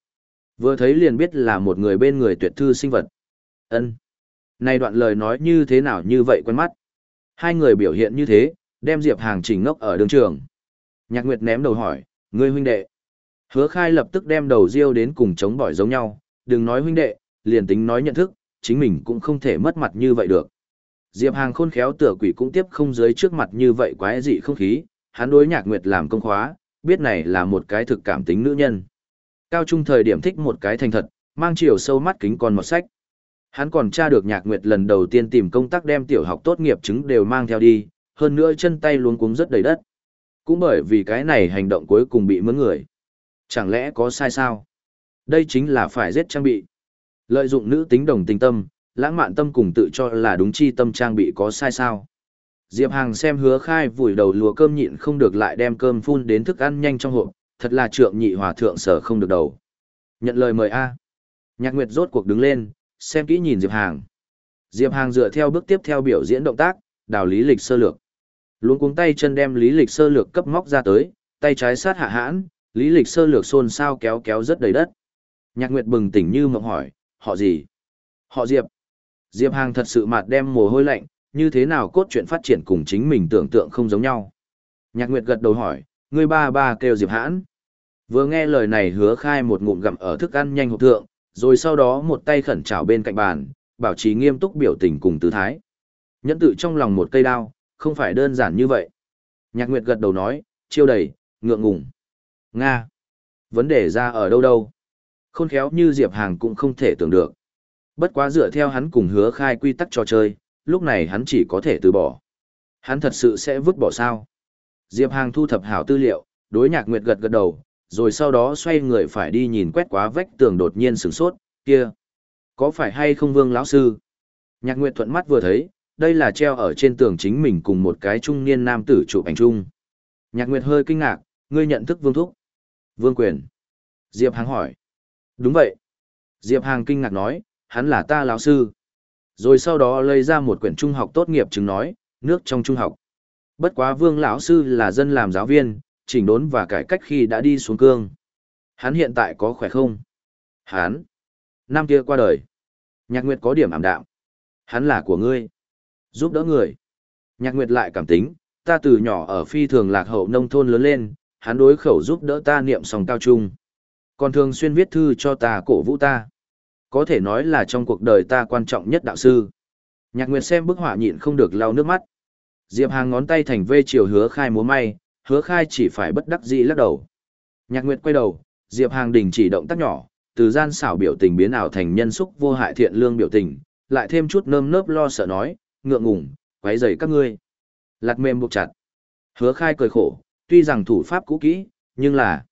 Vừa thấy liền biết là một người bên người tuyệt thư sinh vật. Ân. Này đoạn lời nói như thế nào như vậy quen mắt. Hai người biểu hiện như thế, đem Diệp Hàng chỉnh ngốc ở đường trường. Nhạc Nguyệt ném đầu hỏi, ngươi huynh đệ. Hứa khai lập tức đem đầu riêu đến cùng chống bỏi giống nhau, đừng nói huynh đệ, liền tính nói nhận thức, chính mình cũng không thể mất mặt như vậy được. Diệp Hàng khôn khéo tựa quỷ cũng tiếp không dưới trước mặt như vậy quái dị không khí, hắn đối nhạc nguyệt làm công khóa, biết này là một cái thực cảm tính nữ nhân. Cao trung thời điểm thích một cái thành thật, mang chiều sâu mắt kính còn một sách. Hắn còn tra được nhạc nguyệt lần đầu tiên tìm công tác đem tiểu học tốt nghiệp chứng đều mang theo đi, hơn nữa chân tay luống cuống rất đầy đất. Cũng bởi vì cái này hành động cuối cùng bị mướn người. Chẳng lẽ có sai sao? Đây chính là phải giết trang bị. Lợi dụng nữ tính đồng tình tâm, lãng mạn tâm cùng tự cho là đúng chi tâm trang bị có sai sao. Diệp Hàng xem hứa khai vùi đầu lùa cơm nhịn không được lại đem cơm phun đến thức ăn nhanh trong hộp, thật là trượng nhị hòa thượng sở không được đầu. Nhận lời mời A. Nhạc Nguyệt rốt cuộc đứng lên, xem kỹ nhìn Diệp Hàng. Diệp Hàng dựa theo bước tiếp theo biểu diễn động tác, đào lý lịch sơ lược. Luôn cuống tay chân đem lý lịch sơ lược cấp móc ra tới, tay trái sát hạ hãn, lý lịch sơ lược xôn xao kéo kéo rất đầy đất. Nhạc Nguyệt bừng tỉnh như mộng hỏi, họ gì? Họ Diệp. Diệp Hàng thật sự mặt đem mồ hôi lạnh, như thế nào cốt truyện phát triển cùng chính mình tưởng tượng không giống nhau. Nhạc Nguyệt gật đầu hỏi, ngươi ba ba kêu Diệp Hãn. Vừa nghe lời này hứa khai một ngụm gặm ở thức ăn nhanh hộp thượng, rồi sau đó một tay khẩn trào bên cạnh bàn, bảo trì nghiêm túc biểu tình cùng tư thái. Nhẫn tự trong lòng một cây đao, không phải đơn giản như vậy. Nhạc Nguyệt gật đầu nói, chiêu đầy, ngượng ngùng. Nga. Vấn đề ra ở đâu đâu? Khôn khéo như Diệp Hàng cũng không thể tưởng được. Bất quá dựa theo hắn cùng hứa khai quy tắc trò chơi, lúc này hắn chỉ có thể từ bỏ. Hắn thật sự sẽ vứt bỏ sao? Diệp Hàng thu thập hảo tư liệu, đối nhạc nguyệt gật gật đầu, rồi sau đó xoay người phải đi nhìn quét quá vách tường đột nhiên sửng sốt, kia. Có phải hay không vương lão sư? Nhạc nguyệt thuận mắt vừa thấy, đây là treo ở trên tường chính mình cùng một cái trung niên nam tử chụp ảnh chung. Nhạc nguyệt hơi kinh ngạc, ngươi nhận thức vương thúc. Vương quyền. Diệp Hàng hỏi. Đúng vậy. Diệp Hàng kinh ngạc nói, hắn là ta lão sư. Rồi sau đó lấy ra một quyển trung học tốt nghiệp chứng nói, nước trong trung học. Bất quá vương lão sư là dân làm giáo viên, chỉnh đốn và cải cách khi đã đi xuống cương. Hắn hiện tại có khỏe không? Hắn. Năm kia qua đời. Nhạc Nguyệt có điểm ảm đạm. Hắn là của ngươi. Giúp đỡ người. Nhạc Nguyệt lại cảm tính, ta từ nhỏ ở phi thường lạc hậu nông thôn lớn lên, hắn đối khẩu giúp đỡ ta niệm sòng cao trung. Còn thường xuyên viết thư cho ta cổ vũ ta. Có thể nói là trong cuộc đời ta quan trọng nhất đạo sư. Nhạc Nguyệt xem bức họa nhịn không được lau nước mắt. Diệp Hàng ngón tay thành vê chiều hứa khai múa may, hứa khai chỉ phải bất đắc dĩ lắc đầu. Nhạc Nguyệt quay đầu, Diệp Hàng đình chỉ động tác nhỏ, từ gian xảo biểu tình biến ảo thành nhân xúc vô hại thiện lương biểu tình, lại thêm chút nơm nớp lo sợ nói, ngượng ngùng, quấy rầy các ngươi. Lạt mềm buộc chặt. Hứa khai cười khổ, tuy rằng thủ pháp cũ kỹ, nhưng là